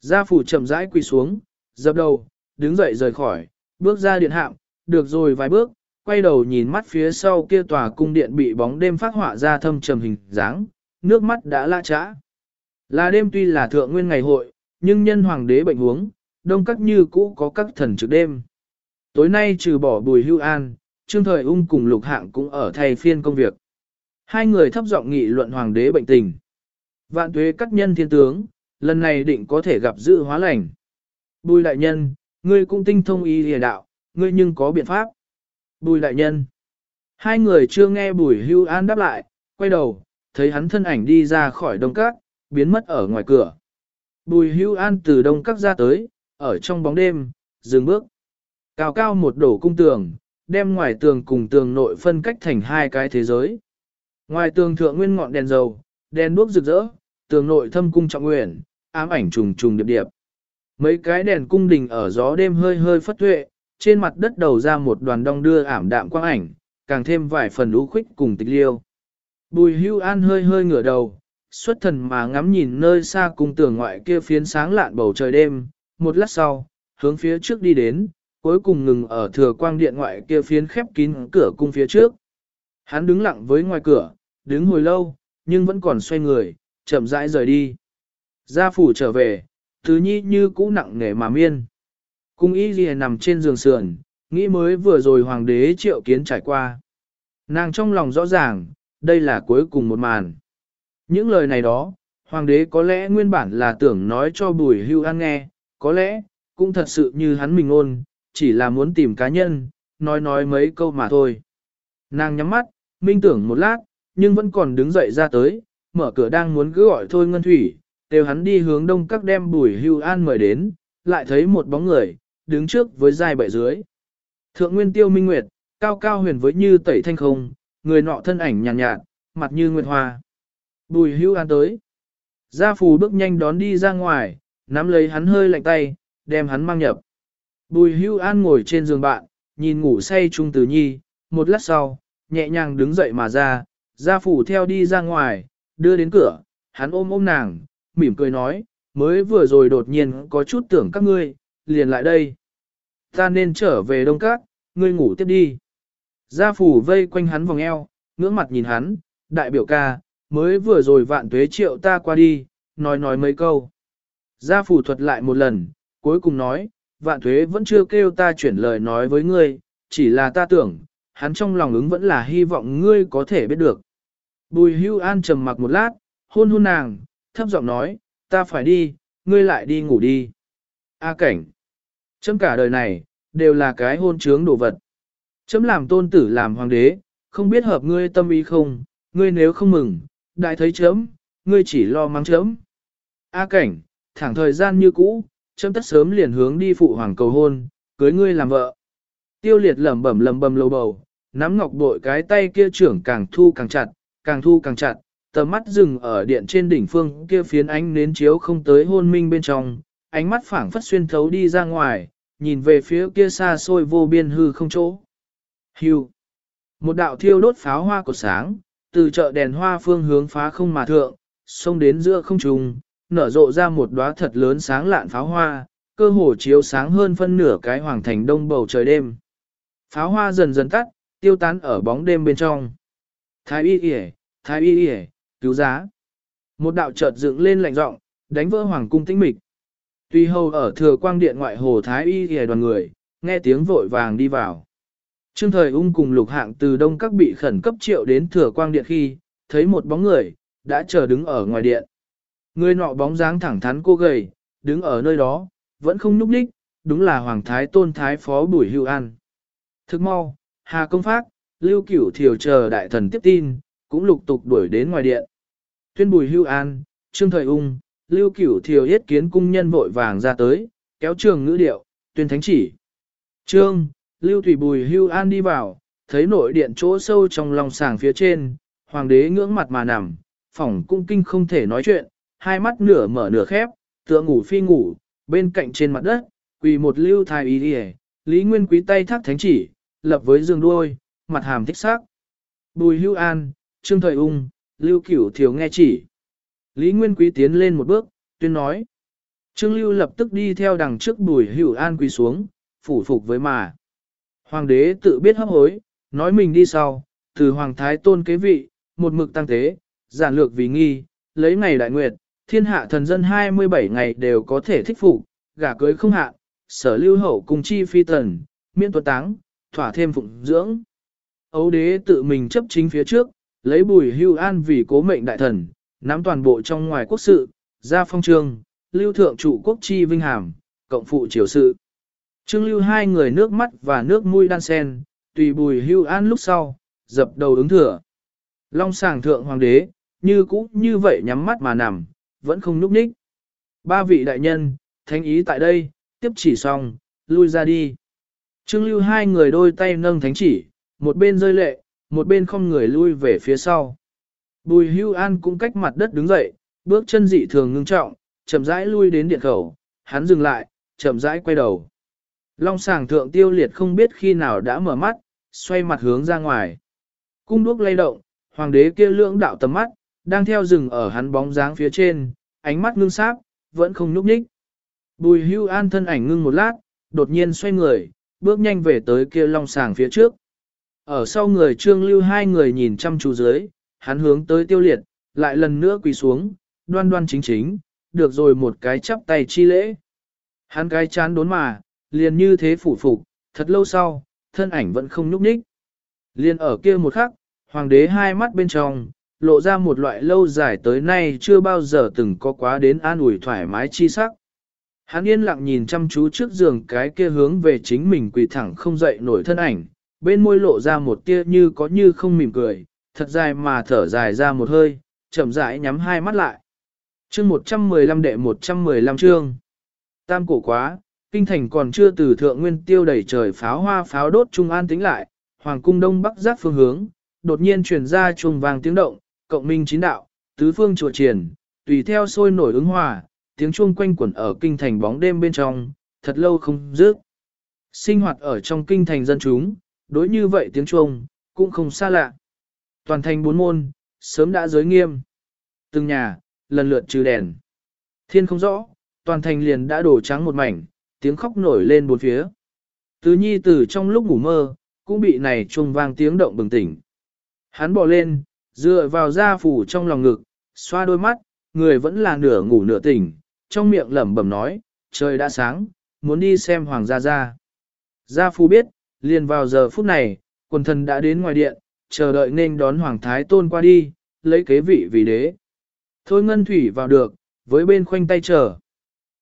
Gia phủ chậm rãi quỳ xuống, dập đầu, đứng dậy rời khỏi, bước ra điện hạm, được rồi vài bước, quay đầu nhìn mắt phía sau kia tòa cung điện bị bóng đêm phát họa ra thâm trầm hình dáng, nước mắt đã la trã. Là đêm tuy là thượng nguyên ngày hội, nhưng nhân hoàng đế bệnh huống, đông các như cũ có các thần trực đêm. Tối nay trừ bỏ bùi hưu an, trương thời ung cùng lục hạng cũng ở thay phiên công việc. Hai người thấp giọng nghị luận hoàng đế bệnh tình. Vạn tuế cắt nhân thiên tướng, lần này định có thể gặp dự hóa lành. Bùi đại nhân, ngươi cũng tinh thông y lìa đạo, ngươi nhưng có biện pháp. Bùi đại nhân. Hai người chưa nghe bùi hưu an đáp lại, quay đầu, thấy hắn thân ảnh đi ra khỏi đông các, biến mất ở ngoài cửa. Bùi hưu an từ đông các ra tới, ở trong bóng đêm, dừng bước. Cao cao một đổ cung tường, đem ngoài tường cùng tường nội phân cách thành hai cái thế giới. Ngoài tường thượng nguyên ngọn đèn dầu, đèn đuốc rực rỡ, tường nội thâm cung trọng nguyện, ám ảnh trùng trùng điệp điệp. Mấy cái đèn cung đình ở gió đêm hơi hơi phất tuệ, trên mặt đất đầu ra một đoàn đong đưa ảm đạm quang ảnh, càng thêm vài phần lũ khích cùng tịch liêu. Bùi hưu an hơi hơi ngửa đầu, xuất thần mà ngắm nhìn nơi xa cung tường ngoại kia phiến sáng lạn bầu trời đêm, một lát sau, hướng phía trước đi đến, cuối cùng ngừng ở thừa quang điện ngoại kia phiến khép kín cửa cung phía trước. Hắn đứng lặng với ngoài cửa, đứng hồi lâu, nhưng vẫn còn xoay người, chậm rãi rời đi. Gia phủ trở về, thứ nhi như cũ nặng nề mà miên. Cung y ghi nằm trên giường sườn, nghĩ mới vừa rồi hoàng đế triệu kiến trải qua. Nàng trong lòng rõ ràng, đây là cuối cùng một màn. Những lời này đó, hoàng đế có lẽ nguyên bản là tưởng nói cho bùi hưu an nghe, có lẽ, cũng thật sự như hắn mình ôn, chỉ là muốn tìm cá nhân, nói nói mấy câu mà thôi. Nàng nhắm mắt, minh tưởng một lát, nhưng vẫn còn đứng dậy ra tới, mở cửa đang muốn cứ gọi thôi ngân thủy, đều hắn đi hướng đông các đem bùi hưu an mời đến, lại thấy một bóng người, đứng trước với dài bệ dưới. Thượng nguyên tiêu minh nguyệt, cao cao huyền với như tẩy thanh không, người nọ thân ảnh nhàn nhạt, nhạt, mặt như nguyệt hoa. Bùi hưu an tới. Gia phù bước nhanh đón đi ra ngoài, nắm lấy hắn hơi lạnh tay, đem hắn mang nhập. Bùi hưu an ngồi trên giường bạn, nhìn ngủ say trung tử nhi, một lát sau, nhẹ nhàng đứng dậy mà ra, gia phủ theo đi ra ngoài, đưa đến cửa, hắn ôm ôm nàng, mỉm cười nói, mới vừa rồi đột nhiên có chút tưởng các ngươi, liền lại đây. Ta nên trở về Đông Cát, ngươi ngủ tiếp đi. Gia phủ vây quanh hắn vòng eo, ngưỡng mặt nhìn hắn, đại biểu ca, mới vừa rồi vạn tuế triệu ta qua đi, nói nói mấy câu. Gia phủ thuật lại một lần, cuối cùng nói, vạn thuế vẫn chưa kêu ta chuyển lời nói với ngươi, chỉ là ta tưởng, hắn trong lòng ứng vẫn là hy vọng ngươi có thể biết được. Bùi hưu an trầm mặc một lát, hôn hôn nàng, thấp giọng nói, ta phải đi, ngươi lại đi ngủ đi. A cảnh. Chấm cả đời này, đều là cái hôn trướng đồ vật. Chấm làm tôn tử làm hoàng đế, không biết hợp ngươi tâm ý không, ngươi nếu không mừng, đại thấy chấm, ngươi chỉ lo mắng chấm. A cảnh, thẳng thời gian như cũ, chấm tất sớm liền hướng đi phụ hoàng cầu hôn, cưới ngươi làm vợ. Tiêu liệt lẩm bẩm lẩm bẩm lầu bầu, nắm ngọc bội cái tay kia trưởng càng thu càng chặt, càng thu càng chặt, tầm mắt dừng ở điện trên đỉnh phương kia phiến ánh nến chiếu không tới hôn minh bên trong, ánh mắt phảng phất xuyên thấu đi ra ngoài, nhìn về phía kia xa xôi vô biên hư không chỗ. Hưu. Một đạo thiêu đốt pháo hoa của sáng, từ chợ đèn hoa phương hướng phá không mà thượng, xông đến giữa không trung, nở rộ ra một đóa thật lớn sáng lạn pháo hoa, cơ hồ chiếu sáng hơn phân nửa cái hoàng thành đông bầu trời đêm. Pháo hoa dần dần tắt, tiêu tán ở bóng đêm bên trong. Thái y yể, thái y yể, cứu giá. Một đạo chợt dựng lên lạnh giọng, đánh vỡ hoàng cung tĩnh mịch. Tuy hầu ở thừa quang điện ngoại hồ thái y yể đoàn người, nghe tiếng vội vàng đi vào. Trương thời ung cùng lục hạng từ đông các bị khẩn cấp triệu đến thừa quang điện khi, thấy một bóng người, đã chờ đứng ở ngoài điện. Người nọ bóng dáng thẳng thắn cô gầy, đứng ở nơi đó, vẫn không nhúc nhích, đúng là Hoàng Thái Tôn Thái Phó Bùi Hưu An. Thức mau, Hà Công Phác, Lưu Cửu Thiều chờ đại thần tiếp tin, cũng lục tục đuổi đến ngoài điện. Tuyên Bùi Hưu An, Trương Thời Ung, Lưu Cửu Thiều yết kiến cung nhân vội vàng ra tới, kéo trường ngữ điệu, tuyên thánh chỉ. Trương, Lưu Thủy Bùi Hưu An đi vào, thấy nội điện chỗ sâu trong lòng sàng phía trên, hoàng đế ngưỡng mặt mà nằm, phỏng cung kinh không thể nói chuyện, hai mắt nửa mở nửa khép, tựa ngủ phi ngủ, bên cạnh trên mặt đất, quỳ một lưu thái y đi Lý Nguyên Quý tay thác thánh chỉ, lập với giường đuôi, mặt hàm thích sắc. Bùi hưu an, trương thời ung, lưu cửu thiếu nghe chỉ. Lý Nguyên Quý tiến lên một bước, tuyên nói. Trương lưu lập tức đi theo đằng trước bùi hưu an quỳ xuống, phủ phục với mà. Hoàng đế tự biết hấp hối, nói mình đi sau, từ hoàng thái tôn kế vị, một mực tăng thế, giản lược vì nghi, lấy ngày đại nguyệt, thiên hạ thần dân 27 ngày đều có thể thích phục, gả cưới không hạ, sở lưu hậu cùng chi phi tần, miễn tuật táng, thỏa thêm phụng dưỡng. Âu đế tự mình chấp chính phía trước, lấy bùi hưu an vì cố mệnh đại thần, nắm toàn bộ trong ngoài quốc sự, ra phong trương, lưu thượng trụ quốc chi vinh hàm, cộng phụ triều sự. Trương lưu hai người nước mắt và nước mũi đan sen, tùy bùi hưu an lúc sau, dập đầu ứng thừa. Long sàng thượng hoàng đế, như cũ như vậy nhắm mắt mà nằm, vẫn không núp ních. Ba vị đại nhân, thánh ý tại đây, tiếp chỉ xong, lui ra đi. Trương lưu hai người đôi tay nâng thánh chỉ, một bên rơi lệ, một bên không người lui về phía sau. Bùi hưu an cũng cách mặt đất đứng dậy, bước chân dị thường ngưng trọng, chậm rãi lui đến điện khẩu, hắn dừng lại, chậm rãi quay đầu. Long sàng thượng tiêu liệt không biết khi nào đã mở mắt, xoay mặt hướng ra ngoài. Cung đuốc lay động, hoàng đế kia lưỡng đạo tầm mắt, đang theo rừng ở hắn bóng dáng phía trên, ánh mắt ngưng sáp, vẫn không nhúc nhích. Bùi hưu an thân ảnh ngưng một lát, đột nhiên xoay người, bước nhanh về tới kia long sàng phía trước. Ở sau người trương lưu hai người nhìn chăm chú dưới, hắn hướng tới tiêu liệt, lại lần nữa quỳ xuống, đoan đoan chính chính, được rồi một cái chắp tay chi lễ. Hắn cái chán đốn mà, liền như thế phủ phục, thật lâu sau, thân ảnh vẫn không nhúc nhích. Liền ở kia một khắc, hoàng đế hai mắt bên trong, lộ ra một loại lâu dài tới nay chưa bao giờ từng có quá đến an ủi thoải mái chi sắc. Hắn yên lặng nhìn chăm chú trước giường cái kia hướng về chính mình quỳ thẳng không dậy nổi thân ảnh, bên môi lộ ra một tia như có như không mỉm cười, thật dài mà thở dài ra một hơi, chậm rãi nhắm hai mắt lại. Chương 115 đệ 115 chương. Tam cổ quá, kinh thành còn chưa từ thượng nguyên tiêu đầy trời pháo hoa pháo đốt trung an tính lại, hoàng cung đông bắc giáp phương hướng, đột nhiên truyền ra chuông vàng tiếng động, cộng minh chín đạo, tứ phương chùa triển, tùy theo sôi nổi ứng hòa, tiếng chuông quanh quẩn ở kinh thành bóng đêm bên trong, thật lâu không dứt. Sinh hoạt ở trong kinh thành dân chúng, đối như vậy tiếng chuông, cũng không xa lạ. Toàn thành bốn môn, sớm đã giới nghiêm. Từng nhà, lần lượt trừ đèn. Thiên không rõ, toàn thành liền đã đổ trắng một mảnh, tiếng khóc nổi lên bốn phía. Tứ nhi tử trong lúc ngủ mơ, cũng bị này chuông vang tiếng động bừng tỉnh. Hắn bỏ lên, dựa vào da phủ trong lòng ngực, xoa đôi mắt, người vẫn là nửa ngủ nửa tỉnh, trong miệng lẩm bẩm nói, trời đã sáng, muốn đi xem hoàng gia gia. Gia phu biết, liền vào giờ phút này, quần thần đã đến ngoài điện, chờ đợi nên đón hoàng thái tôn qua đi, lấy kế vị vì đế. Thôi ngân thủy vào được, với bên khoanh tay chờ.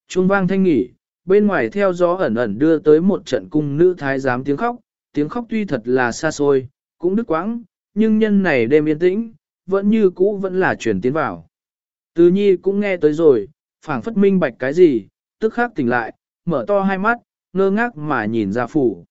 Trung vang thanh nghỉ, bên ngoài theo gió ẩn ẩn đưa tới một trận cung nữ thái giám tiếng khóc, tiếng khóc tuy thật là xa xôi, cũng đứt quãng, nhưng nhân này đêm yên tĩnh, vẫn như cũ vẫn là chuyển tiến vào. Từ nhi cũng nghe tới rồi, phảng phất minh bạch cái gì, tức khắc tỉnh lại, mở to hai mắt, ngơ ngác mà nhìn ra phủ.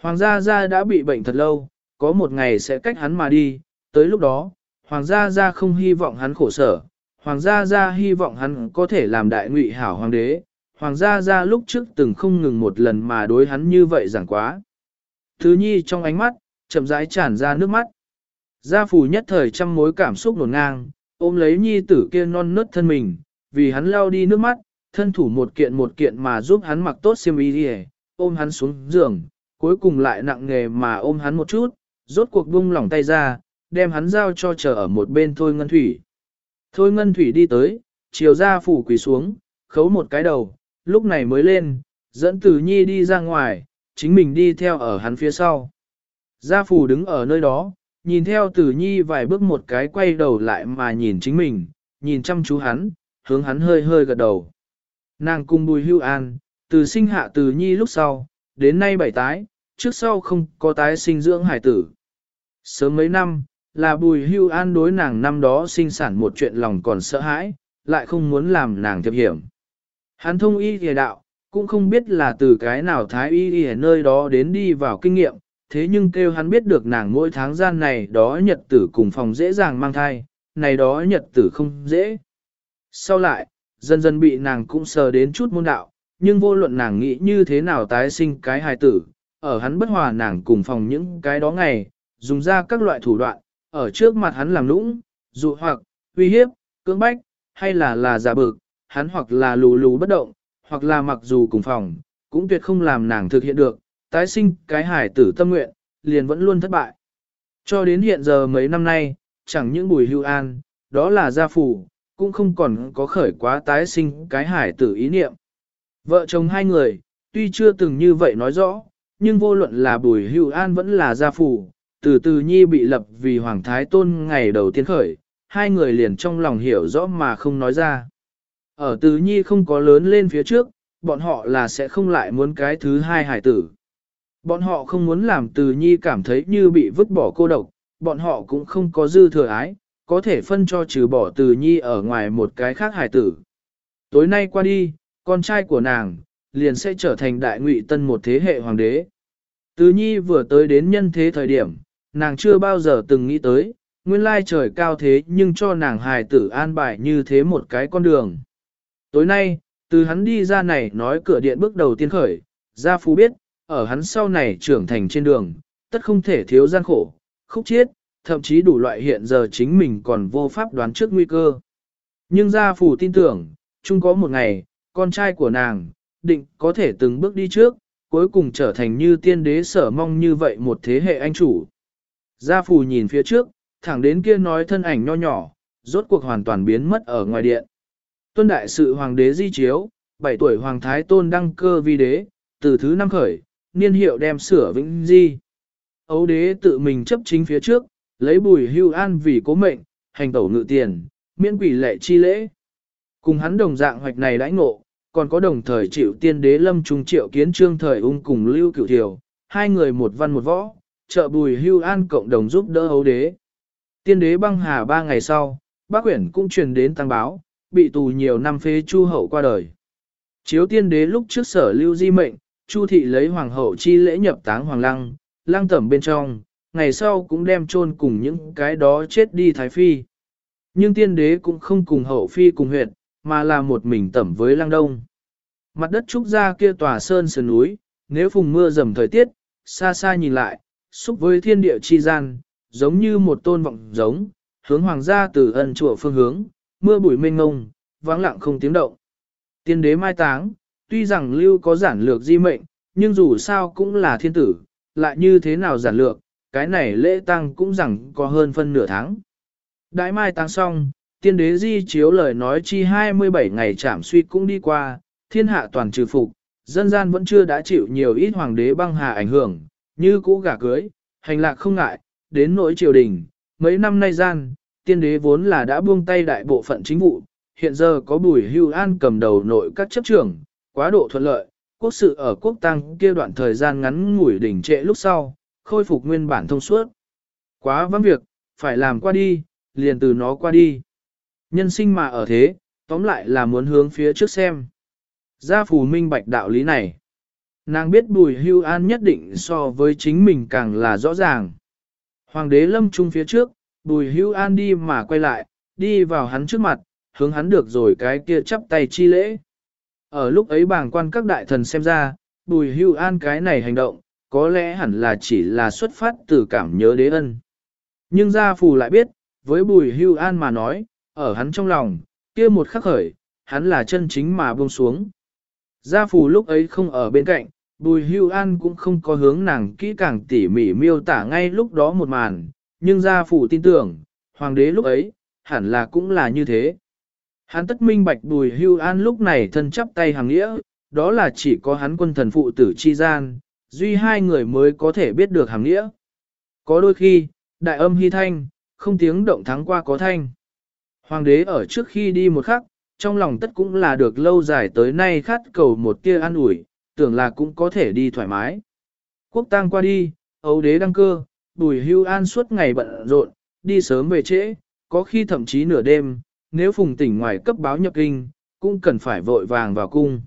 Hoàng gia gia đã bị bệnh thật lâu, có một ngày sẽ cách hắn mà đi, tới lúc đó, hoàng gia gia không hy vọng hắn khổ sở, hoàng gia gia hy vọng hắn có thể làm đại ngụy hảo hoàng đế, hoàng gia gia lúc trước từng không ngừng một lần mà đối hắn như vậy giảng quá. Thứ nhi trong ánh mắt, chậm rãi tràn ra nước mắt. Gia phủ nhất thời trăm mối cảm xúc nổn ngang, ôm lấy nhi tử kia non nớt thân mình, vì hắn lao đi nước mắt, thân thủ một kiện một kiện mà giúp hắn mặc tốt xiêm y đi ôm hắn xuống giường, cuối cùng lại nặng nghề mà ôm hắn một chút, rốt cuộc buông lỏng tay ra, đem hắn giao cho chờ ở một bên Thôi Ngân Thủy. Thôi Ngân Thủy đi tới, chiều ra phủ quỳ xuống, khấu một cái đầu, lúc này mới lên, dẫn Tử Nhi đi ra ngoài, chính mình đi theo ở hắn phía sau. Gia phủ đứng ở nơi đó, nhìn theo Tử Nhi vài bước một cái quay đầu lại mà nhìn chính mình, nhìn chăm chú hắn, hướng hắn hơi hơi gật đầu. Nàng cung bùi hưu an, từ sinh hạ Tử Nhi lúc sau, đến nay bảy tái, trước sau không có tái sinh dưỡng hải tử. Sớm mấy năm, là bùi hưu an đối nàng năm đó sinh sản một chuyện lòng còn sợ hãi, lại không muốn làm nàng thiệp hiểm. Hắn thông y thề đạo, cũng không biết là từ cái nào thái y ở nơi đó đến đi vào kinh nghiệm, thế nhưng kêu hắn biết được nàng mỗi tháng gian này đó nhật tử cùng phòng dễ dàng mang thai, này đó nhật tử không dễ. Sau lại, dần dần bị nàng cũng sờ đến chút môn đạo, nhưng vô luận nàng nghĩ như thế nào tái sinh cái hài tử, ở hắn bất hòa nàng cùng phòng những cái đó ngày, dùng ra các loại thủ đoạn, ở trước mặt hắn làm lũng, dụ hoặc, uy hiếp, cưỡng bách, hay là là giả bực, hắn hoặc là lù lù bất động, hoặc là mặc dù cùng phòng, cũng tuyệt không làm nàng thực hiện được, tái sinh cái hải tử tâm nguyện, liền vẫn luôn thất bại. Cho đến hiện giờ mấy năm nay, chẳng những bùi hưu an, đó là gia phủ, cũng không còn có khởi quá tái sinh cái hải tử ý niệm. Vợ chồng hai người, tuy chưa từng như vậy nói rõ, nhưng vô luận là bùi hưu an vẫn là gia phủ, từ từ nhi bị lập vì hoàng thái tôn ngày đầu tiên khởi, hai người liền trong lòng hiểu rõ mà không nói ra. Ở từ nhi không có lớn lên phía trước, bọn họ là sẽ không lại muốn cái thứ hai hải tử. Bọn họ không muốn làm từ nhi cảm thấy như bị vứt bỏ cô độc, bọn họ cũng không có dư thừa ái, có thể phân cho trừ bỏ từ nhi ở ngoài một cái khác hài tử. Tối nay qua đi, con trai của nàng, liền sẽ trở thành đại ngụy tân một thế hệ hoàng đế. Từ nhi vừa tới đến nhân thế thời điểm, nàng chưa bao giờ từng nghĩ tới, nguyên lai trời cao thế nhưng cho nàng hài tử an bài như thế một cái con đường. Tối nay, từ hắn đi ra này nói cửa điện bước đầu tiên khởi, gia phú biết, ở hắn sau này trưởng thành trên đường, tất không thể thiếu gian khổ, khúc chiết, thậm chí đủ loại hiện giờ chính mình còn vô pháp đoán trước nguy cơ. Nhưng gia phủ tin tưởng, chung có một ngày, con trai của nàng, định có thể từng bước đi trước, cuối cùng trở thành như tiên đế sở mong như vậy một thế hệ anh chủ. Gia phủ nhìn phía trước, thẳng đến kia nói thân ảnh nho nhỏ, rốt cuộc hoàn toàn biến mất ở ngoài điện. Tuân đại sự hoàng đế di chiếu, 7 tuổi hoàng thái tôn đăng cơ vi đế, từ thứ năm khởi, niên hiệu đem sửa vĩnh di. Ấu đế tự mình chấp chính phía trước, lấy bùi hưu an vì cố mệnh, hành tẩu ngự tiền, miễn quỷ lệ chi lễ. Cùng hắn đồng dạng hoạch này đãi ngộ, còn có đồng thời chịu tiên đế lâm trung triệu kiến trương thời ung cùng lưu cửu thiểu, hai người một văn một võ, trợ bùi hưu an cộng đồng giúp đỡ ấu đế. Tiên đế băng hà ba ngày sau, bác quyển cũng truyền đến tăng báo, bị tù nhiều năm phế chu hậu qua đời. Chiếu tiên đế lúc trước sở lưu di mệnh, chu thị lấy hoàng hậu chi lễ nhập táng hoàng lăng, lăng tẩm bên trong, ngày sau cũng đem chôn cùng những cái đó chết đi thái phi. Nhưng tiên đế cũng không cùng hậu phi cùng huyệt, mà là một mình tẩm với lăng đông. Mặt đất trúc ra kia tòa sơn sườn núi, nếu phùng mưa dầm thời tiết, xa xa nhìn lại, xúc với thiên địa chi gian, giống như một tôn vọng giống, hướng hoàng gia từ ân chùa phương hướng, mưa bụi mênh ngông, vắng lặng không tiếng động. Tiên đế mai táng, tuy rằng lưu có giản lược di mệnh, nhưng dù sao cũng là thiên tử, lại như thế nào giản lược, cái này lễ tăng cũng rằng có hơn phân nửa tháng. Đại mai tăng xong, tiên đế di chiếu lời nói chi 27 ngày chạm suy cũng đi qua, thiên hạ toàn trừ phục, dân gian vẫn chưa đã chịu nhiều ít hoàng đế băng hà ảnh hưởng, như cũ gả cưới, hành lạc không ngại, đến nỗi triều đình, mấy năm nay gian, tiên đế vốn là đã buông tay đại bộ phận chính vụ, hiện giờ có bùi hưu an cầm đầu nội các chấp trưởng, quá độ thuận lợi, quốc sự ở quốc tăng kia đoạn thời gian ngắn ngủi đỉnh trệ lúc sau, khôi phục nguyên bản thông suốt. Quá vắng việc, phải làm qua đi, liền từ nó qua đi. Nhân sinh mà ở thế, tóm lại là muốn hướng phía trước xem. Gia phù minh bạch đạo lý này. Nàng biết bùi hưu an nhất định so với chính mình càng là rõ ràng. Hoàng đế lâm trung phía trước, bùi hưu an đi mà quay lại, đi vào hắn trước mặt, hướng hắn được rồi cái kia chắp tay chi lễ. Ở lúc ấy bàng quan các đại thần xem ra, bùi hưu an cái này hành động, có lẽ hẳn là chỉ là xuất phát từ cảm nhớ đế ân. Nhưng gia phù lại biết, với bùi hưu an mà nói, ở hắn trong lòng, kia một khắc khởi, hắn là chân chính mà buông xuống. Gia phù lúc ấy không ở bên cạnh, Bùi Hưu An cũng không có hướng nàng kỹ càng tỉ mỉ miêu tả ngay lúc đó một màn, nhưng gia phù tin tưởng, hoàng đế lúc ấy, hẳn là cũng là như thế. Hắn tất minh bạch Bùi Hưu An lúc này thân chắp tay hàng nghĩa, đó là chỉ có hắn quân thần phụ tử chi gian, duy hai người mới có thể biết được hàng nghĩa. Có đôi khi, đại âm hy thanh, không tiếng động thắng qua có thanh. Hoàng đế ở trước khi đi một khắc, trong lòng tất cũng là được lâu dài tới nay khát cầu một tia an ủi, tưởng là cũng có thể đi thoải mái. Quốc tang qua đi, ấu đế đăng cơ, bùi hưu an suốt ngày bận rộn, đi sớm về trễ, có khi thậm chí nửa đêm, nếu phùng tỉnh ngoài cấp báo nhập kinh, cũng cần phải vội vàng vào cung.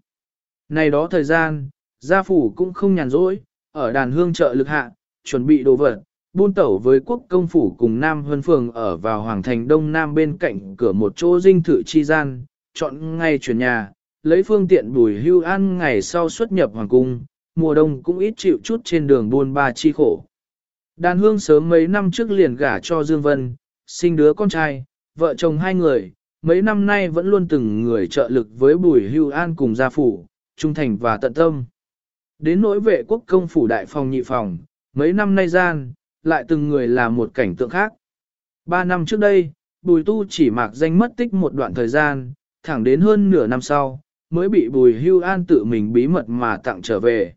Này đó thời gian, gia phủ cũng không nhàn rỗi, ở đàn hương chợ lực hạ, chuẩn bị đồ vật, buôn tẩu với quốc công phủ cùng Nam Hân Phường ở vào Hoàng Thành Đông Nam bên cạnh cửa một chỗ dinh thự chi gian, chọn ngay chuyển nhà, lấy phương tiện bùi hưu an ngày sau xuất nhập Hoàng Cung, mùa đông cũng ít chịu chút trên đường buôn ba chi khổ. Đàn hương sớm mấy năm trước liền gả cho Dương Vân, sinh đứa con trai, vợ chồng hai người, mấy năm nay vẫn luôn từng người trợ lực với bùi hưu an cùng gia phủ, trung thành và tận tâm. Đến nỗi vệ quốc công phủ đại phòng nhị phòng, mấy năm nay gian, lại từng người là một cảnh tượng khác. Ba năm trước đây, bùi tu chỉ mạc danh mất tích một đoạn thời gian, thẳng đến hơn nửa năm sau, mới bị bùi hưu an tự mình bí mật mà tặng trở về.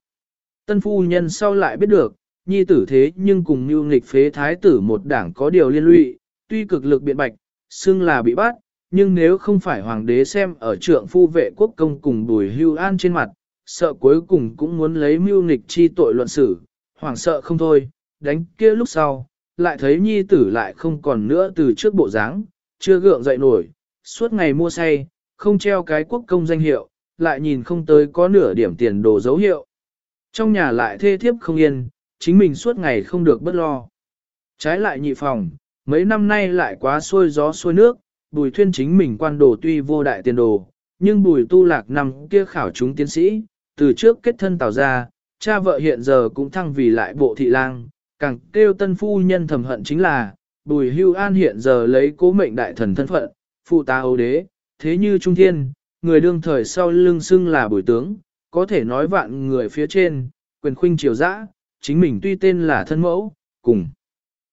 Tân phu nhân sau lại biết được, nhi tử thế nhưng cùng như nghịch phế thái tử một đảng có điều liên lụy, tuy cực lực biện bạch, xưng là bị bắt, nhưng nếu không phải hoàng đế xem ở trượng phu vệ quốc công cùng bùi hưu an trên mặt, sợ cuối cùng cũng muốn lấy mưu Nịch chi tội luận xử, hoàng sợ không thôi, đánh kia lúc sau, lại thấy nhi tử lại không còn nữa từ trước bộ dáng, chưa gượng dậy nổi, suốt ngày mua say, không treo cái quốc công danh hiệu, lại nhìn không tới có nửa điểm tiền đồ dấu hiệu. Trong nhà lại thê thiếp không yên, chính mình suốt ngày không được bất lo. Trái lại nhị phòng, mấy năm nay lại quá xuôi gió xuôi nước, bùi thuyên chính mình quan đồ tuy vô đại tiền đồ, nhưng bùi tu lạc năm kia khảo chúng tiến sĩ, từ trước kết thân tạo ra, cha vợ hiện giờ cũng thăng vì lại bộ thị lang, càng kêu tân phu nhân thầm hận chính là, bùi hưu an hiện giờ lấy cố mệnh đại thần thân phận, phụ ta ấu đế, thế như trung thiên, người đương thời sau lưng xưng là bùi tướng, có thể nói vạn người phía trên, quyền khuynh triều dã, chính mình tuy tên là thân mẫu, cùng.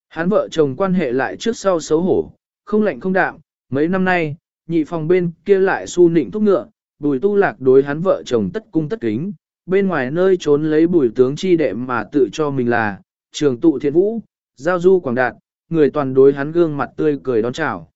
Hắn vợ chồng quan hệ lại trước sau xấu hổ, không lạnh không đạm, mấy năm nay, nhị phòng bên kia lại su nịnh thúc ngựa, bùi tu lạc đối hắn vợ chồng tất cung tất kính, bên ngoài nơi trốn lấy bùi tướng chi đệ mà tự cho mình là, trường tụ thiện vũ, giao du quảng đạt, người toàn đối hắn gương mặt tươi cười đón chào.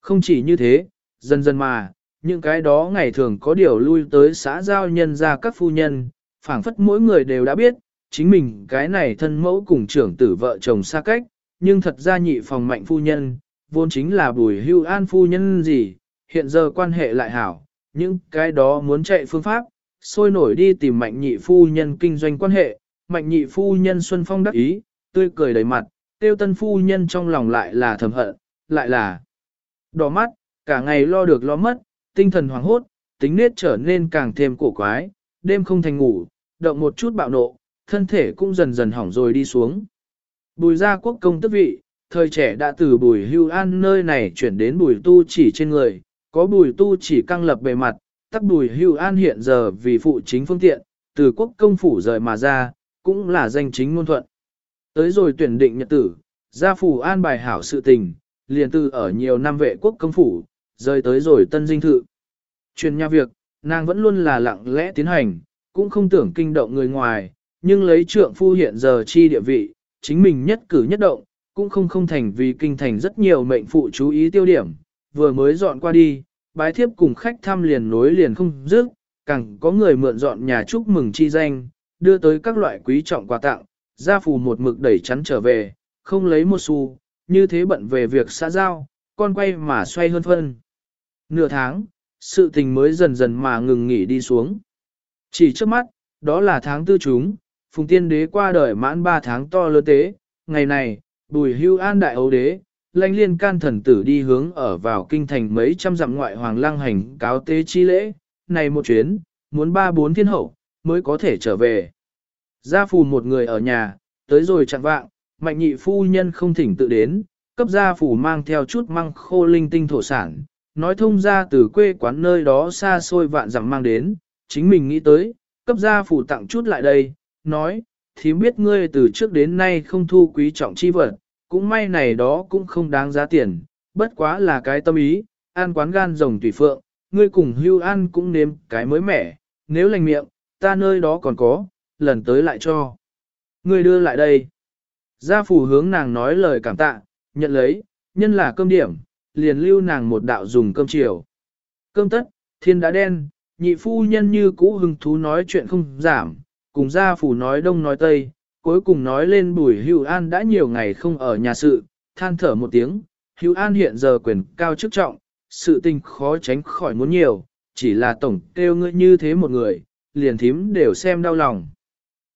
Không chỉ như thế, dần dần mà, những cái đó ngày thường có điều lui tới xã giao nhân ra các phu nhân, phảng phất mỗi người đều đã biết, chính mình cái này thân mẫu cùng trưởng tử vợ chồng xa cách, nhưng thật ra nhị phòng mạnh phu nhân, vốn chính là bùi hưu an phu nhân gì, hiện giờ quan hệ lại hảo, những cái đó muốn chạy phương pháp, sôi nổi đi tìm mạnh nhị phu nhân kinh doanh quan hệ, mạnh nhị phu nhân Xuân Phong đắc ý, tươi cười đầy mặt, tiêu tân phu nhân trong lòng lại là thầm hận, lại là đỏ mắt, cả ngày lo được lo mất, tinh thần hoảng hốt, tính nết trở nên càng thêm cổ quái, đêm không thành ngủ, động một chút bạo nộ, thân thể cũng dần dần hỏng rồi đi xuống. Bùi gia quốc công tức vị, thời trẻ đã từ bùi hưu an nơi này chuyển đến bùi tu chỉ trên người, có bùi tu chỉ căng lập bề mặt, tắc bùi hưu an hiện giờ vì phụ chính phương tiện, từ quốc công phủ rời mà ra, cũng là danh chính ngôn thuận. Tới rồi tuyển định nhật tử, gia phủ an bài hảo sự tình, liền từ ở nhiều năm vệ quốc công phủ, rời tới rồi tân dinh thự. Truyền nhà việc, nàng vẫn luôn là lặng lẽ tiến hành, cũng không tưởng kinh động người ngoài, nhưng lấy trượng phu hiện giờ chi địa vị, chính mình nhất cử nhất động, cũng không không thành vì kinh thành rất nhiều mệnh phụ chú ý tiêu điểm, vừa mới dọn qua đi, bái thiếp cùng khách thăm liền nối liền không dứt, càng có người mượn dọn nhà chúc mừng chi danh, đưa tới các loại quý trọng quà tặng, gia phù một mực đẩy chắn trở về, không lấy một xu, như thế bận về việc xã giao, con quay mà xoay hơn phân. Nửa tháng, sự tình mới dần dần mà ngừng nghỉ đi xuống. Chỉ trước mắt, đó là tháng tư chúng, Phùng Tiên Đế qua đời mãn ba tháng to lớn tế, ngày này, Bùi Hưu An Đại Ấu Đế, lãnh liên can thần tử đi hướng ở vào kinh thành mấy trăm dặm ngoại hoàng lang hành cáo tế chi lễ, này một chuyến, muốn ba bốn thiên hậu, mới có thể trở về. Gia phù một người ở nhà, tới rồi chẳng vạng, mạnh nhị phu nhân không thỉnh tự đến, cấp gia phù mang theo chút măng khô linh tinh thổ sản, nói thông ra từ quê quán nơi đó xa xôi vạn dặm mang đến, chính mình nghĩ tới, cấp gia phù tặng chút lại đây, nói, thím biết ngươi từ trước đến nay không thu quý trọng chi vật, cũng may này đó cũng không đáng giá tiền, bất quá là cái tâm ý, ăn quán gan rồng tùy phượng, ngươi cùng hưu ăn cũng nếm cái mới mẻ, nếu lành miệng, ta nơi đó còn có, lần tới lại cho. Ngươi đưa lại đây. Gia phủ hướng nàng nói lời cảm tạ, nhận lấy, nhân là cơm điểm, liền lưu nàng một đạo dùng cơm chiều. Cơm tất, thiên đã đen, nhị phu nhân như cũ hưng thú nói chuyện không giảm, cùng gia phủ nói đông nói tây, cuối cùng nói lên bùi hữu an đã nhiều ngày không ở nhà sự, than thở một tiếng, hữu an hiện giờ quyền cao chức trọng, sự tình khó tránh khỏi muốn nhiều, chỉ là tổng kêu ngươi như thế một người, liền thím đều xem đau lòng.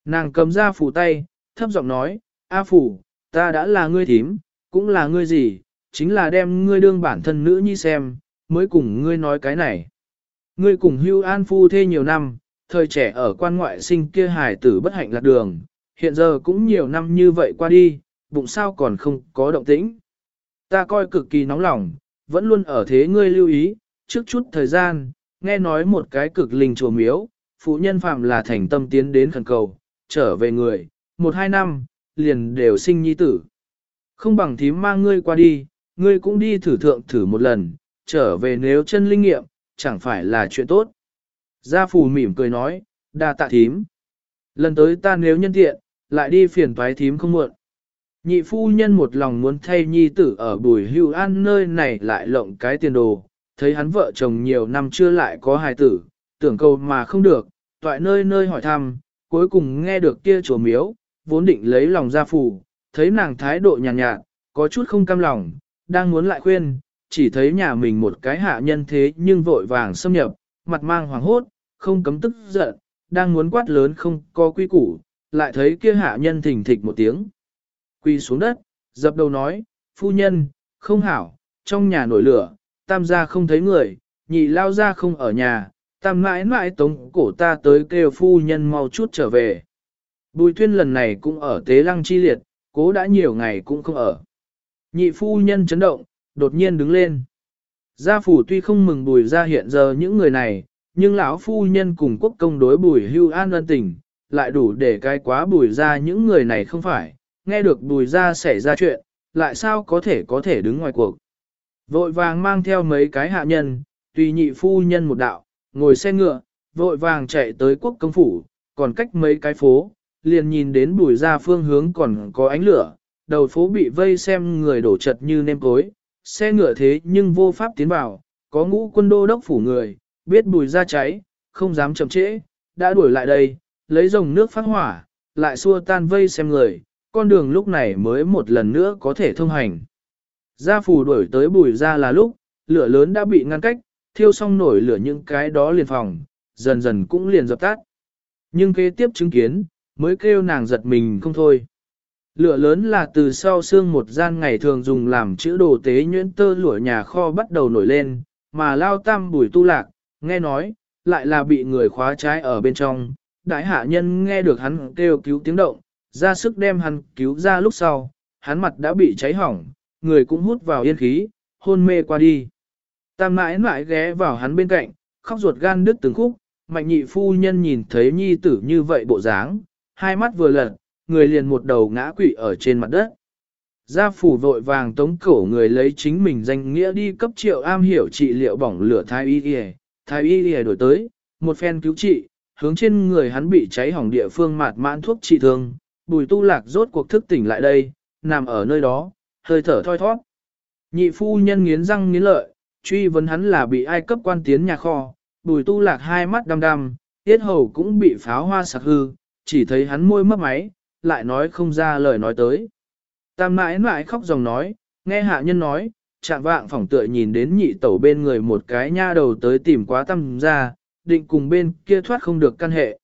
Nàng cầm ra phủ tay, thấp giọng nói, A phủ, ta đã là ngươi thím, cũng là ngươi gì, chính là đem ngươi đương bản thân nữ nhi xem, mới cùng ngươi nói cái này. Ngươi cùng hưu an phu thê nhiều năm, thời trẻ ở quan ngoại sinh kia hài tử bất hạnh lạc đường, hiện giờ cũng nhiều năm như vậy qua đi, bụng sao còn không có động tĩnh. Ta coi cực kỳ nóng lòng, vẫn luôn ở thế ngươi lưu ý, trước chút thời gian, nghe nói một cái cực linh chùa miếu, phụ nhân phạm là thành tâm tiến đến khẩn cầu, trở về người, một hai năm, liền đều sinh nhi tử. Không bằng thím mang ngươi qua đi, ngươi cũng đi thử thượng thử một lần, trở về nếu chân linh nghiệm, chẳng phải là chuyện tốt. Gia phù mỉm cười nói, đa tạ thím. Lần tới ta nếu nhân tiện, lại đi phiền thoái thím không muộn. Nhị phu nhân một lòng muốn thay nhi tử ở bùi hưu an nơi này lại lộng cái tiền đồ, thấy hắn vợ chồng nhiều năm chưa lại có hài tử, tưởng cầu mà không được, toại nơi nơi hỏi thăm, cuối cùng nghe được kia chùa miếu, vốn định lấy lòng gia phù, thấy nàng thái độ nhàn nhạt, nhạt, có chút không cam lòng, đang muốn lại khuyên, chỉ thấy nhà mình một cái hạ nhân thế nhưng vội vàng xâm nhập, mặt mang hoàng hốt, không cấm tức giận, đang muốn quát lớn không có quy củ, lại thấy kia hạ nhân thình thịch một tiếng. Quy xuống đất, dập đầu nói, phu nhân, không hảo, trong nhà nổi lửa, tam gia không thấy người, nhị lao ra không ở nhà, tam mãi mãi tống cổ ta tới kêu phu nhân mau chút trở về. Bùi thuyên lần này cũng ở tế lăng chi liệt, cố đã nhiều ngày cũng không ở. Nhị phu nhân chấn động, đột nhiên đứng lên. Gia phủ tuy không mừng bùi ra hiện giờ những người này, nhưng lão phu nhân cùng quốc công đối bùi hưu an ân tình, lại đủ để cái quá bùi ra những người này không phải, nghe được bùi ra xảy ra chuyện, lại sao có thể có thể đứng ngoài cuộc. Vội vàng mang theo mấy cái hạ nhân, tùy nhị phu nhân một đạo, ngồi xe ngựa, vội vàng chạy tới quốc công phủ, còn cách mấy cái phố, liền nhìn đến bùi ra phương hướng còn có ánh lửa, đầu phố bị vây xem người đổ chật như nêm cối, xe ngựa thế nhưng vô pháp tiến vào, có ngũ quân đô đốc phủ người, biết bùi ra cháy, không dám chậm trễ, đã đuổi lại đây, lấy dòng nước phát hỏa, lại xua tan vây xem người, con đường lúc này mới một lần nữa có thể thông hành. Gia phù đuổi tới bùi ra là lúc, lửa lớn đã bị ngăn cách, thiêu xong nổi lửa những cái đó liền phòng, dần dần cũng liền dập tắt. Nhưng kế tiếp chứng kiến, mới kêu nàng giật mình không thôi. Lửa lớn là từ sau xương một gian ngày thường dùng làm chữ đồ tế nhuyễn tơ lụa nhà kho bắt đầu nổi lên, mà lao tam bùi tu lạc, nghe nói, lại là bị người khóa trái ở bên trong. Đại hạ nhân nghe được hắn kêu cứu tiếng động, ra sức đem hắn cứu ra lúc sau, hắn mặt đã bị cháy hỏng, người cũng hút vào yên khí, hôn mê qua đi. Tam mãi mãi ghé vào hắn bên cạnh, khóc ruột gan đứt từng khúc, mạnh nhị phu nhân nhìn thấy nhi tử như vậy bộ dáng, hai mắt vừa lật, người liền một đầu ngã quỵ ở trên mặt đất. Gia phủ vội vàng tống cổ người lấy chính mình danh nghĩa đi cấp triệu am hiểu trị liệu bỏng lửa thai y y, thái y lìa đổi tới, một phen cứu trị, hướng trên người hắn bị cháy hỏng địa phương mạt mãn thuốc trị thương, bùi tu lạc rốt cuộc thức tỉnh lại đây, nằm ở nơi đó, hơi thở thoi thoát. Nhị phu nhân nghiến răng nghiến lợi, truy vấn hắn là bị ai cấp quan tiến nhà kho, bùi tu lạc hai mắt đăm đăm, tiết hầu cũng bị pháo hoa sạc hư, chỉ thấy hắn môi mấp máy, lại nói không ra lời nói tới. Tam mãi mãi khóc dòng nói, nghe hạ nhân nói, chạm vạng phỏng tựa nhìn đến nhị tẩu bên người một cái nha đầu tới tìm quá tâm ra, định cùng bên kia thoát không được căn hệ.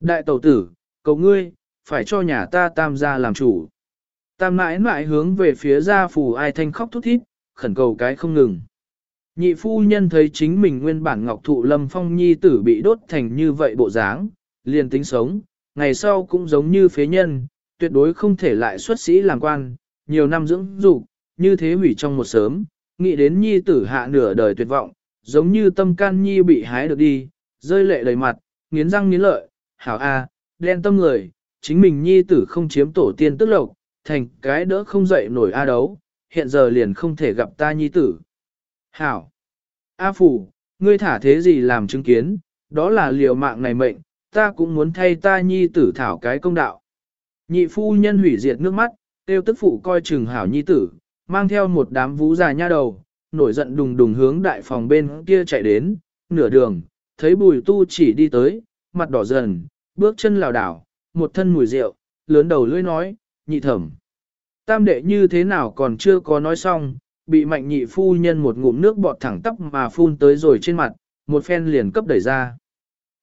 Đại tẩu tử, cầu ngươi, phải cho nhà ta tam gia làm chủ. Tam mãi mãi hướng về phía gia phù ai thanh khóc thút thít, khẩn cầu cái không ngừng. Nhị phu nhân thấy chính mình nguyên bản ngọc thụ lâm phong nhi tử bị đốt thành như vậy bộ dáng, liền tính sống, ngày sau cũng giống như phế nhân, tuyệt đối không thể lại xuất sĩ làm quan, nhiều năm dưỡng dục, như thế hủy trong một sớm, nghĩ đến nhi tử hạ nửa đời tuyệt vọng, giống như tâm can nhi bị hái được đi, rơi lệ đầy mặt, nghiến răng nghiến lợi, hảo a, đen tâm người, chính mình nhi tử không chiếm tổ tiên tức lộc, thành cái đỡ không dậy nổi a đấu, hiện giờ liền không thể gặp ta nhi tử. Hảo! A phủ, ngươi thả thế gì làm chứng kiến, đó là liều mạng này mệnh, ta cũng muốn thay ta nhi tử thảo cái công đạo. Nhị phu nhân hủy diệt nước mắt, tiêu tức phụ coi chừng hảo nhi tử, mang theo một đám vũ già nha đầu, nổi giận đùng đùng hướng đại phòng bên kia chạy đến, nửa đường, thấy bùi tu chỉ đi tới, mặt đỏ dần, bước chân lảo đảo, một thân mùi rượu, lớn đầu lưỡi nói, nhị thẩm. Tam đệ như thế nào còn chưa có nói xong, bị mạnh nhị phu nhân một ngụm nước bọt thẳng tóc mà phun tới rồi trên mặt, một phen liền cấp đẩy ra.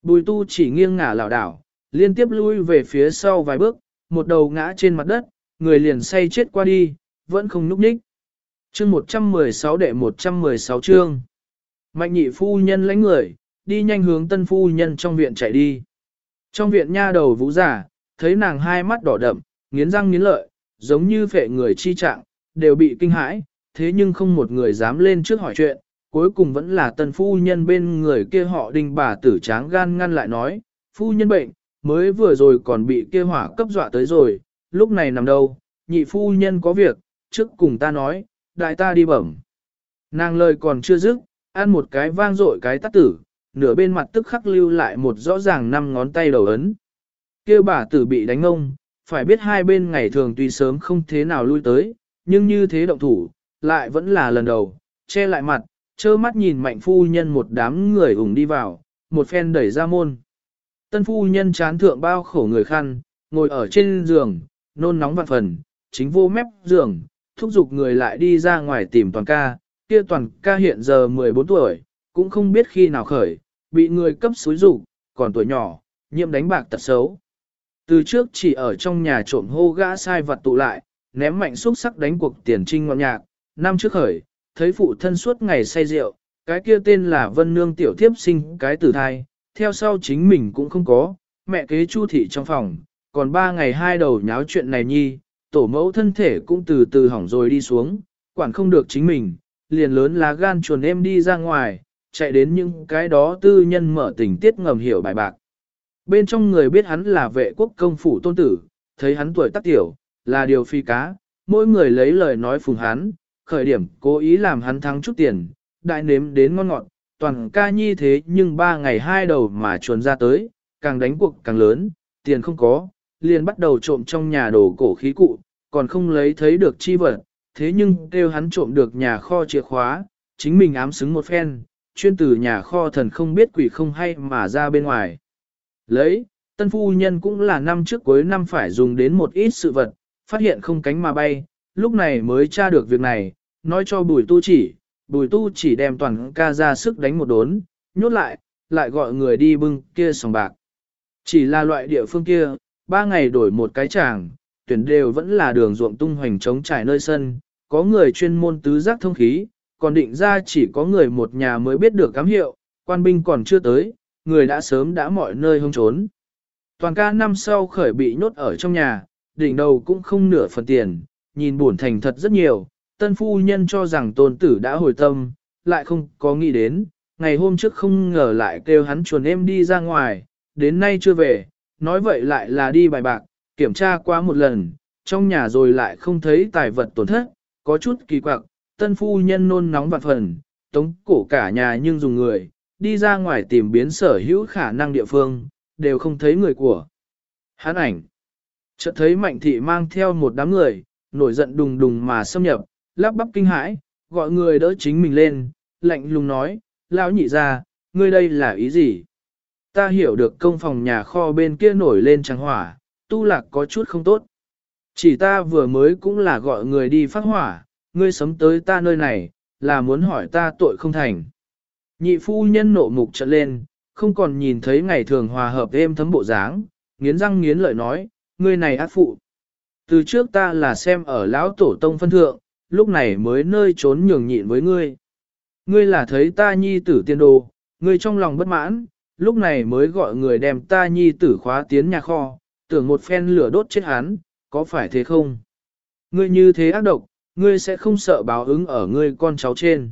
Bùi tu chỉ nghiêng ngả lảo đảo, liên tiếp lui về phía sau vài bước, một đầu ngã trên mặt đất, người liền say chết qua đi, vẫn không núp nhích. Chương 116 đệ 116 chương. Mạnh nhị phu nhân lãnh người, đi nhanh hướng tân phu nhân trong viện chạy đi. Trong viện nha đầu vũ giả, thấy nàng hai mắt đỏ đậm, nghiến răng nghiến lợi, giống như phệ người chi trạng, đều bị kinh hãi, thế nhưng không một người dám lên trước hỏi chuyện, cuối cùng vẫn là tân phu nhân bên người kia họ đinh bà tử tráng gan ngăn lại nói, phu nhân bệnh, mới vừa rồi còn bị kia hỏa cấp dọa tới rồi, lúc này nằm đâu, nhị phu nhân có việc, trước cùng ta nói, đại ta đi bẩm. Nàng lời còn chưa dứt, ăn một cái vang dội cái tắt tử, nửa bên mặt tức khắc lưu lại một rõ ràng năm ngón tay đầu ấn. Kêu bà tử bị đánh ông, phải biết hai bên ngày thường tuy sớm không thế nào lui tới, nhưng như thế động thủ, lại vẫn là lần đầu, che lại mặt, trơ mắt nhìn mạnh phu nhân một đám người ủng đi vào, một phen đẩy ra môn. Tân phu nhân chán thượng bao khổ người khăn, ngồi ở trên giường, nôn nóng vạn phần, chính vô mép giường, thúc giục người lại đi ra ngoài tìm toàn ca, kia toàn ca hiện giờ 14 tuổi, cũng không biết khi nào khởi, bị người cấp xúi rục, còn tuổi nhỏ, nhiễm đánh bạc tật xấu. Từ trước chỉ ở trong nhà trộm hô gã sai vật tụ lại, ném mạnh xúc sắc đánh cuộc tiền trinh ngọn nhạc, năm trước khởi, thấy phụ thân suốt ngày say rượu, cái kia tên là Vân Nương tiểu thiếp sinh cái tử thai, theo sau chính mình cũng không có, mẹ kế chu thị trong phòng, còn ba ngày hai đầu nháo chuyện này nhi, tổ mẫu thân thể cũng từ từ hỏng rồi đi xuống, quản không được chính mình, liền lớn lá gan chuồn em đi ra ngoài, chạy đến những cái đó tư nhân mở tình tiết ngầm hiểu bài bạc. Bên trong người biết hắn là vệ quốc công phủ tôn tử, thấy hắn tuổi tác tiểu, là điều phi cá, mỗi người lấy lời nói phùng hắn, khởi điểm cố ý làm hắn thắng chút tiền, đại nếm đến ngon ngọt, toàn ca nhi thế nhưng ba ngày hai đầu mà chuồn ra tới, càng đánh cuộc càng lớn, tiền không có, liền bắt đầu trộm trong nhà đồ cổ khí cụ, còn không lấy thấy được chi vật, thế nhưng kêu hắn trộm được nhà kho chìa khóa, chính mình ám xứng một phen, chuyên từ nhà kho thần không biết quỷ không hay mà ra bên ngoài. Lấy, tân phu nhân cũng là năm trước cuối năm phải dùng đến một ít sự vật, phát hiện không cánh mà bay, lúc này mới tra được việc này, nói cho bùi tu chỉ, bùi tu chỉ đem toàn ca ra sức đánh một đốn, nhốt lại, lại gọi người đi bưng kia sòng bạc. Chỉ là loại địa phương kia, ba ngày đổi một cái tràng, tuyển đều vẫn là đường ruộng tung hoành trống trải nơi sân, có người chuyên môn tứ giác thông khí, còn định ra chỉ có người một nhà mới biết được cám hiệu, quan binh còn chưa tới, người đã sớm đã mọi nơi hông trốn. Toàn ca năm sau khởi bị nhốt ở trong nhà, đỉnh đầu cũng không nửa phần tiền, nhìn buồn thành thật rất nhiều, tân phu nhân cho rằng tôn tử đã hồi tâm, lại không có nghĩ đến, ngày hôm trước không ngờ lại kêu hắn chuồn em đi ra ngoài, đến nay chưa về, nói vậy lại là đi bài bạc, kiểm tra qua một lần, trong nhà rồi lại không thấy tài vật tổn thất, có chút kỳ quặc, tân phu nhân nôn nóng vạn phần, tống cổ cả nhà nhưng dùng người, đi ra ngoài tìm biến sở hữu khả năng địa phương, đều không thấy người của. Hắn ảnh. Chợt thấy mạnh thị mang theo một đám người, nổi giận đùng đùng mà xâm nhập, lắp bắp kinh hãi, gọi người đỡ chính mình lên, lạnh lùng nói, lão nhị ra, ngươi đây là ý gì? Ta hiểu được công phòng nhà kho bên kia nổi lên trắng hỏa, tu lạc có chút không tốt. Chỉ ta vừa mới cũng là gọi người đi phát hỏa, ngươi sấm tới ta nơi này, là muốn hỏi ta tội không thành. Nhị phu nhân nộ mục trận lên, không còn nhìn thấy ngày thường hòa hợp êm thấm bộ dáng, nghiến răng nghiến lợi nói, ngươi này ác phụ. Từ trước ta là xem ở lão tổ tông phân thượng, lúc này mới nơi trốn nhường nhịn với ngươi. Ngươi là thấy ta nhi tử tiên đồ, ngươi trong lòng bất mãn, lúc này mới gọi người đem ta nhi tử khóa tiến nhà kho, tưởng một phen lửa đốt chết hắn, có phải thế không? Ngươi như thế ác độc, ngươi sẽ không sợ báo ứng ở ngươi con cháu trên.